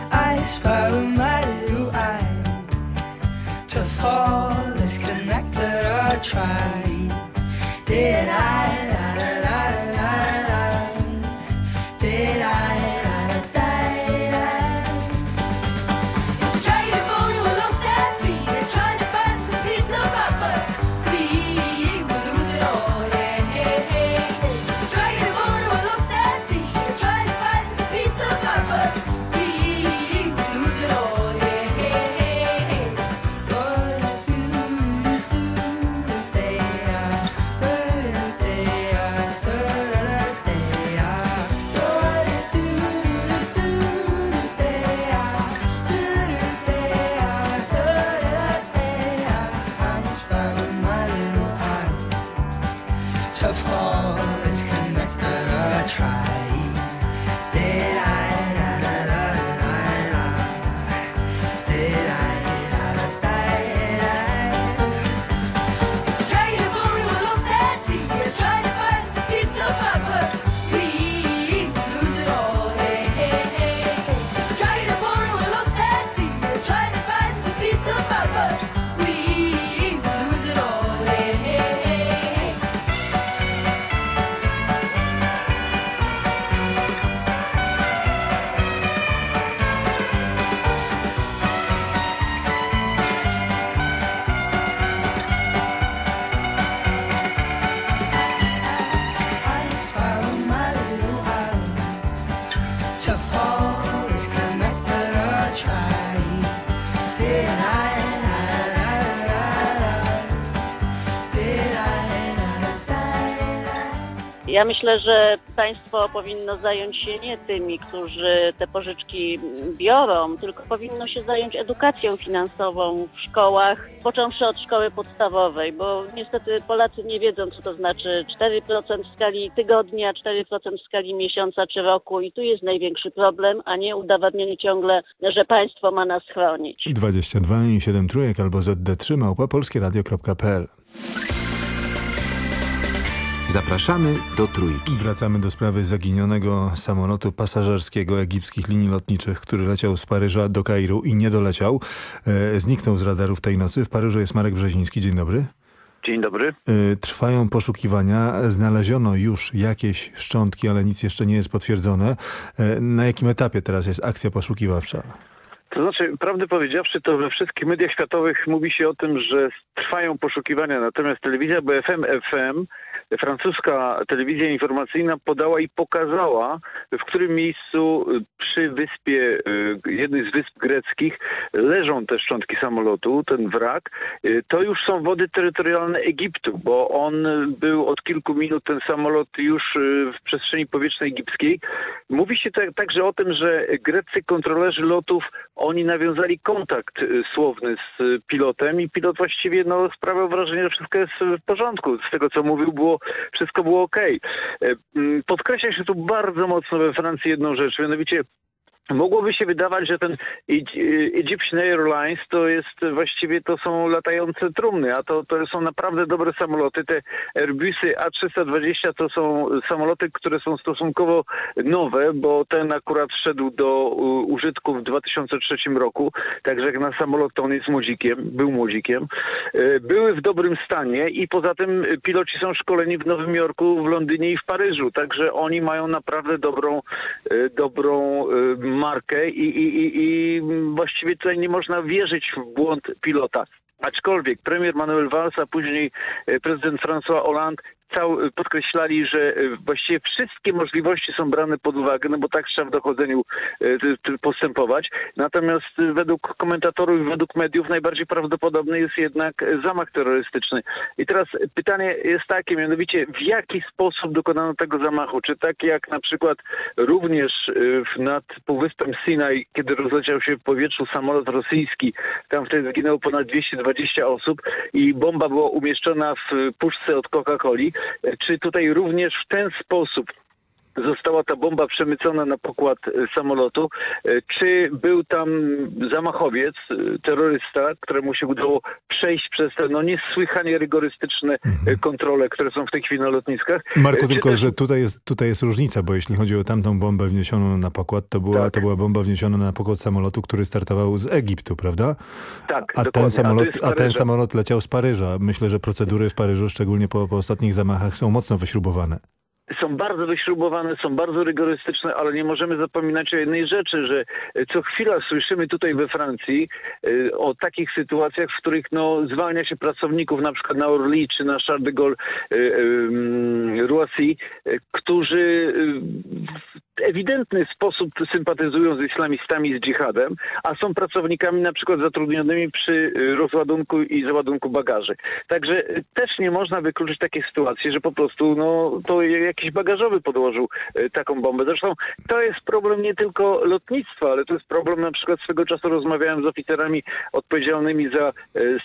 da I spy with my little eye To fall disconnected I try did I? Ja myślę, że państwo powinno zająć się nie tymi, którzy te pożyczki biorą, tylko powinno się zająć edukacją finansową w szkołach, począwszy od szkoły podstawowej, bo niestety Polacy nie wiedzą, co to znaczy 4% w skali tygodnia, 4% w skali miesiąca czy roku i tu jest największy problem, a nie udowadnianie ciągle, że państwo ma nas chronić. 22 i 7 trójek albo ZD3 małpa polskieradio.pl. Zapraszamy do Trójki. Wracamy do sprawy zaginionego samolotu pasażerskiego egipskich linii lotniczych, który leciał z Paryża do Kairu i nie doleciał. E, zniknął z radarów tej nocy. W Paryżu jest Marek Brzeziński. Dzień dobry. Dzień dobry. E, trwają poszukiwania. Znaleziono już jakieś szczątki, ale nic jeszcze nie jest potwierdzone. E, na jakim etapie teraz jest akcja poszukiwawcza? To znaczy, prawdę powiedziawszy, to we wszystkich mediach światowych mówi się o tym, że trwają poszukiwania, natomiast telewizja BFM FM, francuska telewizja informacyjna podała i pokazała, w którym miejscu przy wyspie, y, jednej z wysp greckich, leżą te szczątki samolotu, ten wrak. Y, To już są wody terytorialne Egiptu, bo on był od kilku minut, ten samolot już y, w przestrzeni powietrznej egipskiej. Mówi się tak, także o tym, że greccy kontrolerzy lotów, oni nawiązali kontakt y, słowny z y, pilotem i pilot właściwie no, sprawiał wrażenie, że wszystko jest w porządku. Z tego, co mówił, było, wszystko było ok. Podkreśla się tu bardzo mocno we Francji jedną rzecz, mianowicie Mogłoby się wydawać, że ten Egy- Egyptian Airlines to jest właściwie to są latające trumny, a to, to są naprawdę dobre samoloty. Te Airbusy A320 to są samoloty, które są stosunkowo nowe, bo ten akurat wszedł do użytku w 2003 roku, także jak na samolot to on jest młodzikiem, był młodzikiem. E, Były w dobrym stanie i poza tym piloci są szkoleni w Nowym Jorku, w Londynie i w Paryżu, także oni mają naprawdę dobrą, e, dobrą markę i, i, i, i właściwie tutaj nie można wierzyć w błąd pilota. Aczkolwiek premier Manuel Valls, a później e, prezydent François Hollande cały, podkreślali, że e, właściwie wszystkie możliwości są brane pod uwagę, no bo tak trzeba w dochodzeniu e, postępować. Natomiast e, według komentatorów i według mediów najbardziej prawdopodobny jest jednak zamach terrorystyczny. I teraz pytanie jest takie, mianowicie w jaki sposób dokonano tego zamachu? Czy tak jak na przykład również nad Półwyspem Sinaj, kiedy rozleciał się w powietrzu samolot rosyjski, tam wtedy zginęło ponad 220 osób i bomba była umieszczona w puszce od Coca-Coli. Czy tutaj również w ten sposób została ta bomba przemycona na pokład e, samolotu. E, Czy był tam zamachowiec, e, terrorysta, któremu się udało przejść przez te no, niesłychanie rygorystyczne e, kontrole, które są w tej chwili na lotniskach? Czy tylko, też- że tutaj jest, tutaj jest różnica, bo jeśli chodzi o tamtą bombę wniesioną na pokład, to była, Tak. to była bomba wniesiona na pokład samolotu, który startował z Egiptu, prawda? Tak, A ten, A samolot, z a ten samolot leciał z Paryża. Myślę, że procedury w Paryżu, szczególnie po, po ostatnich zamachach, są mocno wyśrubowane. Są bardzo wyśrubowane, są bardzo rygorystyczne, ale nie możemy zapominać o jednej rzeczy, że e, co chwila słyszymy tutaj we Francji e, o takich sytuacjach, w których no, zwalnia się pracowników na przykład na Orly czy na Charles de Gaulle e, e, Roissy, którzy ewidentny sposób sympatyzują z islamistami, z dżihadem, a są pracownikami na przykład zatrudnionymi przy e, rozładunku i załadunku bagaży. Także e, też nie można wykluczyć takiej sytuacji, że po prostu no, to jakiś bagażowy podłożył e, taką bombę. Zresztą to jest problem nie tylko lotnictwa, ale to jest problem na przykład swego czasu rozmawiałem z oficerami odpowiedzialnymi za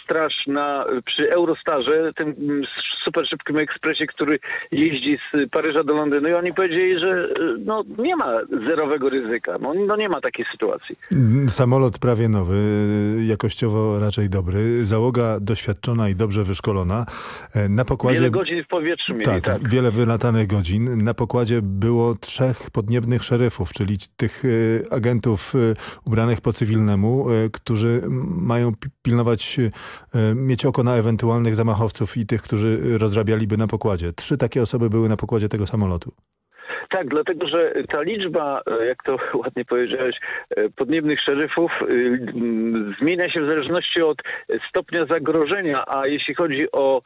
straż na, przy Eurostarze, tym mm, super szybkim ekspresie, który jeździ z Paryża do Londynu i oni powiedzieli, że no, nie ma zerowego ryzyka. No, no nie ma takiej sytuacji. Mm, Samolot prawie nowy, jakościowo raczej dobry, załoga doświadczona i dobrze wyszkolona. E, Na pokładzie... Wiele godzin w powietrzu mieli, Tak, tak. wiele wylatanych godzin. Na pokładzie było trzech podniebnych szeryfów, czyli tych e, agentów e, ubranych po cywilnemu, którzy mają pi- pilnować, mieć oko na ewentualnych zamachowców i tych, którzy rozrabialiby na pokładzie. Trzy takie osoby były na pokładzie tego samolotu. Tak, dlatego że ta liczba, e, jak to ładnie powiedziałeś, e, podniebnych szeryfów mm, zmienia się w zależności od stopnia zagrożenia, a jeśli chodzi o,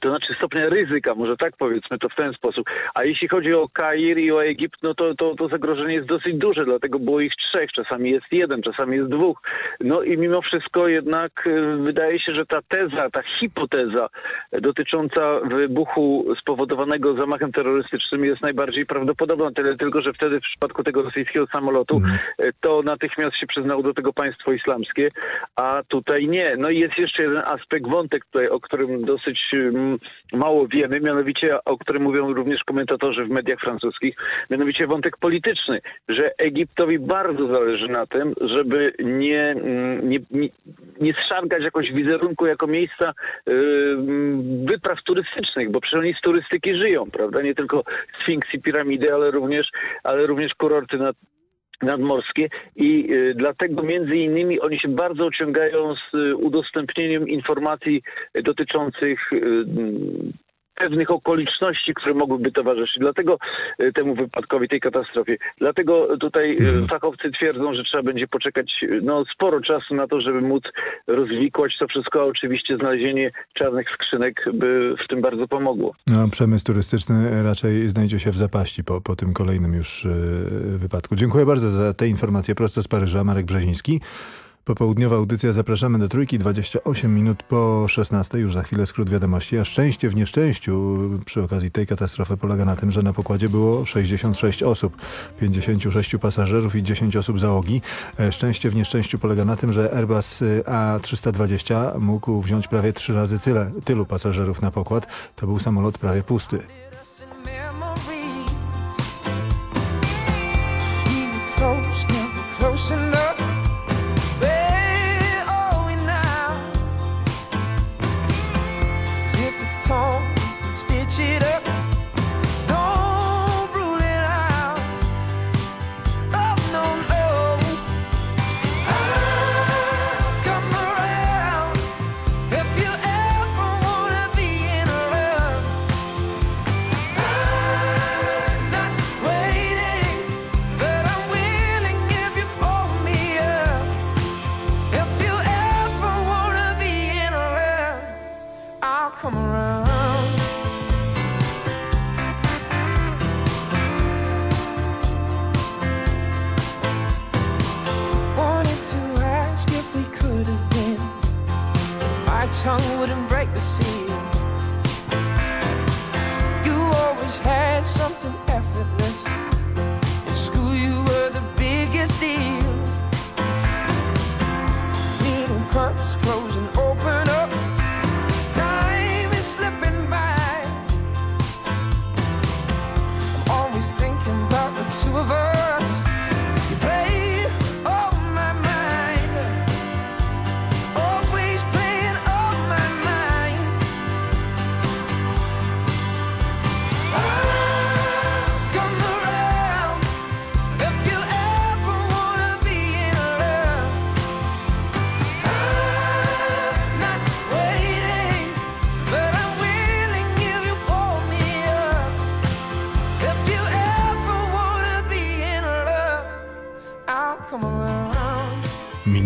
to znaczy stopnia ryzyka, może tak powiedzmy to w ten sposób, a jeśli chodzi o Kair i o Egipt, no to, to, to zagrożenie jest dosyć duże, dlatego było ich trzech, czasami jest jeden, czasami jest dwóch. No i mimo wszystko jednak wydaje się, że ta teza, ta hipoteza dotycząca wybuchu spowodowanego zamachem terrorystycznym jest najbardziej prawdopodobna, tyle tylko, że wtedy w przypadku tego rosyjskiego samolotu e, to natychmiast się przyznało do tego państwo islamskie, a tutaj nie. No i jest jeszcze jeden aspekt, wątek tutaj, o którym dosyć mm, mało wiemy, mianowicie o którym mówią również komentatorzy w mediach francuskich, mianowicie wątek polityczny, że Egiptowi bardzo zależy na tym, żeby nie, mm, nie, nie, nie zszargać jakoś wizerunku jako miejsca y, mm, wypraw turystycznych, bo przecież oni z turystyki żyją, prawda? Nie tylko Sfinks i piramidy, ale również, ale również kurorty nad, nadmorskie i y, dlatego między innymi oni się bardzo ociągają z y, udostępnieniem informacji dotyczących y, pewnych okoliczności, które mogłyby towarzyszyć. Dlatego y, temu wypadkowi, tej katastrofie. Dlatego tutaj y, fachowcy twierdzą, że trzeba będzie poczekać y, no, sporo czasu na to, żeby móc rozwikłać to wszystko, a oczywiście znalezienie czarnych skrzynek by w tym bardzo pomogło. No, przemysł turystyczny raczej znajdzie się w zapaści po, po tym kolejnym już wypadku. Dziękuję bardzo za te informacje prosto z Paryża. Marek Brzeziński. Popołudniowa audycja. Zapraszamy do Trójki. 28 minut po 16. Już za chwilę skrót wiadomości. A szczęście w nieszczęściu przy okazji tej katastrofy polega na tym, że na pokładzie było 66 osób. 56 pasażerów i 10 osób załogi. E, Szczęście w nieszczęściu polega na tym, że Airbus y, A320 mógł wziąć prawie trzy razy tyle, tylu pasażerów na pokład. To był samolot prawie pusty.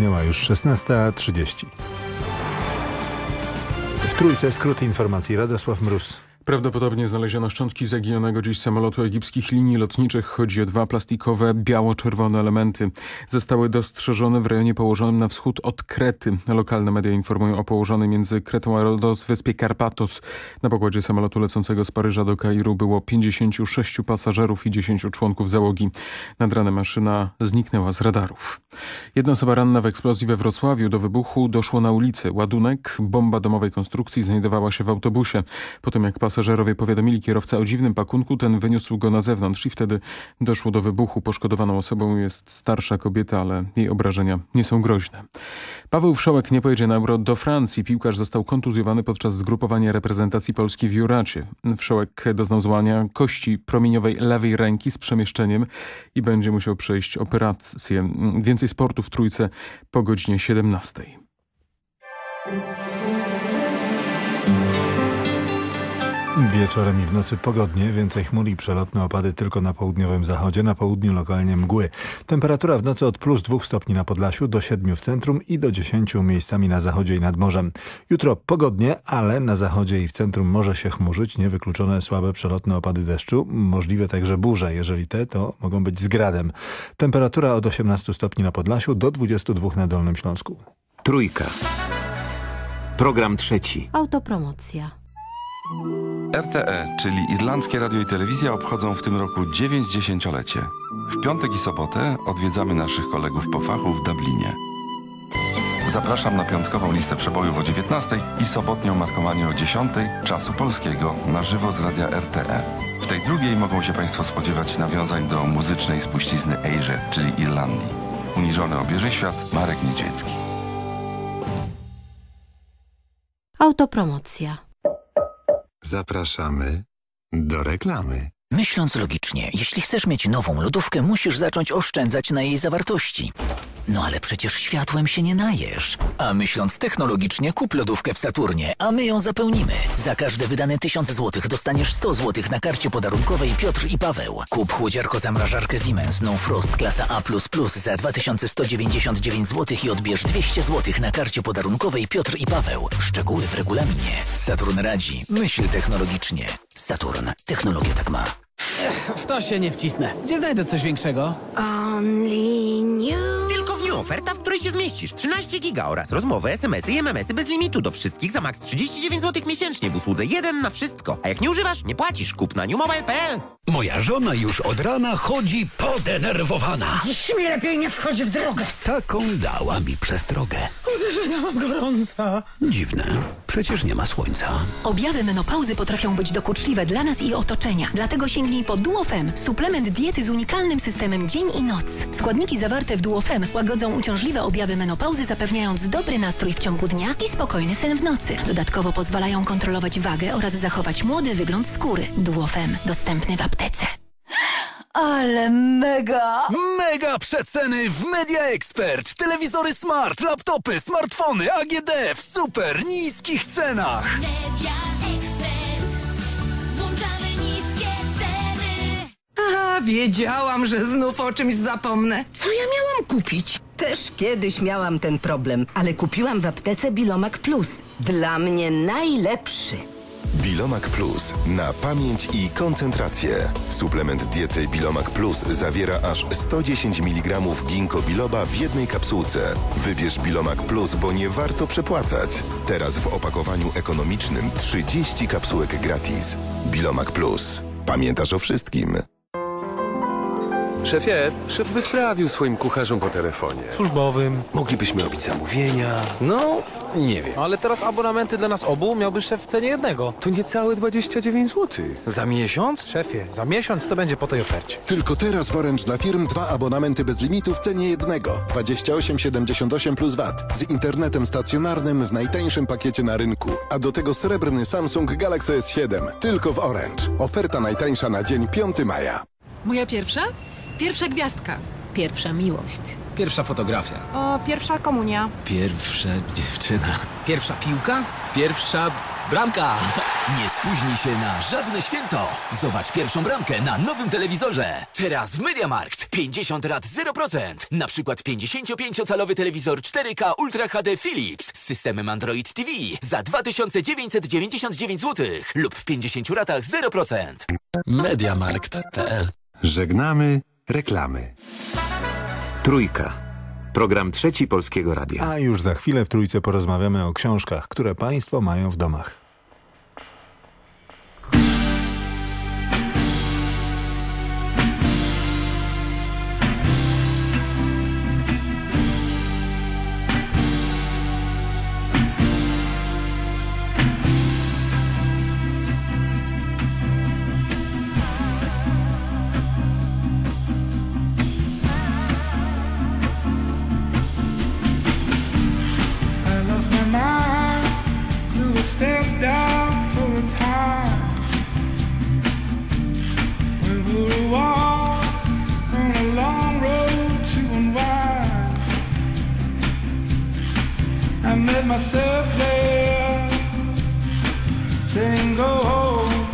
Minęła już 16.30. W trójce skrót informacji Radosław Mróz. Prawdopodobnie znaleziono szczątki zaginionego dziś samolotu egipskich linii lotniczych. Chodzi o dwa plastikowe, biało-czerwone elementy. Zostały dostrzeżone w rejonie położonym na wschód od Krety. Lokalne media informują o położonej między Kretą a Rodos wyspie Karpatos. Na pokładzie samolotu lecącego z Paryża do Kairu było 56 pasażerów i 10 członków załogi. Nad ranem maszyna zniknęła z radarów. Jedna osoba ranna w eksplozji we Wrocławiu. Do wybuchu doszło na ulicy. Ładunek, bomba domowej konstrukcji znajdowała się w autobusie. Potem jak pasażerowie powiadomili kierowcę o dziwnym pakunku, ten wyniósł go na zewnątrz i wtedy doszło do wybuchu. Poszkodowaną osobą jest starsza kobieta, ale jej obrażenia nie są groźne. Paweł Wszołek nie pojedzie na Euro do Francji. Piłkarz został kontuzjowany podczas zgrupowania reprezentacji Polski w Juracie. Wszołek doznał złamania kości promieniowej lewej ręki z przemieszczeniem i będzie musiał przejść operację. Więcej sportu w Trójce po godzinie 17. Wieczorem i w nocy pogodnie, więcej chmur i przelotne opady tylko na południowym zachodzie, na południu lokalnie mgły. Temperatura w nocy od plus 2 stopni na Podlasiu do 7 w centrum i do 10 miejscami na zachodzie i nad morzem. Jutro pogodnie, ale na zachodzie i w centrum może się chmurzyć, niewykluczone słabe przelotne opady deszczu, możliwe także burze, jeżeli te to mogą być z gradem. Temperatura od 18 stopni na Podlasiu do 22 na Dolnym Śląsku. Trójka. Program trzeci. Autopromocja. RTE, czyli Irlandzkie Radio i Telewizja obchodzą w tym roku 90-lecie. W piątek i sobotę odwiedzamy naszych kolegów po fachu w Dublinie. Zapraszam na piątkową listę przebojów o 19 i sobotnią markowanię o 10 czasu polskiego na żywo z radia RTE. W tej drugiej mogą się Państwo spodziewać nawiązań do muzycznej spuścizny Ejrze, czyli Irlandii. Uniżony obieży świat Marek Niedźwiecki. Autopromocja. Zapraszamy do reklamy. Myśląc logicznie, jeśli chcesz mieć nową lodówkę, musisz zacząć oszczędzać na jej zawartości. No ale przecież światłem się nie najesz. A myśląc technologicznie, kup lodówkę w Saturnie, a my ją zapełnimy. Za każde wydane 1000 zł dostaniesz 100 zł na karcie podarunkowej Piotr i Paweł. Kup chłodziarko-zamrażarkę Siemens No Frost klasa A++ za 2199 zł i odbierz 200 zł na karcie podarunkowej Piotr i Paweł. Szczegóły w regulaminie. Saturn radzi. Myśl technologicznie. Saturn. Technologia tak ma. W to się nie wcisnę. Gdzie znajdę coś większego? Only new. New oferta, w której się zmieścisz. 13 giga oraz rozmowy, smsy i mmsy bez limitu do wszystkich za maks 39 zł miesięcznie w usłudze 1 na wszystko. A jak nie używasz, nie płacisz. Kup na newmobile.pl. Moja żona już od rana chodzi podenerwowana. Dziś mi lepiej nie wchodzi w drogę. Taką dała mi przestrogę. Uderzenia mam gorąca. Dziwne. Przecież nie ma słońca. Objawy menopauzy potrafią być dokuczliwe dla nas i otoczenia. Dlatego sięgnij po Duofem, suplement diety z unikalnym systemem dzień i noc. Składniki zawarte w Duofem łagodzą uciążliwe objawy menopauzy, zapewniając dobry nastrój w ciągu dnia i spokojny sen w nocy. Dodatkowo pozwalają kontrolować wagę oraz zachować młody wygląd skóry. Duofem, dostępny w aptece. Ale mega! Mega przeceny w Media Expert. Telewizory smart, laptopy, smartfony, AGD w super niskich cenach. Media Expert. Włączamy niskie ceny. A, wiedziałam, że znów o czymś zapomnę. Co ja miałam kupić? Też kiedyś miałam ten problem, ale kupiłam w aptece Bilomak Plus. Dla mnie najlepszy. Bilomak Plus na pamięć i koncentrację. Suplement diety Bilomak Plus zawiera aż 110 mg ginkgo biloba w jednej kapsułce. Wybierz Bilomak Plus, bo nie warto przepłacać. Teraz w opakowaniu ekonomicznym 30 kapsułek gratis. Bilomak Plus. Pamiętasz o wszystkim. Szefie, szef by sprawił swoim kucharzom po telefonie. Służbowym. Moglibyśmy robić zamówienia. No, nie wiem. Ale teraz abonamenty dla nas obu miałby szef w cenie jednego. To niecałe 29 zł. Za miesiąc? Szefie, za miesiąc to będzie po tej ofercie. Tylko teraz w Orange dla firm dwa abonamenty bez limitu w cenie jednego. 28,78 plus VAT. Z internetem stacjonarnym w najtańszym pakiecie na rynku. A do tego srebrny Samsung Galaxy S7. Tylko w Orange. Oferta najtańsza na dzień 5 maja. Moja pierwsza? Pierwsza gwiazdka. Pierwsza miłość. Pierwsza fotografia. O, pierwsza komunia. Pierwsza dziewczyna. Pierwsza piłka? Pierwsza Bramka! Nie spóźnij się na żadne święto. Zobacz pierwszą bramkę na nowym telewizorze. Teraz w Mediamarkt 50 lat 0%. Na przykład 55-calowy telewizor 4K Ultra HD Philips z systemem Android TV za 2999 zł lub w 50 ratach 0%. Mediamarkt.pl Żegnamy reklamy. Trójka. Program trzeci Polskiego Radia. A już za chwilę w Trójce porozmawiamy o książkach, które Państwo mają w domach. I met myself there, saying, Go home.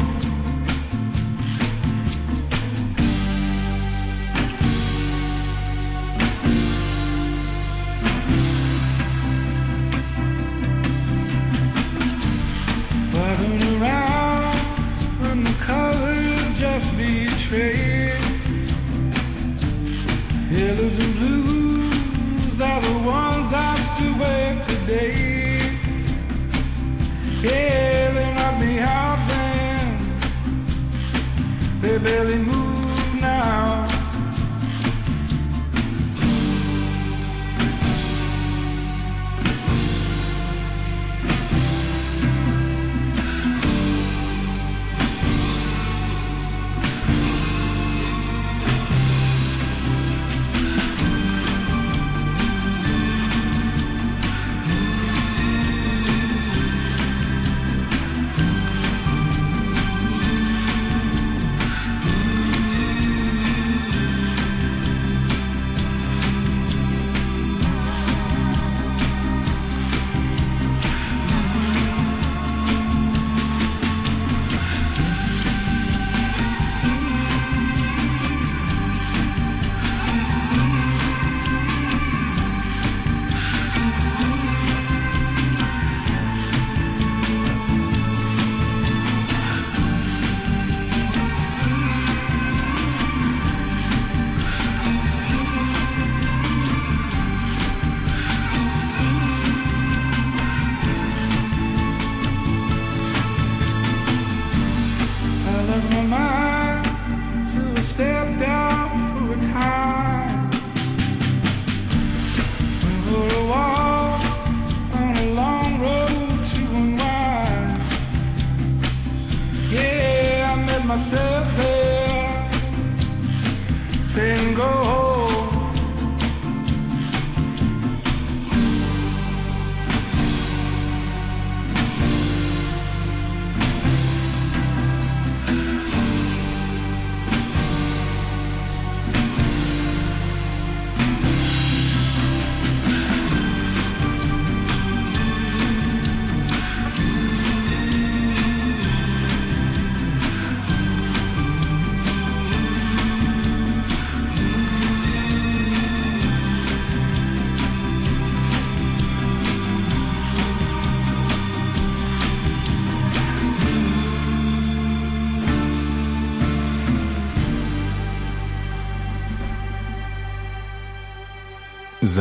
Around when the colors just betray. Yellows and blues Yeah, they might be hopping. They barely move.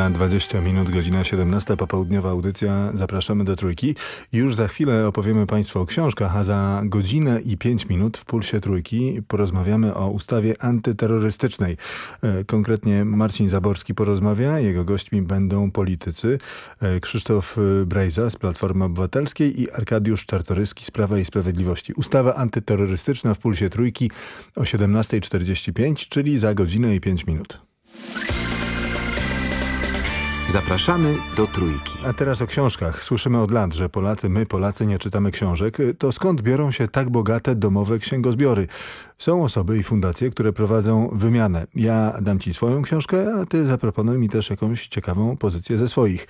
Za 20 minut, godzina 17, popołudniowa audycja. Zapraszamy do Trójki. Już za chwilę opowiemy Państwu o książkach, a za godzinę i 5 minut w Pulsie Trójki porozmawiamy o ustawie antyterrorystycznej. E, Konkretnie Marcin Zaborski porozmawia, jego gośćmi będą politycy e, Krzysztof e, Brejza z Platformy Obywatelskiej i Arkadiusz Czartoryski z Prawa i Sprawiedliwości. Ustawa antyterrorystyczna w Pulsie Trójki o 17.45, czyli za godzinę i 5 minut. Zapraszamy do Trójki. A teraz o książkach. Słyszymy od lat, że Polacy, my Polacy nie czytamy książek. To skąd biorą się tak bogate domowe księgozbiory? Są osoby i fundacje, które prowadzą wymianę. Ja dam ci swoją książkę, a ty zaproponuj mi też jakąś ciekawą pozycję ze swoich.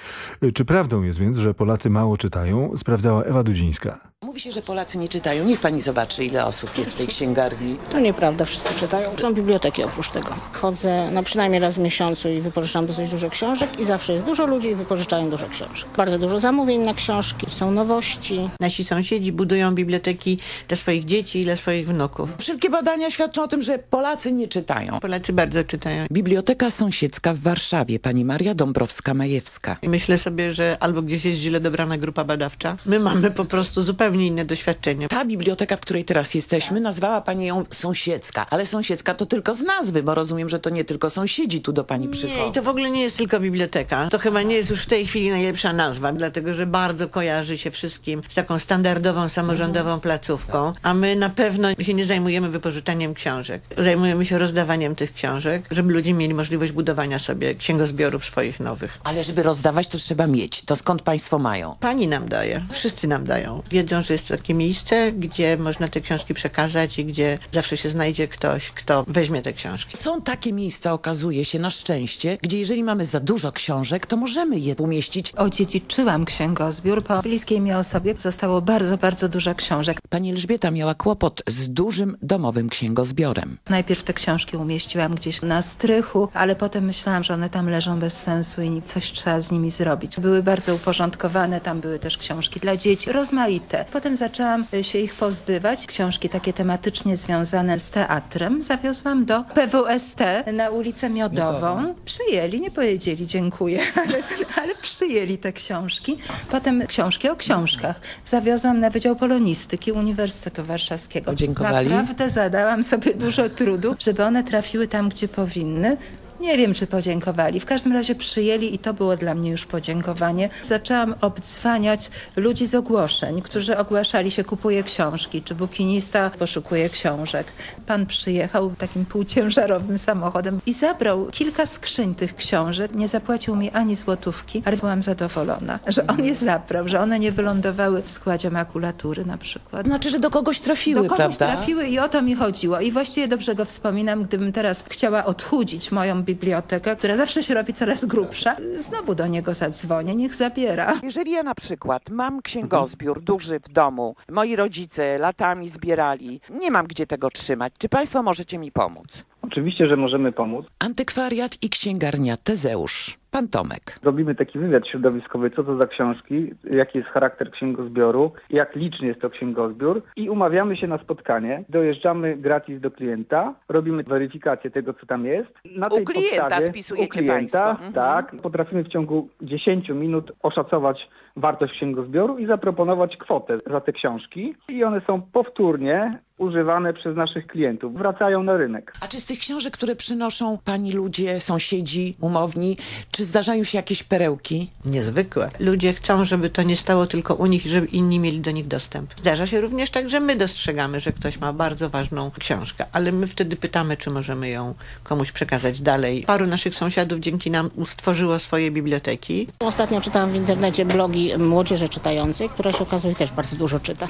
Czy prawdą jest więc, że Polacy mało czytają? Sprawdzała Ewa Dudzińska. Mówi się, że Polacy nie czytają. Niech pani zobaczy, ile osób jest w tej księgarni. To nieprawda, wszyscy czytają. Są biblioteki oprócz tego. Chodzę no, przynajmniej raz w miesiącu i wypożyczam dosyć dużo książek i zawsze jest dużo ludzi i wypożyczają dużo książek. Bardzo dużo zamówień na książki, są nowości. Nasi sąsiedzi budują biblioteki dla swoich dzieci i dla swoich wnuków. Wszelkie badania świadczą o tym, że Polacy nie czytają. Polacy bardzo czytają. Biblioteka Sąsiedzka w Warszawie, pani Maria Dąbrowska-Majewska. Myślę sobie, że albo gdzieś jest źle dobrana grupa badawcza. My mamy po prostu zupełnie inne doświadczenie. Ta biblioteka, w której teraz jesteśmy, nazwała pani ją Sąsiedzka. Ale Sąsiedzka to tylko z nazwy, bo rozumiem, że to nie tylko sąsiedzi tu do pani przychodzą. Nie, i to w ogóle nie jest tylko biblioteka. To chyba nie jest już w tej chwili najlepsza nazwa, dlatego że bardzo kojarzy się wszystkim z taką standardową, samorządową placówką, a my na pewno się nie zajmujemy wypożyczaniem książek. Zajmujemy się rozdawaniem tych książek, żeby ludzie mieli możliwość budowania sobie księgozbiorów swoich nowych. Ale żeby rozdawać, to trzeba mieć. To skąd państwo mają? Pani nam daje. Wszyscy nam dają. Wiedzą, że jest takie miejsce, gdzie można te książki przekazać i gdzie zawsze się znajdzie ktoś, kto weźmie te książki. Są takie miejsca, okazuje się, na szczęście, gdzie jeżeli mamy za dużo książek, to możemy je umieścić. Odziedziczyłam księgozbiór. Po bliskiej mi osobie zostało bardzo, bardzo dużo książek. Pani Elżbieta miała kłopot z dużym domowym księgozbiorem. Najpierw te książki umieściłam gdzieś na strychu, ale potem myślałam, że one tam leżą bez sensu i coś trzeba z nimi zrobić. Były bardzo uporządkowane, tam były też książki dla dzieci, rozmaite. Potem zaczęłam się ich pozbywać. Książki takie tematycznie związane z teatrem zawiozłam do PWST na ulicę Miodową. Przyjęli, nie powiedzieli dziękuję, ale, ale przyjęli te książki. Potem książki o książkach. Zawiozłam na Wydział Polonistyki Uniwersytetu Warszawskiego. Podziękowali? Naprawdę zadałam sobie dużo trudu, żeby one trafiły tam, gdzie powinny. Nie wiem, czy podziękowali. W każdym razie przyjęli i to było dla mnie już podziękowanie. Zaczęłam obdzwaniać ludzi z ogłoszeń, którzy ogłaszali się kupuje książki, czy bukinista poszukuje książek. Pan przyjechał takim półciężarowym samochodem i zabrał kilka skrzyń tych książek. Nie zapłacił mi ani złotówki, ale byłam zadowolona, że on je zabrał, że one nie wylądowały w składzie makulatury na przykład. Znaczy, że do kogoś trafiły, do kogoś prawda? trafiły i o to mi chodziło. I właściwie dobrze go wspominam, gdybym teraz chciała odchudzić moją bibliotekę, która zawsze się robi coraz grubsza, znowu do niego zadzwonię, niech zabiera. Jeżeli ja na przykład mam księgozbiór duży w domu, moi rodzice latami zbierali, nie mam gdzie tego trzymać, czy państwo możecie mi pomóc? Oczywiście, że możemy pomóc. Antykwariat i księgarnia Tezeusz. Pan Tomek. Robimy taki wywiad środowiskowy, co to za książki, jaki jest charakter księgozbioru, jak liczny jest to księgozbiór i umawiamy się na spotkanie. Dojeżdżamy gratis do klienta, robimy weryfikację tego, co tam jest. Na U klienta podstawie, spisujecie u klienta, państwo. Mhm. Tak. Potrafimy w ciągu 10 minut oszacować wartość księgozbioru i zaproponować kwotę za te książki. I one są powtórnie używane przez naszych klientów. Wracają na rynek. A czy z tych książek, które przynoszą pani ludzie, sąsiedzi, umowni, czy zdarzają się jakieś perełki? Niezwykłe. Ludzie chcą, żeby to nie stało tylko u nich i żeby inni mieli do nich dostęp. Zdarza się również tak, że my dostrzegamy, że ktoś ma bardzo ważną książkę, ale my wtedy pytamy, czy możemy ją komuś przekazać dalej. Paru naszych sąsiadów dzięki nam stworzyło swoje biblioteki. Ostatnio czytałam w internecie blogi młodzieży czytającej, która się okazuje też bardzo dużo czyta.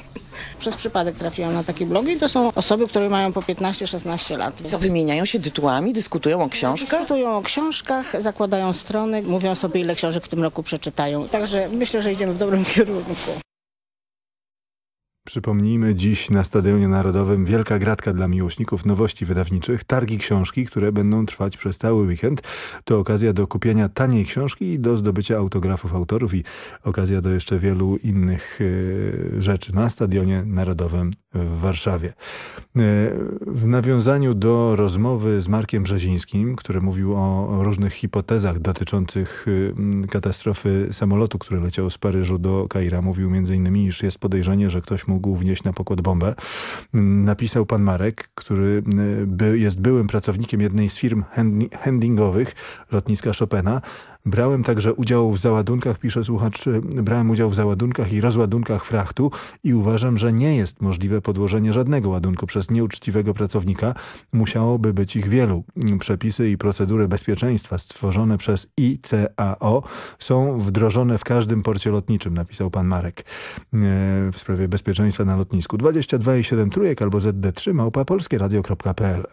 Przez przypadek trafiłam na takie blogi i to są osoby, które mają po 15-16 lat. Co, wymieniają się tytułami, dyskutują o książkach? Dyskutują o książkach, zakładają strony, mówią sobie, ile książek w tym roku przeczytają. Także myślę, że idziemy w dobrym kierunku. Przypomnijmy, dziś na Stadionie Narodowym wielka gratka dla miłośników nowości wydawniczych, targi książki, które będą trwać przez cały weekend. To okazja do kupienia taniej książki i do zdobycia autografów autorów i okazja do jeszcze wielu innych e, rzeczy na Stadionie Narodowym w Warszawie. E, w nawiązaniu do rozmowy z Markiem Brzezińskim, który mówił o różnych hipotezach dotyczących e, katastrofy samolotu, który leciał z Paryżu do Kaira, mówił m.in., iż jest podejrzenie, że ktoś mógł wnieść na pokład bombę. Napisał pan Marek, który by, jest byłym pracownikiem jednej z firm handlingowych lotniska Chopina. Brałem także udział w załadunkach, pisze słuchacz, brałem udział w załadunkach i rozładunkach frachtu i uważam, że nie jest możliwe podłożenie żadnego ładunku przez nieuczciwego pracownika. Musiałoby być ich wielu. Przepisy i procedury bezpieczeństwa stworzone przez ICAO są wdrożone w każdym porcie lotniczym, napisał pan Marek. W sprawie bezpieczeństwa na lotnisku. 22 i 7 trójek albo ZD3 małpa polskieradio.pl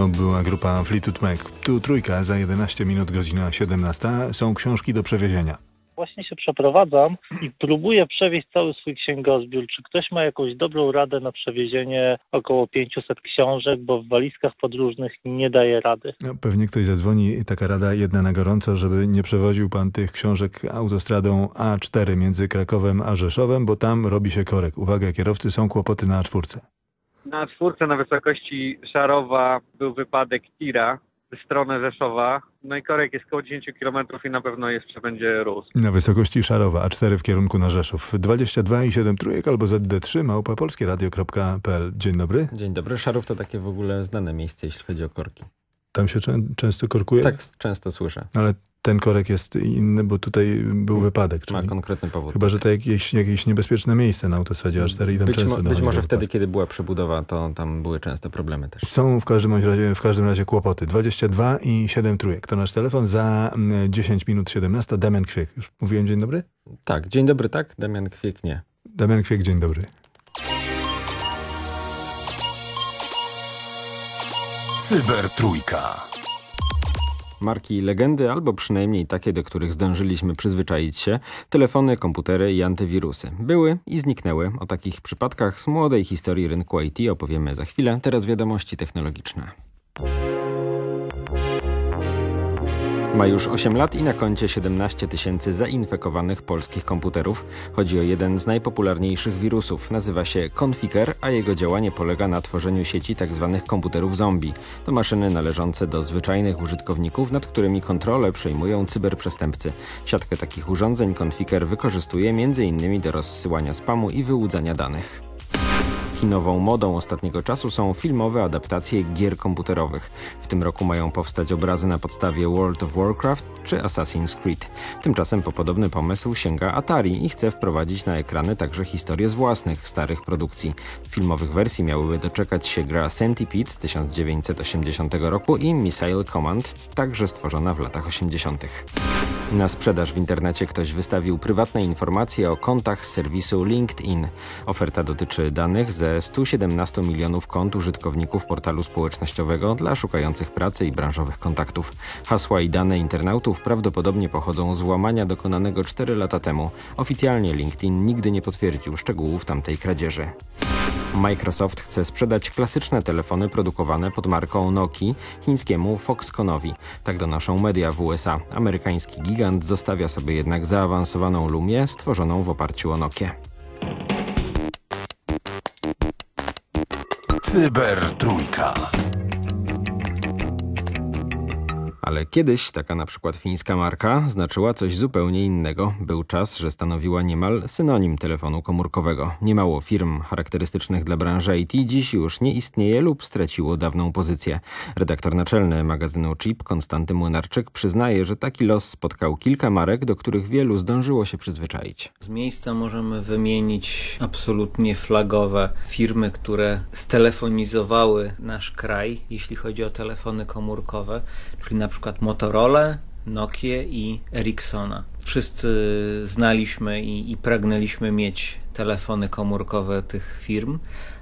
To była grupa Fleetwood Mac. Tu trójka, za 11 minut, godzina 17. Są książki do przewiezienia. Właśnie się przeprowadzam i próbuję przewieźć cały swój księgozbiór. Czy ktoś ma jakąś dobrą radę na przewiezienie około 500 książek, bo w walizkach podróżnych nie daje rady. No, pewnie ktoś zadzwoni i taka rada jedna na gorąco, żeby nie przewoził pan tych książek autostradą A4 między Krakowem a Rzeszowem, bo tam robi się korek. Uwaga, kierowcy, są kłopoty na A4. Na czwórce na wysokości Szarowa był wypadek tira w stronę Rzeszowa. No i korek jest około 10 km i na pewno jeszcze będzie rósł. Na wysokości Szarowa, A4 w kierunku na Rzeszów. 22 i 7 trójek albo ZD3 małpa polskieradio.pl. Dzień dobry. Dzień dobry. Szarów to takie w ogóle znane miejsce, jeśli chodzi o korki. Tam się czę często korkuje? Tak, często słyszę. Ale ten korek jest inny, bo tutaj był wypadek. Ma konkretny powód. Chyba, że to jakieś, jakieś niebezpieczne miejsce na autostradzie A4 i tam Być, często mo być może wtedy, kiedy była przebudowa, to tam były częste problemy też. Są w każdym razie, w każdym razie kłopoty. 22 i 7 trójek. To nasz telefon za mm, 10 minut 17. Damian Kwiek. Już mówiłem dzień dobry? Tak, dzień dobry, tak? Damian Kwiek nie. Damian Kwiek, dzień dobry. Cybertrójka. Marki legendy, albo przynajmniej takie, do których zdążyliśmy przyzwyczaić się, telefony, komputery i antywirusy. Były i zniknęły. O takich przypadkach z młodej historii rynku IT opowiemy za chwilę. Teraz wiadomości technologiczne. Ma już 8 lat i na koncie 17 tysięcy zainfekowanych polskich komputerów. Chodzi o jeden z najpopularniejszych wirusów. Nazywa się Conficker, a jego działanie polega na tworzeniu sieci tzw. komputerów zombie. To maszyny należące do zwyczajnych użytkowników, nad którymi kontrolę przejmują cyberprzestępcy. Siatkę takich urządzeń Conficker wykorzystuje m.in. do rozsyłania spamu i wyłudzania danych. Chinową modą ostatniego czasu są filmowe adaptacje gier komputerowych. W tym roku mają powstać obrazy na podstawie World of Warcraft czy Assassin's Creed. Tymczasem po podobny pomysł sięga Atari i chce wprowadzić na ekrany także historie z własnych, starych produkcji. Filmowych wersji miałyby doczekać się gra Centipede z 1980 roku i Missile Command, także stworzona w latach 80. Na sprzedaż w internecie ktoś wystawił prywatne informacje o kontach z serwisu LinkedIn. Oferta dotyczy danych ze 117 milionów kont użytkowników portalu społecznościowego dla szukających pracy i branżowych kontaktów. Hasła i dane internautów prawdopodobnie pochodzą z łamania dokonanego 4 lata temu. Oficjalnie LinkedIn nigdy nie potwierdził szczegółów tamtej kradzieży. Microsoft chce sprzedać klasyczne telefony produkowane pod marką Nokia chińskiemu Foxconnowi. Tak donoszą media w USA. Amerykański gigant zostawia sobie jednak zaawansowaną Lumię stworzoną w oparciu o Nokię. Cyber Trójka. Ale kiedyś taka na przykład fińska marka znaczyła coś zupełnie innego. Był czas, że stanowiła niemal synonim telefonu komórkowego. Niemało firm charakterystycznych dla branży IT dziś już nie istnieje lub straciło dawną pozycję. Redaktor naczelny magazynu Chip Konstanty Młynarczyk przyznaje, że taki los spotkał kilka marek, do których wielu zdążyło się przyzwyczaić. Z miejsca możemy wymienić absolutnie flagowe firmy, które stelefonizowały nasz kraj, jeśli chodzi o telefony komórkowe, czyli na przykład Motorola, Nokia i Ericssona. Wszyscy znaliśmy i, i pragnęliśmy mieć telefony komórkowe tych firm,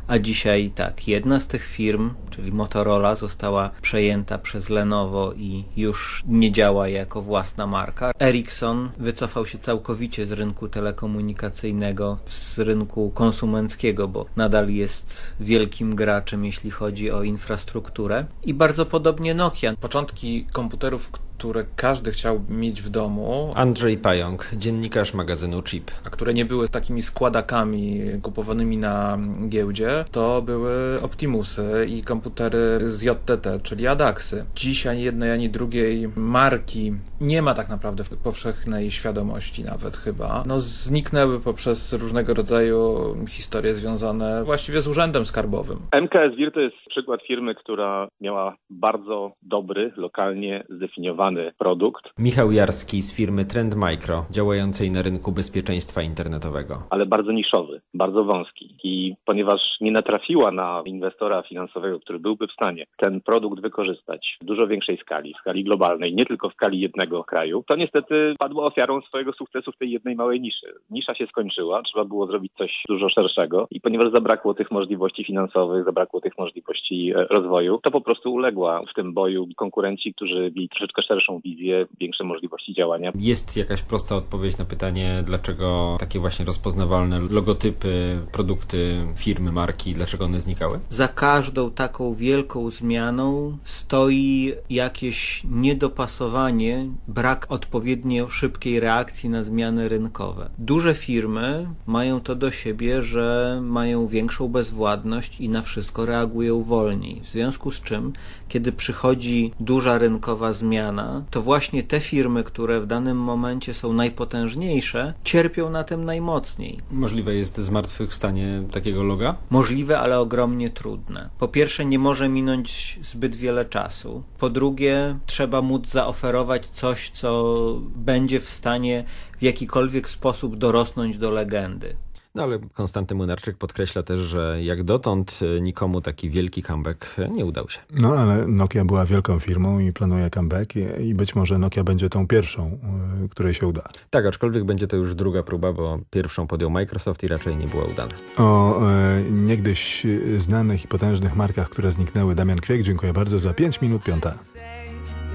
a dzisiaj tak, jedna z tych firm, czyli Motorola, została przejęta przez Lenovo i już nie działa jako własna marka. Ericsson wycofał się całkowicie z rynku telekomunikacyjnego, z rynku konsumenckiego, bo nadal jest wielkim graczem, jeśli chodzi o infrastrukturę. I bardzo podobnie Nokia. Początki komputerów, które każdy chciał mieć w domu, Andrzej Pająk, dziennikarz magazynu Chip. a które nie były takimi składakami kupowanymi na giełdzie, to były Optimusy i komputery z JTT, czyli Adaxy. Dziś ani jednej, ani drugiej marki nie ma tak naprawdę w powszechnej świadomości nawet chyba. No zniknęły poprzez różnego rodzaju historie związane właściwie z urzędem skarbowym. MKS Wir to jest przykład firmy, która miała bardzo dobry, lokalnie zdefiniowany produkt, Michał Jarski z firmy Trend Micro, działającej na rynku bezpieczeństwa internetowego. ale bardzo niszowy, bardzo wąski. I ponieważ nie natrafiła na inwestora finansowego, który byłby w stanie ten produkt wykorzystać w dużo większej skali, w skali globalnej, nie tylko w skali jednego kraju, to niestety padła ofiarą swojego sukcesu w tej jednej małej niszy. Nisza się skończyła, trzeba było zrobić coś dużo szerszego i ponieważ zabrakło tych możliwości finansowych, zabrakło tych możliwości e, rozwoju, to po prostu uległa w tym boju konkurenci, którzy mieli troszeczkę szerszą wizję, większe możliwości działania. Jest jakaś prosta odpowiedź na pytanie, dlaczego takie właśnie rozpoznawalne logotypy, produkty, firmy, marki, dlaczego one znikały? Za każdą taką wielką zmianą stoi jakieś niedopasowanie, brak odpowiednio szybkiej reakcji na zmiany rynkowe. Duże firmy mają to do siebie, że mają większą bezwładność i na wszystko reagują wolniej. W związku z czym, kiedy przychodzi duża rynkowa zmiana, to właśnie te firmy, które w danym momencie są najpotężniejsze, cierpią na tym najmocniej. Możliwe jest zmartwychwstanie takiego loga? Możliwe, ale ogromnie trudne. Po pierwsze, nie może minąć zbyt wiele czasu. Po drugie, trzeba móc zaoferować coś, co będzie w stanie w jakikolwiek sposób dorosnąć do legendy. No ale Konstanty Młynarczyk podkreśla też, że jak dotąd y, nikomu taki wielki comeback nie udał się. No ale Nokia była wielką firmą i planuje comeback i, i być może Nokia będzie tą pierwszą, y, której się uda. Tak, aczkolwiek będzie to już druga próba, bo pierwszą podjął Microsoft i raczej nie była udana. O e, niegdyś znanych i potężnych markach, które zniknęły. Damian Kwiek, dziękuję bardzo za 5 minut piąta.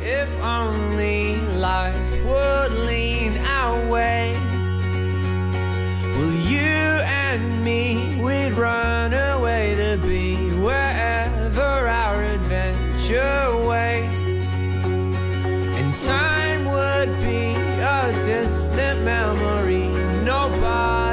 If only life would and me, we'd run away to be wherever our adventure waits. And time would be a distant memory, nobody.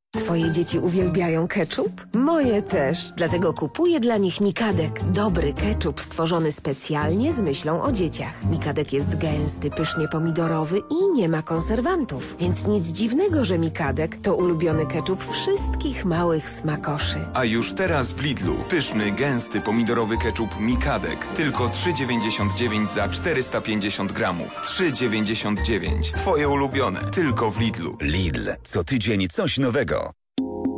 Twoje dzieci uwielbiają ketchup? Moje też. Dlatego kupuję dla nich Mikadek. Dobry ketchup stworzony specjalnie z myślą o dzieciach. Mikadek jest gęsty, pysznie pomidorowy i nie ma konserwantów. Więc nic dziwnego, że Mikadek to ulubiony ketchup wszystkich małych smakoszy. A już teraz w Lidlu. Pyszny, gęsty, pomidorowy ketchup Mikadek. Tylko 3,99 za 450 gramów. 3,99. Twoje ulubione. Tylko w Lidlu. Lidl. Co tydzień coś nowego.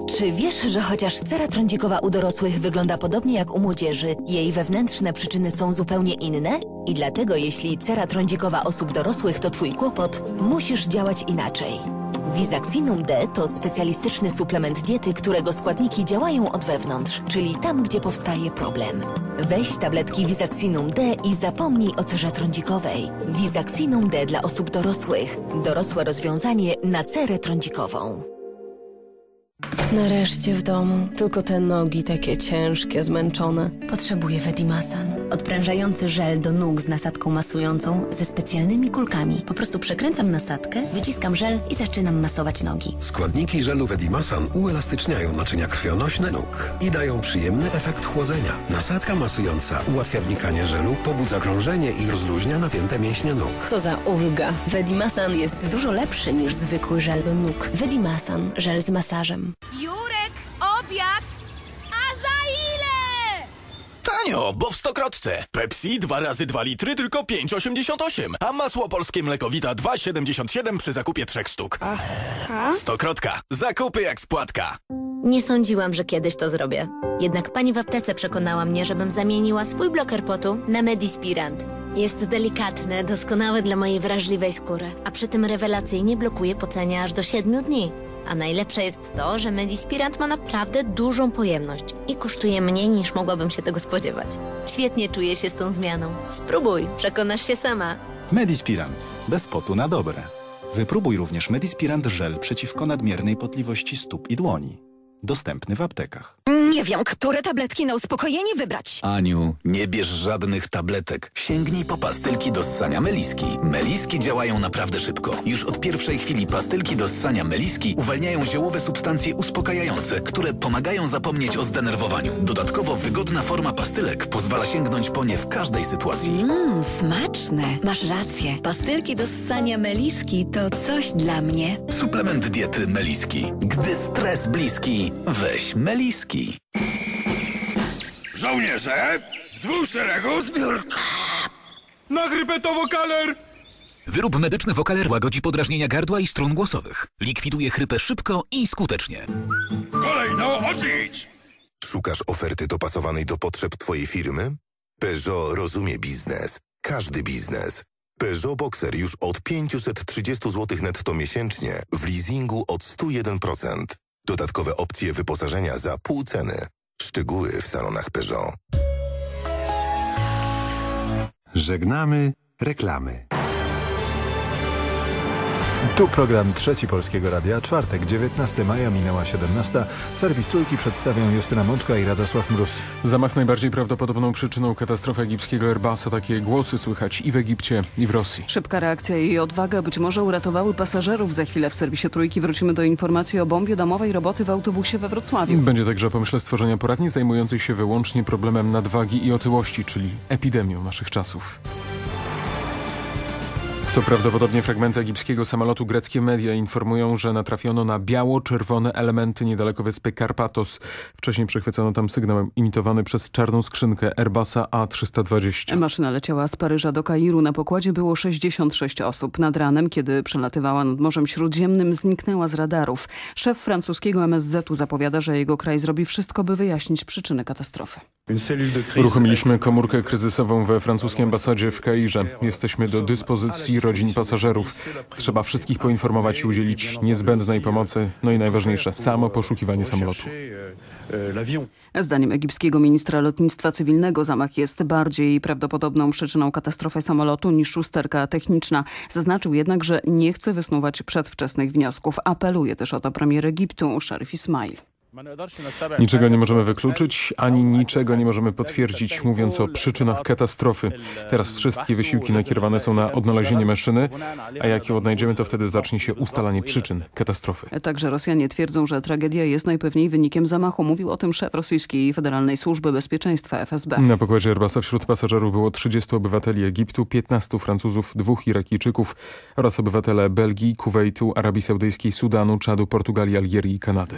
Czy wiesz, że chociaż cera trądzikowa u dorosłych wygląda podobnie jak u młodzieży, jej wewnętrzne przyczyny są zupełnie inne? I dlatego jeśli cera trądzikowa osób dorosłych to twój kłopot, musisz działać inaczej. Visaxinum D to specjalistyczny suplement diety, którego składniki działają od wewnątrz, czyli tam, gdzie powstaje problem. Weź tabletki Visaxinum D i zapomnij o cerze trądzikowej. Visaxinum D dla osób dorosłych. Dorosłe rozwiązanie na cerę trądzikową. Nareszcie w domu. Tylko te nogi takie ciężkie, zmęczone. Potrzebuję Vedimasan. Odprężający żel do nóg z nasadką masującą ze specjalnymi kulkami. Po prostu przekręcam nasadkę, wyciskam żel i zaczynam masować nogi. Składniki żelu Vedimasan uelastyczniają naczynia krwionośne nóg i dają przyjemny efekt chłodzenia. Nasadka masująca ułatwia wnikanie żelu, pobudza krążenie i rozluźnia napięte mięśnie nóg. Co za ulga. Vedimasan jest dużo lepszy niż zwykły żel do nóg. Vedimasan, żel z masażem. Jurek, obiad! A za ile? Tanio, bo w Stokrotce. Pepsi 2 razy 2 litry tylko 5,88, a masło polskie mlekowita 2,77 przy zakupie trzech sztuk. Aha. Stokrotka. Zakupy jak spłatka. Nie sądziłam, że kiedyś to zrobię. Jednak pani w aptece przekonała mnie, żebym zamieniła swój bloker potu na Medispirant. Jest delikatny, doskonały dla mojej wrażliwej skóry, a przy tym rewelacyjnie blokuje pocenie aż do 7 dni. A najlepsze jest to, że Medispirant ma naprawdę dużą pojemność i kosztuje mniej niż mogłabym się tego spodziewać. Świetnie czuję się z tą zmianą. Spróbuj, przekonasz się sama. Medispirant. Bez potu na dobre. Wypróbuj również Medispirant żel przeciwko nadmiernej potliwości stóp i dłoni. Dostępny w aptekach. Nie wiem, które tabletki na uspokojenie wybrać. Aniu, nie bierz żadnych tabletek. Sięgnij po pastylki do ssania Meliski. Meliski działają naprawdę szybko. Już od pierwszej chwili pastylki do ssania Meliski uwalniają ziołowe substancje uspokajające, które pomagają zapomnieć o zdenerwowaniu. Dodatkowo wygodna forma pastylek pozwala sięgnąć po nie w każdej sytuacji. Mmm, smaczne. Masz rację. Pastylki do ssania meliski to coś dla mnie. Suplement diety Meliski. Gdy stres bliski, weź Meliski. Żołnierze, w dwóch szeregu zbiór... Na grypę to wokaler! Wyrób medyczny Wokaler łagodzi podrażnienia gardła i strun głosowych. Likwiduje chrypę szybko i skutecznie. Kolejno odlicz! Szukasz oferty dopasowanej do potrzeb Twojej firmy? Peugeot rozumie biznes. Każdy biznes. Peugeot Boxer już od 530 zł netto miesięcznie w leasingu od 101%. Dodatkowe opcje wyposażenia za pół ceny. Szczegóły w salonach Peugeot. Żegnamy reklamy. Tu program Trzeci Polskiego Radia, czwartek, 19 maja, minęła 17. Serwis Trójki przedstawią Justyna Mączka i Radosław Mróz. Zamach najbardziej prawdopodobną przyczyną katastrofy egipskiego Airbusa. Takie głosy słychać i w Egipcie, i w Rosji. Szybka reakcja i odwaga być może uratowały pasażerów. Za chwilę w serwisie Trójki wrócimy do informacji o bombie domowej roboty w autobusie we Wrocławiu. Będzie także pomyśle stworzenia poradni zajmujących się wyłącznie problemem nadwagi i otyłości, czyli epidemią naszych czasów. To prawdopodobnie fragmenty egipskiego samolotu. Greckie media informują, że natrafiono na biało-czerwone elementy niedaleko wyspy Karpatos. Wcześniej przechwycono tam sygnał imitowany przez czarną skrzynkę Airbusa A320. Maszyna leciała z Paryża do Kairu. Na pokładzie było 66 osób. Nad ranem, kiedy przelatywała nad Morzem Śródziemnym, zniknęła z radarów. Szef francuskiego MSZ-u zapowiada, że jego kraj zrobi wszystko, by wyjaśnić przyczyny katastrofy. Uruchomiliśmy komórkę kryzysową we francuskiej ambasadzie w Kairze. Jesteśmy do dyspozycji rodzin pasażerów. Trzeba wszystkich poinformować i udzielić niezbędnej pomocy. No i najważniejsze, samo poszukiwanie samolotu. Zdaniem egipskiego ministra lotnictwa cywilnego zamach jest bardziej prawdopodobną przyczyną katastrofy samolotu niż usterka techniczna. Zaznaczył jednak, że nie chce wysnuwać przedwczesnych wniosków. Apeluje też o to premier Egiptu, Sharif Ismail. Niczego nie możemy wykluczyć, ani niczego nie możemy potwierdzić, mówiąc o przyczynach katastrofy. Teraz wszystkie wysiłki nakierowane są na odnalezienie maszyny, a jak ją odnajdziemy, to wtedy zacznie się ustalanie przyczyn katastrofy. Także Rosjanie twierdzą, że tragedia jest najpewniej wynikiem zamachu. Mówił o tym szef rosyjskiej Federalnej Służby Bezpieczeństwa FSB. Na pokładzie Airbusa wśród pasażerów było 30 obywateli Egiptu, 15 Francuzów, dwóch Irakijczyków oraz obywatele Belgii, Kuwejtu, Arabii Saudyjskiej, Sudanu, Czadu, Portugalii, Algierii i Kanady.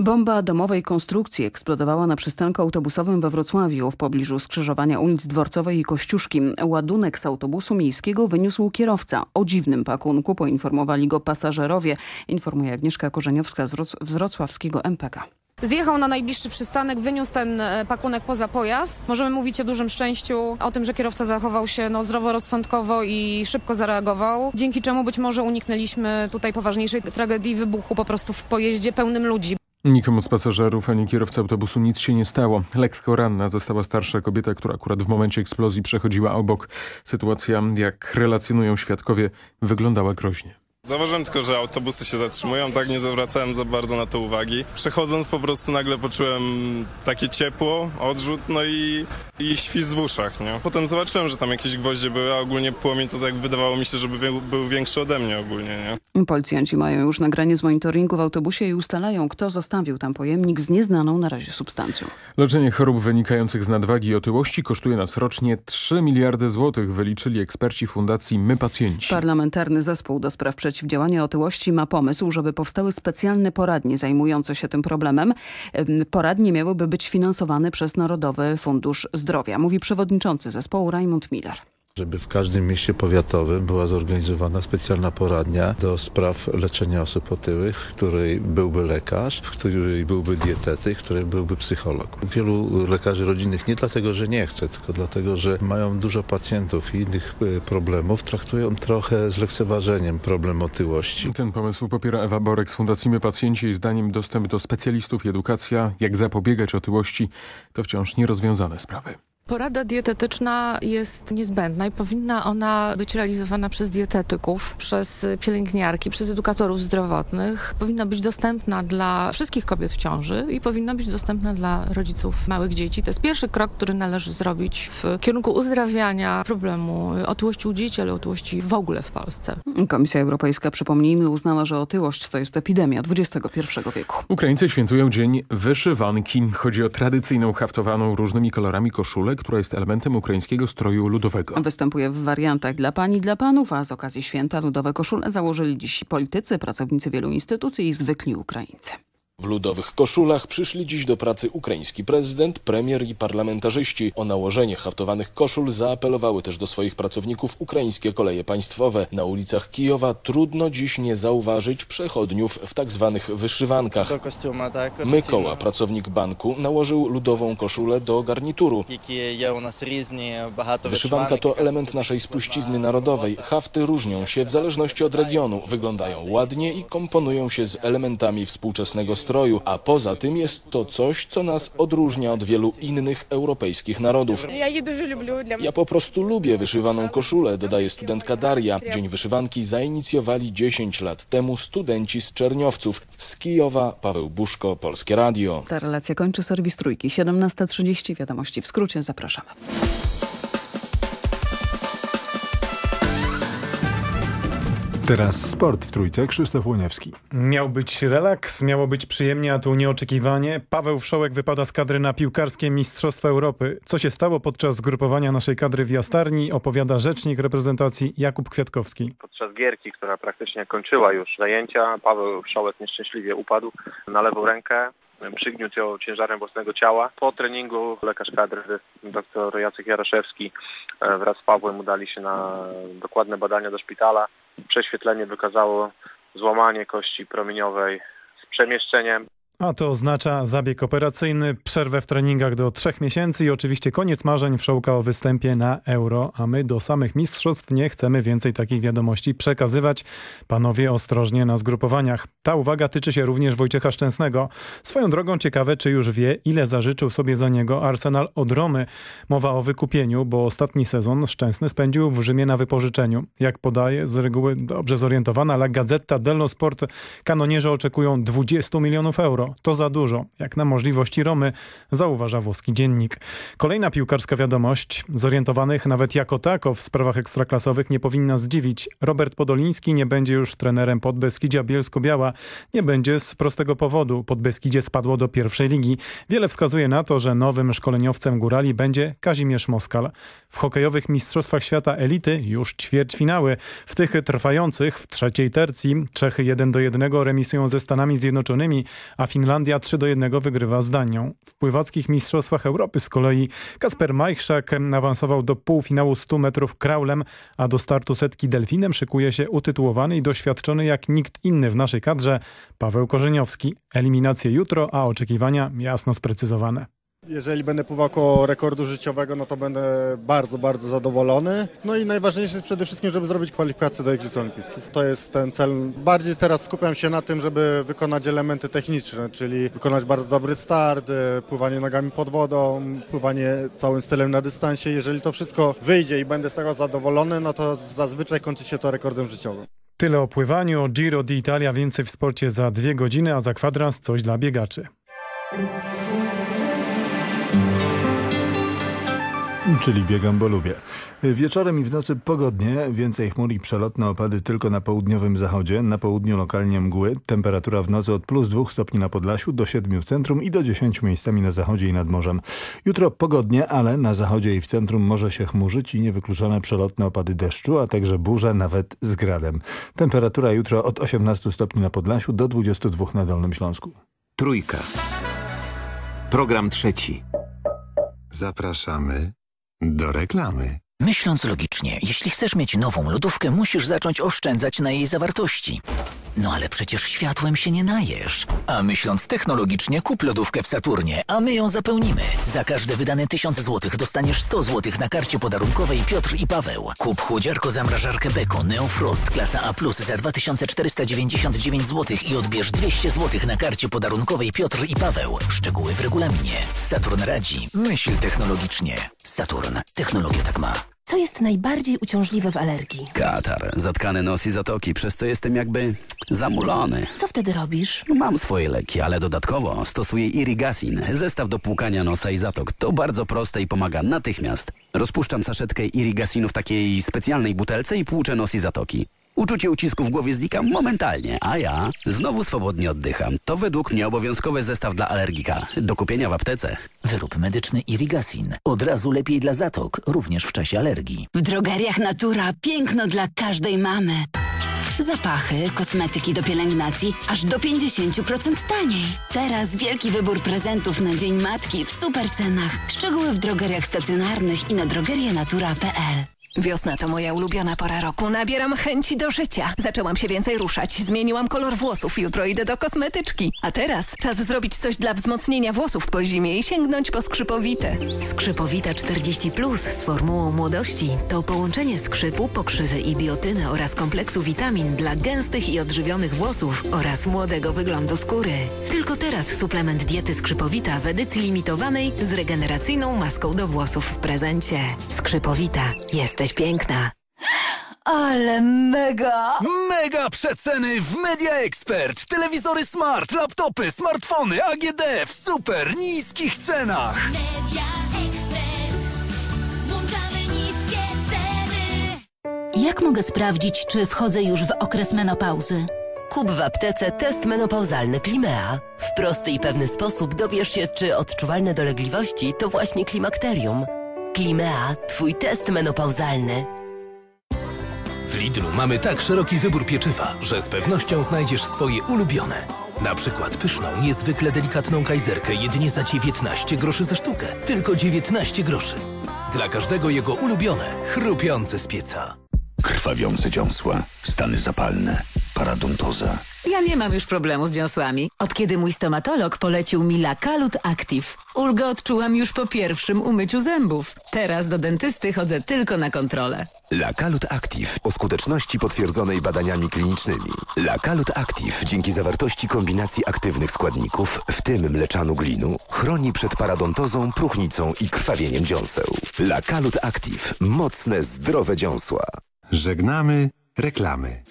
Bomba domowej konstrukcji eksplodowała na przystanku autobusowym we Wrocławiu w pobliżu skrzyżowania ulic Dworcowej i Kościuszki. Ładunek z autobusu miejskiego wyniósł kierowca. O dziwnym pakunku poinformowali go pasażerowie, informuje Agnieszka Korzeniowska z Wroc- wrocławskiego MPK. Zjechał na najbliższy przystanek, wyniósł ten e, pakunek poza pojazd. Możemy mówić o dużym szczęściu, o tym, że kierowca zachował się no, zdroworozsądkowo i szybko zareagował, dzięki czemu być może uniknęliśmy tutaj poważniejszej tragedii wybuchu po prostu w pojeździe pełnym ludzi. Nikomu z pasażerów ani kierowcy autobusu nic się nie stało. Lekko ranna została starsza kobieta, która akurat w momencie eksplozji przechodziła obok. Sytuacja, jak relacjonują świadkowie, wyglądała groźnie. Zauważyłem tylko, że autobusy się zatrzymują, tak nie zwracałem za bardzo na to uwagi. Przechodząc po prostu nagle poczułem takie ciepło, odrzut, no i, i świst w uszach, nie? Potem zobaczyłem, że tam jakieś gwoździe były, a ogólnie płomień to tak wydawało mi się, żeby wie- był większy ode mnie ogólnie, nie? Policjanci mają już nagranie z monitoringu w autobusie i ustalają, kto zostawił tam pojemnik z nieznaną na razie substancją. Leczenie chorób wynikających z nadwagi i otyłości kosztuje nas rocznie 3 miliardy złotych, wyliczyli eksperci Fundacji My Pacjenci. Parlamentarny Zespół do Spraw Przeciwdziałania Otyłości ma pomysł, żeby powstały specjalne poradnie zajmujące się tym problemem. Poradnie miałyby być finansowane przez Narodowy Fundusz Zdrowia, mówi przewodniczący zespołu Raimund Miller. Żeby w każdym mieście powiatowym była zorganizowana specjalna poradnia do spraw leczenia osób otyłych, w której byłby lekarz, w której byłby dietetyk, w której byłby psycholog. Wielu lekarzy rodzinnych nie dlatego, że nie chce, tylko dlatego, że mają dużo pacjentów i innych e, problemów, traktują trochę z lekceważeniem problem otyłości. Ten pomysł popiera Ewa Borek z Fundacji My Pacjenci. Jej zdaniem dostęp do specjalistów i edukacja, jak zapobiegać otyłości, to wciąż nierozwiązane sprawy. Porada dietetyczna jest niezbędna i powinna ona być realizowana przez dietetyków, przez pielęgniarki, przez edukatorów zdrowotnych. Powinna być dostępna dla wszystkich kobiet w ciąży i powinna być dostępna dla rodziców małych dzieci. To jest pierwszy krok, który należy zrobić w kierunku uzdrawiania problemu otyłości u dzieci, ale otyłości w ogóle w Polsce. Komisja Europejska, przypomnijmy, uznała, że otyłość to jest epidemia XXI wieku. Ukraińcy świętują Dzień Wyszywanki. Chodzi o tradycyjną haftowaną różnymi kolorami koszulę, która jest elementem ukraińskiego stroju ludowego. Występuje w wariantach dla pań i dla panów, a z okazji święta ludowe koszule założyli dziś politycy, pracownicy wielu instytucji i zwykli Ukraińcy. W ludowych koszulach przyszli dziś do pracy ukraiński prezydent, premier i parlamentarzyści. O nałożenie haftowanych koszul zaapelowały też do swoich pracowników ukraińskie koleje państwowe. Na ulicach Kijowa trudno dziś nie zauważyć przechodniów w tak zwanych wyszywankach. Mykoła, pracownik banku, nałożył ludową koszulę do garnituru. Wyszywanka to element naszej spuścizny narodowej. Hafty różnią się w zależności od regionu, wyglądają ładnie i komponują się z elementami współczesnego stanu ustroju, a poza tym jest to coś, co nas odróżnia od wielu innych europejskich narodów. Ja po prostu lubię wyszywaną koszulę, dodaje studentka Daria. Dzień wyszywanki zainicjowali 10 lat temu studenci z Czerniowców. Z Kijowa Paweł Buszko, Polskie Radio. Ta relacja kończy serwis Trójki. 17.30 Wiadomości w skrócie. Zapraszamy. Teraz sport w trójce. Krzysztof Łoniewski. Miał być relaks, miało być przyjemnie, a tu nieoczekiwanie. Paweł Wszołek wypada z kadry na piłkarskie Mistrzostwa Europy. Co się stało podczas zgrupowania naszej kadry w Jastarni, opowiada rzecznik reprezentacji Jakub Kwiatkowski. podczas gierki, która praktycznie kończyła już zajęcia, Paweł Wszołek nieszczęśliwie upadł na lewą rękę. Przygniótł ją ciężarem własnego ciała. Po treningu lekarz kadry, dr Jacek Jaroszewski e, wraz z Pawłem udali się na dokładne badania do szpitala. Prześwietlenie wykazało złamanie kości promieniowej z przemieszczeniem. A to oznacza zabieg operacyjny, przerwę w treningach do trzech miesięcy i oczywiście koniec marzeń Wszołka o występie na Euro, a my do samych mistrzostw nie chcemy więcej takich wiadomości przekazywać. Panowie ostrożnie na zgrupowaniach. Ta uwaga tyczy się również Wojciecha Szczęsnego. Swoją drogą ciekawe, czy już wie, ile zażyczył sobie za niego Arsenal od Romy. Mowa o wykupieniu, bo ostatni sezon Szczęsny spędził w Rzymie na wypożyczeniu. Jak podaje z reguły dobrze zorientowana La Gazzetta dello Sport, kanonierze oczekują 20 milionów euro. To za dużo, jak na możliwości Romy, zauważa włoski dziennik. Kolejna piłkarska wiadomość, zorientowanych nawet jako tako w sprawach ekstraklasowych nie powinna zdziwić. Robert Podoliński nie będzie już trenerem Podbeskidzia Bielsko-Biała. Nie będzie z prostego powodu. Podbeskidzie spadło do pierwszej ligi. Wiele wskazuje na to, że nowym szkoleniowcem górali będzie Kazimierz Moskal. W hokejowych Mistrzostwach Świata Elity już ćwierćfinały. W tych trwających w trzeciej tercji Czechy 1 do 1 remisują ze Stanami Zjednoczonymi, a Finlandia 3 do 1 wygrywa z Danią. W pływackich Mistrzostwach Europy z kolei Kasper Majchrzak awansował do półfinału 100 metrów kraulem, a do startu setki delfinem szykuje się utytułowany i doświadczony jak nikt inny w naszej kadrze Paweł Korzeniowski. Eliminacje jutro, a oczekiwania jasno sprecyzowane. Jeżeli będę pływał koło rekordu życiowego, no to będę bardzo, bardzo zadowolony. No i najważniejsze jest przede wszystkim, żeby zrobić kwalifikacje do Igrzysk Olimpijskich. To jest ten cel. Bardziej teraz skupiam się na tym, żeby wykonać elementy techniczne, czyli wykonać bardzo dobry start, e, pływanie nogami pod wodą, pływanie całym stylem na dystansie. Jeżeli to wszystko wyjdzie i będę z tego zadowolony, no to zazwyczaj kończy się to rekordem życiowym. Tyle o pływaniu, Giro d'Italia, więcej w sporcie za dwie godziny, a za kwadrans coś dla biegaczy. Czyli biegam, bo lubię. Wieczorem i w nocy pogodnie, więcej chmur i przelotne opady tylko na południowym zachodzie, na południu lokalnie mgły, temperatura w nocy od plus 2 stopni na Podlasiu do 7 w centrum i do 10 miejscami na zachodzie i nad morzem. Jutro pogodnie, ale na zachodzie i w centrum może się chmurzyć i niewykluczone przelotne opady deszczu, a także burze nawet z gradem. Temperatura jutro od 18 stopni na Podlasiu do 22 na Dolnym Śląsku. Trójka. Program trzeci. Zapraszamy do reklamy. Myśląc logicznie, jeśli chcesz mieć nową lodówkę, musisz zacząć oszczędzać na jej zawartości. No ale przecież światłem się nie najesz. A myśląc technologicznie, kup lodówkę w Saturnie, a my ją zapełnimy. Za każde wydane 1000 zł dostaniesz 100 zł na karcie podarunkowej Piotr i Paweł. Kup chłodziarko zamrażarkę Beko Neofrost klasa A+, za 2499 zł i odbierz 200 zł na karcie podarunkowej Piotr i Paweł. Szczegóły w regulaminie. Saturn radzi. Myśl technologicznie. Saturn. Technologia tak ma. Co jest najbardziej uciążliwe w alergii? Katar, zatkane nos i zatoki, przez co jestem jakby zamulony. Co wtedy robisz? Mam swoje leki, ale dodatkowo stosuję Irigasin, zestaw do płukania nosa i zatok. To bardzo proste i pomaga natychmiast. Rozpuszczam saszetkę Irigasinu w takiej specjalnej butelce i płuczę nos i zatoki. Uczucie ucisku w głowie znika momentalnie, a ja znowu swobodnie oddycham. To według mnie obowiązkowy zestaw dla alergika. Do kupienia w aptece. Wyrób medyczny Irigasin. Od razu lepiej dla zatok, również w czasie alergii. W drogeriach Natura piękno dla każdej mamy. Zapachy, kosmetyki do pielęgnacji aż do 50% taniej. Teraz wielki wybór prezentów na Dzień Matki w super cenach. Szczegóły w drogeriach stacjonarnych i na drogerienatura.pl. Wiosna to moja ulubiona pora roku. Nabieram chęci do życia. Zaczęłam się więcej ruszać. Zmieniłam kolor włosów. Jutro idę do kosmetyczki. A teraz czas zrobić coś dla wzmocnienia włosów po zimie i sięgnąć po skrzypowite. Skrzypowita 40 Plus z formułą młodości to połączenie skrzypu, pokrzywy i biotyny oraz kompleksu witamin dla gęstych i odżywionych włosów oraz młodego wyglądu skóry. Tylko teraz suplement diety skrzypowita w edycji limitowanej z regeneracyjną maską do włosów w prezencie. Skrzypowita. Jesteś piękna. Ale mega! Mega przeceny w Media Expert. Telewizory smart, laptopy, smartfony, AGD w super niskich cenach. Media Expert. Włączamy niskie ceny. Jak mogę sprawdzić, czy wchodzę już w okres menopauzy? Kup w aptece test menopauzalny Klimea. W prosty i pewny sposób dowiesz się, czy odczuwalne dolegliwości to właśnie klimakterium. Klimea, twój test menopauzalny. W Lidlu mamy tak szeroki wybór pieczywa, że z pewnością znajdziesz swoje ulubione. Na przykład pyszną, niezwykle delikatną kajzerkę jedynie za 19 groszy za sztukę. Tylko 19 groszy. Dla każdego jego ulubione, chrupiące z pieca. Krwawiące dziąsła, stany zapalne, paradontoza. Ja nie mam już problemu z dziąsłami. Od kiedy mój stomatolog polecił mi Lakalut Active. Ulgę odczułam już po pierwszym umyciu zębów. Teraz do dentysty chodzę tylko na kontrolę. Lakalut Active o skuteczności potwierdzonej badaniami klinicznymi. Lakalut Active dzięki zawartości kombinacji aktywnych składników, w tym mleczanu glinu, chroni przed paradontozą, próchnicą i krwawieniem dziąseł. Lakalut Active. Mocne, zdrowe dziąsła. Żegnamy reklamy.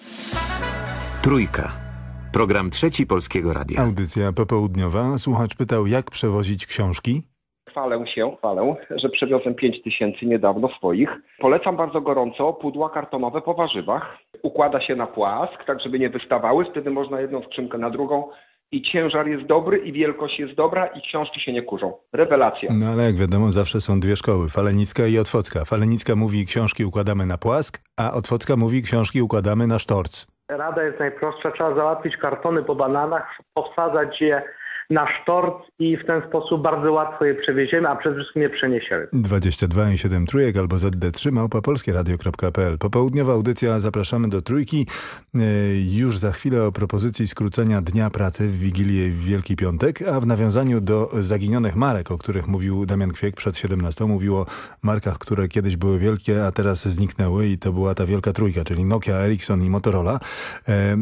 Trójka. Program trzeci Polskiego Radia. Audycja popołudniowa. Słuchacz pytał, jak przewozić książki? Chwalę się, chwalę, że przewiozłem 5 tysięcy niedawno swoich. Polecam bardzo gorąco pudła kartonowe po warzywach. Układa się na płask, tak żeby nie wystawały. Wtedy można jedną skrzynkę na drugą. I ciężar jest dobry, i wielkość jest dobra, i książki się nie kurzą. Rewelacja. No ale jak wiadomo, zawsze są dwie szkoły, Falenicka i Otwocka. Falenicka mówi, książki układamy na płask, a Otwocka mówi, książki układamy na sztorc. Rada jest najprostsza, trzeba załatwić kartony po bananach, powsadzać je na sztorc i w ten sposób bardzo łatwo je przewieziemy, a przede wszystkim je przeniesiemy. 22 i 7 trójek albo ZD3 małpa polskieradio.pl. Popołudniowa audycja, zapraszamy do trójki. Yy, Już za chwilę o propozycji skrócenia dnia pracy w Wigilię w Wielki Piątek, a w nawiązaniu do zaginionych marek, o których mówił Damian Kwiek przed 17, mówił o markach, które kiedyś były wielkie, a teraz zniknęły i to była ta wielka trójka, czyli Nokia, Ericsson i Motorola. E,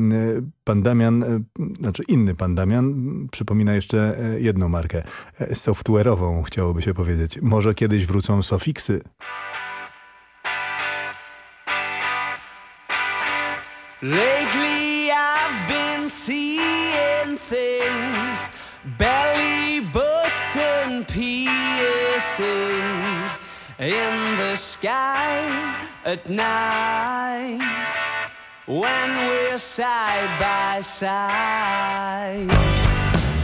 Pan Damian, e, znaczy inny pan Damian, przypomina jeszcze e, jedną markę, e, software'ową chciałoby się powiedzieć. Może kiedyś wrócą Sofixy. Lately I've been seeing things, belly button piercings in the sky at night when we're side by side.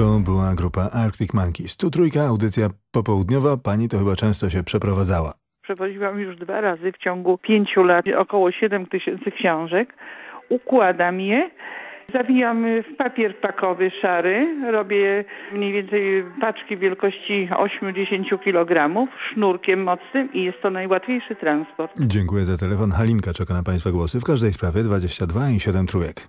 To była grupa Arctic Monkeys. Tu trójka, audycja popołudniowa. Pani to chyba często się przeprowadzała. Przewoziłam już dwa razy w ciągu pięciu lat około 7 tysięcy książek. Układam je Zawijam w papier pakowy szary. Robię mniej więcej paczki wielkości 8-10 kg sznurkiem mocnym i jest to najłatwiejszy transport. Dziękuję za telefon. Halinka czeka na Państwa głosy w każdej sprawie 22 i 7 trójek.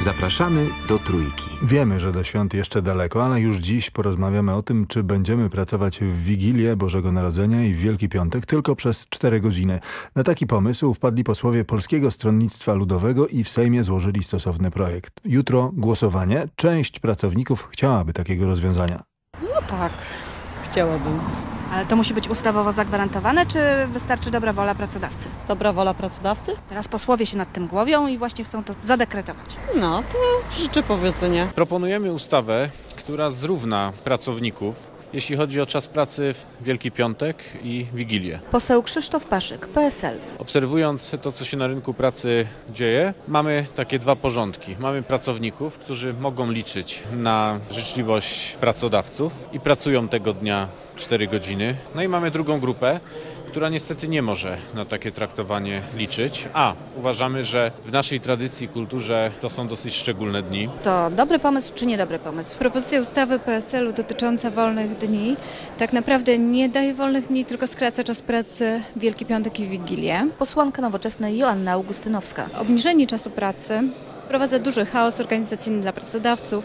Zapraszamy do Trójki. Wiemy, że do świąt jeszcze daleko, ale już dziś porozmawiamy o tym, czy będziemy pracować w Wigilię Bożego Narodzenia i w Wielki Piątek tylko przez 4 godziny. Na taki pomysł wpadli posłowie Polskiego Stronnictwa Ludowego i w Sejmie złożyli stosowny projekt. Jutro głosowanie. Część pracowników chciałaby takiego rozwiązania. No tak, chciałabym. Ale to musi być ustawowo zagwarantowane, czy wystarczy dobra wola pracodawcy? Dobra wola pracodawcy? Teraz posłowie się nad tym głowią i właśnie chcą to zadekretować. No, to życzę powodzenia. Proponujemy ustawę, która zrówna pracowników, jeśli chodzi o czas pracy w Wielki Piątek i Wigilię. Poseł Krzysztof Paszyk, PSL. Obserwując to, co się na rynku pracy dzieje, mamy takie dwa porządki. Mamy pracowników, którzy mogą liczyć na życzliwość pracodawców i pracują tego dnia 4 godziny. No i mamy drugą grupę, która niestety nie może na takie traktowanie liczyć. A uważamy, że w naszej tradycji i kulturze to są dosyć szczególne dni. To dobry pomysł, czy niedobry pomysł? Propozycja ustawy PSL-u dotycząca wolnych dni tak naprawdę nie daje wolnych dni, tylko skraca czas pracy Wielki Piątek i Wigilię. Posłanka nowoczesnej Joanna Augustynowska. Obniżenie czasu pracy wprowadza duży chaos organizacyjny dla pracodawców.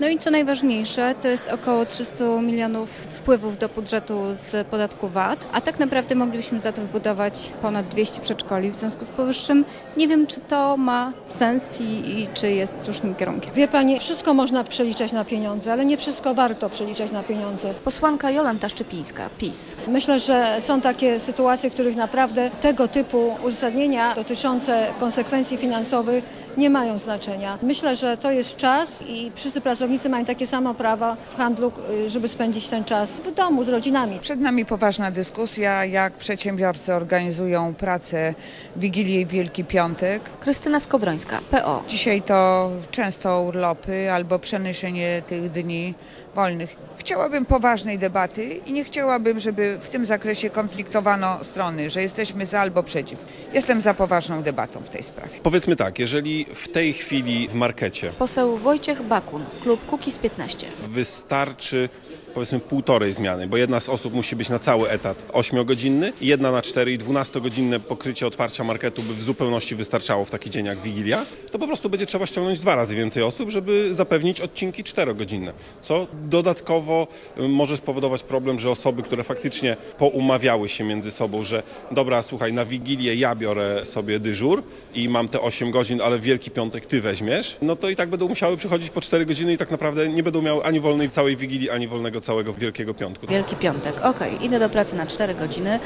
No i co najważniejsze, to jest około 300 milionów wpływów do budżetu z podatku VAT, a tak naprawdę moglibyśmy za to wybudować ponad 200 przedszkoli. W związku z powyższym nie wiem, czy to ma sens i, i czy jest słusznym kierunkiem. Wie Pani, wszystko można przeliczać na pieniądze, ale nie wszystko warto przeliczać na pieniądze. Posłanka Jolanta Szczypińska, PiS. Myślę, że są takie sytuacje, w których naprawdę tego typu uzasadnienia dotyczące konsekwencji finansowych nie mają znaczenia. Myślę, że to jest czas i wszyscy pracownicy mają takie samo prawa w handlu, y, żeby spędzić ten czas w domu z rodzinami. Przed nami poważna dyskusja, jak przedsiębiorcy organizują pracę Wigilię i Wielki Piątek. Krystyna Skowrońska, PO. Dzisiaj to często urlopy albo przeniesienie tych dni wolnych. Chciałabym poważnej debaty i nie chciałabym, żeby w tym zakresie konfliktowano strony, że jesteśmy za albo przeciw. Jestem za poważną debatą w tej sprawie. Powiedzmy tak, jeżeli w tej chwili w markecie Poseł Wojciech Bakun, klub Kukiz 15. wystarczy powiedzmy półtorej zmiany, bo jedna z osób musi być na cały etat 8-godzinny, jedna na 4 i 12-godzinne pokrycie otwarcia marketu by w zupełności wystarczało w taki dzień jak Wigilia, to po prostu będzie trzeba ściągnąć dwa razy więcej osób, żeby zapewnić odcinki 4-godzinne, co dodatkowo y, może spowodować problem, że osoby, które faktycznie poumawiały się między sobą, że dobra, słuchaj, na Wigilię ja biorę sobie dyżur i mam te 8 godzin, ale Wielki Piątek ty weźmiesz, no to i tak będą musiały przychodzić po 4 godziny i tak naprawdę nie będą miały ani wolnej całej Wigilii, ani wolnego całego Wielkiego Piątku. Wielki Piątek, okej, idę do pracy na 4 godziny,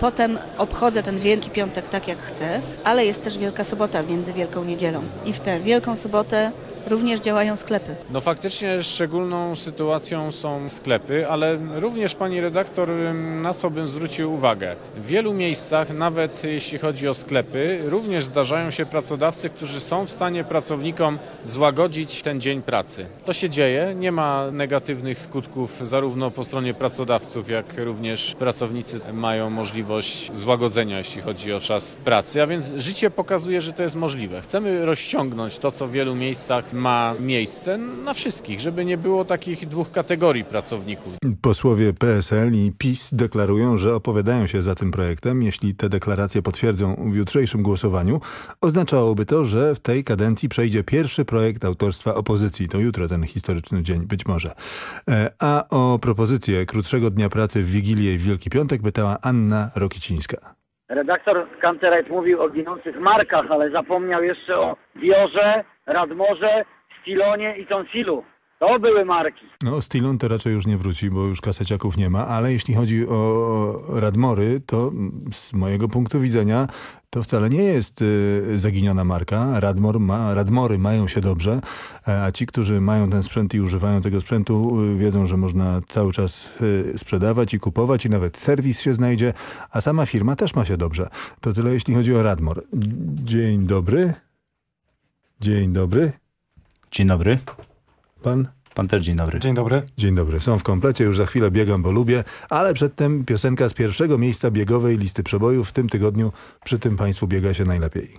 potem obchodzę ten Wielki Piątek tak jak chcę, ale jest też Wielka Sobota między Wielką Niedzielą. I w tę Wielką Sobotę również działają sklepy. No faktycznie szczególną sytuacją są sklepy, ale również pani redaktor, na co bym zwrócił uwagę. W wielu miejscach, nawet jeśli chodzi o sklepy, również zdarzają się pracodawcy, którzy są w stanie pracownikom złagodzić ten dzień pracy. To się dzieje, nie ma negatywnych skutków zarówno po stronie pracodawców, jak również pracownicy mają możliwość złagodzenia, jeśli chodzi o czas pracy, a więc życie pokazuje, że to jest możliwe. Chcemy rozciągnąć to, co w wielu miejscach ma miejsce na wszystkich, żeby nie było takich dwóch kategorii pracowników. Posłowie PSL i PiS deklarują, że opowiadają się za tym projektem. Jeśli te deklaracje potwierdzą w jutrzejszym głosowaniu, oznaczałoby to, że w tej kadencji przejdzie pierwszy projekt autorstwa opozycji. To jutro ten historyczny dzień, być może. E, A o propozycję krótszego dnia pracy w Wigilię i w Wielki Piątek pytała Anna Rokicińska. Redaktor Kanterajt mówił o ginących markach, ale zapomniał jeszcze o Diorze, Radmorze, Stilonie i Consilu. To były marki. No, Stilon to raczej już nie wróci, bo już kaseciaków nie ma, ale jeśli chodzi o Radmory, to z mojego punktu widzenia to wcale nie jest y, zaginiona marka. Radmor ma, Radmory mają się dobrze, e, a ci, którzy mają ten sprzęt i używają tego sprzętu, y, wiedzą, że można cały czas y, sprzedawać i kupować i nawet serwis się znajdzie, a sama firma też ma się dobrze. To tyle, jeśli chodzi o Radmor. Dzień dobry. Dzień dobry. Dzień dobry. Pan? Pan też dzień dobry. Dzień dobry. Dzień dobry. Są w komplecie, już za chwilę biegam, bo lubię, ale przedtem piosenka z pierwszego miejsca biegowej listy przebojów w tym tygodniu. Przy tym Państwu biega się najlepiej.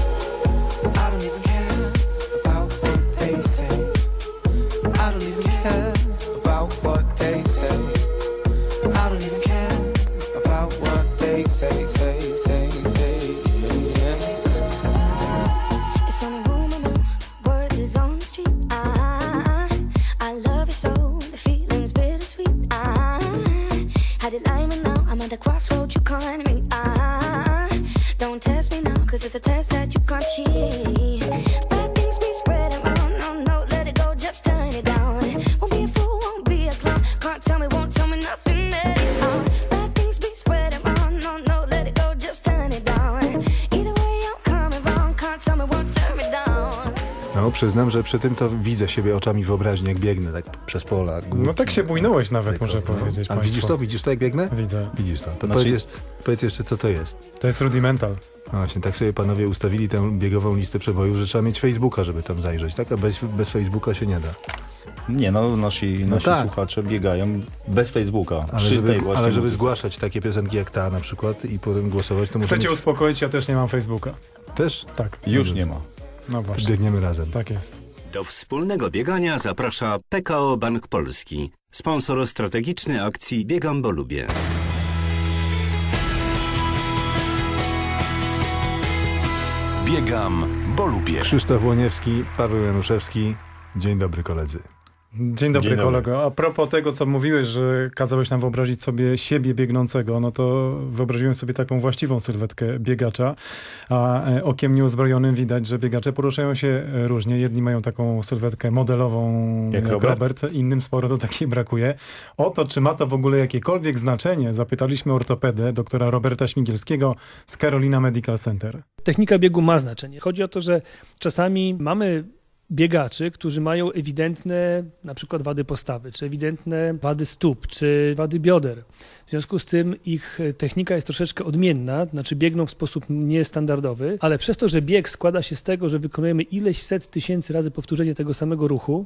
now, I'm at the crossroad, you can't meet. I don't test me now, cause it's a test that you can't cheat. Przyznam, że przy tym to widzę siebie oczami wyobraźni, jak biegnę tak przez pola. No tak się bujnąłeś nawet, muszę powiedzieć. A widzisz to? Widzisz to, jak biegnę? Widzę. Widzisz to. To Znaczy- powiedz, jeszcze, powiedz jeszcze, co to jest. To jest rudimental. No właśnie, tak sobie panowie ustawili tę biegową listę przebojów, że trzeba mieć Facebooka, żeby tam zajrzeć, tak? A bez, bez Facebooka się nie da. Nie, no nasi, No nasi tak. słuchacze biegają bez Facebooka. Ale żeby, ale żeby zgłaszać takie piosenki jak ta na przykład i potem głosować, to cię mieć... uspokoić, ja też nie mam Facebooka. Też? Tak. Już nie ma. No właśnie. Biegniemy razem. Tak jest. Do wspólnego biegania zaprasza PKO Bank Polski, sponsor strategiczny akcji Biegam, bo lubię. Biegam, bo lubię. Krzysztof Łoniewski, Paweł Januszewski. Dzień dobry koledzy. Dzień dobry, Dzień dobry. kolego. A propos tego, co mówiłeś, że kazałeś nam wyobrazić sobie siebie biegnącego, no to wyobraziłem sobie taką właściwą sylwetkę biegacza, a e, okiem nieuzbrojonym widać, że biegacze poruszają się różnie. Jedni mają taką sylwetkę modelową Jak jak, Robert? Robert, innym sporo do takiej brakuje. O to, czy ma to w ogóle jakiekolwiek znaczenie, zapytaliśmy ortopedę, doktora Roberta Śmigielskiego z Carolina Medical Center. Technika biegu ma znaczenie. Chodzi o to, że czasami mamy biegaczy, którzy mają ewidentne na przykład wady postawy, czy ewidentne wady stóp, czy wady bioder. W związku z tym ich technika jest troszeczkę odmienna, znaczy biegną w sposób niestandardowy, ale przez to, że bieg składa się z tego, że wykonujemy ileś set tysięcy razy powtórzenie tego samego ruchu,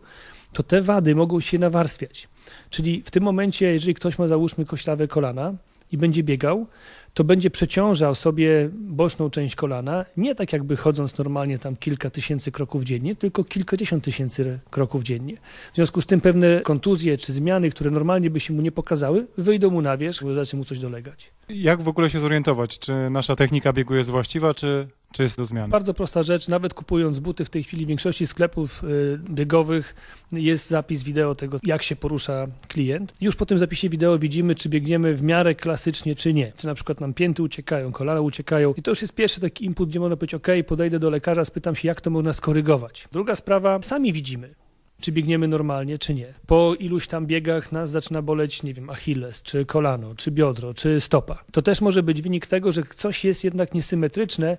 to te wady mogą się nawarstwiać. Czyli w tym momencie, jeżeli ktoś ma załóżmy koślawe kolana i będzie biegał, to będzie przeciążał sobie boczną część kolana, nie tak jakby chodząc normalnie tam kilka tysięcy kroków dziennie, tylko kilkadziesiąt tysięcy kroków dziennie. W związku z tym pewne kontuzje czy zmiany, które normalnie by się mu nie pokazały, wyjdą mu na wierzch, zacznie mu coś dolegać. Jak w ogóle się zorientować, czy nasza technika biegu jest właściwa, czy, czy jest do zmiany? Bardzo prosta rzecz, nawet kupując buty w tej chwili w większości sklepów y, biegowych jest zapis wideo tego, jak się porusza klient. Już po tym zapisie wideo widzimy, czy biegniemy w miarę klasycznie, czy nie. Czy na przykład nam pięty uciekają, kolana uciekają. I to już jest pierwszy taki input, gdzie można powiedzieć, ok, podejdę do lekarza, spytam się, jak to można skorygować. Druga sprawa, sami widzimy, czy biegniemy normalnie, czy nie. Po iluś tam biegach nas zaczyna boleć, nie wiem, achilles, czy kolano, czy biodro, czy stopa. To też może być wynik tego, że coś jest jednak niesymetryczne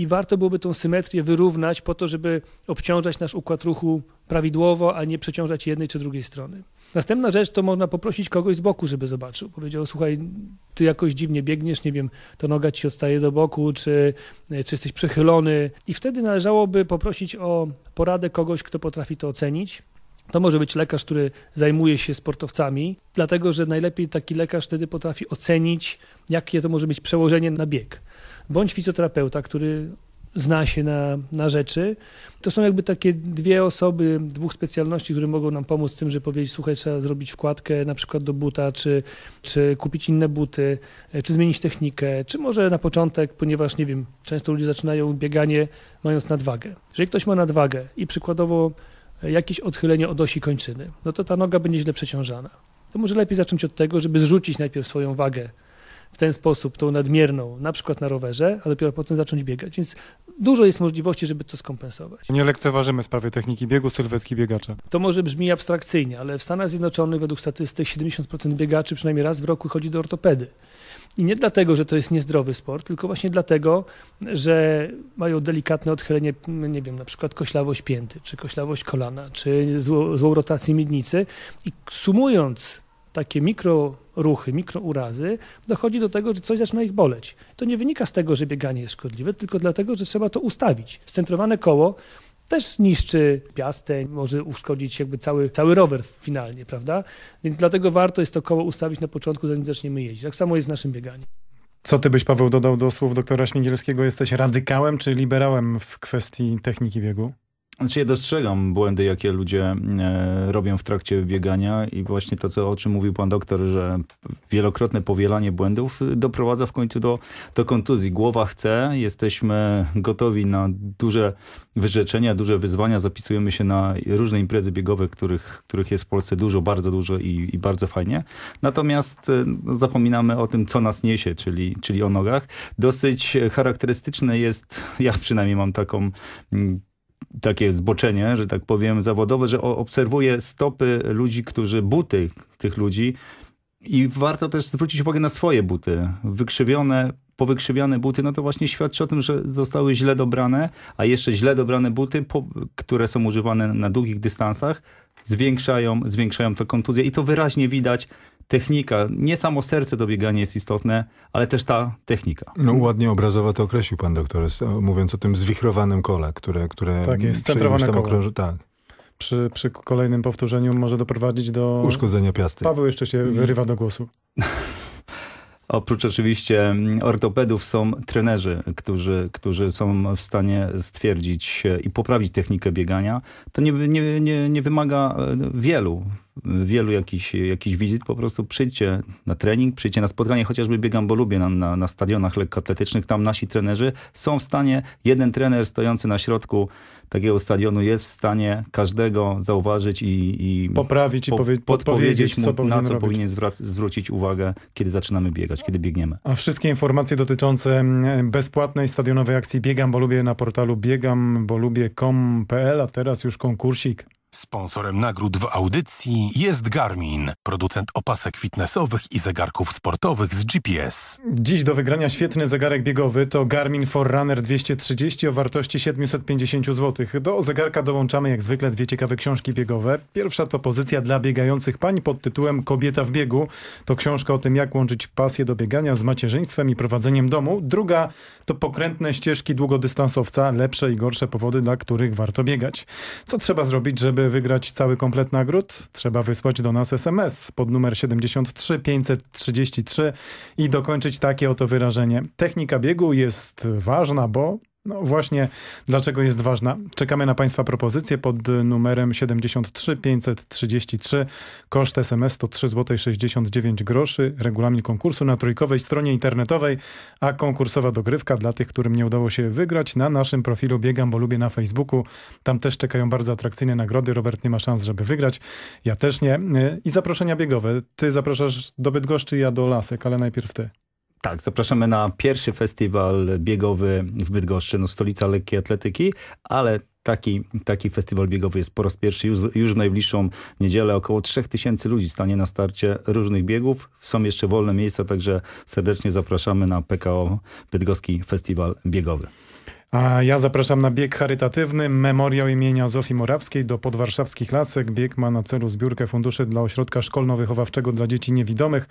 i warto byłoby tą symetrię wyrównać po to, żeby obciążać nasz układ ruchu prawidłowo, a nie przeciążać jednej czy drugiej strony. Następna rzecz to można poprosić kogoś z boku, żeby zobaczył. Powiedział, słuchaj, ty jakoś dziwnie biegniesz, nie wiem, to noga ci odstaje do boku, czy, czy jesteś przechylony. I wtedy należałoby poprosić o poradę kogoś, kto potrafi to ocenić. To może być lekarz, który zajmuje się sportowcami, dlatego że najlepiej taki lekarz wtedy potrafi ocenić, jakie to może być przełożenie na bieg. Bądź fizjoterapeuta, który zna się na, na rzeczy. To są jakby takie dwie osoby, dwóch specjalności, które mogą nam pomóc z tym, że powiedzieć, słuchaj, trzeba zrobić wkładkę na przykład do buta, czy, czy kupić inne buty, czy zmienić technikę, czy może na początek, ponieważ nie wiem, często ludzie zaczynają bieganie mając nadwagę. Jeżeli ktoś ma nadwagę i przykładowo jakieś odchylenie od osi kończyny, no to ta noga będzie źle przeciążana. To może lepiej zacząć od tego, żeby zrzucić najpierw swoją wagę w ten sposób tą nadmierną, na przykład na rowerze, a dopiero potem zacząć biegać. Więc dużo jest możliwości, żeby to skompensować. Nie lekceważymy sprawy techniki biegu, sylwetki biegacza. To może brzmi abstrakcyjnie, ale w Stanach Zjednoczonych według statystyk 70% biegaczy przynajmniej raz w roku chodzi do ortopedy. I nie dlatego, że to jest niezdrowy sport, tylko właśnie dlatego, że mają delikatne odchylenie, nie wiem, na przykład koślawość pięty, czy koślawość kolana, czy złą, złą rotację miednicy. I sumując takie mikroruchy, mikrourazy, dochodzi do tego, że coś zaczyna ich boleć. To nie wynika z tego, że bieganie jest szkodliwe, tylko dlatego, że trzeba to ustawić. Scentrowane koło też niszczy piastę, może uszkodzić jakby cały, cały rower finalnie, prawda? Więc dlatego warto jest to koło ustawić na początku, zanim zaczniemy jeździć. Tak samo jest z naszym bieganiem. Co ty byś, Paweł, dodał do słów doktora Śmigielskiego? Jesteś radykałem czy liberałem w kwestii techniki biegu? Znaczy ja dostrzegam błędy, jakie ludzie e, robią w trakcie biegania i właśnie to, co, o czym mówił pan doktor, że wielokrotne powielanie błędów y, doprowadza w końcu do, do kontuzji. Głowa chce, jesteśmy gotowi na duże wyrzeczenia, duże wyzwania, zapisujemy się na różne imprezy biegowe, których, których jest w Polsce dużo, bardzo dużo i, i bardzo fajnie. Natomiast e, no, zapominamy o tym, co nas niesie, czyli, czyli o nogach. Dosyć charakterystyczne jest, ja przynajmniej mam taką mm, takie zboczenie, że tak powiem, zawodowe, że obserwuję stopy ludzi, którzy, buty tych ludzi i warto też zwrócić uwagę na swoje buty. Wykrzywione, powykrzywiane buty, no to właśnie świadczy o tym, że zostały źle dobrane, a jeszcze źle dobrane buty, które są używane na długich dystansach, zwiększają, zwiększają to kontuzję i to wyraźnie widać. Technika, nie samo serce do biegania jest istotne, ale też ta technika. No ładnie obrazowo to określił pan doktor, mówiąc o tym zwichrowanym kole, które, które Tak jest, centrowane koło. okrąży- Tak, Przy, przy kolejnym powtórzeniu może doprowadzić do... uszkodzenia piasty. Paweł jeszcze się Mhm. wyrywa do głosu. Oprócz oczywiście mm, ortopedów są trenerzy, którzy, którzy są w stanie stwierdzić i poprawić technikę biegania. To nie, nie, nie, nie wymaga e, wielu, wielu jakichś, jakichś wizyt. Po prostu przyjdźcie na trening, przyjdźcie na spotkanie, chociażby biegam, bo lubię na, na, na stadionach lekkoatletycznych. Tam nasi trenerzy są w stanie, jeden trener stojący na środku takiego stadionu jest w stanie każdego zauważyć i, i Poprawić i powie- podpowiedzieć, co mu, na co robić. powinien zwrócić uwagę, kiedy zaczynamy biegać, kiedy biegniemy. A wszystkie informacje dotyczące mm, bezpłatnej stadionowej akcji Biegam, bo lubię na portalu biegam.com.pl, a teraz już konkursik. Sponsorem nagród w audycji jest Garmin, producent opasek fitnessowych i zegarków sportowych z GPS. Dziś do wygrania świetny zegarek biegowy to Garmin Forerunner 230 o wartości 750 zł. Do zegarka dołączamy jak zwykle dwie ciekawe książki biegowe. Pierwsza to pozycja dla biegających pań pod tytułem Kobieta w biegu. To książka o tym, jak łączyć pasję do biegania z macierzyństwem i prowadzeniem domu. Druga to pokrętne ścieżki długodystansowca, lepsze i gorsze powody, dla których warto biegać. Co trzeba zrobić, żeby wygrać cały komplet nagród? Trzeba wysłać do nas SMS pod numer 73 533 i dokończyć takie oto wyrażenie. Technika biegu jest ważna, bo no właśnie, dlaczego jest ważna? Czekamy na Państwa propozycje pod numerem 73 533. Koszt SMS to 3,69 zł 69 groszy. Regulamin konkursu na trójkowej stronie internetowej, a konkursowa dogrywka dla tych, którym nie udało się wygrać na naszym profilu Biegam, bo lubię na Facebooku. Tam też czekają bardzo atrakcyjne nagrody. Robert nie ma szans, żeby wygrać. Ja też nie. I zaproszenia biegowe. Ty zapraszasz do Bydgoszczy, ja do Lasek, ale najpierw ty. Tak, zapraszamy na pierwszy festiwal biegowy w Bydgoszczy, no stolica lekkiej atletyki, ale taki, taki festiwal biegowy jest po raz pierwszy już, już w najbliższą niedzielę. Około 3000 ludzi stanie na starcie różnych biegów. Są jeszcze wolne miejsca, także serdecznie zapraszamy na PKO Bydgoski Festiwal Biegowy. A ja zapraszam na bieg charytatywny Memoriał imienia Zofii Morawskiej do podwarszawskich Lasek. Bieg ma na celu zbiórkę funduszy dla ośrodka szkolno-wychowawczego dla dzieci niewidomych.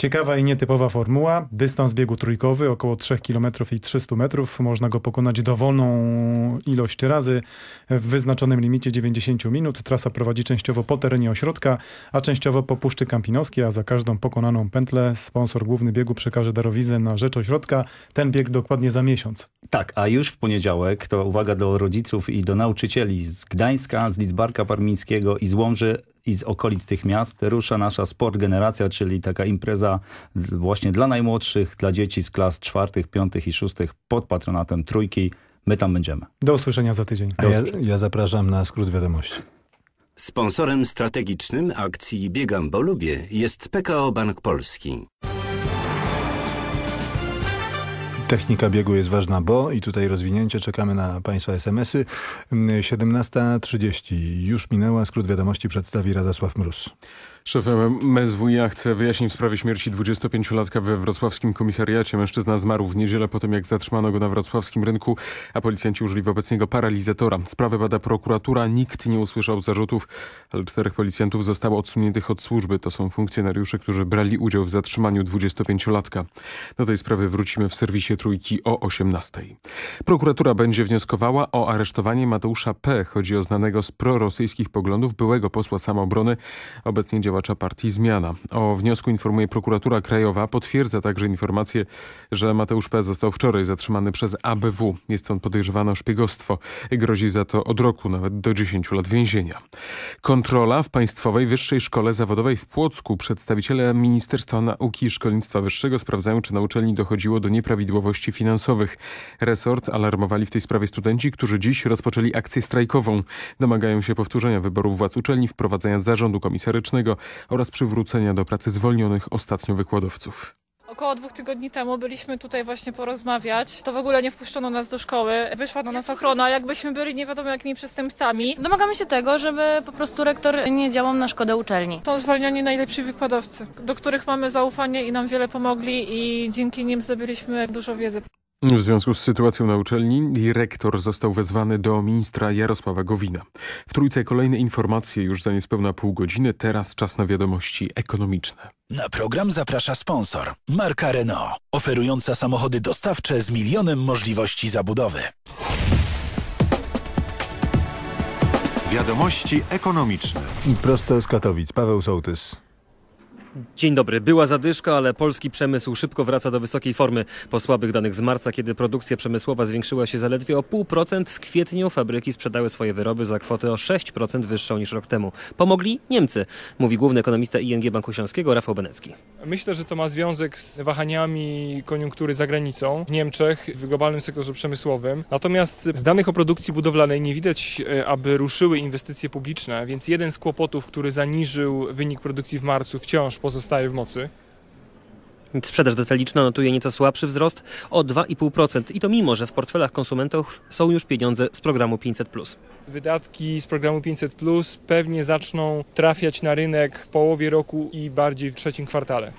Ciekawa i nietypowa formuła. Dystans biegu trójkowy około 3 km i 300 metrów. Można go pokonać dowolną ilość razy w wyznaczonym limicie 90 minut. Trasa prowadzi częściowo po terenie ośrodka, a częściowo po Puszczy Kampinoskiej, a za każdą pokonaną pętlę sponsor główny biegu przekaże darowizę na rzecz ośrodka. Ten bieg dokładnie za miesiąc. Tak, a już w poniedziałek, to uwaga do rodziców i do nauczycieli z Gdańska, z Lidzbarka Parmińskiego i z Łomży i z okolic tych miast rusza nasza Sport Generacja, czyli taka impreza właśnie dla najmłodszych, dla dzieci z klas czwartych, piątych i szóstych pod patronatem Trójki. My tam będziemy. Do usłyszenia za tydzień. A ja, ja zapraszam na skrót wiadomości. Sponsorem strategicznym akcji Biegam, bo lubię jest PKO Bank Polski. Technika biegu jest ważna, bo i tutaj rozwinięcie, czekamy na Państwa SMS-y. 17.30 już minęła, skrót wiadomości przedstawi Radosław Mróz. Szef MSWiA chce wyjaśnić w sprawie śmierci 25-latka we wrocławskim komisariacie. Mężczyzna zmarł w niedzielę po tym, jak zatrzymano go na wrocławskim rynku, a policjanci użyli wobec niego paralizatora. Sprawę bada prokuratura. Nikt nie usłyszał zarzutów, ale czterech policjantów zostało odsuniętych od służby. To są funkcjonariusze, którzy brali udział w zatrzymaniu 25-latka. Do tej sprawy wrócimy w serwisie Trójki o 18. Prokuratura będzie wnioskowała o aresztowanie Mateusza P. Chodzi o znanego z prorosyjskich poglądów byłego posła samoobrony, obecnie działacza partii Zmiana. O wniosku informuje prokuratura krajowa. Potwierdza także informację, że Mateusz P. został wczoraj zatrzymany przez ABW. Jest on podejrzewany o szpiegostwo. Grozi za to od roku nawet do 10 lat więzienia. Kontrola w Państwowej Wyższej Szkole Zawodowej w Płocku. Przedstawiciele Ministerstwa Nauki i Szkolnictwa Wyższego sprawdzają, czy na uczelni dochodziło do nieprawidłowości finansowych. Resort alarmowali w tej sprawie studenci, którzy dziś rozpoczęli akcję strajkową. Domagają się powtórzenia wyborów władz uczelni, wprowadzenia zarządu komisarycznego oraz przywrócenia do pracy zwolnionych ostatnio wykładowców. Około dwóch tygodni temu byliśmy tutaj właśnie porozmawiać. To w ogóle nie wpuszczono nas do szkoły. Wyszła do nas ochrona, jakbyśmy byli nie wiadomo jakimi przestępcami. Domagamy się tego, żeby po prostu rektor nie działał na szkodę uczelni. Są zwolnioni najlepsi wykładowcy, do których mamy zaufanie i nam wiele pomogli i dzięki nim zdobyliśmy dużo wiedzy. W związku z sytuacją na uczelni dyrektor został wezwany do ministra Jarosława Gowina. W trójce kolejne informacje już za niespełna pół godziny. Teraz czas na wiadomości ekonomiczne. Na program zaprasza sponsor marka Renault, oferująca samochody dostawcze z milionem możliwości zabudowy. Wiadomości ekonomiczne. Prosto z Katowic, Paweł Sołtys. Dzień dobry. Była zadyszka, ale polski przemysł szybko wraca do wysokiej formy. Po słabych danych z marca, kiedy produkcja przemysłowa zwiększyła się zaledwie o 0,5%, w kwietniu fabryki sprzedały swoje wyroby za kwotę o 6% wyższą niż rok temu. Pomogli Niemcy, mówi główny ekonomista ING Banku Śląskiego Rafał Benecki. Myślę, że to ma związek z wahaniami koniunktury za granicą, w Niemczech, w globalnym sektorze przemysłowym. Natomiast z danych o produkcji budowlanej nie widać, e, aby ruszyły inwestycje publiczne, więc jeden z kłopotów, który zaniżył wynik produkcji w marcu, wciąż pozostaje w mocy. Sprzedaż detaliczna notuje nieco słabszy wzrost o 2,5% i to mimo, że w portfelach konsumentów są już pieniądze z programu 500+. Wydatki z programu 500 Plus pewnie zaczną trafiać na rynek w połowie roku i bardziej w trzecim kwartale.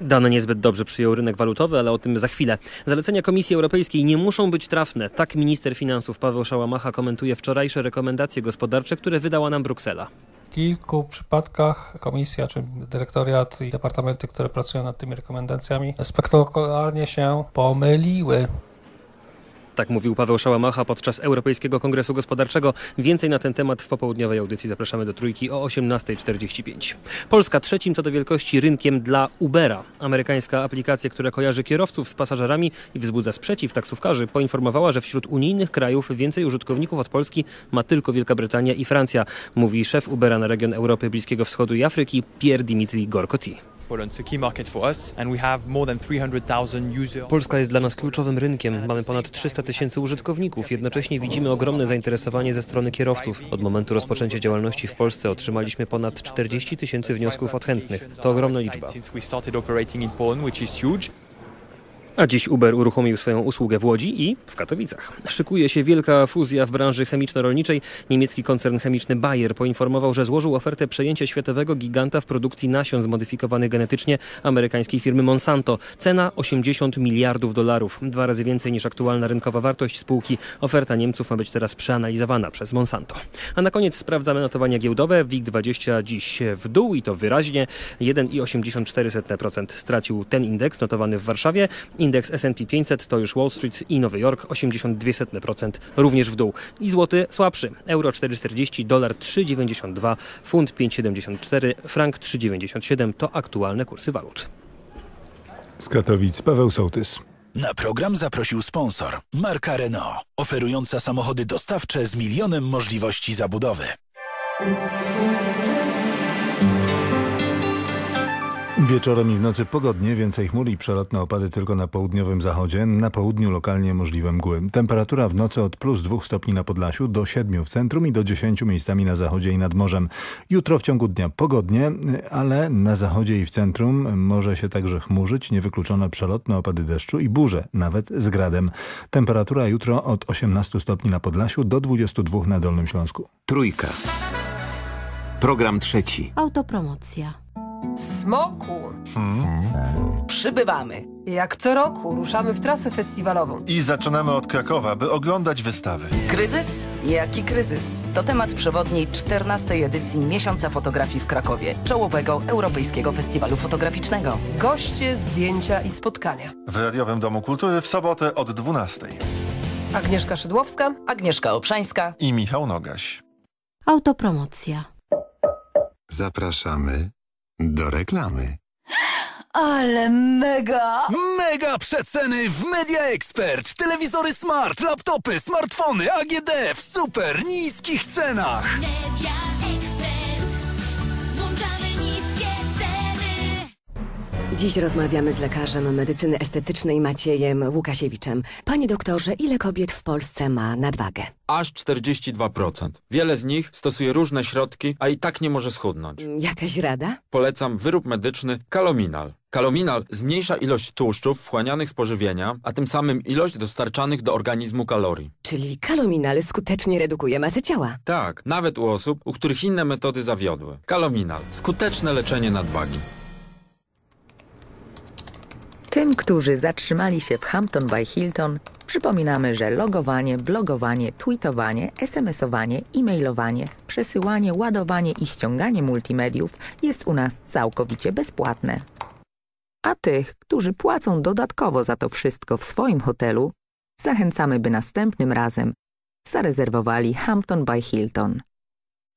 Dane niezbyt dobrze przyjął rynek walutowy, ale o tym za chwilę. Zalecenia Komisji Europejskiej nie muszą być trafne. Tak minister finansów Paweł Szałamacha komentuje wczorajsze rekomendacje gospodarcze, które wydała nam Bruksela. Kilku przypadkach komisja, czy dyrektoriat i departamenty, które pracują nad tymi rekomendacjami, spektakularnie się pomyliły. Tak mówił Paweł Szałamacha podczas Europejskiego Kongresu Gospodarczego. Więcej na ten temat w popołudniowej audycji zapraszamy do trójki o 18.45. Polska trzecim co do wielkości rynkiem dla Ubera. Amerykańska aplikacja, która kojarzy kierowców z pasażerami i wzbudza sprzeciw taksówkarzy, poinformowała, że wśród unijnych krajów więcej użytkowników od Polski ma tylko Wielka Brytania i Francja, mówi szef Ubera na region Europy, Bliskiego Wschodu i Afryki Pierre Dimitri Gorcotti. Polska jest dla nas kluczowym rynkiem. Mamy ponad 300 tysięcy użytkowników. Jednocześnie widzimy ogromne zainteresowanie ze strony kierowców. Od momentu rozpoczęcia działalności w Polsce otrzymaliśmy ponad 40 tysięcy wniosków od chętnych. To ogromna liczba. A dziś Uber uruchomił swoją usługę w Łodzi i w Katowicach. Szykuje się wielka fuzja w branży chemiczno-rolniczej. Niemiecki koncern chemiczny Bayer poinformował, że złożył ofertę przejęcia światowego giganta w produkcji nasion zmodyfikowanych genetycznie amerykańskiej firmy Monsanto. Cena 80 miliardów dolarów, dwa razy więcej niż aktualna rynkowa wartość spółki. Oferta Niemców ma być teraz przeanalizowana przez Monsanto. A na koniec sprawdzamy notowania giełdowe. WIG20 dziś w dół i to wyraźnie. 1,84% stracił ten indeks notowany w Warszawie. Indeks S&P 500 to już Wall Street i Nowy Jork 82% również w dół. I złoty słabszy. Euro 4,40, dolar 3,92, funt 5,74, frank 3,97 to aktualne kursy walut. Z Katowic Paweł Sołtys. Na program zaprosił sponsor marka Renault, oferująca samochody dostawcze z milionem możliwości zabudowy. Wieczorem i w nocy pogodnie, więcej chmur i przelotne opady tylko na południowym zachodzie. Na południu lokalnie możliwe mgły. Temperatura w nocy od plus 2 stopni na Podlasiu do 7 w centrum i do 10 miejscami na zachodzie i nad morzem. Jutro w ciągu dnia pogodnie, ale na zachodzie i w centrum może się także chmurzyć. Niewykluczone przelotne opady deszczu i burze, nawet z gradem. Temperatura jutro od 18 stopni na Podlasiu do 22 na Dolnym Śląsku. Trójka. Program trzeci. Autopromocja. Smoku! Przybywamy. Jak co roku ruszamy w trasę festiwalową. I zaczynamy od Krakowa, by oglądać wystawy. Kryzys? Jaki kryzys? To temat przewodni 14. edycji Miesiąca Fotografii w Krakowie, czołowego Europejskiego Festiwalu Fotograficznego. Goście, zdjęcia i spotkania. W Radiowym Domu Kultury w sobotę od 12. Agnieszka Szydłowska, Agnieszka Obszańska I Michał Nogaś. Autopromocja. Zapraszamy do reklamy. Ale mega! Mega przeceny w Media Expert. Telewizory smart, laptopy, smartfony, AGD w super niskich cenach. Media Expert. Dziś rozmawiamy z lekarzem medycyny estetycznej Maciejem Łukasiewiczem. Panie doktorze, ile kobiet w Polsce ma nadwagę? Aż 42%. Wiele z nich stosuje różne środki, a i tak nie może schudnąć. Jakaś rada? Polecam wyrób medyczny Kalominal. Kalominal zmniejsza ilość tłuszczów wchłanianych z pożywienia, a tym samym ilość dostarczanych do organizmu kalorii. Czyli kalominal skutecznie redukuje masę ciała. Tak, nawet u osób, u których inne metody zawiodły. Kalominal. Skuteczne leczenie nadwagi. Tym, którzy zatrzymali się w Hampton by Hilton, przypominamy, że logowanie, blogowanie, tweetowanie, smsowanie, e-mailowanie, przesyłanie, ładowanie i ściąganie multimediów jest u nas całkowicie bezpłatne. A tych, którzy płacą dodatkowo za to wszystko w swoim hotelu, zachęcamy, by następnym razem zarezerwowali Hampton by Hilton.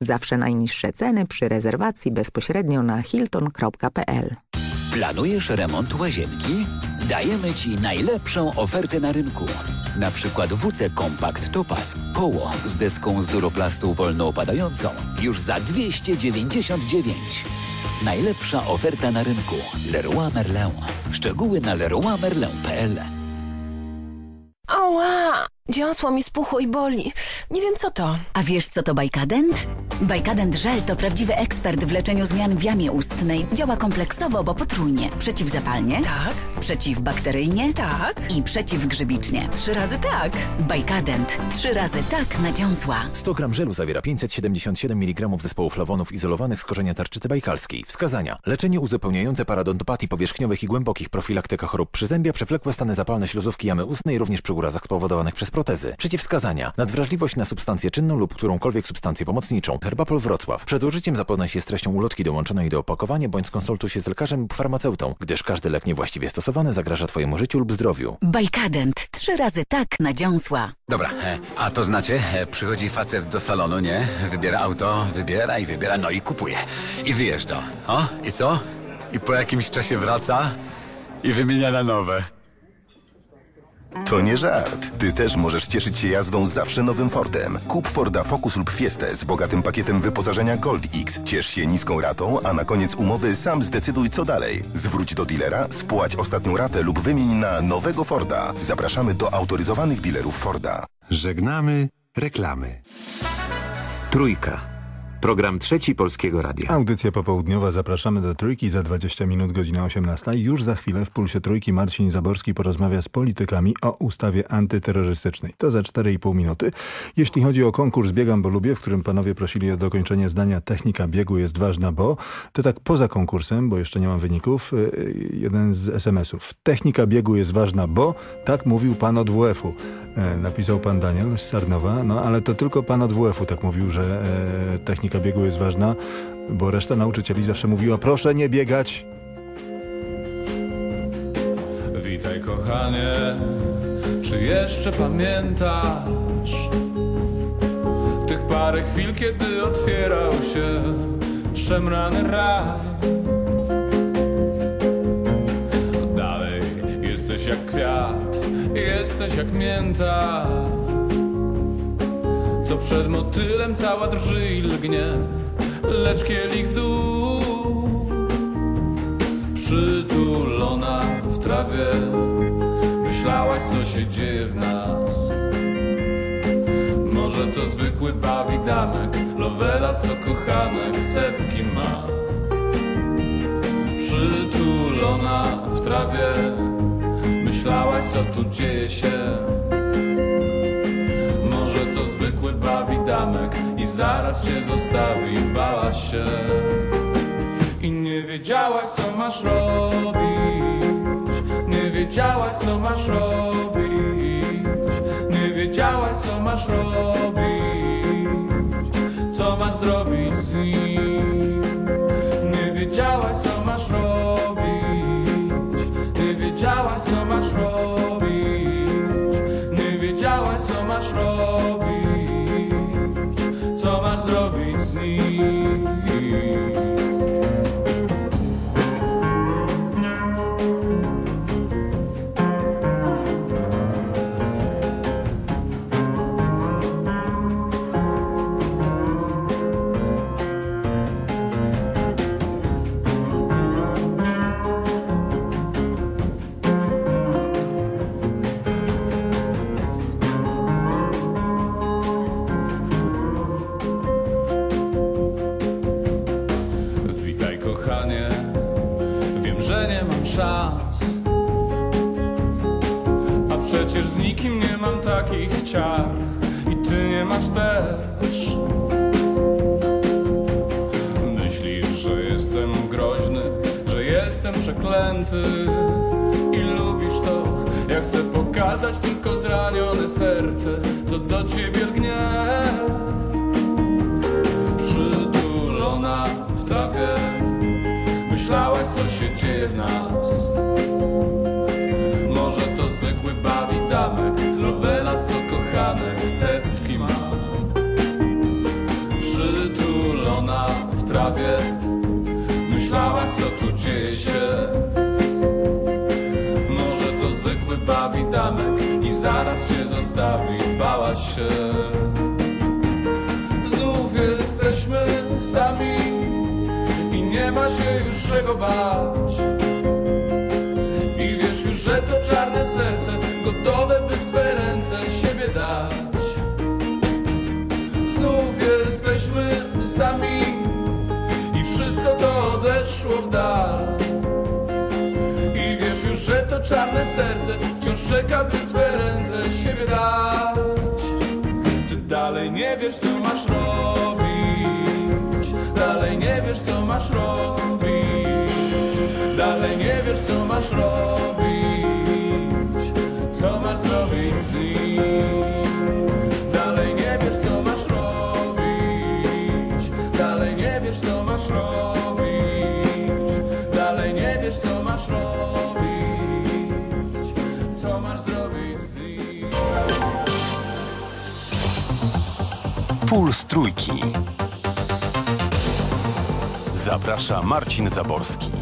Zawsze najniższe ceny przy rezerwacji bezpośrednio na hilton.pl. Planujesz remont łazienki? Dajemy Ci najlepszą ofertę na rynku. Na przykład WC Compact Topaz. Koło z deską z duroplastu wolno opadającą już za 299. Najlepsza oferta na rynku. Leroy Merlin. Szczegóły na leroymerlin.pl! Dziąsło mi spuchło i boli. Nie wiem co to. A wiesz co to Bajkadent? Bajkadent Żel to prawdziwy ekspert w leczeniu zmian w jamie ustnej. Działa kompleksowo, bo potrójnie. Przeciwzapalnie. Tak. Przeciwbakteryjnie. Tak. I przeciwgrzybicznie. Trzy razy tak. Bajkadent. Trzy razy tak na dziąsła. 100 gram żelu zawiera 577 mg zespołu flawonów izolowanych z korzenia tarczycy bajkalskiej. Wskazania. Leczenie uzupełniające paradontopatii powierzchniowych i głębokich, profilaktyka chorób przyzębia, przewlekłe stany zapalne śluzówki jamy ustnej, również przy urazach spowodowanych przez protezy. Przeciwwskazania. Nadwrażliwość na substancję czynną lub którąkolwiek substancję pomocniczą. Herbapol Wrocław. Przed użyciem zapoznaj się z treścią ulotki dołączonej do opakowania bądź skonsultuj się z lekarzem lub farmaceutą, gdyż każdy lek niewłaściwie stosowany zagraża Twojemu życiu lub zdrowiu. Bajkadent. Trzy razy tak na dziąsła. Dobra, e, a to znacie, e, przychodzi facet do salonu, nie? Wybiera auto, wybiera i wybiera, no i kupuje. I wyjeżdża. O, i co? I po jakimś czasie wraca i wymienia na nowe. To nie żart. Ty też możesz cieszyć się jazdą zawsze nowym Fordem. Kup Forda Focus lub Fiestę z bogatym pakietem wyposażenia Gold X. Ciesz się niską ratą, a na koniec umowy sam zdecyduj co dalej. Zwróć do dealera, spłać ostatnią ratę lub wymień na nowego Forda. Zapraszamy do autoryzowanych dealerów Forda. Żegnamy reklamy. Trójka. Program trzeci Polskiego Radia. Audycja popołudniowa. Zapraszamy do Trójki za 20 minut, godzina 18. Już za chwilę w Pulsie Trójki Marcin Zaborski porozmawia z politykami o ustawie antyterrorystycznej. To za 4,5 minuty. Jeśli chodzi o konkurs Biegam, bo lubię, w którym panowie prosili o dokończenie zdania technika biegu jest ważna, bo to tak poza konkursem, bo jeszcze nie mam wyników, yy, jeden z SMS-ów. Technika biegu jest ważna, bo tak mówił pan od WF-u. E, napisał pan Daniel z Sarnowa, no ale to tylko pan od WF-u tak mówił, że e, technika biegu jest ważna, bo reszta nauczycieli zawsze mówiła proszę nie biegać. Witaj kochanie, czy jeszcze pamiętasz tych parę chwil, kiedy otwierał się szemrany raj? Dalej jesteś jak kwiat, jesteś jak mięta, co przed motylem cała drży i lgnie, lecz kielich w dół. Przytulona w trawie Myślałaś co się dzieje w nas. Może to zwykły bawidamek Lovelas co kochanek setki ma. Przytulona w trawie Myślałaś co tu dzieje się to zwykły bawidamek I zaraz cię zostawi Bałaś się. I nie wiedziałaś co masz robić. Nie wiedziałaś co masz robić. Nie wiedziałaś co masz robić. Co masz zrobić z nim? Nie wiedziałaś co masz robić. Nie wiedziałaś co masz robić. Nie wiedziałaś co masz robić z nikim nie mam takich ciar I ty nie masz też. Myślisz, że jestem groźny, że jestem przeklęty I lubisz to, ja chcę pokazać tylko zranione serce Co do ciebie lgnie. Przytulona w trawie Myślałaś co się dzieje w nas Zwykły bawidamek Lovelas co kochanek setki ma. Przytulona w trawie. Myślałaś co tu dzieje się. Może to zwykły bawidamek I zaraz cię zostawi Bałaś się. Znów jesteśmy sami I nie ma się już czego bać że to czarne serce Gotowe by w twe ręce siebie dać. Znów jesteśmy sami I wszystko to odeszło w dal. I wiesz już, że to czarne serce Wciąż czeka, by w twe ręce siebie dać. Ty dalej nie wiesz, co masz robić. Dalej nie wiesz, co masz robić. Dalej nie wiesz, co masz robić masz zrobić z Dalej nie wiesz, co masz robić. Dalej nie wiesz, co masz robić. Dalej nie wiesz, co masz robić. Co masz zrobić z Trójki. Zaprasza Marcin Zaborski.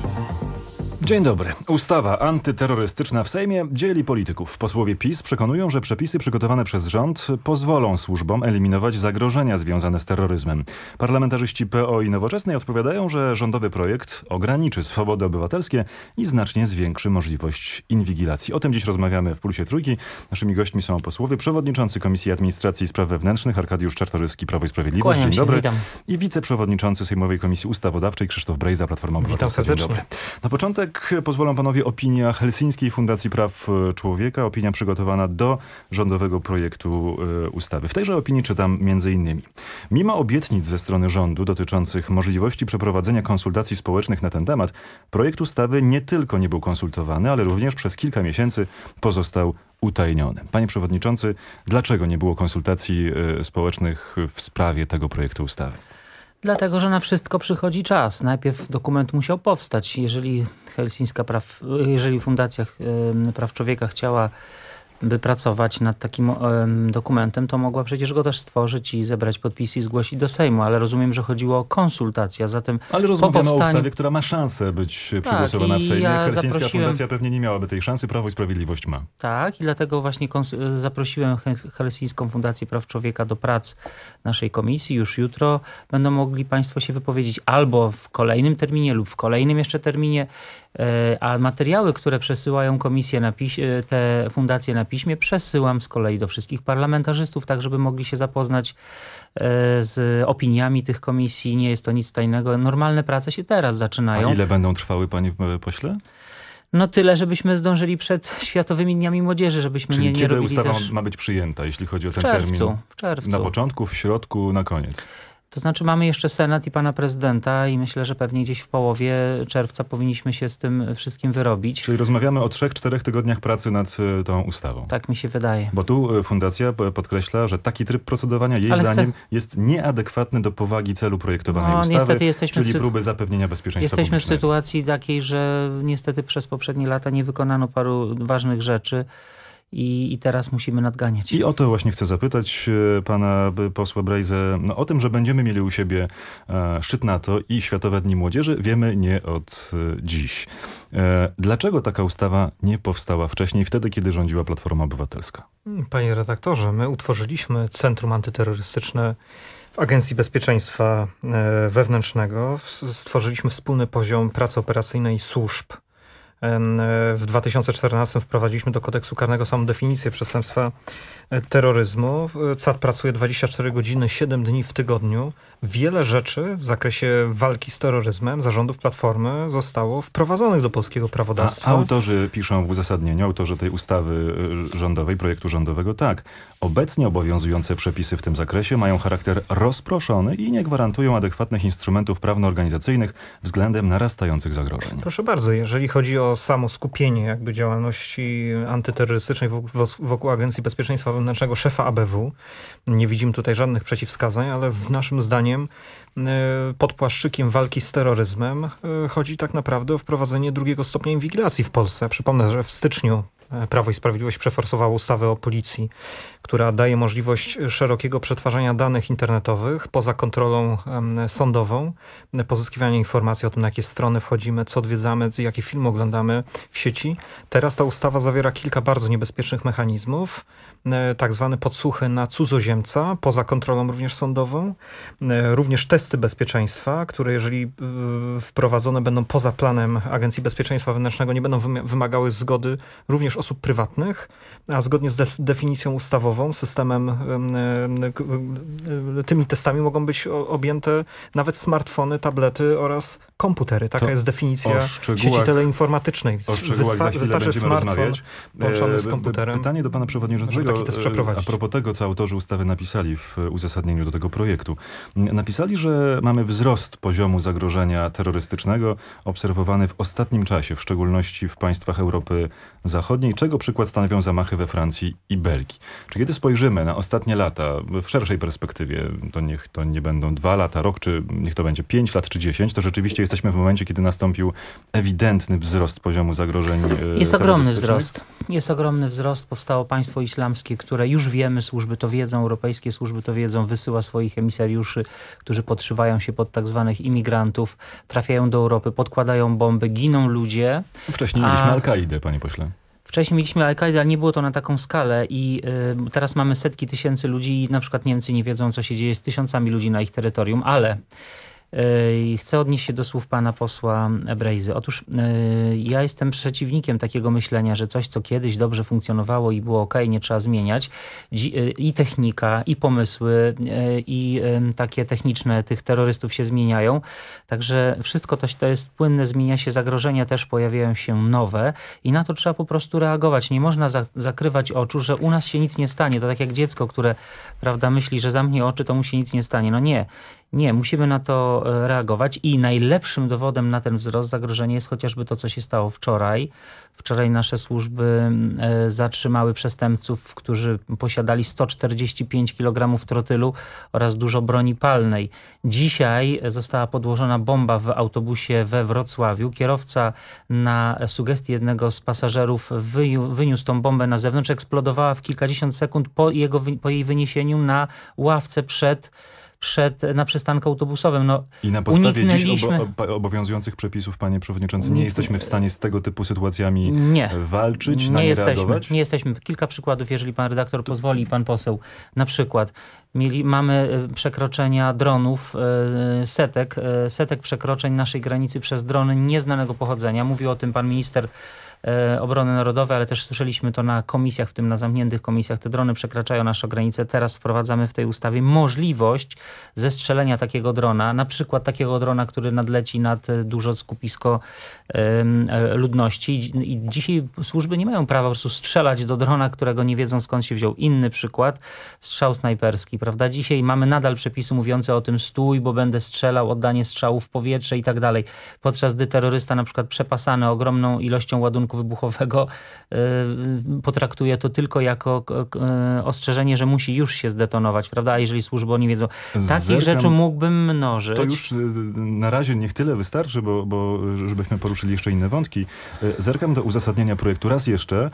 Dzień dobry. Ustawa antyterrorystyczna w Sejmie dzieli polityków. Posłowie PiS przekonują, że przepisy przygotowane przez rząd pozwolą służbom eliminować zagrożenia związane z terroryzmem. Parlamentarzyści PO i Nowoczesnej odpowiadają, że rządowy projekt ograniczy swobody obywatelskie i znacznie zwiększy możliwość inwigilacji. O tym dziś rozmawiamy w Pulsie Trójki. Naszymi gośćmi są posłowie, przewodniczący Komisji Administracji i Spraw Wewnętrznych Arkadiusz Czartoryski, Prawo i Sprawiedliwość. Kłaniam Dzień dobry. witam. I wiceprzewodniczący Sejmowej Komisji Ustawodawczej Krzysztof Brejza, Platforma Obywatelska. Dzień serdecznie. dobry. Na początek pozwolą panowie opinia Helsińskiej Fundacji Praw e, Człowieka, opinia przygotowana do rządowego projektu e, ustawy. W tejże opinii czytam innymi. Mimo obietnic ze strony rządu dotyczących możliwości przeprowadzenia konsultacji społecznych na ten temat, projekt ustawy nie tylko nie był konsultowany, ale również przez kilka miesięcy pozostał utajniony. Panie przewodniczący, dlaczego nie było konsultacji e, społecznych w sprawie tego projektu ustawy? Dlatego, że na wszystko przychodzi czas. Najpierw dokument musiał powstać. Jeżeli Helsińska praw, jeżeli Fundacja Praw Człowieka chciała by pracować nad takim em, dokumentem, to mogła przecież go też stworzyć i zebrać podpisy i zgłosić do Sejmu, ale rozumiem, że chodziło o konsultacje, a zatem Ale po rozmawiamy o powstaniu... ustawie, która ma szansę być Tak, przegłosowana w Sejmie. ja Helsińska zaprosiłem- Fundacja pewnie nie miałaby tej szansy, Prawo i Sprawiedliwość ma. Tak, i dlatego właśnie zaprosiłem Hel- Helsińską Fundację Praw Człowieka do prac naszej komisji. Już jutro będą mogli Państwo się wypowiedzieć albo w kolejnym terminie lub w kolejnym jeszcze terminie, a materiały, które przesyłają komisje na piś- e, te fundacje na piśmie, przesyłam z kolei do wszystkich parlamentarzystów, tak żeby mogli się zapoznać e, z opiniami tych komisji. Nie jest to nic tajnego. Normalne prace się teraz zaczynają. A ile będą trwały, panie e, pośle? No tyle, żebyśmy zdążyli przed Światowymi Dniami Młodzieży, żebyśmy Czyli nie, nie kiedy robili ustawa też... ma być przyjęta, jeśli chodzi o ten czerwcu, termin? w czerwcu. Na początku, w środku, na koniec. To znaczy mamy jeszcze Senat i pana prezydenta i myślę, że pewnie gdzieś w połowie czerwca powinniśmy się z tym wszystkim wyrobić. Czyli rozmawiamy o trzech, czterech tygodniach pracy nad e, tą ustawą. Tak mi się wydaje. Bo tu e, fundacja p- podkreśla, że taki tryb procedowania jej Ale chcę- zdaniem jest nieadekwatny do powagi celu projektowanej No, ustawy, czyli sy- próby zapewnienia bezpieczeństwa Jesteśmy w sytuacji takiej, że niestety przez poprzednie lata nie wykonano paru ważnych rzeczy i, i teraz musimy nadganiać. I o to właśnie chcę zapytać e, pana b- posła Brejzę. No, o tym, że będziemy mieli u siebie e, szczyt NATO i Światowe Dni Młodzieży, wiemy nie od e, dziś. E, dlaczego taka ustawa nie powstała wcześniej, wtedy, kiedy rządziła Platforma Obywatelska? Panie redaktorze, my utworzyliśmy Centrum Antyterrorystyczne w Agencji Bezpieczeństwa e, Wewnętrznego. Stworzyliśmy wspólny poziom pracy operacyjnej służb. E, W 2014 wprowadziliśmy do kodeksu karnego samą definicję przestępstwa terroryzmu. CAT pracuje 24 godziny, 7 dni w tygodniu. Wiele rzeczy w zakresie walki z terroryzmem zarządów Platformy zostało wprowadzonych do polskiego A prawodawstwa. autorzy piszą w uzasadnieniu, autorzy tej ustawy y, rządowej, projektu rządowego, tak. Obecnie obowiązujące przepisy w tym zakresie mają charakter rozproszony i nie gwarantują adekwatnych instrumentów prawno-organizacyjnych względem narastających zagrożeń. Proszę bardzo, jeżeli chodzi o samo skupienie jakby działalności antyterrorystycznej wokół, wokół Agencji Bezpieczeństwa Wewnętrznego szefa ABW, nie widzimy tutaj żadnych przeciwwskazań, ale w naszym zdaniem e, pod płaszczykiem walki z terroryzmem e, chodzi tak naprawdę o wprowadzenie drugiego stopnia inwigilacji w Polsce. Przypomnę, że w styczniu e, Prawo i Sprawiedliwość przeforsowało ustawę o policji, która daje możliwość szerokiego przetwarzania danych internetowych poza kontrolą sądową, pozyskiwania informacji o tym, na jakie strony wchodzimy, co odwiedzamy, jakie filmy oglądamy w sieci. Teraz ta ustawa zawiera kilka bardzo niebezpiecznych mechanizmów, tak zwane podsłuchy na cudzoziemca, poza kontrolą również sądową, e, również testy bezpieczeństwa, które jeżeli e, wprowadzone będą poza planem Agencji Bezpieczeństwa Wewnętrznego, nie będą wymagały zgody również osób prywatnych, a zgodnie z def- definicją ustawową, systemem, tymi testami mogą być objęte nawet smartfony, tablety oraz komputery. Taka To jest definicja sieci teleinformatycznej. O szczegółach za chwilę wystarczy będziemy smartfon rozmawiać. połączony z E, komputerem. Pytanie do pana przewodniczącego. Może taki test e, przeprowadzić. A propos tego, co autorzy ustawy napisali w uzasadnieniu do tego projektu. Napisali, że mamy wzrost poziomu zagrożenia terrorystycznego obserwowany w ostatnim czasie, w szczególności w państwach Europy Zachodniej, czego przykład stanowią zamachy we Francji i Belgii. Czy kiedy spojrzymy na ostatnie lata, w szerszej perspektywie, to niech to nie będą dwa lata, rok, czy niech to będzie pięć lat, czy dziesięć, to rzeczywiście jesteśmy w momencie, kiedy nastąpił ewidentny wzrost poziomu zagrożeń e, Jest ogromny wzrost. Jest ogromny wzrost. Powstało państwo islamskie, które już wiemy, służby to wiedzą, europejskie służby to wiedzą, wysyła swoich emisariuszy, którzy podszywają się pod tak zwanych imigrantów, trafiają do Europy, podkładają bomby, giną ludzie. Wcześniej A- mieliśmy Al-Kaidę, panie pośle. Wcześniej mieliśmy Al-Kaidę, ale nie było to na taką skalę i y, teraz mamy setki tysięcy ludzi i na przykład Niemcy nie wiedzą, co się dzieje z tysiącami ludzi na ich terytorium, ale y, chcę odnieść się do słów pana posła Brejzy. Otóż y, ja jestem przeciwnikiem takiego myślenia, że coś, co kiedyś dobrze funkcjonowało i było ok, nie trzeba zmieniać. Y, I technika, i pomysły, y, i takie techniczne tych terrorystów się zmieniają. Także wszystko to, to jest płynne, zmienia się, zagrożenia też pojawiają się nowe i na to trzeba po prostu reagować. Nie można za zakrywać oczu, że u nas się nic nie stanie. To tak jak dziecko, które prawda, myśli, że zamknie oczy, to mu się nic nie stanie. No nie. Nie, musimy na to e, reagować i najlepszym dowodem na ten wzrost zagrożenia jest chociażby to, co się stało wczoraj. Wczoraj nasze służby e, zatrzymały przestępców, którzy posiadali 145 kg trotylu oraz dużo broni palnej. Dzisiaj została podłożona bomba w autobusie we Wrocławiu. Kierowca na sugestię jednego z pasażerów wyniósł tą bombę na zewnątrz, eksplodowała w kilkadziesiąt sekund po, jego, po jej wyniesieniu na ławce przed przed, na przystanku autobusowym. No, I na podstawie dziś uniknęliśmy... obo, obo- obowiązujących przepisów, panie przewodniczący, nie jesteśmy w stanie z tego typu sytuacjami Nie. walczyć, na nie nie jesteśmy, reagować? nie jesteśmy. Kilka przykładów, jeżeli pan redaktor pozwoli, pan poseł. Na przykład mieli, mamy y, przekroczenia dronów, y, setek, y, setek przekroczeń naszej granicy przez drony nieznanego pochodzenia. Mówił o tym pan minister Obrony Narodowej, ale też słyszeliśmy to na komisjach, w tym na zamkniętych komisjach. Te drony przekraczają naszą granicę. Teraz wprowadzamy w tej ustawie możliwość zestrzelenia takiego drona, na przykład takiego drona, który nadleci nad y, duże skupisko e, ludności. I dzisiaj służby nie mają prawa po prostu strzelać do drona, którego nie wiedzą skąd się wziął. Inny przykład, strzał snajperski, prawda? Dzisiaj mamy nadal przepisy mówiące o tym stój, bo będę strzelał, oddanie strzału w powietrze i tak dalej. Podczas gdy terrorysta na przykład przepasany ogromną ilością ładunku wybuchowego y, potraktuje to tylko jako y, ostrzeżenie, że musi już się zdetonować, prawda? A jeżeli służby oni wiedzą, takich Zerkam- rzeczy mógłbym mnożyć. To już y, na razie niech tyle wystarczy, bo, bo żebyśmy poruszyli jeszcze inne wątki. Zerkam do uzasadnienia projektu raz jeszcze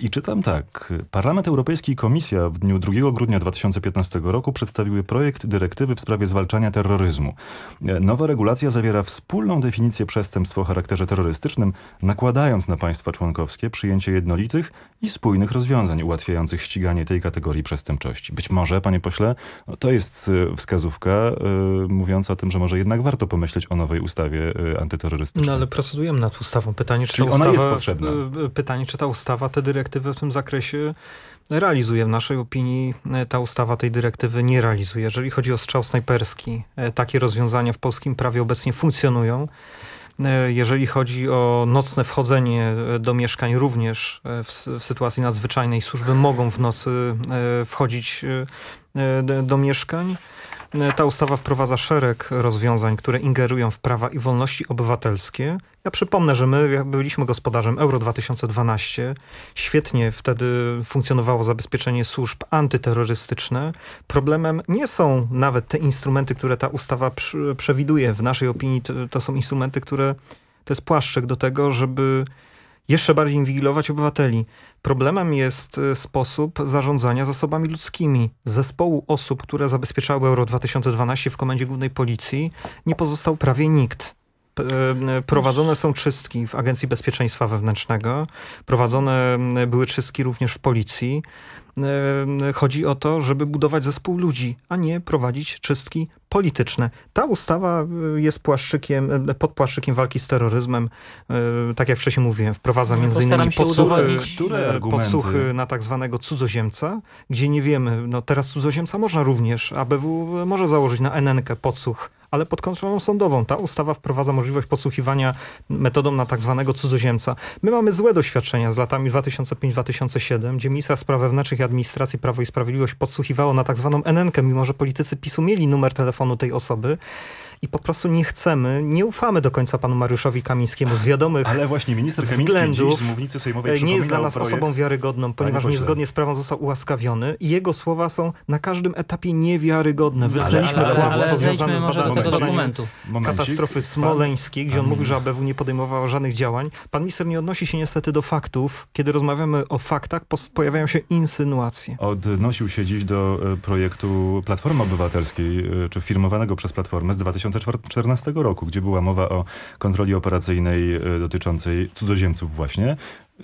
i czytam tak. Parlament Europejski i Komisja w dniu 2 grudnia 2015 roku przedstawiły projekt dyrektywy w sprawie zwalczania terroryzmu. Nowa regulacja zawiera wspólną definicję przestępstw o charakterze terrorystycznym, nakładając na państwa członkowskie przyjęcie jednolitych i spójnych rozwiązań ułatwiających ściganie tej kategorii przestępczości. Być może, panie pośle, to jest y, wskazówka y, mówiąca o tym, że może jednak warto pomyśleć o nowej ustawie y, antyterrorystycznej. No ale procedujemy nad ustawą. Pytanie, czy Czyli ta ona ustawa, jest potrzebna. y, Pytanie, czy ta ustawa tę dyrektywę w tym zakresie realizuje. W naszej opinii ta ustawa tej dyrektywy nie realizuje. Jeżeli chodzi o strzał snajperski, takie rozwiązania w polskim prawie obecnie funkcjonują. E, Jeżeli chodzi o nocne wchodzenie e, do mieszkań, również e, w, w sytuacji nadzwyczajnej służby mogą w nocy wchodzić do mieszkań. Ta ustawa wprowadza szereg rozwiązań, które ingerują w prawa i wolności obywatelskie. Ja przypomnę, że my byliśmy gospodarzem Euro 2012. Świetnie wtedy funkcjonowało zabezpieczenie służb antyterrorystyczne. Problemem nie są nawet te instrumenty, które ta ustawa przewiduje. W naszej opinii to, to są instrumenty, które to jest płaszczyk do tego, żeby jeszcze bardziej inwigilować obywateli. Problemem jest y, sposób zarządzania zasobami ludzkimi. Zespołu osób, które zabezpieczały Euro 2012 w Komendzie Głównej Policji, nie pozostał prawie nikt. P- e, Prowadzone są czystki w Agencji Bezpieczeństwa Wewnętrznego. Prowadzone były czystki również w policji. Chodzi o to, żeby budować zespół ludzi, a nie prowadzić czystki polityczne. Ta ustawa e, jest płaszczykiem, e, pod płaszczykiem walki z terroryzmem. E, Tak jak wcześniej mówiłem, wprowadza No, między innymi podsłuchy, podsłuchy na tak zwanego cudzoziemca, gdzie nie wiemy, no teraz cudzoziemca można również, ABW może założyć na NNK podsłuch, ale pod kontrolą sądową. Ta ustawa wprowadza możliwość podsłuchiwania metodą na tak zwanego cudzoziemca. My mamy złe doświadczenia z latami 2005-2007, gdzie ministra spraw wewnętrznych i administracji Prawo i Sprawiedliwość podsłuchiwało na tak zwaną NNK, mimo że politycy PiSu mieli numer telefonu tej osoby. I po prostu nie chcemy, nie ufamy do końca panu Mariuszowi Kamińskiemu z wiadomych Ale właśnie minister Kamiński względów dziś z mównicy sejmowej e, nie jest dla nas projekt- osobą wiarygodną, ponieważ niezgodnie z prawem został ułaskawiony i jego słowa są na każdym etapie niewiarygodne. Wytknęliśmy kłamstwo związane z badaniem, badaniem katastrofy smoleńskiej, gdzie on mówił, że ABW nie podejmowało żadnych działań. Pan minister nie odnosi się niestety do faktów. Kiedy rozmawiamy o faktach, pojawiają się insynuacje. Odnosił się dziś do e, projektu Platformy Obywatelskiej, e, czy firmowanego przez Platformę z 2014 roku, gdzie była mowa o kontroli operacyjnej e, dotyczącej cudzoziemców właśnie.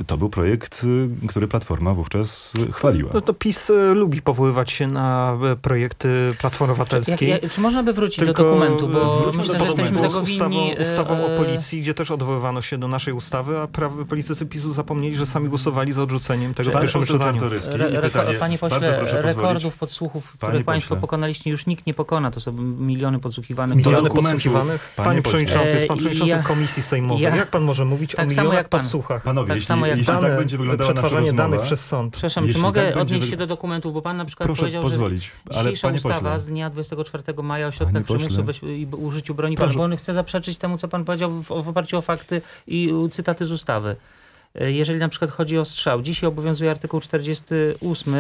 To był projekt, e, który Platforma wówczas chwaliła. No to PiS e, lubi powoływać się na e, projekty Platformy Obywatelskiej. Jak, czy można by wrócić Tylko do dokumentu, bo wróćmy myślę, do że jesteśmy tego ustawą, winni. e, ustawą o policji, gdzie też odwoływano się do naszej ustawy, a pra- politycy PiSu zapomnieli, że sami głosowali za odrzuceniem tego w pierwszym czytaniu. Re, pytanie, panie pośle, rekordów podsłuchów, Panie których państwo pośle. pokonaliście, już nikt nie pokona. To są miliony podsłuchiwanych. Miliony podsłuchiwanych? panie Panie przewodniczący, jest pan E, przewodniczącym ja- komisji sejmowej. ja- Jak pan może mówić tak o samo milionach jak pan. podsłuchach? Panowie, Tak jeśli samo jak jeśli pan. tak będzie wyglądała nasza przetwarzanie rozmowa, danych przez sąd. Przepraszam, Jeśli czy mogę tak odnieść wyg- się do dokumentów, bo pan na przykład Proszę powiedział, pozwolić, że ale dzisiejsza panie ustawa pośle. z dnia 24 maja o środkach przymusu bez, i użyciu broni Proszę. palnej, bo on chce zaprzeczyć temu, co pan powiedział w, w oparciu o fakty i cytaty z ustawy. Y, Jeżeli na przykład chodzi o strzał, dzisiaj obowiązuje artykuł 48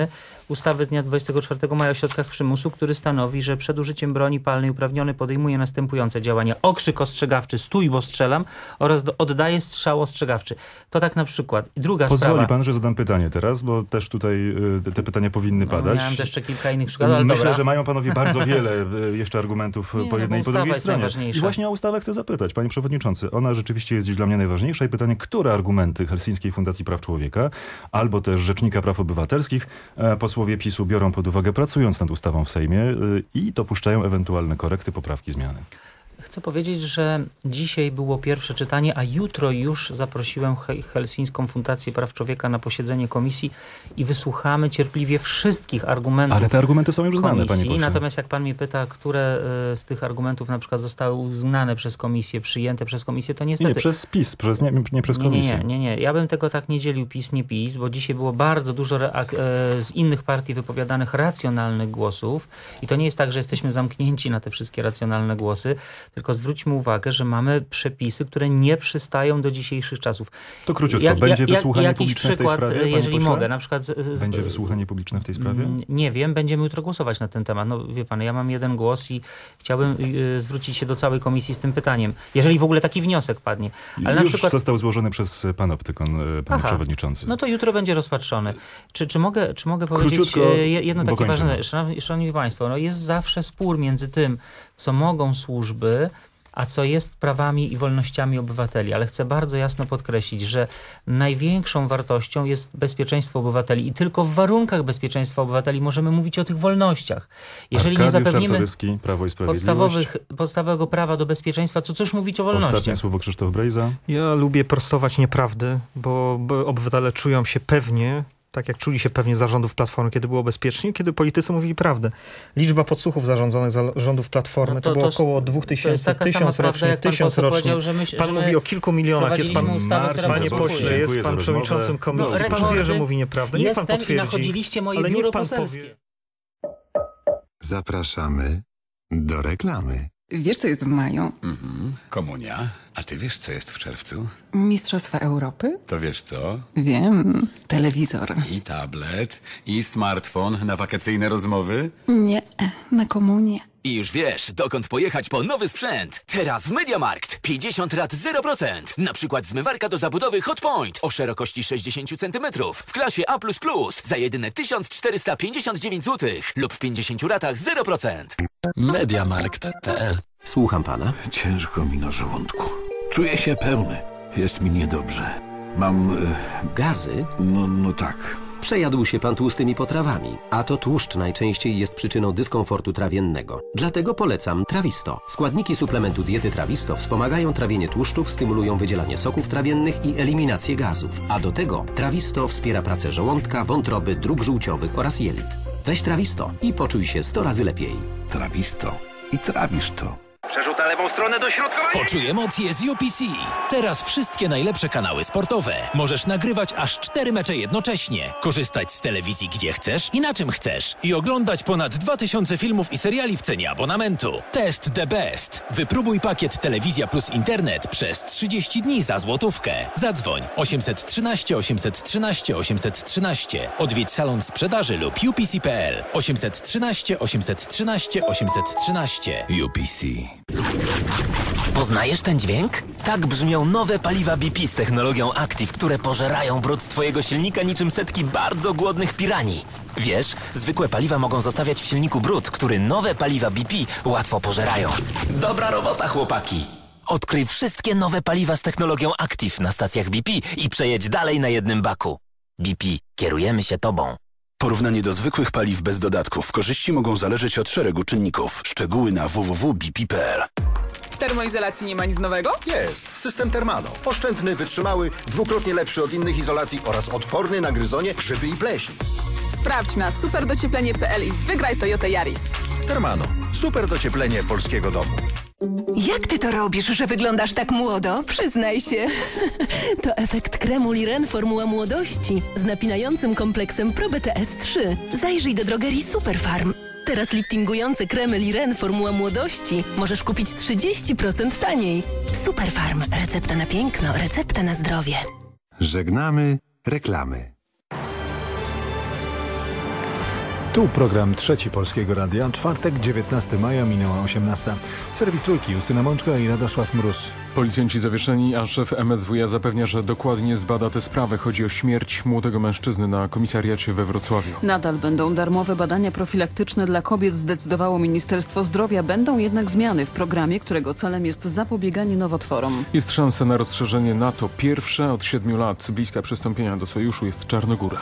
ustawy z dnia 24 maja o środkach przymusu, który stanowi, że przed użyciem broni palnej uprawniony podejmuje następujące działania. Okrzyk ostrzegawczy, stój, bo strzelam oraz oddaje strzał ostrzegawczy. To tak na przykład. I druga Pozwoli sprawa. pan, że zadam pytanie teraz, bo też tutaj y, te- te pytania powinny No, padać. miałem jeszcze kilka innych przykładów, ale Myślę, dobra. że mają panowie bardzo wiele y, jeszcze argumentów Nie, po no, jednej i po drugiej stronie. I właśnie o ustawę chcę zapytać, panie przewodniczący. Ona rzeczywiście jest dziś dla mnie najważniejsza i pytanie, które argumenty Helsińskiej Fundacji Praw Człowieka albo też Rzecznika Praw Obywatelskich e, posłowie PiSu biorą pod uwagę pracując nad ustawą w Sejmie y, i dopuszczają ewentualne korekty, poprawki, zmiany. Chcę powiedzieć, że dzisiaj było pierwsze czytanie, a jutro już zaprosiłem He- Helsińską Fundację Praw Człowieka na posiedzenie komisji i wysłuchamy cierpliwie wszystkich argumentów. Ale te argumenty są już znane, komisji. panie pośle. Natomiast jak pan mnie pyta, które e, z tych argumentów na przykład zostały uznane przez komisję, przyjęte przez komisję, to niestety... Nie, przez PiS, przez, nie, nie przez Nie, komisję. nie, nie, nie. Ja bym tego tak nie dzielił PiS, nie PiS, bo dzisiaj było bardzo dużo e, z innych partii wypowiadanych racjonalnych głosów i to nie jest tak, że jesteśmy zamknięci na te wszystkie racjonalne głosy, tylko zwróćmy uwagę, że mamy przepisy, które nie przystają do dzisiejszych czasów. To króciutko, będzie wysłuchanie jakiś publiczne w tej przykład, sprawie, panie jeżeli pośle? mogę, na przykład... z- z- Będzie wysłuchanie publiczne w tej sprawie? Mm, Nie wiem, będziemy jutro głosować na ten temat. No wie pan, ja mam jeden głos i chciałbym y, zwrócić się do całej komisji z tym pytaniem. Jeżeli w ogóle taki wniosek padnie. Ale na Już przykład... został złożony przez panoptykon, e, panie Aha. przewodniczący. No to jutro będzie rozpatrzony. Czy, czy, mogę, czy mogę powiedzieć Króciutko, e, je- jedno takie ważne? Szanowni, szanowni Państwo, no jest zawsze spór między tym, co mogą służby, a co jest prawami i wolnościami obywateli. Ale chcę bardzo jasno podkreślić, że największą wartością jest bezpieczeństwo obywateli i tylko w warunkach bezpieczeństwa obywateli możemy mówić o tych wolnościach. Jeżeli nie Arkadiusz zapewnimy Czartoryski, Prawo i podstawowych, podstawowego prawa do bezpieczeństwa, to cóż mówić o wolnościach? Ostatnie słowo Krzysztof Brejza. Ja lubię prostować nieprawdy, bo obywatele czują się pewnie, tak jak czuli się pewnie zarządów Platformy, kiedy było bezpiecznie, kiedy politycy mówili prawdę. Liczba podsłuchów zarządzonych za rządów Platformy No to, to- było to około to jest 2000, taka sama 1000 prawda, rocznie, jak pan 1000 poseł rocznie. powiedział, że my- pan że mówi o kilku milionach. Jest pan, ustawę, panie pośle, jest pan przewodniczącym komisji. No, pan wie, że mówi nieprawdę. Niech pan potwierdzi. Ale niech pan poselskie. powie. Zapraszamy do reklamy. Wiesz, co jest w maju? Mhm. Komunia. A ty wiesz, co jest w czerwcu? Mistrzostwa Europy? To wiesz co? Wiem. Telewizor. I tablet, i smartfon na wakacyjne rozmowy. Nie, na komunię. I już wiesz, dokąd pojechać po nowy sprzęt. Teraz w Mediamarkt 50 lat 0%. Na przykład zmywarka do zabudowy Hotpoint o szerokości 60 cm w klasie A++ za jedyne 1459 zł lub w 50 ratach 0%. Mediamarkt.pl Słucham pana. Ciężko mi na żołądku. Czuję się pełny. Jest mi niedobrze. Mam... E, Gazy? no, no tak. Przejadł się pan tłustymi potrawami, a to tłuszcz najczęściej jest przyczyną dyskomfortu trawiennego. Dlatego polecam Trawisto. Składniki suplementu diety Trawisto wspomagają trawienie tłuszczów, stymulują wydzielanie soków trawiennych i eliminację gazów. A do tego Trawisto wspiera pracę żołądka, wątroby, dróg żółciowych oraz jelit. Weź Trawisto i poczuj się 100 razy lepiej. Trawisto. I trawisz to. Przerzut na lewą stronę do środka. Poczuj emocje z UPC. Teraz wszystkie najlepsze kanały sportowe. Możesz nagrywać aż cztery mecze jednocześnie, korzystać z telewizji gdzie chcesz i na czym chcesz i oglądać ponad 2000 filmów i seriali w cenie abonamentu. Test the best. Wypróbuj pakiet Telewizja plus Internet przez 30 dni za złotówkę. Zadzwoń 813 813 813. Odwiedź salon sprzedaży lub upc.pl 813 813 813. UPC. Poznajesz ten dźwięk? Tak brzmią nowe paliwa BP z technologią Active, które pożerają brud z twojego silnika niczym setki bardzo głodnych piranii. Wiesz, zwykłe paliwa mogą zostawiać w silniku brud, który nowe paliwa BP łatwo pożerają. Dobra robota, chłopaki! Odkryj wszystkie nowe paliwa z technologią Active na stacjach BP i przejedź dalej na jednym baku. BP, kierujemy się tobą. Porównanie do zwykłych paliw bez dodatków. Korzyści mogą zależeć od szeregu czynników. Szczegóły na www.bp.pl W termoizolacji nie ma nic nowego? Jest. System Termano. Oszczędny, wytrzymały, dwukrotnie lepszy od innych izolacji oraz odporny na gryzonie, grzyby i pleśń. Sprawdź na superdocieplenie.pl i wygraj Toyota Yaris. Termano. Super docieplenie polskiego domu. Jak ty to robisz, że wyglądasz tak młodo? Przyznaj się. To efekt kremu Liren Formuła Młodości z napinającym kompleksem ProBTS3. Zajrzyj do drogerii Superfarm. Teraz liftingujące kremy Liren Formuła Młodości możesz kupić 30% taniej. Superfarm. Recepta na piękno, recepta na zdrowie. Żegnamy reklamy. Tu program Trzeci Polskiego Radia. Czwartek, 19 maja, minęła 18. Serwis Trójki, Justyna Mączka i Radosław Mróz. Policjanci zawieszeni, a szef MSWiA zapewnia, że dokładnie zbada tę sprawę. Chodzi o śmierć młodego mężczyzny na komisariacie we Wrocławiu. Nadal będą darmowe badania profilaktyczne dla kobiet, zdecydowało Ministerstwo Zdrowia. Będą jednak zmiany w programie, którego celem jest zapobieganie nowotworom. Jest szansa na rozszerzenie NATO. Pierwsze od siedmiu lat. Bliska przystąpienia do sojuszu jest Czarnogóra.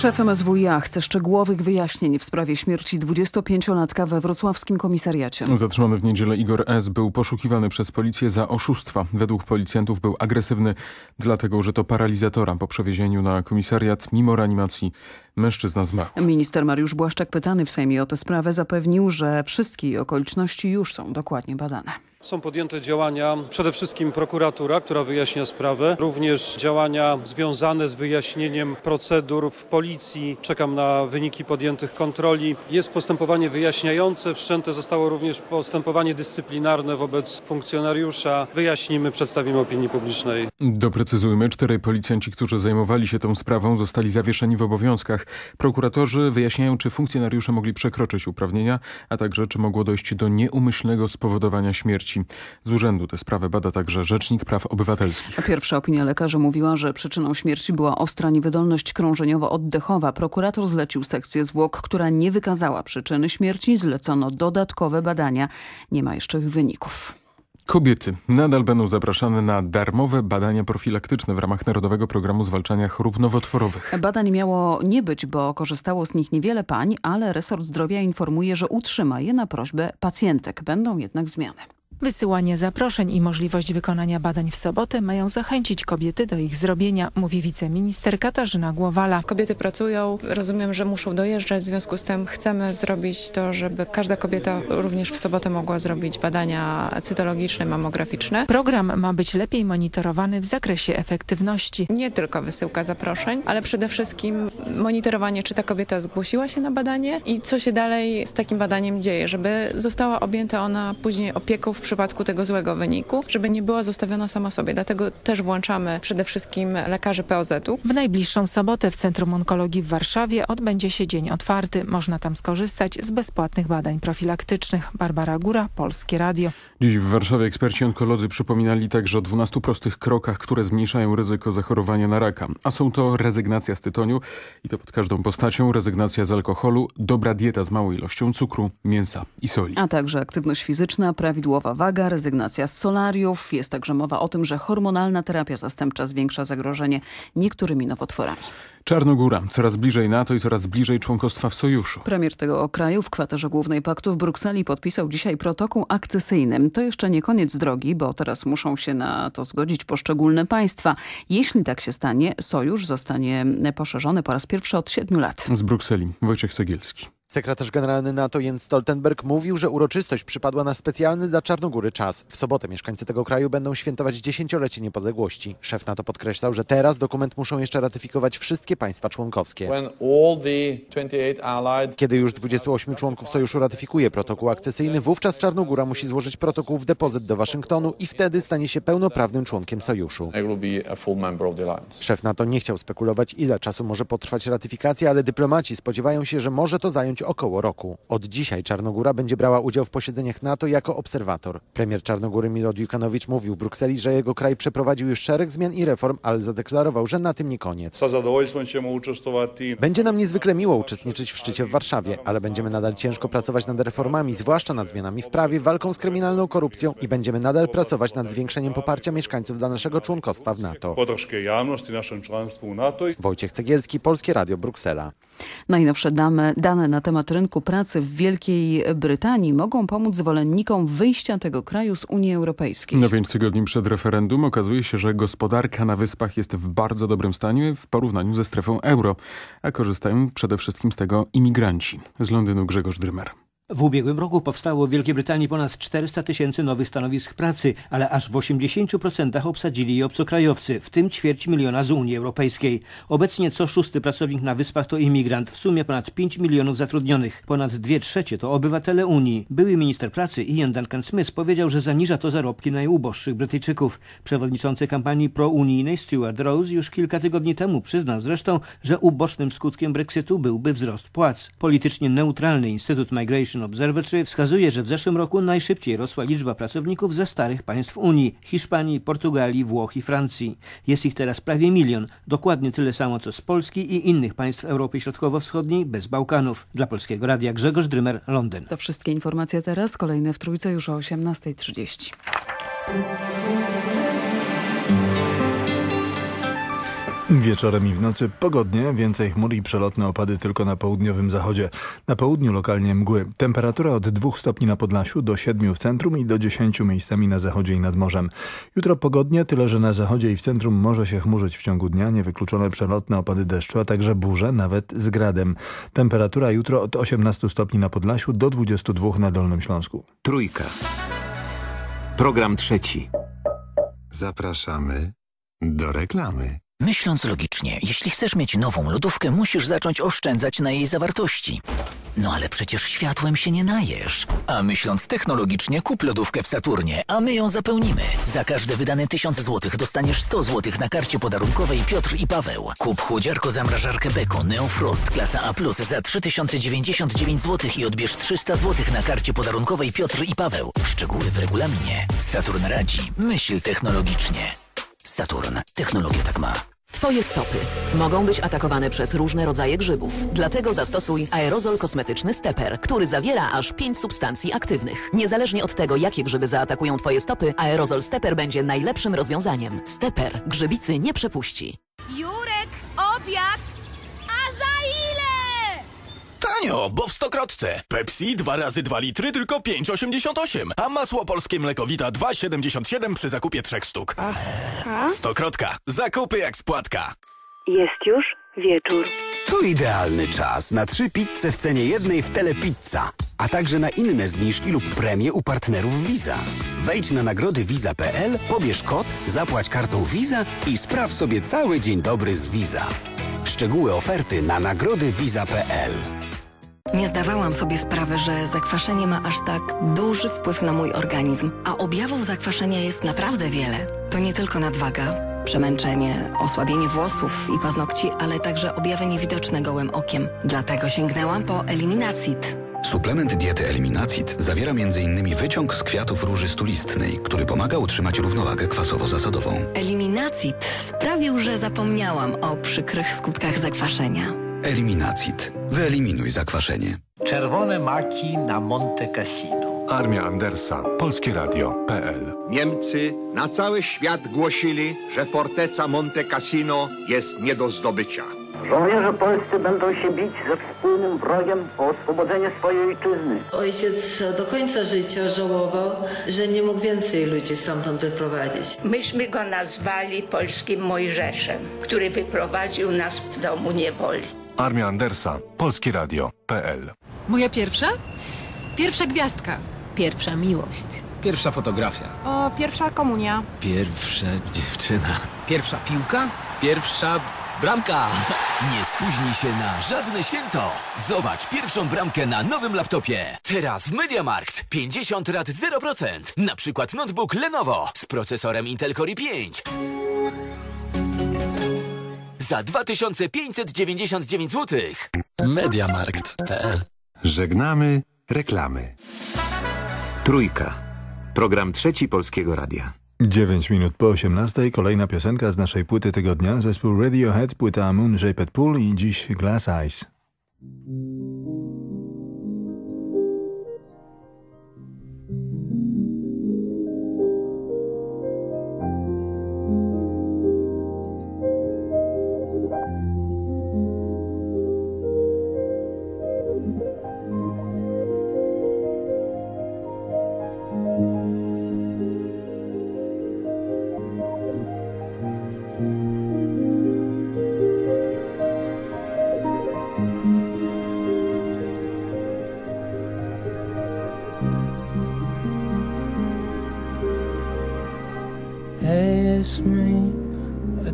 Szef MSWiA chce szczegółowych wyjaśnień w sprawie śmierci 25-latka we wrocławskim komisariacie. Zatrzymany w niedzielę Igor S. był poszukiwany przez policję za oszustwa. Według policjantów był agresywny, dlatego użyto paralizatora po przewiezieniu na komisariat mimo reanimacji. Mężczyzna zmarł. Minister Mariusz Błaszczak pytany w Sejmie o tę sprawę zapewnił, że wszystkie okoliczności już są dokładnie badane. Są podjęte działania, przede wszystkim prokuratura, która wyjaśnia sprawę, również działania związane z wyjaśnieniem procedur w policji. Czekam na wyniki podjętych kontroli. Jest postępowanie wyjaśniające, wszczęte zostało również postępowanie dyscyplinarne wobec funkcjonariusza. Wyjaśnimy, przedstawimy opinii publicznej. Doprecyzujmy, czterej policjanci, którzy zajmowali się tą sprawą zostali zawieszeni w obowiązkach. Prokuratorzy wyjaśniają, czy funkcjonariusze mogli przekroczyć uprawnienia, a także czy mogło dojść do nieumyślnego spowodowania śmierci. Z urzędu tę sprawę bada także Rzecznik Praw Obywatelskich. Pierwsza opinia lekarzy mówiła, że przyczyną śmierci była ostra niewydolność krążeniowo-oddechowa. Prokurator zlecił sekcję zwłok, która nie wykazała przyczyny śmierci. Zlecono dodatkowe badania. Nie ma jeszcze ich wyników. Kobiety nadal będą zapraszane na darmowe badania profilaktyczne w ramach Narodowego Programu Zwalczania Chorób Nowotworowych. Badań miało nie być, bo korzystało z nich niewiele pań, ale resort zdrowia informuje, że utrzyma je na prośbę pacjentek. Będą jednak zmiany. Wysyłanie zaproszeń i możliwość wykonania badań w sobotę mają zachęcić kobiety do ich zrobienia, mówi wiceminister Katarzyna Głowala. Kobiety pracują, rozumiem, że muszą dojeżdżać, w związku z tym chcemy zrobić to, żeby każda kobieta również w sobotę mogła zrobić badania cytologiczne, mamograficzne. Program ma być lepiej monitorowany w zakresie efektywności. Nie tylko wysyłka zaproszeń, ale przede wszystkim monitorowanie, czy ta kobieta zgłosiła się na badanie i co się dalej z takim badaniem dzieje, żeby została objęta ona później opieką w przypadku tego złego wyniku, żeby nie była zostawiona sama sobie. Dlatego też włączamy przede wszystkim lekarzy POZ-u. W najbliższą sobotę w Centrum Onkologii w Warszawie odbędzie się dzień otwarty. Można tam skorzystać z bezpłatnych badań profilaktycznych. Barbara Góra, Polskie Radio. Dziś w Warszawie eksperci onkolodzy przypominali także o 12 prostych krokach, które zmniejszają ryzyko zachorowania na raka. A są to rezygnacja z tytoniu i to pod każdą postacią, rezygnacja z alkoholu, dobra dieta z małą ilością cukru, mięsa i soli. A także aktywność fizyczna, prawidłowa waga, rezygnacja z solariów. Jest także mowa o tym, że hormonalna terapia zastępcza zwiększa zagrożenie niektórymi nowotworami. Czarnogóra coraz bliżej NATO i coraz bliżej członkostwa w sojuszu. Premier tego kraju w kwaterze głównej paktu w Brukseli podpisał dzisiaj protokół akcesyjny. To jeszcze nie koniec drogi, bo teraz muszą się na to zgodzić poszczególne państwa. Jeśli tak się stanie, sojusz zostanie poszerzony po raz pierwszy od siedmiu lat. Z Brukseli Wojciech Segielski. Sekretarz generalny NATO Jens Stoltenberg mówił, że uroczystość przypadła na specjalny dla Czarnogóry czas. W sobotę mieszkańcy tego kraju będą świętować dziesięciolecie niepodległości. Szef NATO podkreślał, że teraz dokument muszą jeszcze ratyfikować wszystkie państwa członkowskie. Kiedy już 28 członków sojuszu ratyfikuje protokół akcesyjny, wówczas Czarnogóra musi złożyć protokół w depozyt do Waszyngtonu i wtedy stanie się pełnoprawnym członkiem sojuszu. Szef NATO nie chciał spekulować, ile czasu może potrwać ratyfikacja, ale dyplomaci spodziewają się, że może to zająć około roku. Od dzisiaj Czarnogóra będzie brała udział w posiedzeniach NATO jako obserwator. Premier Czarnogóry Milo Djukanovic mówił w Brukseli, że jego kraj przeprowadził już szereg zmian i reform, ale zadeklarował, że na tym nie koniec. Będzie nam niezwykle miło uczestniczyć w szczycie w Warszawie, ale będziemy nadal ciężko pracować nad reformami, zwłaszcza nad zmianami w prawie, walką z kryminalną korupcją i będziemy nadal pracować nad zwiększeniem poparcia mieszkańców dla naszego członkostwa w NATO. Wojciech Cegielski, Polskie Radio, Bruksela. Najnowsze dane, dane na temat rynku pracy w Wielkiej Brytanii mogą pomóc zwolennikom wyjścia tego kraju z Unii Europejskiej. Na pięć tygodni przed referendum okazuje się, że gospodarka na wyspach jest w bardzo dobrym stanie w porównaniu ze strefą euro, a korzystają przede wszystkim z tego imigranci. Z Londynu Grzegorz Drymer. W ubiegłym roku powstało w Wielkiej Brytanii ponad 400 tysięcy nowych stanowisk pracy, ale aż w 80% obsadzili je obcokrajowcy, w tym ćwierć miliona z Unii Europejskiej. Obecnie co szósty pracownik na wyspach to imigrant, w sumie ponad 5 milionów zatrudnionych. Ponad dwie trzecie to obywatele Unii. Były minister pracy Ian Duncan Smith powiedział, że zaniża to zarobki najuboższych Brytyjczyków. Przewodniczący kampanii prounijnej Stuart Rose już kilka tygodni temu przyznał zresztą, że ubocznym skutkiem Brexitu byłby wzrost płac. Politycznie neutralny Instytut Migration Observatory wskazuje, że w zeszłym roku najszybciej rosła liczba pracowników ze starych państw Unii Hiszpanii, Portugalii, Włoch i Francji. Jest ich teraz prawie milion, dokładnie tyle samo co z Polski i innych państw Europy Środkowo-Wschodniej bez Bałkanów. Dla Polskiego Radia Grzegorz Drymer, Londyn. To wszystkie informacje teraz, kolejne w Trójce już o 18.30. Wieczorem i w nocy pogodnie, więcej chmur i przelotne opady tylko na południowym zachodzie. Na południu lokalnie mgły. Temperatura od 2 stopni na Podlasiu do 7 w centrum i do 10 miejscami na zachodzie i nad morzem. Jutro pogodnie, tyle że na zachodzie i w centrum może się chmurzyć w ciągu dnia. Niewykluczone przelotne opady deszczu, a także burze, nawet z gradem. Temperatura jutro od 18 stopni na Podlasiu do 22 na Dolnym Śląsku. Trójka. Program trzeci. Zapraszamy do reklamy. Myśląc logicznie, jeśli chcesz mieć nową lodówkę, musisz zacząć oszczędzać na jej zawartości. No ale przecież światłem się nie najesz. A myśląc technologicznie, kup lodówkę w Saturnie, a my ją zapełnimy. Za każde wydane 1000 zł dostaniesz 100 zł na karcie podarunkowej Piotr i Paweł. Kup chłodziarko zamrażarkę Beko Neofrost klasa A+, za 3099 zł i odbierz 300 zł na karcie podarunkowej Piotr i Paweł. Szczegóły w regulaminie. Saturn radzi. Myśl technologicznie. Saturn. Technologia tak ma. Twoje stopy mogą być atakowane przez różne rodzaje grzybów. Dlatego zastosuj aerozol kosmetyczny Stepper, który zawiera aż 5 substancji aktywnych. Niezależnie od tego, jakie grzyby zaatakują Twoje stopy, aerozol Stepper będzie najlepszym rozwiązaniem. Stepper grzybicy nie przepuści. Jurek, obiad! A za ile? Tanio, bo w Stokrotce. Pepsi 2 razy 2 litry tylko 5,88, a masło polskie mlekowita 2,77 przy zakupie trzech sztuk. Aha. Stokrotka. Zakupy jak spłatka. Jest już wieczór. To idealny czas na trzy pizze w cenie jednej w Telepizza, a także na inne zniżki lub premie u partnerów Visa. Wejdź na nagrody Visa.pl, pobierz kod, zapłać kartą Visa i spraw sobie cały dzień dobry z Visa. Szczegóły oferty na nagrody Visa.pl. Nie zdawałam sobie sprawy, że zakwaszenie ma aż tak duży wpływ na mój organizm, a objawów zakwaszenia jest naprawdę wiele. To nie tylko nadwaga, przemęczenie, osłabienie włosów i paznokci, ale także objawy niewidoczne gołym okiem. Dlatego sięgnęłam po Eliminacid. Suplement diety Eliminacid zawiera m.in. wyciąg z kwiatów róży stulistnej, który pomaga utrzymać równowagę kwasowo-zasadową. Eliminacid sprawił, że zapomniałam o przykrych skutkach zakwaszenia. Eliminacid. Wyeliminuj zakwaszenie. Czerwone maki na Monte Cassino. Armia Andersa. Polskie Radio.pl Niemcy na cały świat głosili, że forteca Monte Cassino jest nie do zdobycia. Żołnierze polscy będą się bić ze wspólnym wrogiem o oswobodzenie swojej ojczyzny. Ojciec do końca życia żałował, że nie mógł więcej ludzi stamtąd wyprowadzić. Myśmy go nazwali polskim Mojżeszem, który wyprowadził nas z domu niewoli. Armia Andersa. Polskie Radio.pl Moja pierwsza? Pierwsza gwiazdka. Pierwsza miłość. Pierwsza fotografia. O, pierwsza komunia. Pierwsza dziewczyna. Pierwsza piłka? Pierwsza bramka. Nie spóźnij się na żadne święto. Zobacz pierwszą bramkę na nowym laptopie. Teraz w Mediamarkt 50 lat 0%. Na przykład notebook Lenovo z procesorem Intel Core i5. Za 2599 zł. Mediamarkt.pl Żegnamy reklamy. Trójka. Program trzeci Polskiego Radia. 9 minut po 18. Kolejna piosenka z naszej płyty tygodnia. Zespół Radiohead, płyta Moon Shaped Pool i dziś Glass Eyes.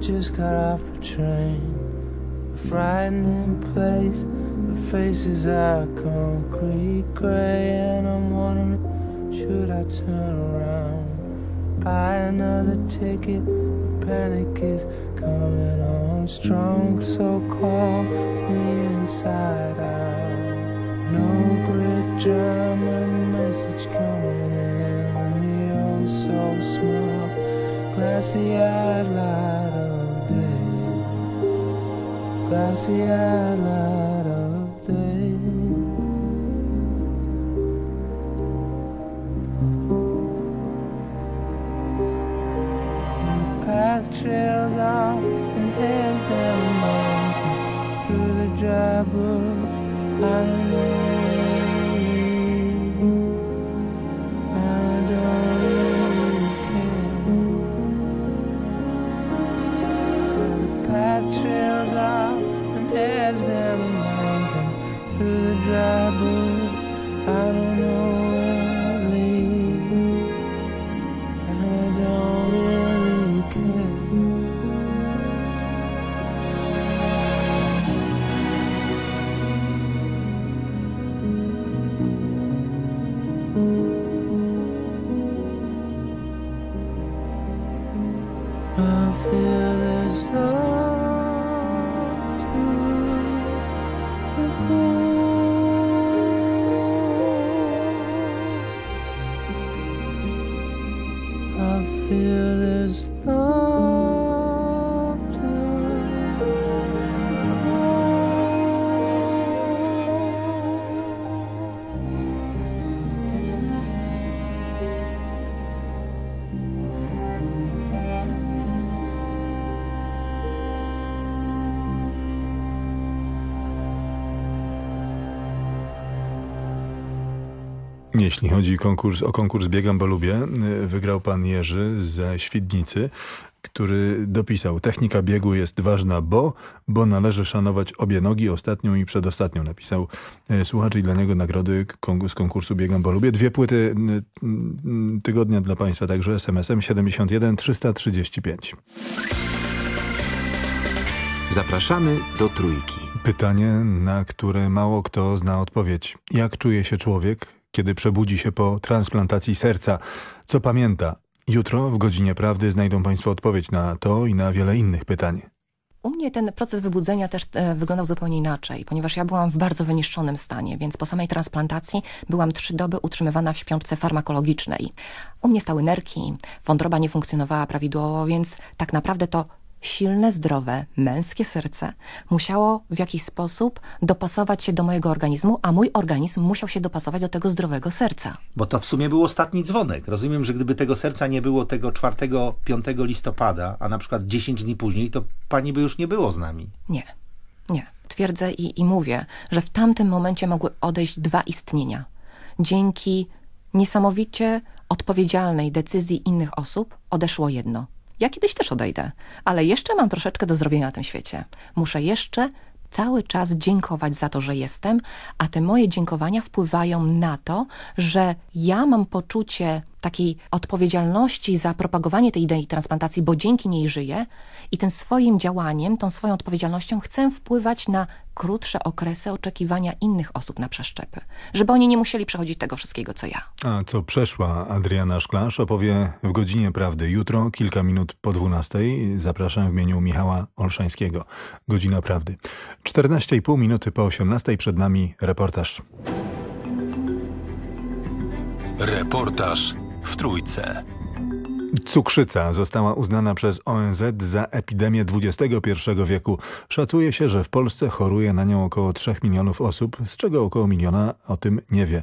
Just got off the train. A frightening place. The faces are concrete gray, and I'm wondering, should I turn around? Buy another ticket. The panic is coming on strong, so call me inside out. No great drama, message coming in the oh so small, glassy-eyed light of day, glassy-eyed light of day. The path trails off and heads down the mountain through the dry bush. Jeśli chodzi konkurs, o konkurs Biegam, bo lubię, y, wygrał pan Jerzy ze Świdnicy, który dopisał Technika biegu jest ważna, bo, bo należy szanować obie nogi, ostatnią i przedostatnią. Napisał y, słuchacz i dla niego nagrody z konkursu Biegam, bo lubię. Dwie płyty y, tygodnia dla państwa, także SMS-em 71 335. Zapraszamy do Trójki. Pytanie, na które mało kto zna odpowiedź. Jak czuje się człowiek, kiedy przebudzi się po transplantacji serca? Co pamięta? Jutro w godzinie prawdy znajdą Państwo odpowiedź na to i na wiele innych pytań. U mnie ten proces wybudzenia też e, wyglądał zupełnie inaczej, ponieważ ja byłam w bardzo wyniszczonym stanie, więc po samej transplantacji byłam trzy doby utrzymywana w śpiączce farmakologicznej. U mnie stały nerki, wątroba nie funkcjonowała prawidłowo, więc tak naprawdę to silne, zdrowe, męskie serce musiało w jakiś sposób dopasować się do mojego organizmu, a mój organizm musiał się dopasować do tego zdrowego serca. Bo to w sumie był ostatni dzwonek. Rozumiem, że gdyby tego serca nie było tego 4-5 listopada, a na przykład 10 dni później, to pani by już nie było z nami. Nie, nie. Twierdzę i, i mówię, że w tamtym momencie mogły odejść dwa istnienia. Dzięki niesamowicie odpowiedzialnej decyzji innych osób odeszło jedno. Ja kiedyś też odejdę, ale jeszcze mam troszeczkę do zrobienia na tym świecie. Muszę jeszcze cały czas dziękować za to, że jestem, a te moje dziękowania wpływają na to, że ja mam poczucie takiej odpowiedzialności za propagowanie tej idei transplantacji, bo dzięki niej żyję i tym swoim działaniem, tą swoją odpowiedzialnością chcę wpływać na krótsze okresy oczekiwania innych osób na przeszczepy, żeby oni nie musieli przechodzić tego wszystkiego, co ja. A co przeszła Adriana Szklarz opowie w godzinie prawdy jutro, kilka minut po 12. Zapraszam w imieniu Michała Olszańskiego. Godzina prawdy. 14,5 minuty po 18 przed nami reportaż. Reportaż w Trójce. Cukrzyca została uznana przez ONZ za epidemię XXI wieku. Szacuje się, że w Polsce choruje na nią około 3 milionów osób, z czego około miliona o tym nie wie.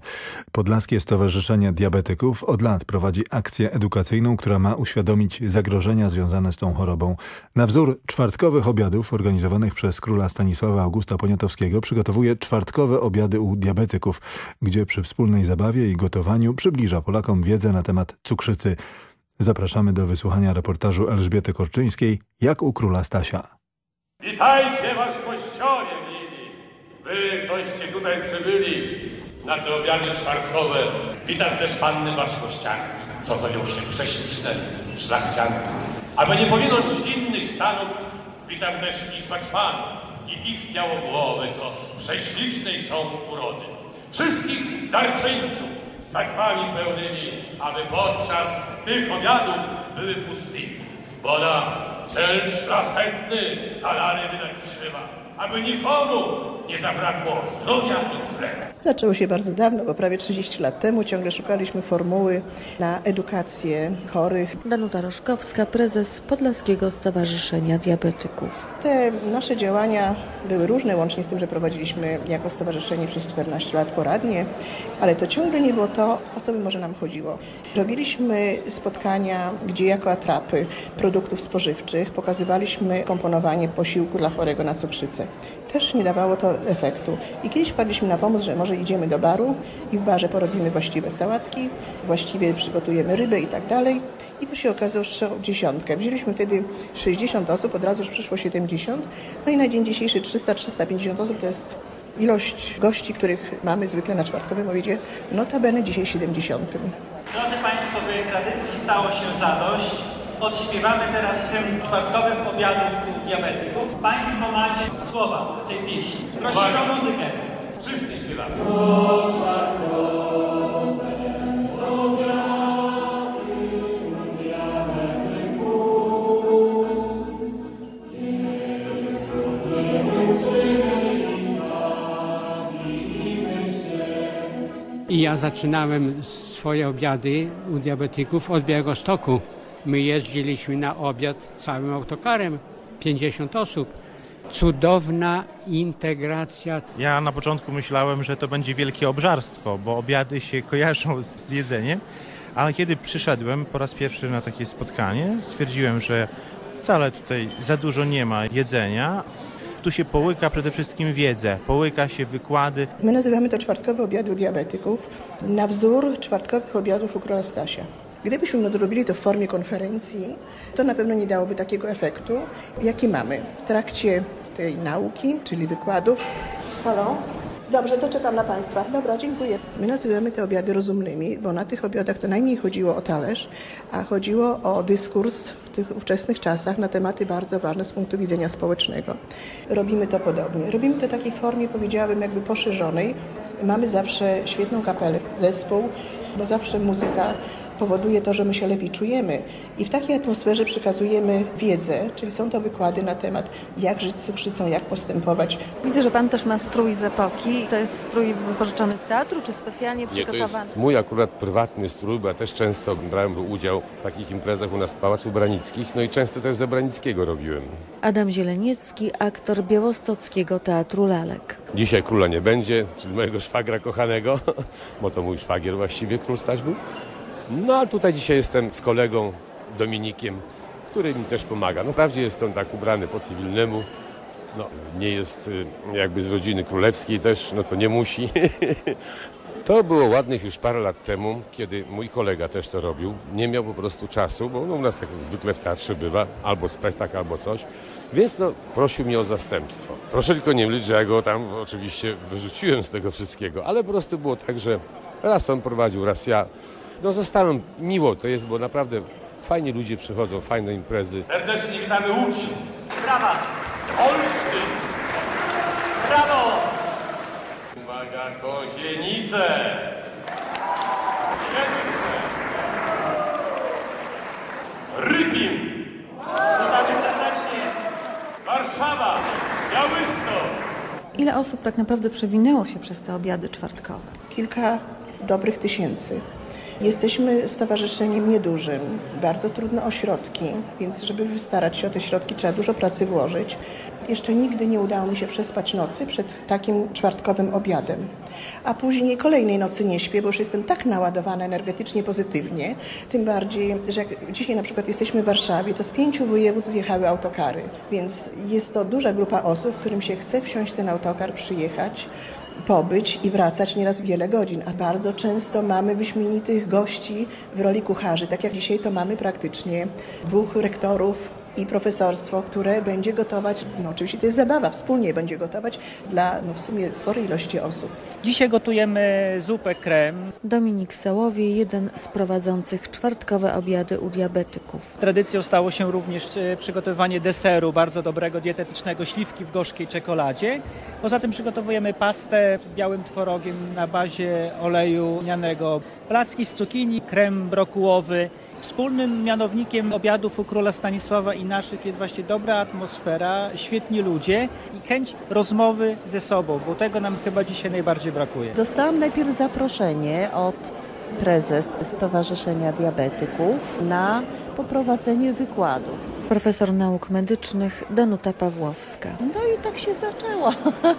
Podlaskie Stowarzyszenie Diabetyków od lat prowadzi akcję edukacyjną, która ma uświadomić zagrożenia związane z tą chorobą. Na wzór czwartkowych obiadów organizowanych przez króla Stanisława Augusta Poniatowskiego przygotowuje czwartkowe obiady u diabetyków, gdzie przy wspólnej zabawie i gotowaniu przybliża Polakom wiedzę na temat cukrzycy. Zapraszamy do wysłuchania reportażu Elżbiety Korczyńskiej, jak u króla Stasia. Witajcie was w mili. Wy, coście tutaj przybyli na te obiady czwartkowe. Witam też panny waszmościanki, co zajął się prześliczne szlachcianki. Aby nie pominąć innych stanów, witam też ich waćpanów i ich białogłowe, co prześlicznej są urody. Wszystkich darczyńców z sakwami pełnymi, aby podczas tych obiadów były pustymi, bo na cel szlachetny talary wydać trzeba, aby nikomu nie zabrakło zdrowia i chleba. Zaczęło się bardzo dawno, bo prawie 30 lat temu ciągle szukaliśmy formuły na edukację chorych. Danuta Roszkowska, prezes Podlaskiego Stowarzyszenia Diabetyków. Te nasze działania były różne, łącznie z tym, że prowadziliśmy jako stowarzyszenie przez 14 lat poradnie, ale to ciągle nie było to, o co by może nam chodziło. Robiliśmy spotkania, gdzie jako atrapy produktów spożywczych pokazywaliśmy komponowanie posiłku dla chorego na cukrzycę. Też nie dawało to efektu. I kiedyś wpadliśmy na pomysł, że może idziemy do baru i w barze porobimy właściwe sałatki, właściwie przygotujemy rybę i tak dalej. I to się okazało dziesiątkę. Wzięliśmy wtedy 60 osób, od razu już przyszło 70. No i na dzień dzisiejszy 300-350 osób to jest ilość gości, których mamy zwykle na czwartkowym obiedzie, notabene dzisiaj 70. Drodzy Państwo, by tradycji stało się zadość, odśpiewamy teraz hymn czwartkowym u diabetyków. Państwo macie słowa tej pieśni. Prosimy o muzykę. Wszyscy śpiewamy. I ja zaczynałem swoje obiady u diabetyków od Białegostoku. My jeździliśmy na obiad całym autokarem, 50 osób. Cudowna integracja. Ja na początku myślałem, że to będzie wielkie obżarstwo, bo obiady się kojarzą z jedzeniem, ale kiedy przyszedłem po raz pierwszy na takie spotkanie, stwierdziłem, że wcale tutaj za dużo nie ma jedzenia. Tu się połyka przede wszystkim wiedzę, połyka się wykłady. My nazywamy to czwartkowe obiady diabetyków na wzór czwartkowych obiadów u króla Stasia. Gdybyśmy nadrobili to w formie konferencji, to na pewno nie dałoby takiego efektu, jaki mamy w trakcie tej nauki, czyli wykładów. Halo? Dobrze, to czekam na Państwa. Dobra, dziękuję. My nazywamy te obiady rozumnymi, bo na tych obiadach to najmniej chodziło o talerz, a chodziło o dyskurs w tych ówczesnych czasach na tematy bardzo ważne z punktu widzenia społecznego. Robimy to podobnie. Robimy to w takiej formie, powiedziałabym, jakby poszerzonej. Mamy zawsze świetną kapelę, zespół, bo zawsze muzyka powoduje to, że my się lepiej czujemy i w takiej atmosferze przekazujemy wiedzę, czyli są to wykłady na temat jak żyć z cukrzycą, jak postępować. Widzę, że Pan też ma strój z epoki. To jest strój wypożyczony z teatru, czy specjalnie przygotowany? Nie, to jest mój akurat prywatny strój, bo ja też często brałem udział w takich imprezach u nas w Pałacu Branickich, no i często też za Branickiego robiłem. Adam Zieleniecki, aktor Białostockiego Teatru Lalek. Dzisiaj króla nie będzie, czyli mojego szwagra kochanego, bo to mój szwagier właściwie król Staś był. No a tutaj dzisiaj jestem z kolegą Dominikiem, który mi też pomaga. No wprawdzie jest on tak ubrany po cywilnemu, no nie jest y, jakby z rodziny królewskiej też, no to nie musi. To było ładnych już parę lat temu, kiedy mój kolega też to robił. Nie miał po prostu czasu, bo no, u nas jak zwykle w teatrze bywa, albo spektakl, albo coś. Więc no, prosił mnie o zastępstwo. Proszę tylko nie mówić, że ja go tam oczywiście wyrzuciłem z tego wszystkiego, ale po prostu było tak, że raz on prowadził, raz ja. No zostałem, miło to jest, bo naprawdę fajni ludzie przychodzą, fajne imprezy. Serdecznie witamy Łódź, Brawa! Olsztyn, Brawo! uwaga, Kozienice, Siedlce, Rybin, Witamy serdecznie! Warszawa, Białystok. Ile osób tak naprawdę przewinęło się przez te obiady czwartkowe? Kilka dobrych tysięcy. Jesteśmy stowarzyszeniem niedużym, bardzo trudne o środki, więc żeby wystarać się o te środki trzeba dużo pracy włożyć. Jeszcze nigdy nie udało mi się przespać nocy przed takim czwartkowym obiadem. A później kolejnej nocy nie śpię, bo już jestem tak naładowana energetycznie pozytywnie. Tym bardziej, że jak dzisiaj na przykład jesteśmy w Warszawie, to z pięciu województw zjechały autokary. Więc jest to duża grupa osób, którym się chce wsiąść ten autokar, przyjechać pobyć i wracać nieraz wiele godzin, a bardzo często mamy wyśmienitych gości w roli kucharzy. Tak jak dzisiaj to mamy praktycznie dwóch rektorów i profesorstwo, które będzie gotować, no oczywiście to jest zabawa, wspólnie będzie gotować dla no w sumie sporej ilości osób. Dzisiaj gotujemy zupę krem. Dominik Sałowie, jeden z prowadzących czwartkowe obiady u diabetyków. Tradycją stało się również e, przygotowywanie deseru bardzo dobrego, dietetycznego, śliwki w gorzkiej czekoladzie. Poza tym przygotowujemy pastę z białym tworogiem na bazie oleju lnianego, placki z cukinii, krem brokułowy. Wspólnym mianownikiem obiadów u króla Stanisława i naszych jest właśnie dobra atmosfera, świetni ludzie i chęć rozmowy ze sobą, bo tego nam chyba dzisiaj najbardziej brakuje. Dostałam najpierw zaproszenie od prezes Stowarzyszenia Diabetyków na poprowadzenie wykładu. Profesor nauk medycznych Danuta Pawłowska. No i tak się zaczęło.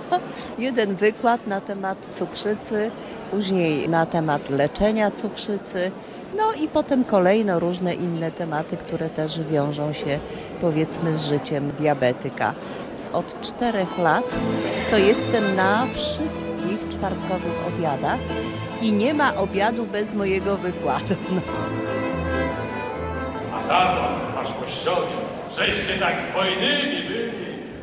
Jeden wykład na temat cukrzycy, później na temat leczenia cukrzycy. No i potem kolejno różne inne tematy, które też wiążą się powiedzmy z życiem diabetyka. Od czterech lat to jestem na wszystkich czwartkowych obiadach i nie ma obiadu bez mojego wykładu. No. A za to, waszmościowi, żeście tak hojnymi byli,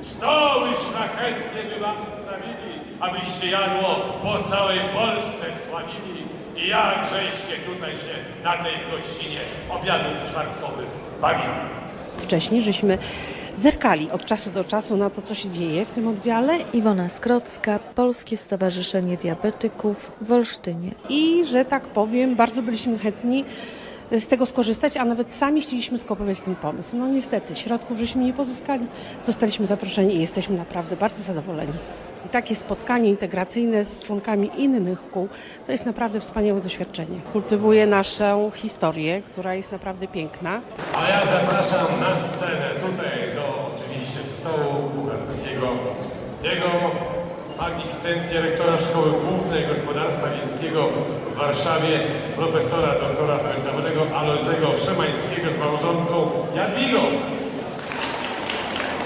stoły szlachetnie by wam stawili, abyście jadło po całej Polsce sławili. I jakżeście tutaj się na tej gościnie obiadów czwartkowych bawili. Wcześniej żeśmy zerkali od czasu do czasu na to, co się dzieje w tym oddziale. Iwona Skrocka, Polskie Stowarzyszenie Diabetyków w Olsztynie. I, że tak powiem, bardzo byliśmy chętni z tego skorzystać, a nawet sami chcieliśmy skopować ten pomysł. No niestety, środków żeśmy nie pozyskali, zostaliśmy zaproszeni i jesteśmy naprawdę bardzo zadowoleni. I takie spotkanie integracyjne z członkami innych kół to jest naprawdę wspaniałe doświadczenie. Kultywuje naszą historię, która jest naprawdę piękna. A ja zapraszam na scenę tutaj do oczywiście stołu kucharskiego jego magnificencję rektora Szkoły Głównej Gospodarstwa Wiejskiego w Warszawie, profesora doktora emerytowanego Alojzego Szymańskiego z małżonką Jadwigą.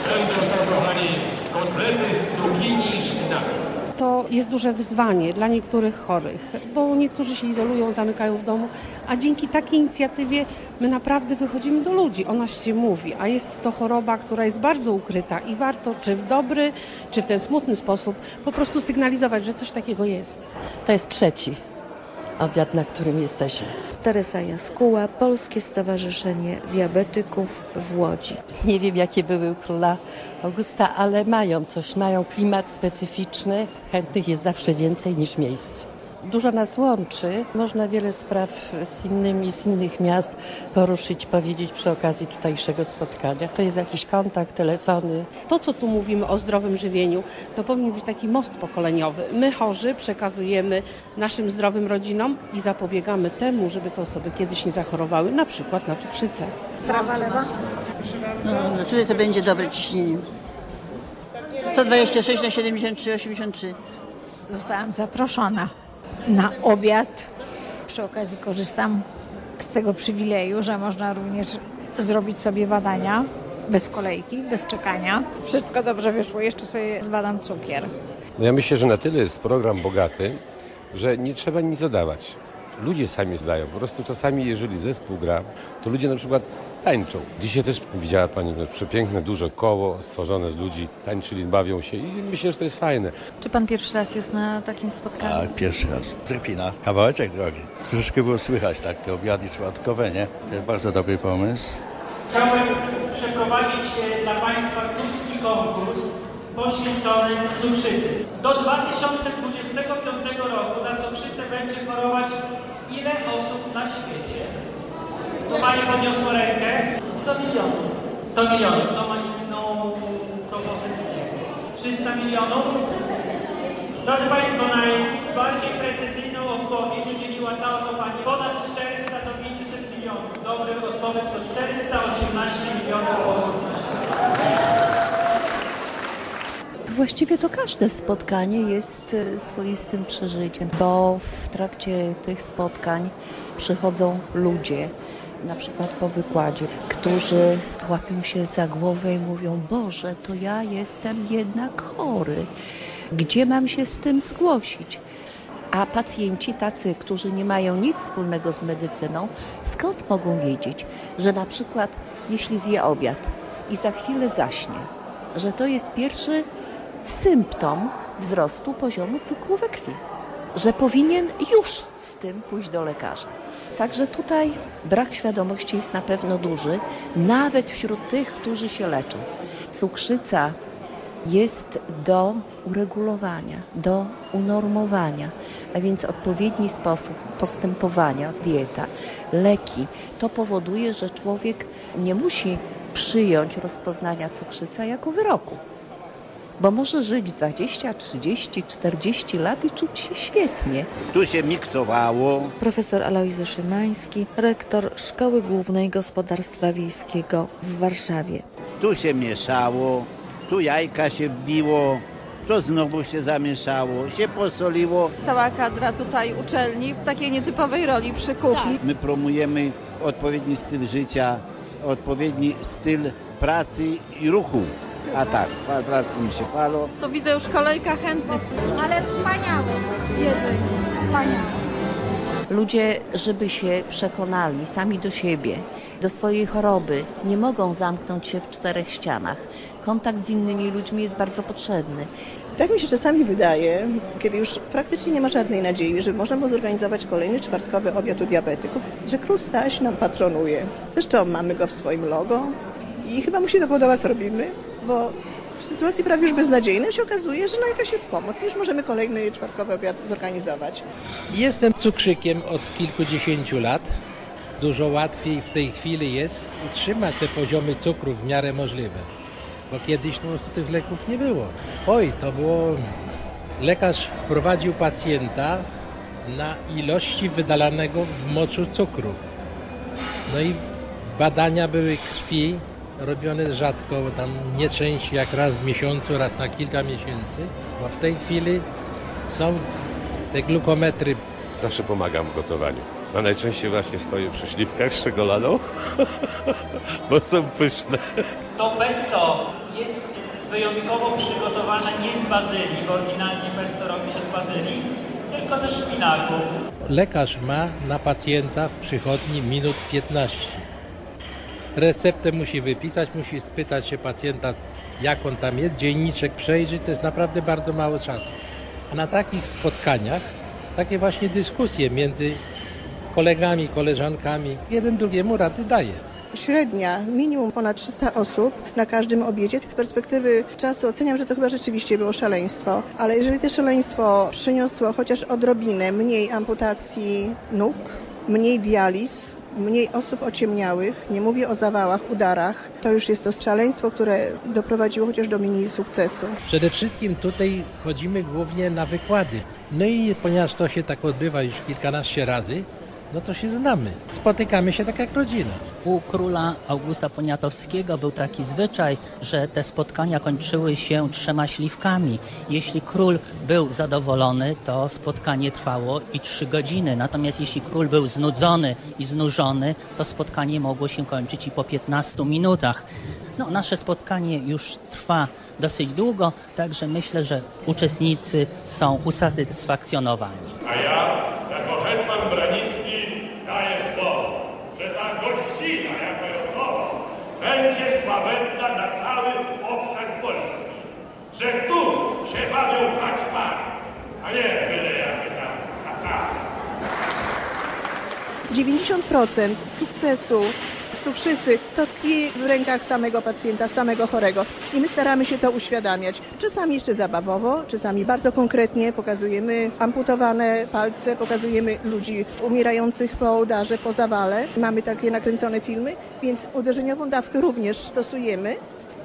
Będą to, jest duże wyzwanie dla niektórych chorych, bo niektórzy się izolują, zamykają w domu, a dzięki takiej inicjatywie my naprawdę wychodzimy do ludzi, o nas się mówi, a jest to choroba, która jest bardzo ukryta i warto czy w dobry, czy w ten smutny sposób po prostu sygnalizować, że coś takiego jest. To jest trzeci obiad, na którym jesteśmy. Teresa Jaskuła, Polskie Stowarzyszenie Diabetyków w Łodzi. Nie wiem, jakie były u króla Augusta, ale mają coś, mają klimat specyficzny. Chętnych jest zawsze więcej niż miejsc. Dużo nas łączy. Można wiele spraw z innymi, z innych miast poruszyć, powiedzieć przy okazji tutejszego spotkania. To jest jakiś kontakt, telefony. To, co tu mówimy o zdrowym żywieniu, to powinien być taki most pokoleniowy. My chorzy przekazujemy naszym zdrowym rodzinom i zapobiegamy temu, żeby te osoby kiedyś nie zachorowały, na przykład na cukrzycę. Prawa, lewa? No, no tutaj to będzie dobre ciśnienie. 126 na 73, 83. Zostałam zaproszona na obiad. Przy okazji korzystam z tego przywileju, że można również zrobić sobie badania bez kolejki, bez czekania. Wszystko dobrze wyszło, jeszcze sobie zbadam cukier. No ja myślę, że na tyle jest program bogaty, że nie trzeba nic dodawać. Ludzie sami zdają. Po prostu czasami, jeżeli zespół gra, to ludzie na przykład tańczą. Dzisiaj też widziała Pani no, przepiękne, duże koło stworzone z ludzi. Tańczyli, bawią się i myślę, że to jest fajne. Czy Pan pierwszy raz jest na takim spotkaniu? Tak, pierwszy raz. Zrepina, kawałeczek drogi. Troszeczkę było słychać, tak, te obiady czwartkowe, nie? To jest bardzo dobry pomysł. Chciałem przeprowadzić dla Państwa krótki konkurs poświęcony cukrzycy. Do 2025 roku na cukrzycę będzie chorować ile osób na świecie? To Pani podniosła rękę. 100 milionów. 100 milionów. To ma inną propozycję. 300 milionów. Drodzy Państwo, najbardziej precyzyjną odpowiedź udzieliła ta oto Pani. Ponad 400 do 500 milionów. Dobry odpowiedź to 418 milionów osób na świecie. Właściwie to każde spotkanie jest e, swoistym przeżyciem, bo w trakcie tych spotkań przychodzą ludzie, na przykład po wykładzie, którzy łapią się za głowę i mówią: Boże, to ja jestem jednak chory. Gdzie mam się z tym zgłosić? A pacjenci tacy, którzy nie mają nic wspólnego z medycyną, skąd mogą wiedzieć, że na przykład jeśli zje obiad, i za chwilę zaśnie. Że to jest pierwszy symptom wzrostu poziomu cukru we krwi. Że powinien już z tym pójść do lekarza. Także tutaj brak świadomości jest na pewno duży, nawet wśród tych, którzy się leczą. Cukrzyca jest do uregulowania, do unormowania, a więc odpowiedni sposób postępowania, dieta, leki. To powoduje, że człowiek nie musi przyjąć rozpoznania cukrzyca jako wyroku bo może żyć 20, 30, 40 lat i czuć się świetnie. Tu się miksowało. Profesor Alojzy Szymański, rektor Szkoły Głównej Gospodarstwa Wiejskiego w Warszawie. Tu się mieszało, tu jajka się wbiło, to znowu się zamieszało, się posoliło. Cała kadra tutaj uczelni w takiej nietypowej roli przy kuchni. My promujemy odpowiedni styl życia, odpowiedni styl pracy i ruchu. A tak, placki mi się palą. To widzę już kolejka chętnych. Ale wspaniałe jedzenie, wspaniałe. Ludzie, żeby się przekonali sami do siebie, do swojej choroby, nie mogą zamknąć się w czterech ścianach. Kontakt z innymi ludźmi jest bardzo potrzebny. Tak mi się czasami wydaje, kiedy już praktycznie nie ma żadnej nadziei, że można było zorganizować kolejny czwartkowy obiad u diabetyków, że król Staś nam patronuje. Zresztą mamy go w swoim logo i chyba mu się to podoba, co robimy, bo w sytuacji prawie już beznadziejnej się okazuje, że no jakaś jest pomoc i już możemy kolejny czwartkowy obiad zorganizować. Jestem cukrzykiem od kilkudziesięciu lat. Dużo łatwiej w tej chwili jest utrzymać te poziomy cukru w miarę możliwe. Bo kiedyś po prostu tych leków nie było. Oj, to było... Lekarz prowadził pacjenta na ilości wydalanego w moczu cukru. No i badania były krwi robione rzadko, bo tam nie częściej jak raz w miesiącu, raz na kilka miesięcy, bo w tej chwili są te glukometry. Zawsze pomagam w gotowaniu. A najczęściej właśnie stoję przy śliwkach z czekoladą, bo są pyszne. To pesto jest wyjątkowo przygotowane nie z bazylii, bo oryginalnie pesto robi się z bazylii, tylko ze szpinaku. Lekarz ma na pacjenta w przychodni minut 15 receptę musi wypisać, musi spytać się pacjenta, jak on tam jest, dzienniczek przejrzeć, to jest naprawdę bardzo mało czasu. A na takich spotkaniach, takie właśnie dyskusje między kolegami, koleżankami, jeden drugiemu rady daje. Średnia, minimum ponad 300 osób na każdym obiedzie. Z perspektywy czasu oceniam, że to chyba rzeczywiście było szaleństwo, ale jeżeli to szaleństwo przyniosło chociaż odrobinę mniej amputacji nóg, mniej dializ, mniej osób ociemniałych, nie mówię o zawałach, udarach, to już jest to szaleństwo, które doprowadziło chociaż do mini sukcesu. Przede wszystkim tutaj chodzimy głównie na wykłady. No i ponieważ to się tak odbywa już kilkanaście razy, no to się znamy. Spotykamy się tak jak rodzina. U króla Augusta Poniatowskiego był taki zwyczaj, że te spotkania kończyły się trzema śliwkami. Jeśli król był zadowolony, to spotkanie trwało i trzy godziny. Natomiast jeśli król był znudzony i znużony, to spotkanie mogło się kończyć i po 15 minutach. No, nasze spotkanie już trwa dosyć długo, także myślę, że uczestnicy są usatysfakcjonowani. A ja, jako hetman Branicki, daję słowo, że ta gościna, jaka jest mowa, będzie sławetna na cały obszar Polski. Że tu się bawią kaczmary, a nie byle jakie tam kacary. 90% sukcesu cukrzycy to tkwi w rękach samego pacjenta, samego chorego. I my staramy się to uświadamiać. Czasami jeszcze zabawowo, czasami bardzo konkretnie pokazujemy amputowane palce, pokazujemy ludzi umierających po udarze, po zawale. Mamy takie nakręcone filmy, więc uderzeniową dawkę również stosujemy.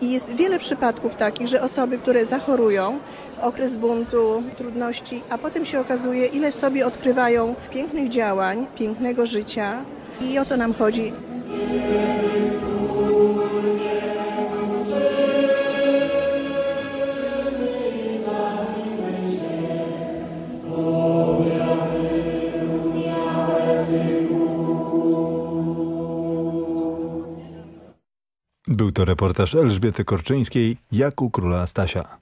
I jest wiele przypadków takich, że osoby, które zachorują, okres buntu, trudności, a potem się okazuje, ile w sobie odkrywają pięknych działań, pięknego życia. I o to nam chodzi. Był to reportaż Elżbiety Korczyńskiej, jak u króla Stasia.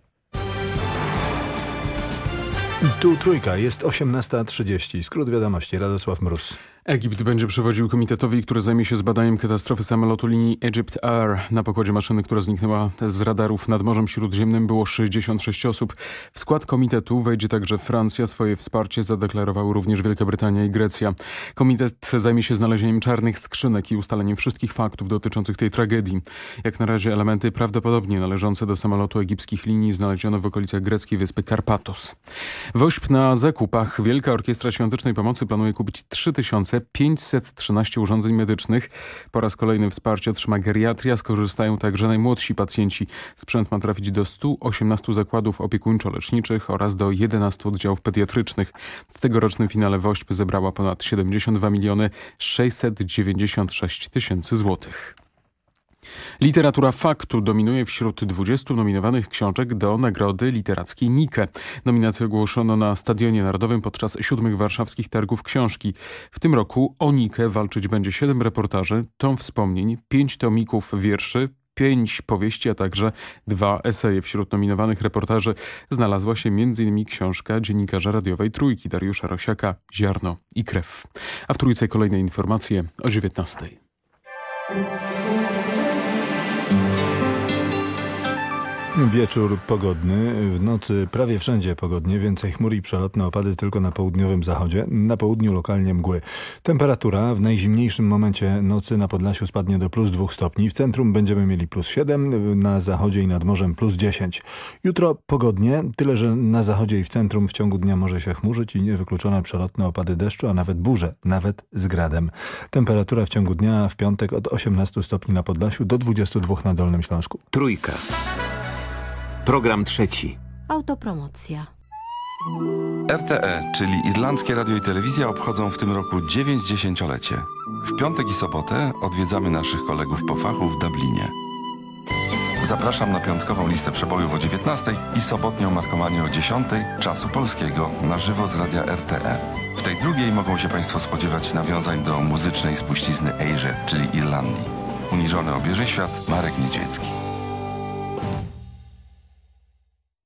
Tu trójka, jest 18.30. Skrót wiadomości, Radosław Mróz. Egipt będzie przewodził komitetowi, który zajmie się zbadaniem katastrofy samolotu linii Egypt Air. Na pokładzie maszyny, która zniknęła z radarów nad Morzem Śródziemnym było 66 osób. W skład komitetu wejdzie także Francja. Swoje wsparcie zadeklarowały również Wielka Brytania i Grecja. Komitet zajmie się znalezieniem czarnych skrzynek i ustaleniem wszystkich faktów dotyczących tej tragedii. Jak na razie elementy prawdopodobnie należące do samolotu egipskich linii znaleziono w okolicach greckiej wyspy Karpatos. Wośp na zakupach. Wielka Orkiestra Świątecznej Pomocy planuje kupić 3513 urządzeń medycznych. Po raz kolejny wsparcie otrzyma geriatria. Skorzystają także najmłodsi pacjenci. Sprzęt ma trafić do 118 zakładów opiekuńczo-leczniczych oraz do 11 oddziałów pediatrycznych. W tegorocznym finale WOŚP zebrała ponad 72 miliony 696 tysięcy złotych. Literatura faktu dominuje wśród 20 nominowanych książek do Nagrody Literackiej Nike. Nominację ogłoszono na Stadionie Narodowym podczas siódmych warszawskich targów książki. W tym roku o Nikę walczyć będzie siedem reportaży, tom wspomnień, pięć tomików wierszy, pięć powieści, a także dwa eseje. Wśród nominowanych reportaży znalazła się m.in. książka dziennikarza radiowej Trójki Dariusza Rosiaka Ziarno i krew. A w Trójce kolejne informacje o 19. Wieczór pogodny, w nocy prawie wszędzie pogodnie, więcej chmur i przelotne opady tylko na południowym zachodzie, na południu lokalnie mgły. Temperatura w najzimniejszym momencie nocy na Podlasiu spadnie do plus 2 stopni, w centrum będziemy mieli plus 7, na zachodzie i nad morzem plus 10. Jutro pogodnie, tyle że na zachodzie i w centrum w ciągu dnia może się chmurzyć i niewykluczone przelotne opady deszczu, a nawet burze, nawet z gradem. Temperatura w ciągu dnia w piątek od 18 stopni na Podlasiu do 22 na Dolnym Śląsku. Trójka. Program trzeci. Autopromocja. RTE, czyli Irlandzkie Radio i Telewizja obchodzą w tym roku 90-lecie. W piątek i sobotę odwiedzamy naszych kolegów po fachu w Dublinie. Zapraszam na piątkową listę przebojów o 19 i sobotnią markomanię o 10 czasu polskiego na żywo z radia RTE. W tej drugiej mogą się Państwo spodziewać nawiązań do muzycznej spuścizny Ejże, czyli Irlandii. Uniżony obieży świat Marek Niedźwiecki.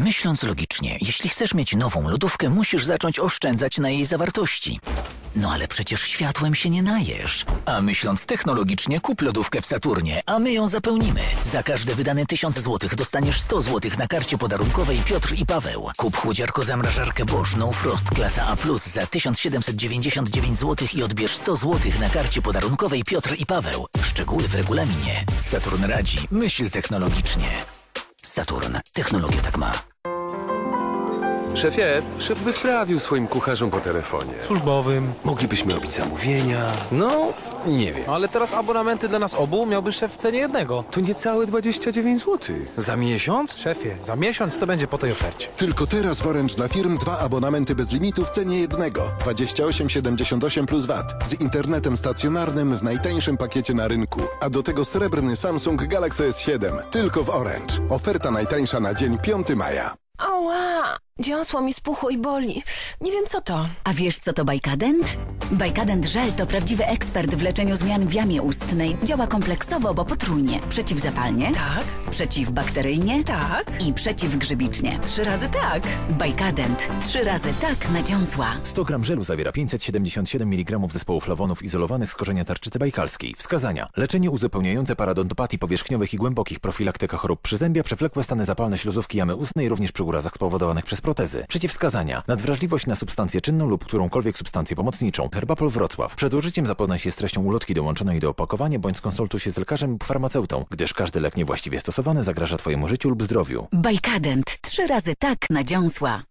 Myśląc logicznie, jeśli chcesz mieć nową lodówkę, musisz zacząć oszczędzać na jej zawartości. No ale przecież światłem się nie najesz. A myśląc technologicznie, kup lodówkę w Saturnie, a my ją zapełnimy. Za każde wydane 1000 zł dostaniesz 100 zł na karcie podarunkowej Piotr i Paweł. Kup chłodziarko-zamrażarkę Bosch No Frost klasa A+, za 1799 zł i odbierz 100 zł na karcie podarunkowej Piotr i Paweł. Szczegóły w regulaminie. Saturn radzi. Myśl technologicznie. Saturn. Technologia tak ma. Szefie, szef by sprawił swoim kucharzom po telefonie. Służbowym. Moglibyśmy robić zamówienia. No, nie wiem. Ale teraz abonamenty dla nas obu miałby szef w cenie jednego. To niecałe 29 zł. Za miesiąc? Szefie, za miesiąc to będzie po tej ofercie. Tylko teraz w Orange dla firm dwa abonamenty bez limitu w cenie jednego. 28,78 plus VAT. Z internetem stacjonarnym w najtańszym pakiecie na rynku. A do tego srebrny Samsung Galaxy S7. Tylko w Orange. Oferta najtańsza na dzień 5 maja. Ała! Dziąsło mi spuchło i boli. Nie wiem co to. A wiesz co to Bajkadent? Bajkadent żel to prawdziwy ekspert w leczeniu zmian w jamie ustnej. Działa kompleksowo, bo potrójnie. Przeciwzapalnie. Tak. Przeciwbakteryjnie. Tak. I przeciwgrzybicznie. Trzy razy tak. Bajkadent. Trzy razy tak na dziąsła. 100 gram żelu zawiera 577 mg zespołu flawonów izolowanych z korzenia tarczycy bajkalskiej. Wskazania. Leczenie uzupełniające paradontopatii powierzchniowych i głębokich, profilaktyka chorób przyzębia, przewlekłe stany zapalne śluzówki jamy ustnej, również przy urazach spowodowanych przez protezy. Przeciwwskazania. Nadwrażliwość na substancję czynną lub którąkolwiek substancję pomocniczą. Herbapol Wrocław. Przed użyciem zapoznaj się z treścią ulotki dołączonej do opakowania bądź skonsultuj się z lekarzem lub farmaceutą, gdyż każdy lek niewłaściwie stosowany zagraża Twojemu życiu lub zdrowiu. Bajkadent. Trzy razy tak na dziąsła.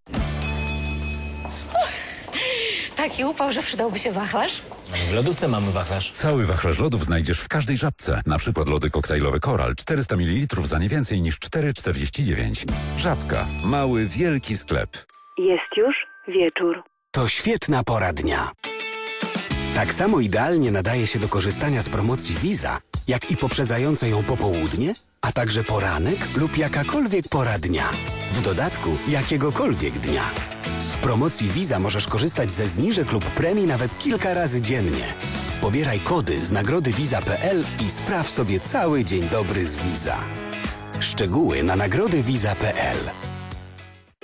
Taki upał, że przydałby się wachlarz. W lodówce mamy wachlarz. Cały wachlarz lodów znajdziesz w każdej żabce. Na przykład lody koktajlowe Koral 400 ml za nie więcej niż 4,49. Żabka. Mały, wielki sklep. Jest już wieczór. To świetna pora dnia. Tak samo idealnie nadaje się do korzystania z promocji Visa, jak i poprzedzające ją popołudnie, a także poranek lub jakakolwiek pora dnia. W dodatku jakiegokolwiek dnia. W promocji Visa możesz korzystać ze zniżek lub premii nawet kilka razy dziennie. Pobieraj kody z nagrody Visa.pl i spraw sobie cały dzień dobry z Visa. Szczegóły na nagrody Visa.pl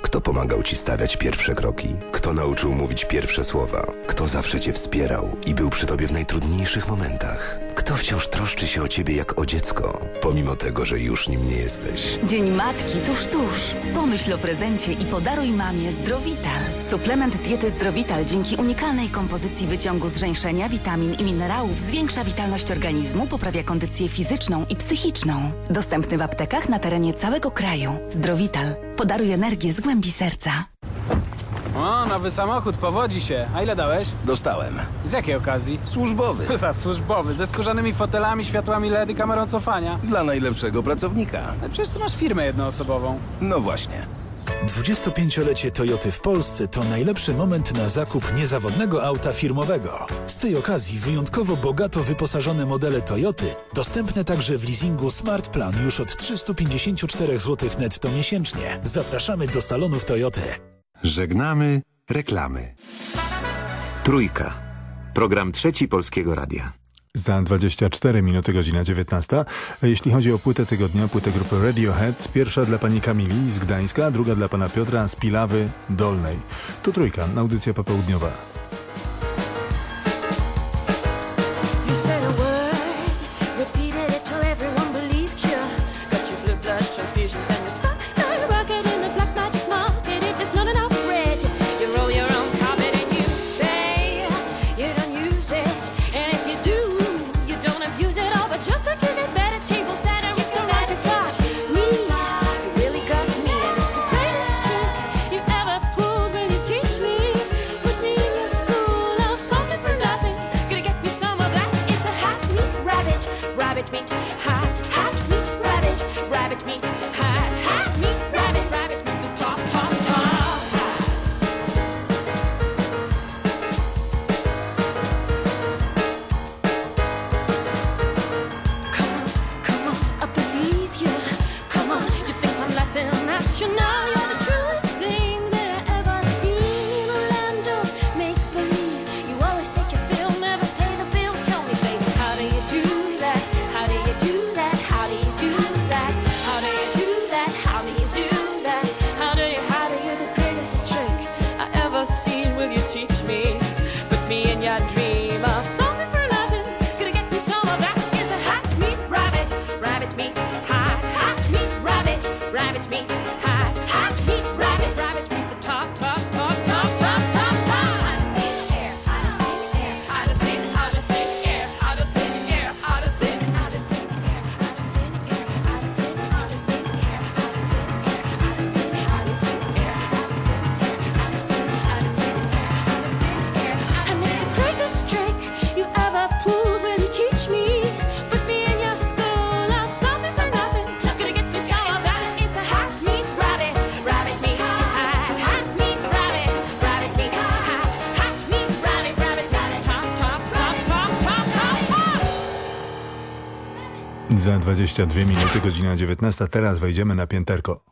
Kto pomagał ci stawiać pierwsze kroki? Kto nauczył mówić pierwsze słowa? Kto zawsze cię wspierał i był przy tobie w najtrudniejszych momentach? Kto wciąż troszczy się o ciebie jak o dziecko, pomimo tego, że już nim nie jesteś? Dzień Matki tuż, tuż. Pomyśl o prezencie i podaruj mamie Zdrowital. Suplement diety Zdrowital dzięki unikalnej kompozycji wyciągu z witamin i minerałów zwiększa witalność organizmu, poprawia kondycję fizyczną i psychiczną. Dostępny w aptekach na terenie całego kraju. Zdrowital. Podaruj energię z głębi serca. O, nowy samochód, powodzi się. A ile dałeś? Dostałem. Z jakiej okazji? Służbowy. Za służbowy, ze skórzanymi fotelami, światłami LED i kamerą cofania. Dla najlepszego pracownika. Ale przecież ty masz firmę jednoosobową. No właśnie. 25-lecie Toyoty w Polsce to najlepszy moment na zakup niezawodnego auta firmowego. Z tej okazji wyjątkowo bogato wyposażone modele Toyoty, dostępne także w leasingu Smart Plan już od 354 zł netto miesięcznie. Zapraszamy do salonów Toyoty. Żegnamy reklamy. Trójka. Program trzeci Polskiego Radia. Za 24 minuty, godzina 19. Jeśli chodzi o płytę tygodnia, płytę grupy Radiohead, pierwsza dla pani Kamili z Gdańska, druga dla pana Piotra z Pilawy Dolnej. Tu trójka, audycja popołudniowa. 22 minuty, godzina 19. Teraz wejdziemy na pięterko.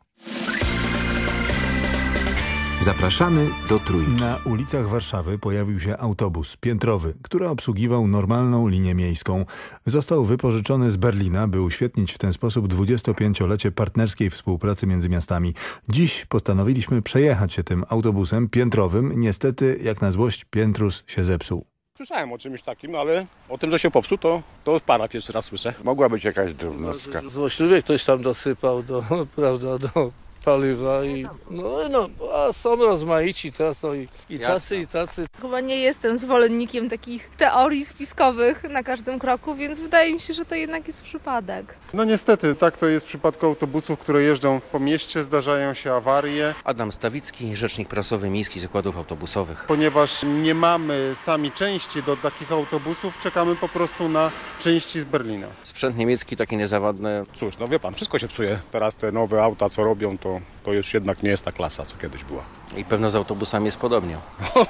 Zapraszamy do Trójki. Na ulicach Warszawy pojawił się autobus piętrowy, który obsługiwał normalną linię miejską. Został wypożyczony z Berlina, by uświetnić w ten sposób 25-lecie partnerskiej współpracy między miastami. Dziś postanowiliśmy przejechać się tym autobusem piętrowym. Niestety, jak na złość, piętrus się zepsuł. Słyszałem o czymś takim, ale o tym, że się popsuł, to, to para pierwszy raz słyszę. Mogła być jakaś drobnostka. Złośliwie ktoś tam dosypał do, prawda, do paliwa i no, no a są rozmaici teraz no, i, i tacy i tacy. Chyba nie jestem zwolennikiem takich teorii spiskowych na każdym kroku, więc wydaje mi się, że to jednak jest przypadek. No niestety, tak to jest w przypadku autobusów, które jeżdżą po mieście, zdarzają się awarie. Adam Stawicki, rzecznik prasowy Miejskich Zakładów Autobusowych. Ponieważ nie mamy sami części do takich autobusów, czekamy po prostu na części z Berlina. Sprzęt niemiecki taki niezawodny. Cóż, no wie pan, wszystko się psuje. Teraz te nowe auta, co robią, to, to już jednak nie jest ta klasa, co kiedyś była. I pewno z autobusami jest podobnie.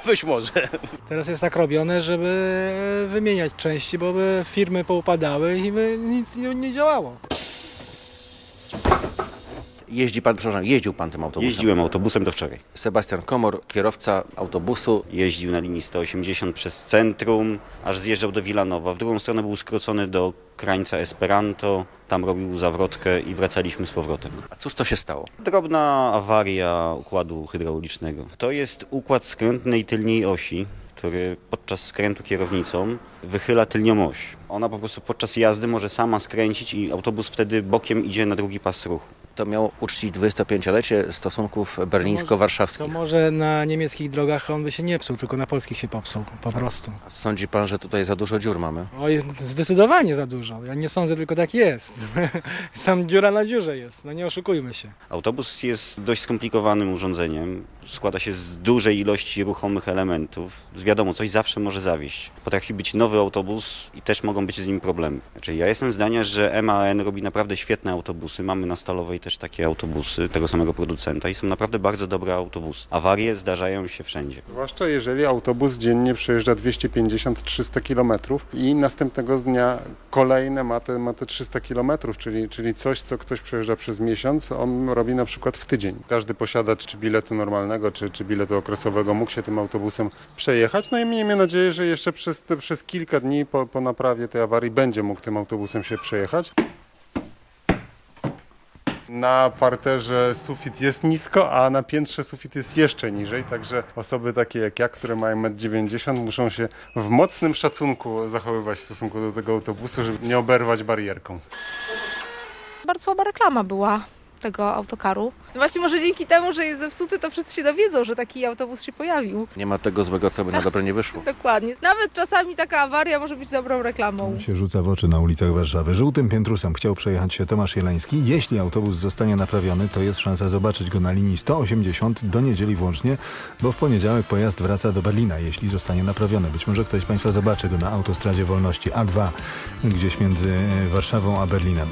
Być może. Teraz jest tak robione, żeby wymieniać części, bo by firmy poupadały i by nic nie, nie działało. Jeździ pan, przepraszam, jeździł pan tym autobusem? Jeździłem autobusem do wczoraj. Sebastian Komor, kierowca autobusu. Jeździł na linii 180 przez centrum, aż zjeżdżał do Wilanowa. W drugą stronę był skrócony do krańca Esperanto, tam robił zawrotkę i wracaliśmy z powrotem. A cóż to się stało? Drobna awaria układu hydraulicznego. To jest układ skrętnej tylniej osi, który podczas skrętu kierownicą wychyla tylnią oś. Ona po prostu podczas jazdy może sama skręcić i autobus wtedy bokiem idzie na drugi pas ruchu. To miało uczcić 25-lecie stosunków berlińsko-warszawskich. To może na niemieckich drogach on by się nie psuł, tylko na polskich się popsuł, po prostu. A Sądzi pan, że tutaj za dużo dziur mamy? Oj, zdecydowanie za dużo. Ja nie sądzę, tylko tak jest. Sam dziura na dziurze jest, no nie oszukujmy się. Autobus jest dość skomplikowanym urządzeniem. Składa się z dużej ilości ruchomych elementów. Wiadomo, coś zawsze może zawieść. Potrafi być nowy autobus i też mogą być z nim problemy. Znaczy, ja jestem zdania, że MAN robi naprawdę świetne autobusy. Mamy na Stalowej też takie autobusy tego samego producenta i są naprawdę bardzo dobre autobusy. Awarie zdarzają się wszędzie. Zwłaszcza jeżeli autobus dziennie przejeżdża 250-300 km i następnego dnia kolejne ma te, ma te 300 km, czyli, czyli coś, co ktoś przejeżdża przez miesiąc, on robi na przykład w tydzień. Każdy posiadacz czy biletu normalnego, czy, czy biletu okresowego mógł się tym autobusem przejechać. No i miejmy nadzieję, że jeszcze przez, przez kilka dni po, po naprawie tej awarii będzie mógł tym autobusem się przejechać. Na parterze sufit jest nisko, a na piętrze sufit jest jeszcze niżej, także osoby takie jak ja, które mają 1,90 m muszą się w mocnym szacunku zachowywać w stosunku do tego autobusu, żeby nie oberwać barierką. Bardzo słaba reklama była tego autokaru. No właśnie może dzięki temu, że jest zepsuty, to wszyscy się dowiedzą, że taki autobus się pojawił. Nie ma tego złego, co by na dobre nie wyszło. Dokładnie. Nawet czasami taka awaria może być dobrą reklamą. się rzuca w oczy na ulicach Warszawy. Żółtym piętrusem chciał przejechać się Tomasz Jeleński. Jeśli autobus zostanie naprawiony, to jest szansa zobaczyć go na linii 180 do niedzieli włącznie, bo w poniedziałek pojazd wraca do Berlina, jeśli zostanie naprawiony. Być może ktoś z Państwa zobaczy go na autostradzie wolności A2, gdzieś między e, Warszawą a Berlinem.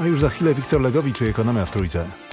A już za chwilę Wiktor Legowicz i ekonomia w Trójce.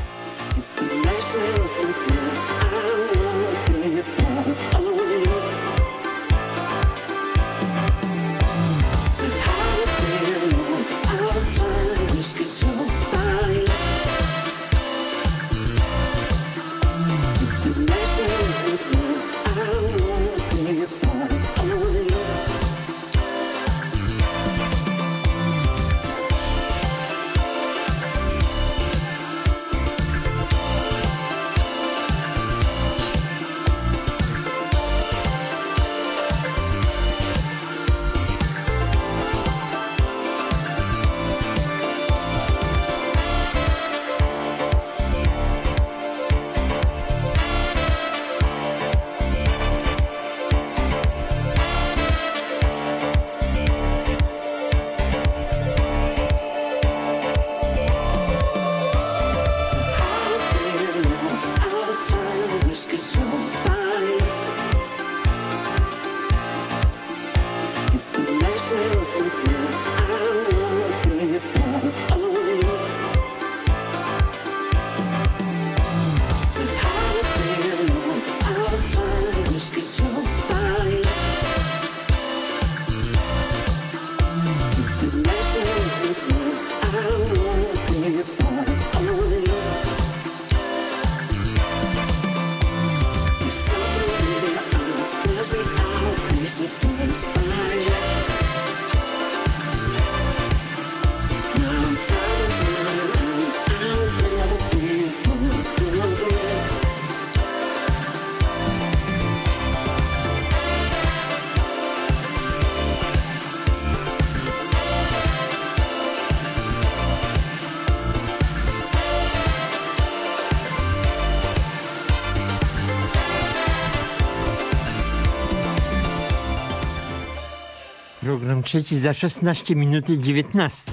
Trzeci za 16 minuty 19.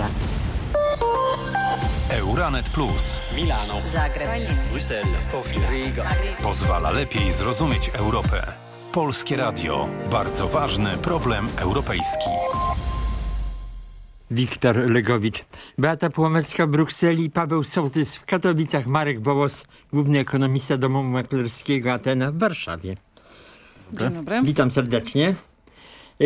Euranet Plus. Milano. Zagreb. Bruksela. Sofia. Riga. Pozwala lepiej zrozumieć Europę. Polskie Radio. Bardzo ważny problem europejski. Wiktor Legowicz. Beata Płomecka w Brukseli, Paweł Sołtys w Katowicach, Marek Bołos, główny ekonomista domu maklerskiego Atena w Warszawie. Dzień dobry. Witam serdecznie.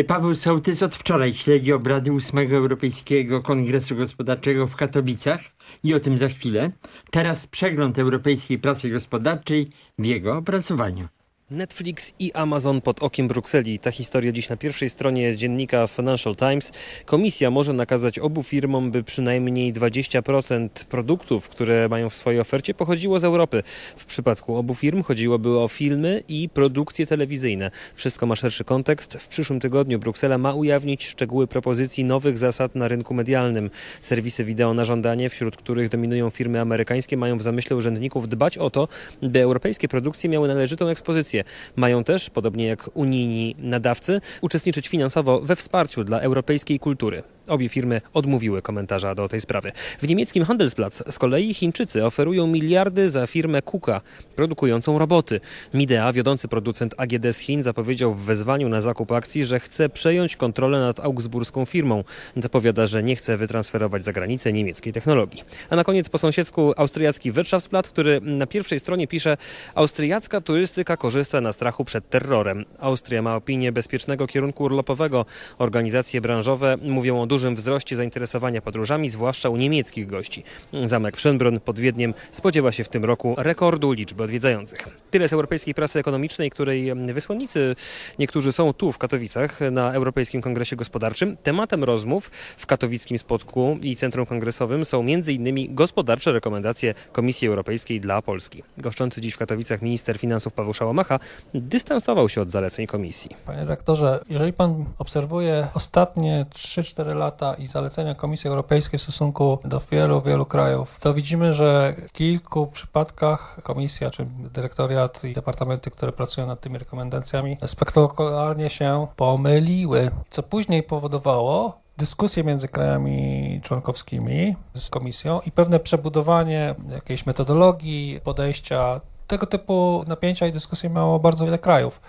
Paweł Sołtys od wczoraj śledzi obrady 8 Europejskiego Kongresu Gospodarczego w Katowicach i o tym za chwilę. Teraz przegląd europejskiej prasy gospodarczej w jego opracowaniu. Netflix i Amazon pod okiem Brukseli. Ta historia dziś na pierwszej stronie dziennika Financial Times. Komisja może nakazać obu firmom, by przynajmniej 20% produktów, które mają w swojej ofercie, pochodziło z Europy. W przypadku obu firm chodziłoby o filmy i produkcje telewizyjne. Wszystko ma szerszy kontekst. W przyszłym tygodniu Bruksela ma ujawnić szczegóły propozycji nowych zasad na rynku medialnym. Serwisy wideo na żądanie, wśród których dominują firmy amerykańskie, mają w zamyśle urzędników dbać o to, by europejskie produkcje miały należytą ekspozycję. Mają też, podobnie jak unijni nadawcy, uczestniczyć finansowo we wsparciu dla europejskiej kultury. Obie firmy odmówiły komentarza do tej sprawy. W niemieckim Handelsblatt z kolei Chińczycy oferują miliardy za firmę Kuka, produkującą roboty. Midea, wiodący producent AGD z Chin, zapowiedział w wezwaniu na zakup akcji, że chce przejąć kontrolę nad augsburską firmą. Zapowiada, że nie chce wytransferować za granicę niemieckiej technologii. A na koniec po sąsiedzku austriacki Wirtschaftsblatt, który na pierwszej stronie pisze Austriacka turystyka korzysta na strachu przed terrorem. Austria ma opinię bezpiecznego kierunku urlopowego. Organizacje branżowe mówią o dużym wzroście zainteresowania podróżami, zwłaszcza u niemieckich gości. Zamek w Schönbrunn pod Wiedniem spodziewa się w tym roku rekordu liczby odwiedzających. Tyle z europejskiej prasy ekonomicznej, której wysłannicy niektórzy są tu w Katowicach na Europejskim Kongresie Gospodarczym. Tematem rozmów w katowickim spotku i Centrum Kongresowym są m.in. gospodarcze rekomendacje Komisji Europejskiej dla Polski. Goszczący dziś w Katowicach minister finansów Paweł Szałamacha dystansował się od zaleceń komisji. Panie rektorze, jeżeli pan obserwuje ostatnie 3-4 lata i zalecenia Komisji Europejskiej w stosunku do wielu, wielu krajów, to widzimy, że w kilku przypadkach komisja, czy dyrektoriat i departamenty, które pracują nad tymi rekomendacjami, spektakularnie się pomyliły, co później powodowało dyskusje między krajami członkowskimi z komisją i pewne przebudowanie jakiejś metodologii, podejścia. Tego typu napięcia i dyskusje miało bardzo wiele krajów.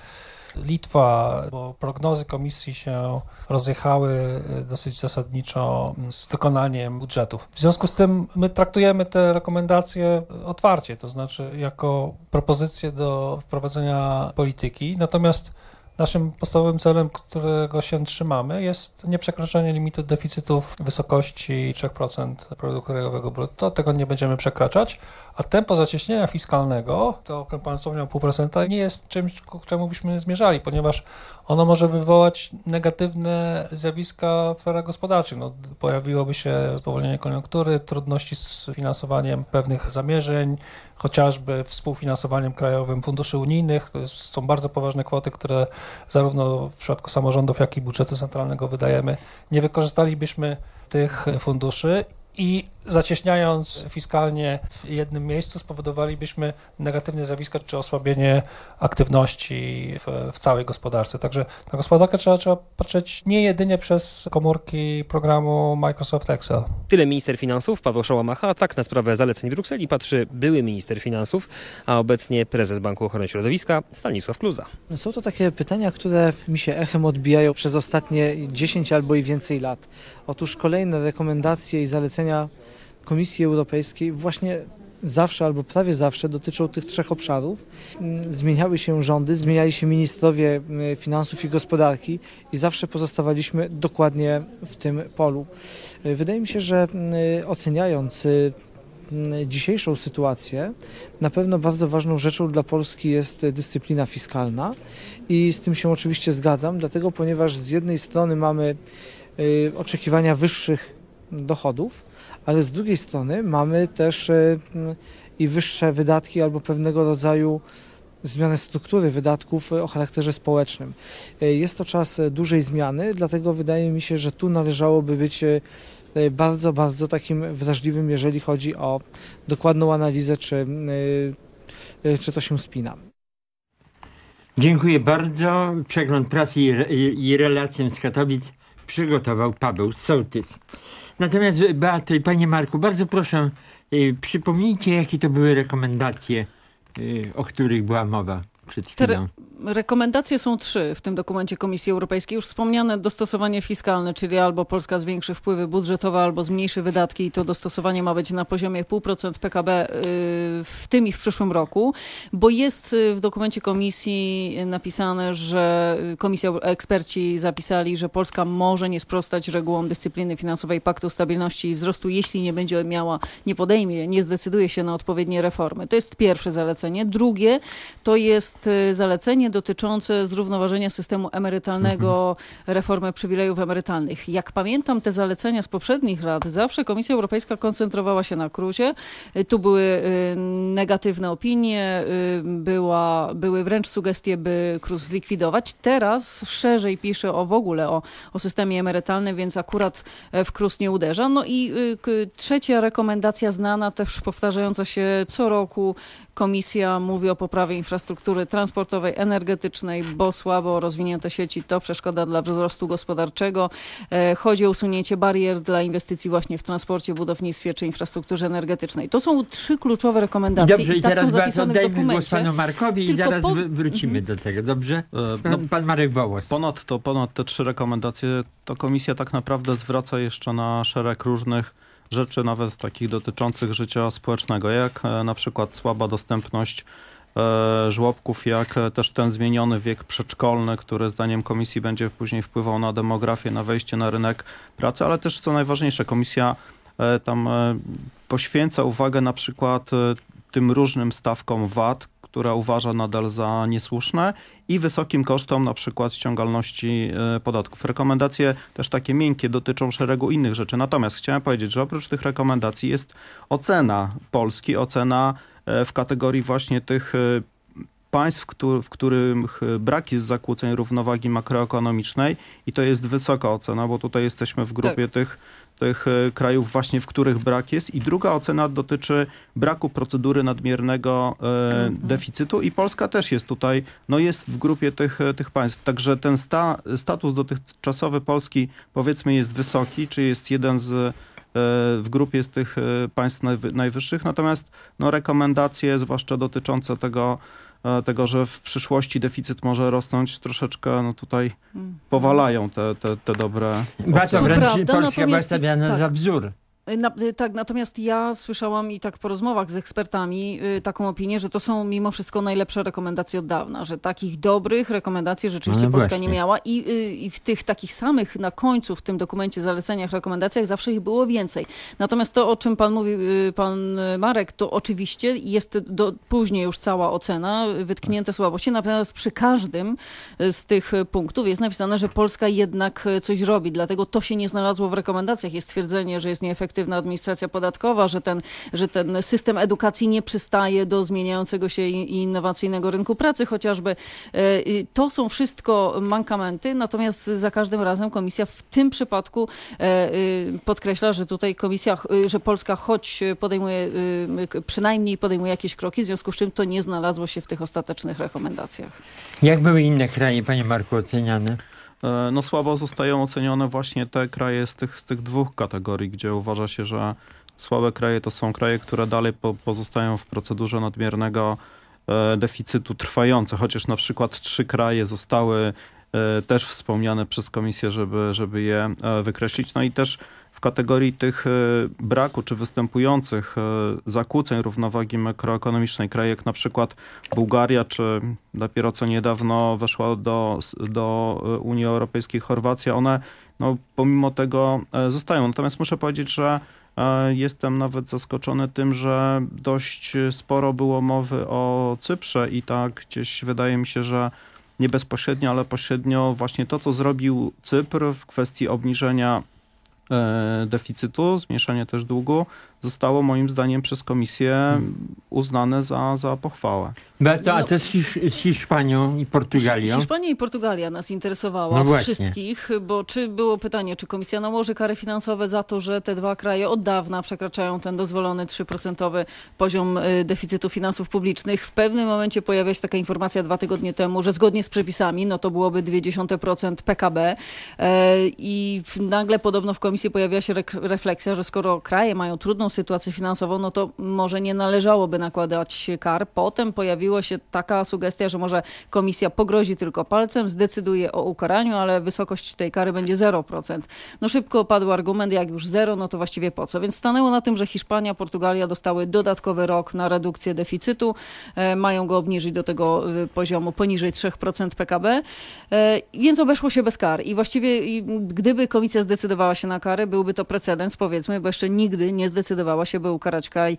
Litwa, bo prognozy komisji się rozjechały dosyć zasadniczo z wykonaniem budżetów. W związku z tym my traktujemy te rekomendacje otwarcie, to znaczy jako propozycje do wprowadzenia polityki, natomiast Naszym podstawowym celem, którego się trzymamy, jest nieprzekroczenie limitu deficytu w wysokości 3% produktu krajowego brutto. Tego nie będziemy przekraczać, a tempo zacieśnienia fiskalnego, to o pan wspomniał 0,5%, nie jest czymś, ku czemu byśmy zmierzali, ponieważ ono może wywołać negatywne zjawiska w sferach gospodarczych. No, pojawiłoby się spowolnienie koniunktury, trudności z finansowaniem pewnych zamierzeń, chociażby współfinansowaniem krajowym funduszy unijnych. To jest, są bardzo poważne kwoty, które zarówno w przypadku samorządów, jak i budżetu centralnego wydajemy. Nie wykorzystalibyśmy tych funduszy i zacieśniając fiskalnie w jednym miejscu spowodowalibyśmy negatywne zjawiska czy osłabienie aktywności w, w, całej gospodarce. Także na gospodarkę trzeba, trzeba patrzeć nie jedynie przez komórki programu Microsoft Excel. Tyle minister finansów Paweł Szałamacha. Tak na sprawę zaleceń Brukseli patrzy były minister finansów, a obecnie prezes Banku Ochrony Środowiska Stanisław Kluza. Są to takie pytania, które mi się echem odbijają przez ostatnie 10 albo i więcej lat. Otóż kolejne rekomendacje i zalecenia Komisji Europejskiej właśnie zawsze albo prawie zawsze dotyczą tych trzech obszarów. Zmieniały się rządy, zmieniali się ministrowie finansów i gospodarki i zawsze pozostawaliśmy dokładnie w tym polu. Wydaje mi się, że oceniając dzisiejszą sytuację, na pewno bardzo ważną rzeczą dla Polski jest dyscyplina fiskalna i z tym się oczywiście zgadzam, dlatego ponieważ z jednej strony mamy oczekiwania wyższych dochodów, ale z drugiej strony mamy też i wyższe wydatki albo pewnego rodzaju zmianę struktury wydatków o charakterze społecznym. Jest to czas dużej zmiany, dlatego wydaje mi się, że tu należałoby być bardzo, bardzo takim wrażliwym, jeżeli chodzi o dokładną analizę, czy, czy to się spina. Dziękuję bardzo. Przegląd prasy i, i, z Katowic przygotował Paweł Sołtys. Natomiast Beato i Panie Marku, bardzo proszę, y, przypomnijcie, jakie to były rekomendacje, y, o których była mowa przed chwilą. Te, Rekomendacje są trzy w tym dokumencie Komisji Europejskiej. Już wspomniane dostosowanie fiskalne, czyli albo Polska zwiększy wpływy budżetowe, albo zmniejszy wydatki i to dostosowanie ma być na poziomie 0,5% PKB y, w tym i w przyszłym roku, bo jest y, w dokumencie Komisji napisane, że Komisja, eksperci zapisali, że Polska może nie sprostać regułom dyscypliny finansowej Paktu Stabilności i Wzrostu, jeśli nie będzie miała, nie podejmie, nie zdecyduje się na odpowiednie reformy. To jest pierwsze zalecenie. Drugie to jest y, zalecenie dotyczące zrównoważenia systemu emerytalnego, reformy przywilejów emerytalnych. Jak pamiętam te zalecenia z poprzednich lat, zawsze Komisja Europejska koncentrowała się na kruzie. Tu były y, negatywne opinie, y, była, były wręcz sugestie, by KRUS zlikwidować. Teraz szerzej pisze o w ogóle o, o systemie emerytalnym, więc akurat e, w KRUS nie uderza. No i y, trzecia rekomendacja znana, też powtarzająca się co roku, Komisja mówi o poprawie infrastruktury transportowej, energetycznej, bo słabo rozwinięte sieci to przeszkoda dla wzrostu gospodarczego. E, Chodzi o usunięcie barier dla inwestycji właśnie w transporcie, budownictwie czy infrastrukturze energetycznej. To są trzy kluczowe rekomendacje Dobrze, i tak teraz są bardzo głos panu Markowi i Tylko zaraz po- wr- wrócimy do tego, dobrze? no, Pan, pan Marek Wołos. Ponad to, ponad te trzy rekomendacje, to komisja tak naprawdę zwraca jeszcze na szereg różnych rzeczy, nawet takich dotyczących życia społecznego, jak e, na przykład słaba dostępność e, żłobków, jak e, też ten zmieniony wiek przedszkolny, który zdaniem komisji będzie później wpływał na demografię, na wejście na rynek pracy, ale też co najważniejsze, komisja tam poświęca uwagę na przykład tym różnym stawkom VAT, które uważa nadal za niesłuszne i wysokim kosztom na przykład ściągalności e, podatków. Rekomendacje też takie miękkie dotyczą szeregu innych rzeczy. Natomiast chciałem powiedzieć, że oprócz tych rekomendacji jest ocena Polski, ocena e, w kategorii właśnie tych e, państw, w których brak jest zakłóceń równowagi makroekonomicznej i to jest wysoka ocena, bo tutaj jesteśmy w grupie tych, tych e, krajów właśnie, w których brak jest. I druga ocena dotyczy braku procedury nadmiernego e, deficytu i Polska też jest tutaj, no jest w grupie tych, e, tych państw. Także ten sta, status dotychczasowy Polski powiedzmy jest wysoki, czy jest jeden z w grupie z tych państw najwy- najwyższych, natomiast no, rekomendacje, zwłaszcza dotyczące tego, tego, że w przyszłości deficyt może rosnąć, troszeczkę no, tutaj powalają te, te, te dobre Była to wręcz prawda, Polska była natomiast- stawiana tak. za wzór. Na, y, tak, natomiast ja słyszałam i tak po rozmowach z ekspertami y, taką opinię, że to są mimo wszystko najlepsze rekomendacje od dawna, że takich dobrych rekomendacji rzeczywiście No Polska właśnie. nie miała i, y, i w tych takich samych na końcu w tym dokumencie zaleceniach, rekomendacjach zawsze ich było więcej. Natomiast to, o czym pan mówił, y, pan Marek, to oczywiście jest do, później już cała ocena, y, wytknięte słabości, natomiast przy każdym y, z tych y, punktów jest napisane, że Polska jednak y, coś robi, dlatego to się nie znalazło w rekomendacjach. Jest twierdzenie, że jest nieefektywna administracja podatkowa, że ten, że ten system edukacji nie przystaje do zmieniającego się i innowacyjnego rynku pracy chociażby. E, To są wszystko mankamenty, natomiast za każdym razem komisja w tym przypadku e, y, podkreśla, że tutaj komisja, y, że Polska choć podejmuje, y, przynajmniej podejmuje jakieś kroki, w związku z czym to nie znalazło się w tych ostatecznych rekomendacjach. Jak były inne kraje, panie Marku, oceniane? E, No słabo zostają ocenione właśnie te kraje z tych, z tych dwóch kategorii, gdzie uważa się, że słabe kraje to są kraje, które dalej po, pozostają w procedurze nadmiernego e, deficytu trwające, chociaż na przykład trzy kraje zostały e, też wspomniane przez komisję, żeby, żeby je wykreślić. No i też w kategorii tych e, braku czy występujących e, zakłóceń równowagi makroekonomicznej kraje jak na przykład Bułgaria czy dopiero co niedawno weszła do, do e, Unii Europejskiej Chorwacja, one no, pomimo tego zostają. Natomiast muszę powiedzieć, że jestem nawet zaskoczony tym, że dość sporo było mowy o Cyprze i tak gdzieś wydaje mi się, że nie bezpośrednio, ale pośrednio właśnie to, co zrobił Cypr w kwestii obniżenia deficytu, zmniejszenia też długu, zostało moim zdaniem przez komisję uznane za, za pochwałę. Beato, a No. co z, Hisz z Hiszpanią i Portugalią? Hiszpania i Portugalia nas interesowała, No wszystkich, bo czy było pytanie, czy komisja nałoży kary finansowe za to, że te dwa kraje od dawna przekraczają ten dozwolony 3% poziom y, deficytu finansów publicznych. W pewnym momencie pojawia się taka informacja dwa tygodnie temu, że zgodnie z przepisami, no to byłoby 0,2% PKB e, i nagle podobno w komisji pojawiła się refleksja, że skoro kraje mają trudną sytuację finansową, no to może nie należałoby nakładać kar. Potem pojawiła się taka sugestia, że może komisja pogrozi tylko palcem, zdecyduje o ukaraniu, ale wysokość tej kary będzie 0%. No szybko padł argument, jak już zero, no to właściwie po co? Więc stanęło na tym, że Hiszpania, Portugalia dostały dodatkowy rok na redukcję deficytu. E, mają go obniżyć do tego e, poziomu poniżej 3% PKB, e, więc obeszło się bez kar. I właściwie gdyby komisja zdecydowała się na karę, byłby to precedens, powiedzmy, bo jeszcze nigdy nie zdecydowała się, by ukarać kraj,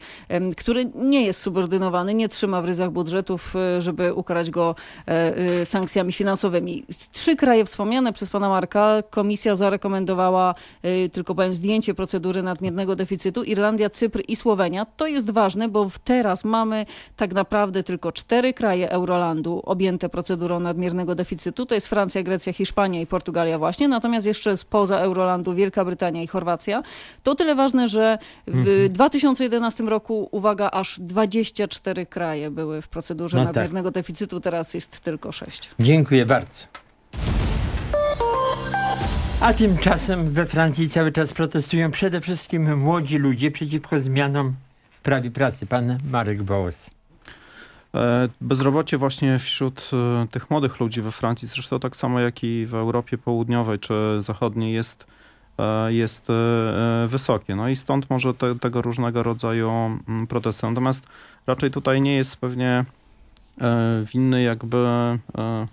który nie jest subordynowany, nie trzyma w ryzach budżetów, e, żeby ukarać go e, e, sankcjami finansowymi. Trzy kraje wspomniane przez pana Marka, komisja zarekomendowała, tylko powiem, zdjęcie procedury nadmiernego deficytu. Irlandia, Cypr i Słowenia. To jest ważne, bo teraz mamy tak naprawdę tylko cztery kraje Eurolandu objęte procedurą nadmiernego deficytu. To jest Francja, Grecja, Hiszpania i Portugalia właśnie. Natomiast jeszcze spoza Eurolandu Wielka Brytania i Chorwacja. To tyle ważne, że w Mhm. 2011 roku, uwaga, aż 24 kraje były w procedurze No tak. nadmiernego deficytu. Teraz jest tylko 6. Dziękuję bardzo. A tymczasem we Francji cały czas protestują przede wszystkim młodzi ludzie przeciwko zmianom w prawie pracy. Pan Marek Wołos. E, Bezrobocie właśnie wśród e, tych młodych ludzi we Francji, zresztą tak samo jak i w Europie Południowej czy Zachodniej jest, jest e, e, wysokie. No i stąd może te, tego różnego rodzaju mm, protesty. Natomiast raczej tutaj nie jest pewnie e, winny jakby e,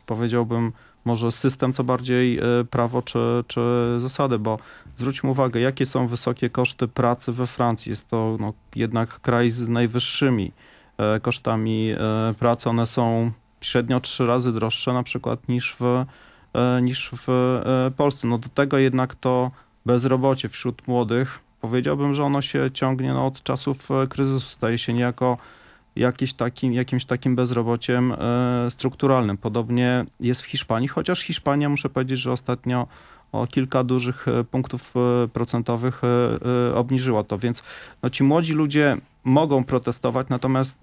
powiedziałbym może system, co bardziej e, prawo czy, czy zasady, bo zwróćmy uwagę, jakie są wysokie koszty pracy we Francji. Jest to no, jednak kraj z najwyższymi e, kosztami e, pracy. One są średnio trzy razy droższe na przykład niż w, e, niż w e, Polsce. No do tego jednak to bezrobocie wśród młodych, powiedziałbym, że ono się ciągnie no, od czasów e, kryzysu, staje się niejako jakieś takim, jakimś takim bezrobociem e, strukturalnym. Podobnie jest w Hiszpanii, chociaż Hiszpania, muszę powiedzieć, że ostatnio o kilka dużych e, punktów procentowych obniżyła to, więc no, ci młodzi ludzie mogą protestować, natomiast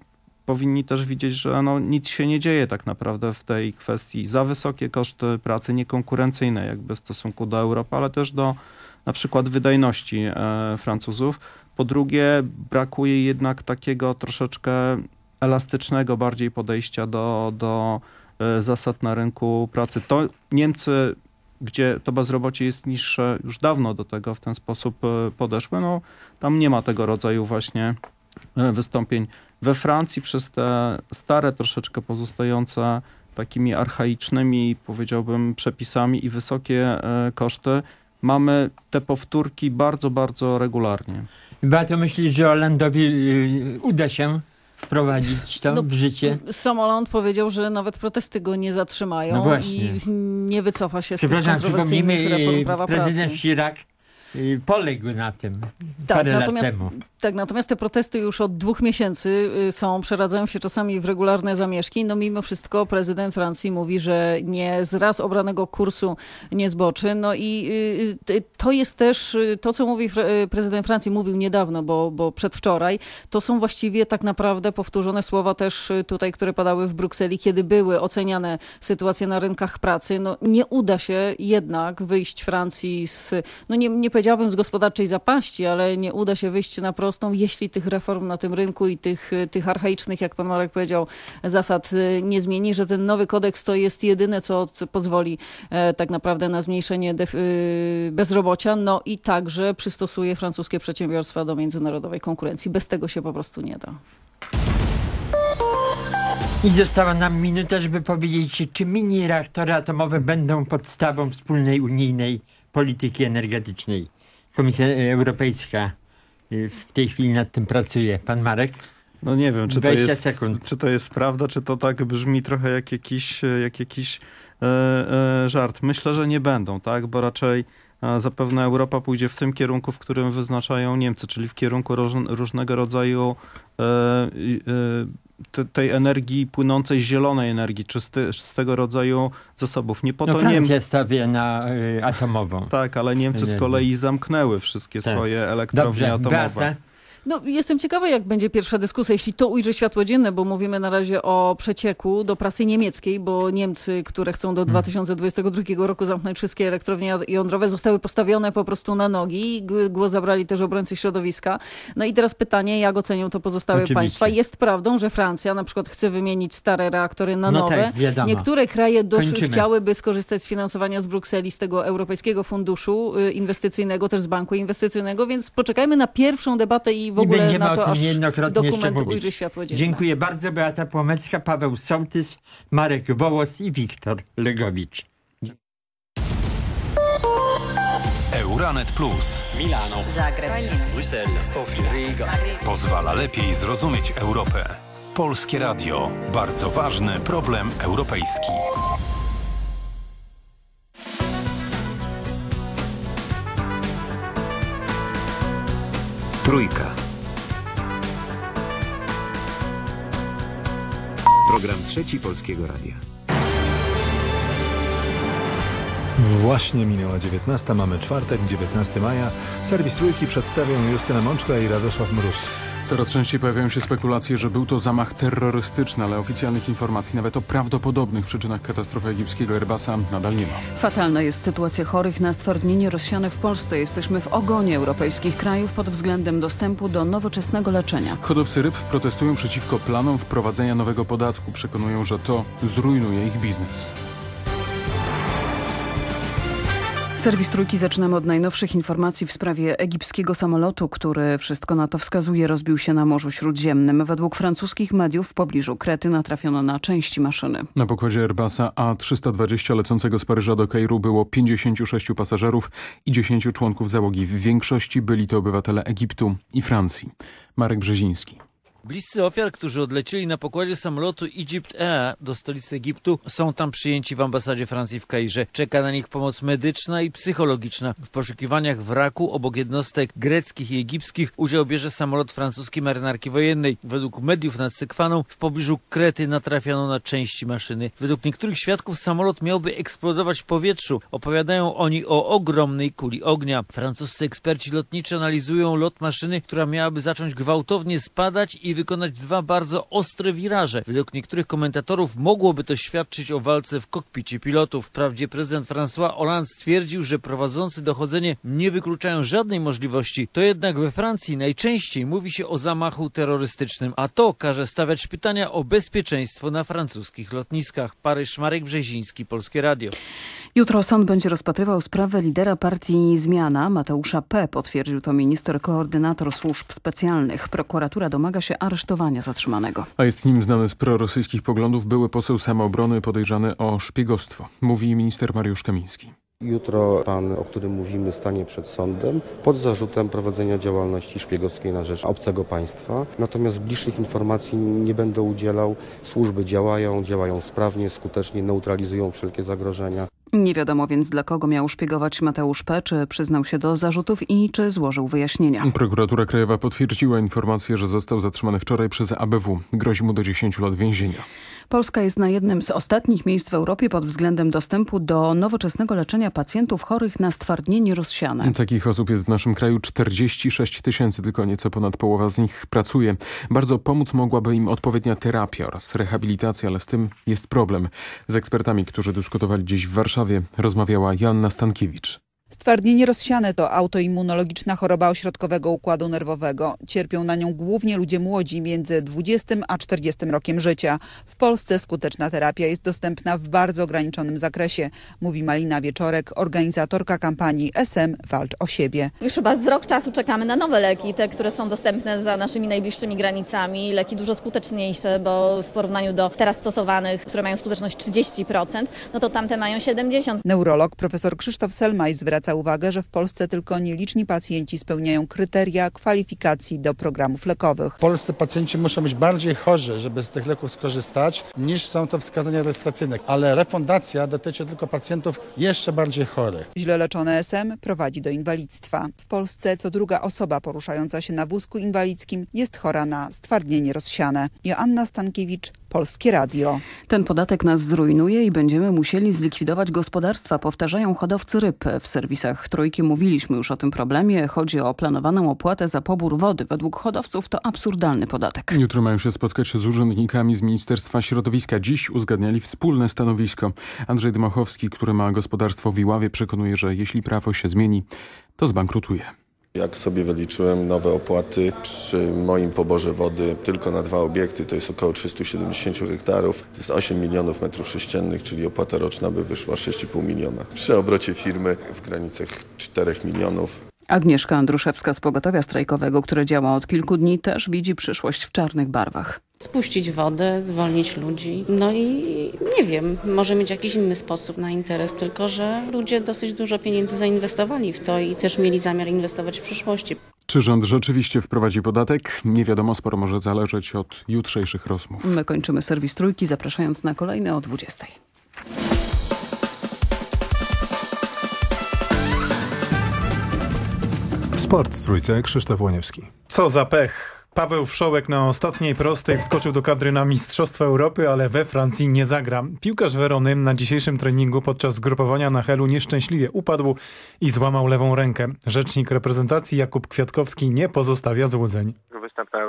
powinni też widzieć, że no, nic się nie dzieje tak naprawdę w tej kwestii. Za wysokie koszty pracy, niekonkurencyjne jakby w stosunku do Europy, ale też do na przykład wydajności e, Francuzów. Po drugie, brakuje jednak takiego troszeczkę elastycznego bardziej podejścia do, do e, zasad na rynku pracy. To Niemcy, gdzie to bezrobocie jest niższe, już dawno do tego w ten sposób e, podeszły. No, tam nie ma tego rodzaju właśnie wystąpień. We Francji przez te stare, troszeczkę pozostające takimi archaicznymi, powiedziałbym, przepisami i wysokie koszty, mamy te powtórki bardzo, bardzo regularnie. Beato, myślisz, że Holandowi y, uda się wprowadzić to No, w życie? Samoląd powiedział, że nawet protesty go nie zatrzymają No i nie wycofa się z tych Przepraszam, kontrowersyjnych przypomnijmy, reform y, prawa prezydent pracy. Chirac y, poległ na tym Tak, parę lat natomiast, temu. Tak, natomiast te protesty już od dwóch miesięcy y, są, przeradzają się czasami w regularne zamieszki. No mimo wszystko prezydent Francji mówi, że nie z raz obranego kursu nie zboczy. No i y, y, to jest też to, co mówi prezydent Francji, mówił niedawno, bo, bo przedwczoraj, to są właściwie tak naprawdę powtórzone słowa też tutaj, które padały w Brukseli, kiedy były oceniane sytuacje na rynkach pracy. No nie uda się jednak wyjść Francji z, no nie, nie powiedziałabym z gospodarczej zapaści, ale nie uda się wyjść na prostą, jeśli tych reform na tym rynku i tych, tych archaicznych, jak pan Marek powiedział, zasad y, nie zmieni, że ten nowy kodeks to jest jedyne, co pozwoli e, tak naprawdę na zmniejszenie y, bezrobocia, no i także przystosuje francuskie przedsiębiorstwa do międzynarodowej konkurencji. Bez tego się po prostu nie da. I została nam minuta, żeby powiedzieć, czy mini reaktory atomowe będą podstawą wspólnej unijnej polityki energetycznej. Komisja Europejska w tej chwili nad tym pracuje. Pan Marek? No nie wiem, czy to, 20 jest, sekund. czy to jest prawda, czy to tak brzmi trochę jak jakiś, e, jak jakiś e, e, żart. Myślę, że nie będą, tak, bo raczej e, zapewne Europa pójdzie w tym kierunku, w którym wyznaczają Niemcy, czyli w kierunku róż, różnego rodzaju tej energii płynącej, zielonej energii, czysty, czystego rodzaju zasobów. Nie po No to Francja Niem- stawia na y, atomową. Tak, ale Niemcy z kolei zamknęły wszystkie Tak. swoje elektrownie Dobrze, atomowe. Beata, No, jestem ciekawa, jak będzie pierwsza dyskusja, jeśli to ujrzy światło dzienne, bo mówimy na razie o przecieku do prasy niemieckiej, bo Niemcy, które chcą do 2022 roku zamknąć wszystkie elektrownie jądrowe, zostały postawione po prostu na nogi. Głos zabrali też obrońcy środowiska. No i teraz pytanie, jak ocenią to pozostałe Oczywiście. państwa. Jest prawdą, że Francja na przykład chce wymienić stare reaktory na No nowe. tak. Niektóre kraje dosz- chciałyby skorzystać z finansowania z Brukseli, z tego Europejskiego Funduszu y, Inwestycyjnego, też z Banku Inwestycyjnego, więc poczekajmy na pierwszą debatę i w I ogóle będziemy na o to, tym aż niejednokrotnie jeszcze mówić. ujrzy światło dzienne. Dziękuję bardzo. Beata Płomecka, Paweł Sołtys, Marek Wołos i Wiktor Legowicz. Euranet Plus. Milano. Zagreb. Bruxelles. Sofia. Riga. Pozwala lepiej zrozumieć Europę. Polskie Radio. Bardzo ważny problem europejski. Trójka. Program trzeci Polskiego Radia. Właśnie minęła 19, mamy czwartek, 19 maja. Serwis Trójki przedstawią Justyna Mączka i Radosław Mróz. Coraz częściej pojawiają się spekulacje, że był to zamach terrorystyczny, ale oficjalnych informacji nawet o prawdopodobnych przyczynach katastrofy egipskiego Airbusa nadal nie ma. Fatalna jest sytuacja chorych na stwardnienie rozsiane w Polsce. Jesteśmy w ogonie europejskich krajów pod względem dostępu do nowoczesnego leczenia. Hodowcy ryb protestują przeciwko planom wprowadzenia nowego podatku. Przekonują, że to zrujnuje ich biznes. Serwis Trójki zaczynamy od najnowszych informacji w sprawie egipskiego samolotu, który wszystko na to wskazuje rozbił się na Morzu Śródziemnym. Według francuskich mediów w pobliżu Krety natrafiono na części maszyny. Na pokładzie Airbusa A320 lecącego z Paryża do Kairu było 56 pasażerów i 10 członków załogi. W większości byli to obywatele Egiptu i Francji. Marek Brzeziński. Bliscy ofiar, którzy odlecieli na pokładzie samolotu Egypt Air do stolicy Egiptu, są tam przyjęci w ambasadzie Francji w Kairze. Czeka na nich pomoc medyczna i psychologiczna. W poszukiwaniach wraku obok jednostek greckich i egipskich udział bierze samolot francuskiej marynarki wojennej. Według mediów nad Sekwaną w pobliżu Krety natrafiono na części maszyny. Według niektórych świadków samolot miałby eksplodować w powietrzu. Opowiadają oni o ogromnej kuli ognia. Francuscy eksperci lotniczy analizują lot maszyny, która miałaby zacząć gwałtownie spadać i wykonać dwa bardzo ostre wiraże. Według niektórych komentatorów mogłoby to świadczyć o walce w kokpicie pilotów. Wprawdzie prezydent François Hollande stwierdził, że prowadzący dochodzenie nie wykluczają żadnej możliwości. To jednak we Francji najczęściej mówi się o zamachu terrorystycznym, a to każe stawiać pytania o bezpieczeństwo na francuskich lotniskach. Paryż, Marek Brzeziński, Polskie Radio. Jutro sąd będzie rozpatrywał sprawę lidera partii Zmiana, Mateusza P. Potwierdził to minister koordynator służb specjalnych. Prokuratura domaga się aresztowania zatrzymanego. A jest nim znany z prorosyjskich poglądów były poseł samoobrony podejrzany o szpiegostwo, mówi minister Mariusz Kamiński. Jutro pan, o którym mówimy, stanie przed sądem pod zarzutem prowadzenia działalności szpiegowskiej na rzecz obcego państwa. Natomiast bliższych informacji nie będę udzielał. Służby działają, działają sprawnie, skutecznie, neutralizują wszelkie zagrożenia. Nie wiadomo więc dla kogo miał szpiegować Mateusz P., czy przyznał się do zarzutów i czy złożył wyjaśnienia. Prokuratura Krajowa potwierdziła informację, że został zatrzymany wczoraj przez ABW. Grozi mu do 10 lat więzienia. Polska jest na jednym z ostatnich miejsc w Europie pod względem dostępu do nowoczesnego leczenia pacjentów chorych na stwardnienie rozsiane. Takich osób jest w naszym kraju 46 tysięcy, tylko nieco ponad połowa z nich pracuje. Bardzo pomóc mogłaby im odpowiednia terapia oraz rehabilitacja, ale z tym jest problem. Z ekspertami, którzy dyskutowali dziś w Warszawie, rozmawiała Joanna Stankiewicz. Stwardnienie rozsiane to autoimmunologiczna choroba ośrodkowego układu nerwowego. Cierpią na nią głównie ludzie młodzi między 20 a 40 rokiem życia. W Polsce skuteczna terapia jest dostępna w bardzo ograniczonym zakresie, mówi Malina Wieczorek, organizatorka kampanii SM Walcz o siebie. Już chyba z rok czasu czekamy na nowe leki, te, które są dostępne za naszymi najbliższymi granicami. Leki dużo skuteczniejsze, bo w porównaniu do teraz stosowanych, które mają skuteczność 30%, no to tamte mają 70%. Neurolog profesor Krzysztof Selmaj zwraca uwagę, że w Polsce tylko nieliczni pacjenci spełniają kryteria kwalifikacji do programów lekowych. Polscy pacjenci muszą być bardziej chorzy, żeby z tych leków skorzystać, niż są to wskazania rejestracyjne. Ale refundacja dotyczy tylko pacjentów jeszcze bardziej chorych. Źle leczone SM prowadzi do inwalidztwa. W Polsce co druga osoba poruszająca się na wózku inwalidzkim jest chora na stwardnienie rozsiane. Joanna Stankiewicz, Polskie Radio. Ten podatek nas zrujnuje i będziemy musieli zlikwidować gospodarstwa, powtarzają hodowcy ryb. W serwisach Trójki mówiliśmy już o tym problemie. Chodzi o planowaną opłatę za pobór wody. Według hodowców to absurdalny podatek. Jutro mają się spotkać z urzędnikami z Ministerstwa Środowiska. Dziś uzgadniali wspólne stanowisko. Andrzej Dmochowski, który ma gospodarstwo w Iławie, przekonuje, że jeśli prawo się zmieni, to zbankrutuje. Jak sobie wyliczyłem nowe opłaty przy moim poborze wody tylko na dwa obiekty, to jest około 370 hektarów, to jest 8 milionów metrów sześciennych, czyli opłata roczna by wyszła 6,5 miliona. Przy obrocie firmy w granicach 4 milionów. Agnieszka Andruszewska z Pogotowia Strajkowego, które działa od kilku dni, też widzi przyszłość w czarnych barwach. Spuścić wodę, zwolnić ludzi. No i nie wiem, może mieć jakiś inny sposób na interes, tylko że ludzie dosyć dużo pieniędzy zainwestowali w to i też mieli zamiar inwestować w przyszłości. Czy rząd rzeczywiście wprowadzi podatek? Nie wiadomo, sporo może zależeć od jutrzejszych rozmów. My kończymy serwis Trójki, zapraszając na kolejne o 20. Sport Trójce, Krzysztof Łoniewski. Co za pech. Paweł Wszołek na ostatniej prostej wskoczył do kadry na Mistrzostwa Europy, ale we Francji nie zagra. Piłkarz Werony na dzisiejszym treningu podczas zgrupowania na Helu nieszczęśliwie upadł i złamał lewą rękę. Rzecznik reprezentacji Jakub Kwiatkowski nie pozostawia złudzeń. Występ na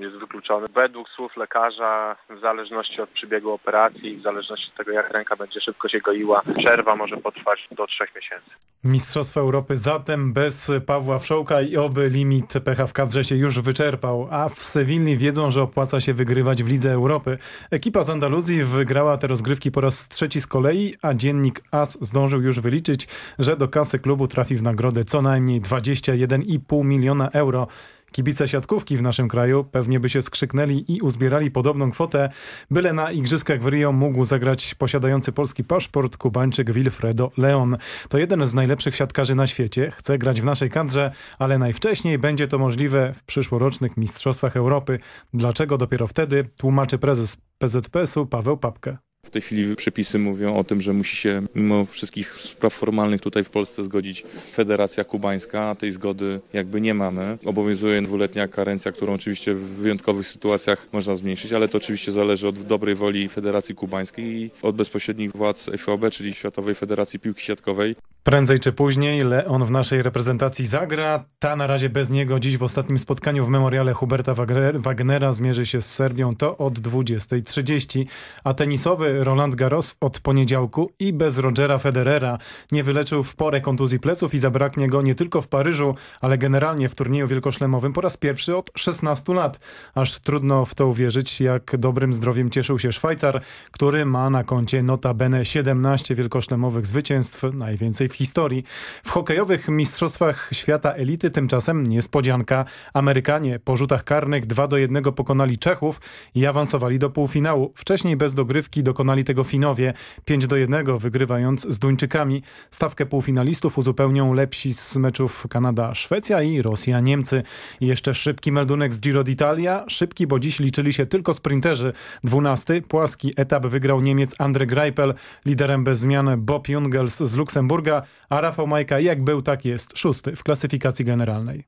Jest wykluczony. Według słów lekarza, w zależności od przebiegu operacji, w zależności od tego, jak ręka będzie szybko się goiła, przerwa może potrwać do trzech miesięcy. Mistrzostwa Europy zatem bez Pawła Wszołka i oby limit pecha w kadrze się już wyczerpał, a w Sewilli wiedzą, że opłaca się wygrywać w Lidze Europy. Ekipa z Andaluzji wygrała te rozgrywki po raz trzeci z kolei, a dziennik AS zdążył już wyliczyć, że do kasy klubu trafi w nagrodę co najmniej 21,5 miliona euro. Kibice siatkówki w naszym kraju pewnie by się skrzyknęli i uzbierali podobną kwotę, byle na igrzyskach w Rio mógł zagrać posiadający polski paszport kubańczyk Wilfredo Leon. To jeden z najlepszych siatkarzy na świecie, chce grać w naszej kadrze, ale najwcześniej będzie to możliwe w przyszłorocznych Mistrzostwach Europy. Dlaczego dopiero wtedy, tłumaczy prezes PZPS-u Paweł Papkę. W tej chwili przepisy mówią o tym, że musi się mimo wszystkich spraw formalnych tutaj w Polsce zgodzić Federacja Kubańska, tej zgody jakby nie mamy. Obowiązuje dwuletnia karencja, którą oczywiście w wyjątkowych sytuacjach można zmniejszyć, ale to oczywiście zależy od dobrej woli Federacji Kubańskiej i od bezpośrednich władz FIOB, czyli Światowej Federacji Piłki Siatkowej. Prędzej czy później Leon w naszej reprezentacji zagra. Ta na razie bez niego dziś w ostatnim spotkaniu w memoriale Huberta Wagnera zmierzy się z Serbią. To od 20.30. A tenisowy Roland Garros od poniedziałku i bez Rogera Federera nie wyleczył w porę kontuzji pleców i zabraknie go nie tylko w Paryżu, ale generalnie w turnieju wielkoszlemowym po raz pierwszy od 16 lat. Aż trudno w to uwierzyć, jak dobrym zdrowiem cieszył się Szwajcar, który ma na koncie notabene 17 wielkoszlemowych zwycięstw, najwięcej w historii. W hokejowych mistrzostwach świata elity tymczasem niespodzianka. Amerykanie po rzutach karnych 2 do 1 pokonali Czechów i awansowali do półfinału. Wcześniej bez dogrywki dokonali tego Finowie 5 do 1 wygrywając z Duńczykami. Stawkę półfinalistów uzupełnią lepsi z meczów Kanada-Szwecja i Rosja-Niemcy. Jeszcze szybki meldunek z Giro d'Italia. Szybki, bo dziś liczyli się tylko sprinterzy. 12. Płaski etap wygrał Niemiec Andre Greipel. Liderem bez zmian Bob Jungels z Luksemburga a Rafał Majka jak był, tak jest, szósty w klasyfikacji generalnej.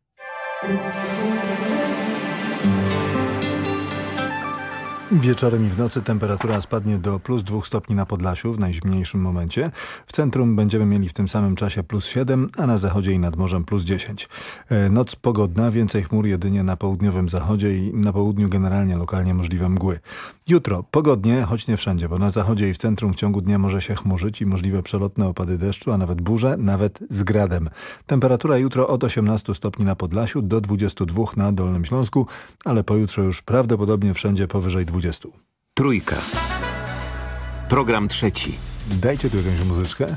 Wieczorem i w nocy temperatura spadnie do plus 2 stopni na Podlasiu w najzimniejszym momencie. W centrum będziemy mieli w tym samym czasie plus 7, a na zachodzie i nad morzem plus 10. Noc pogodna, więcej chmur jedynie na południowym zachodzie i na południu generalnie lokalnie możliwe mgły. Jutro pogodnie, choć nie wszędzie, bo na zachodzie i w centrum w ciągu dnia może się chmurzyć i możliwe przelotne opady deszczu, a nawet burze, nawet z gradem. Temperatura jutro od 18 stopni na Podlasiu do 22 na Dolnym Śląsku, ale pojutrze już prawdopodobnie wszędzie powyżej 20. Trójka. Program trzeci. Dajcie tu jakąś muzyczkę.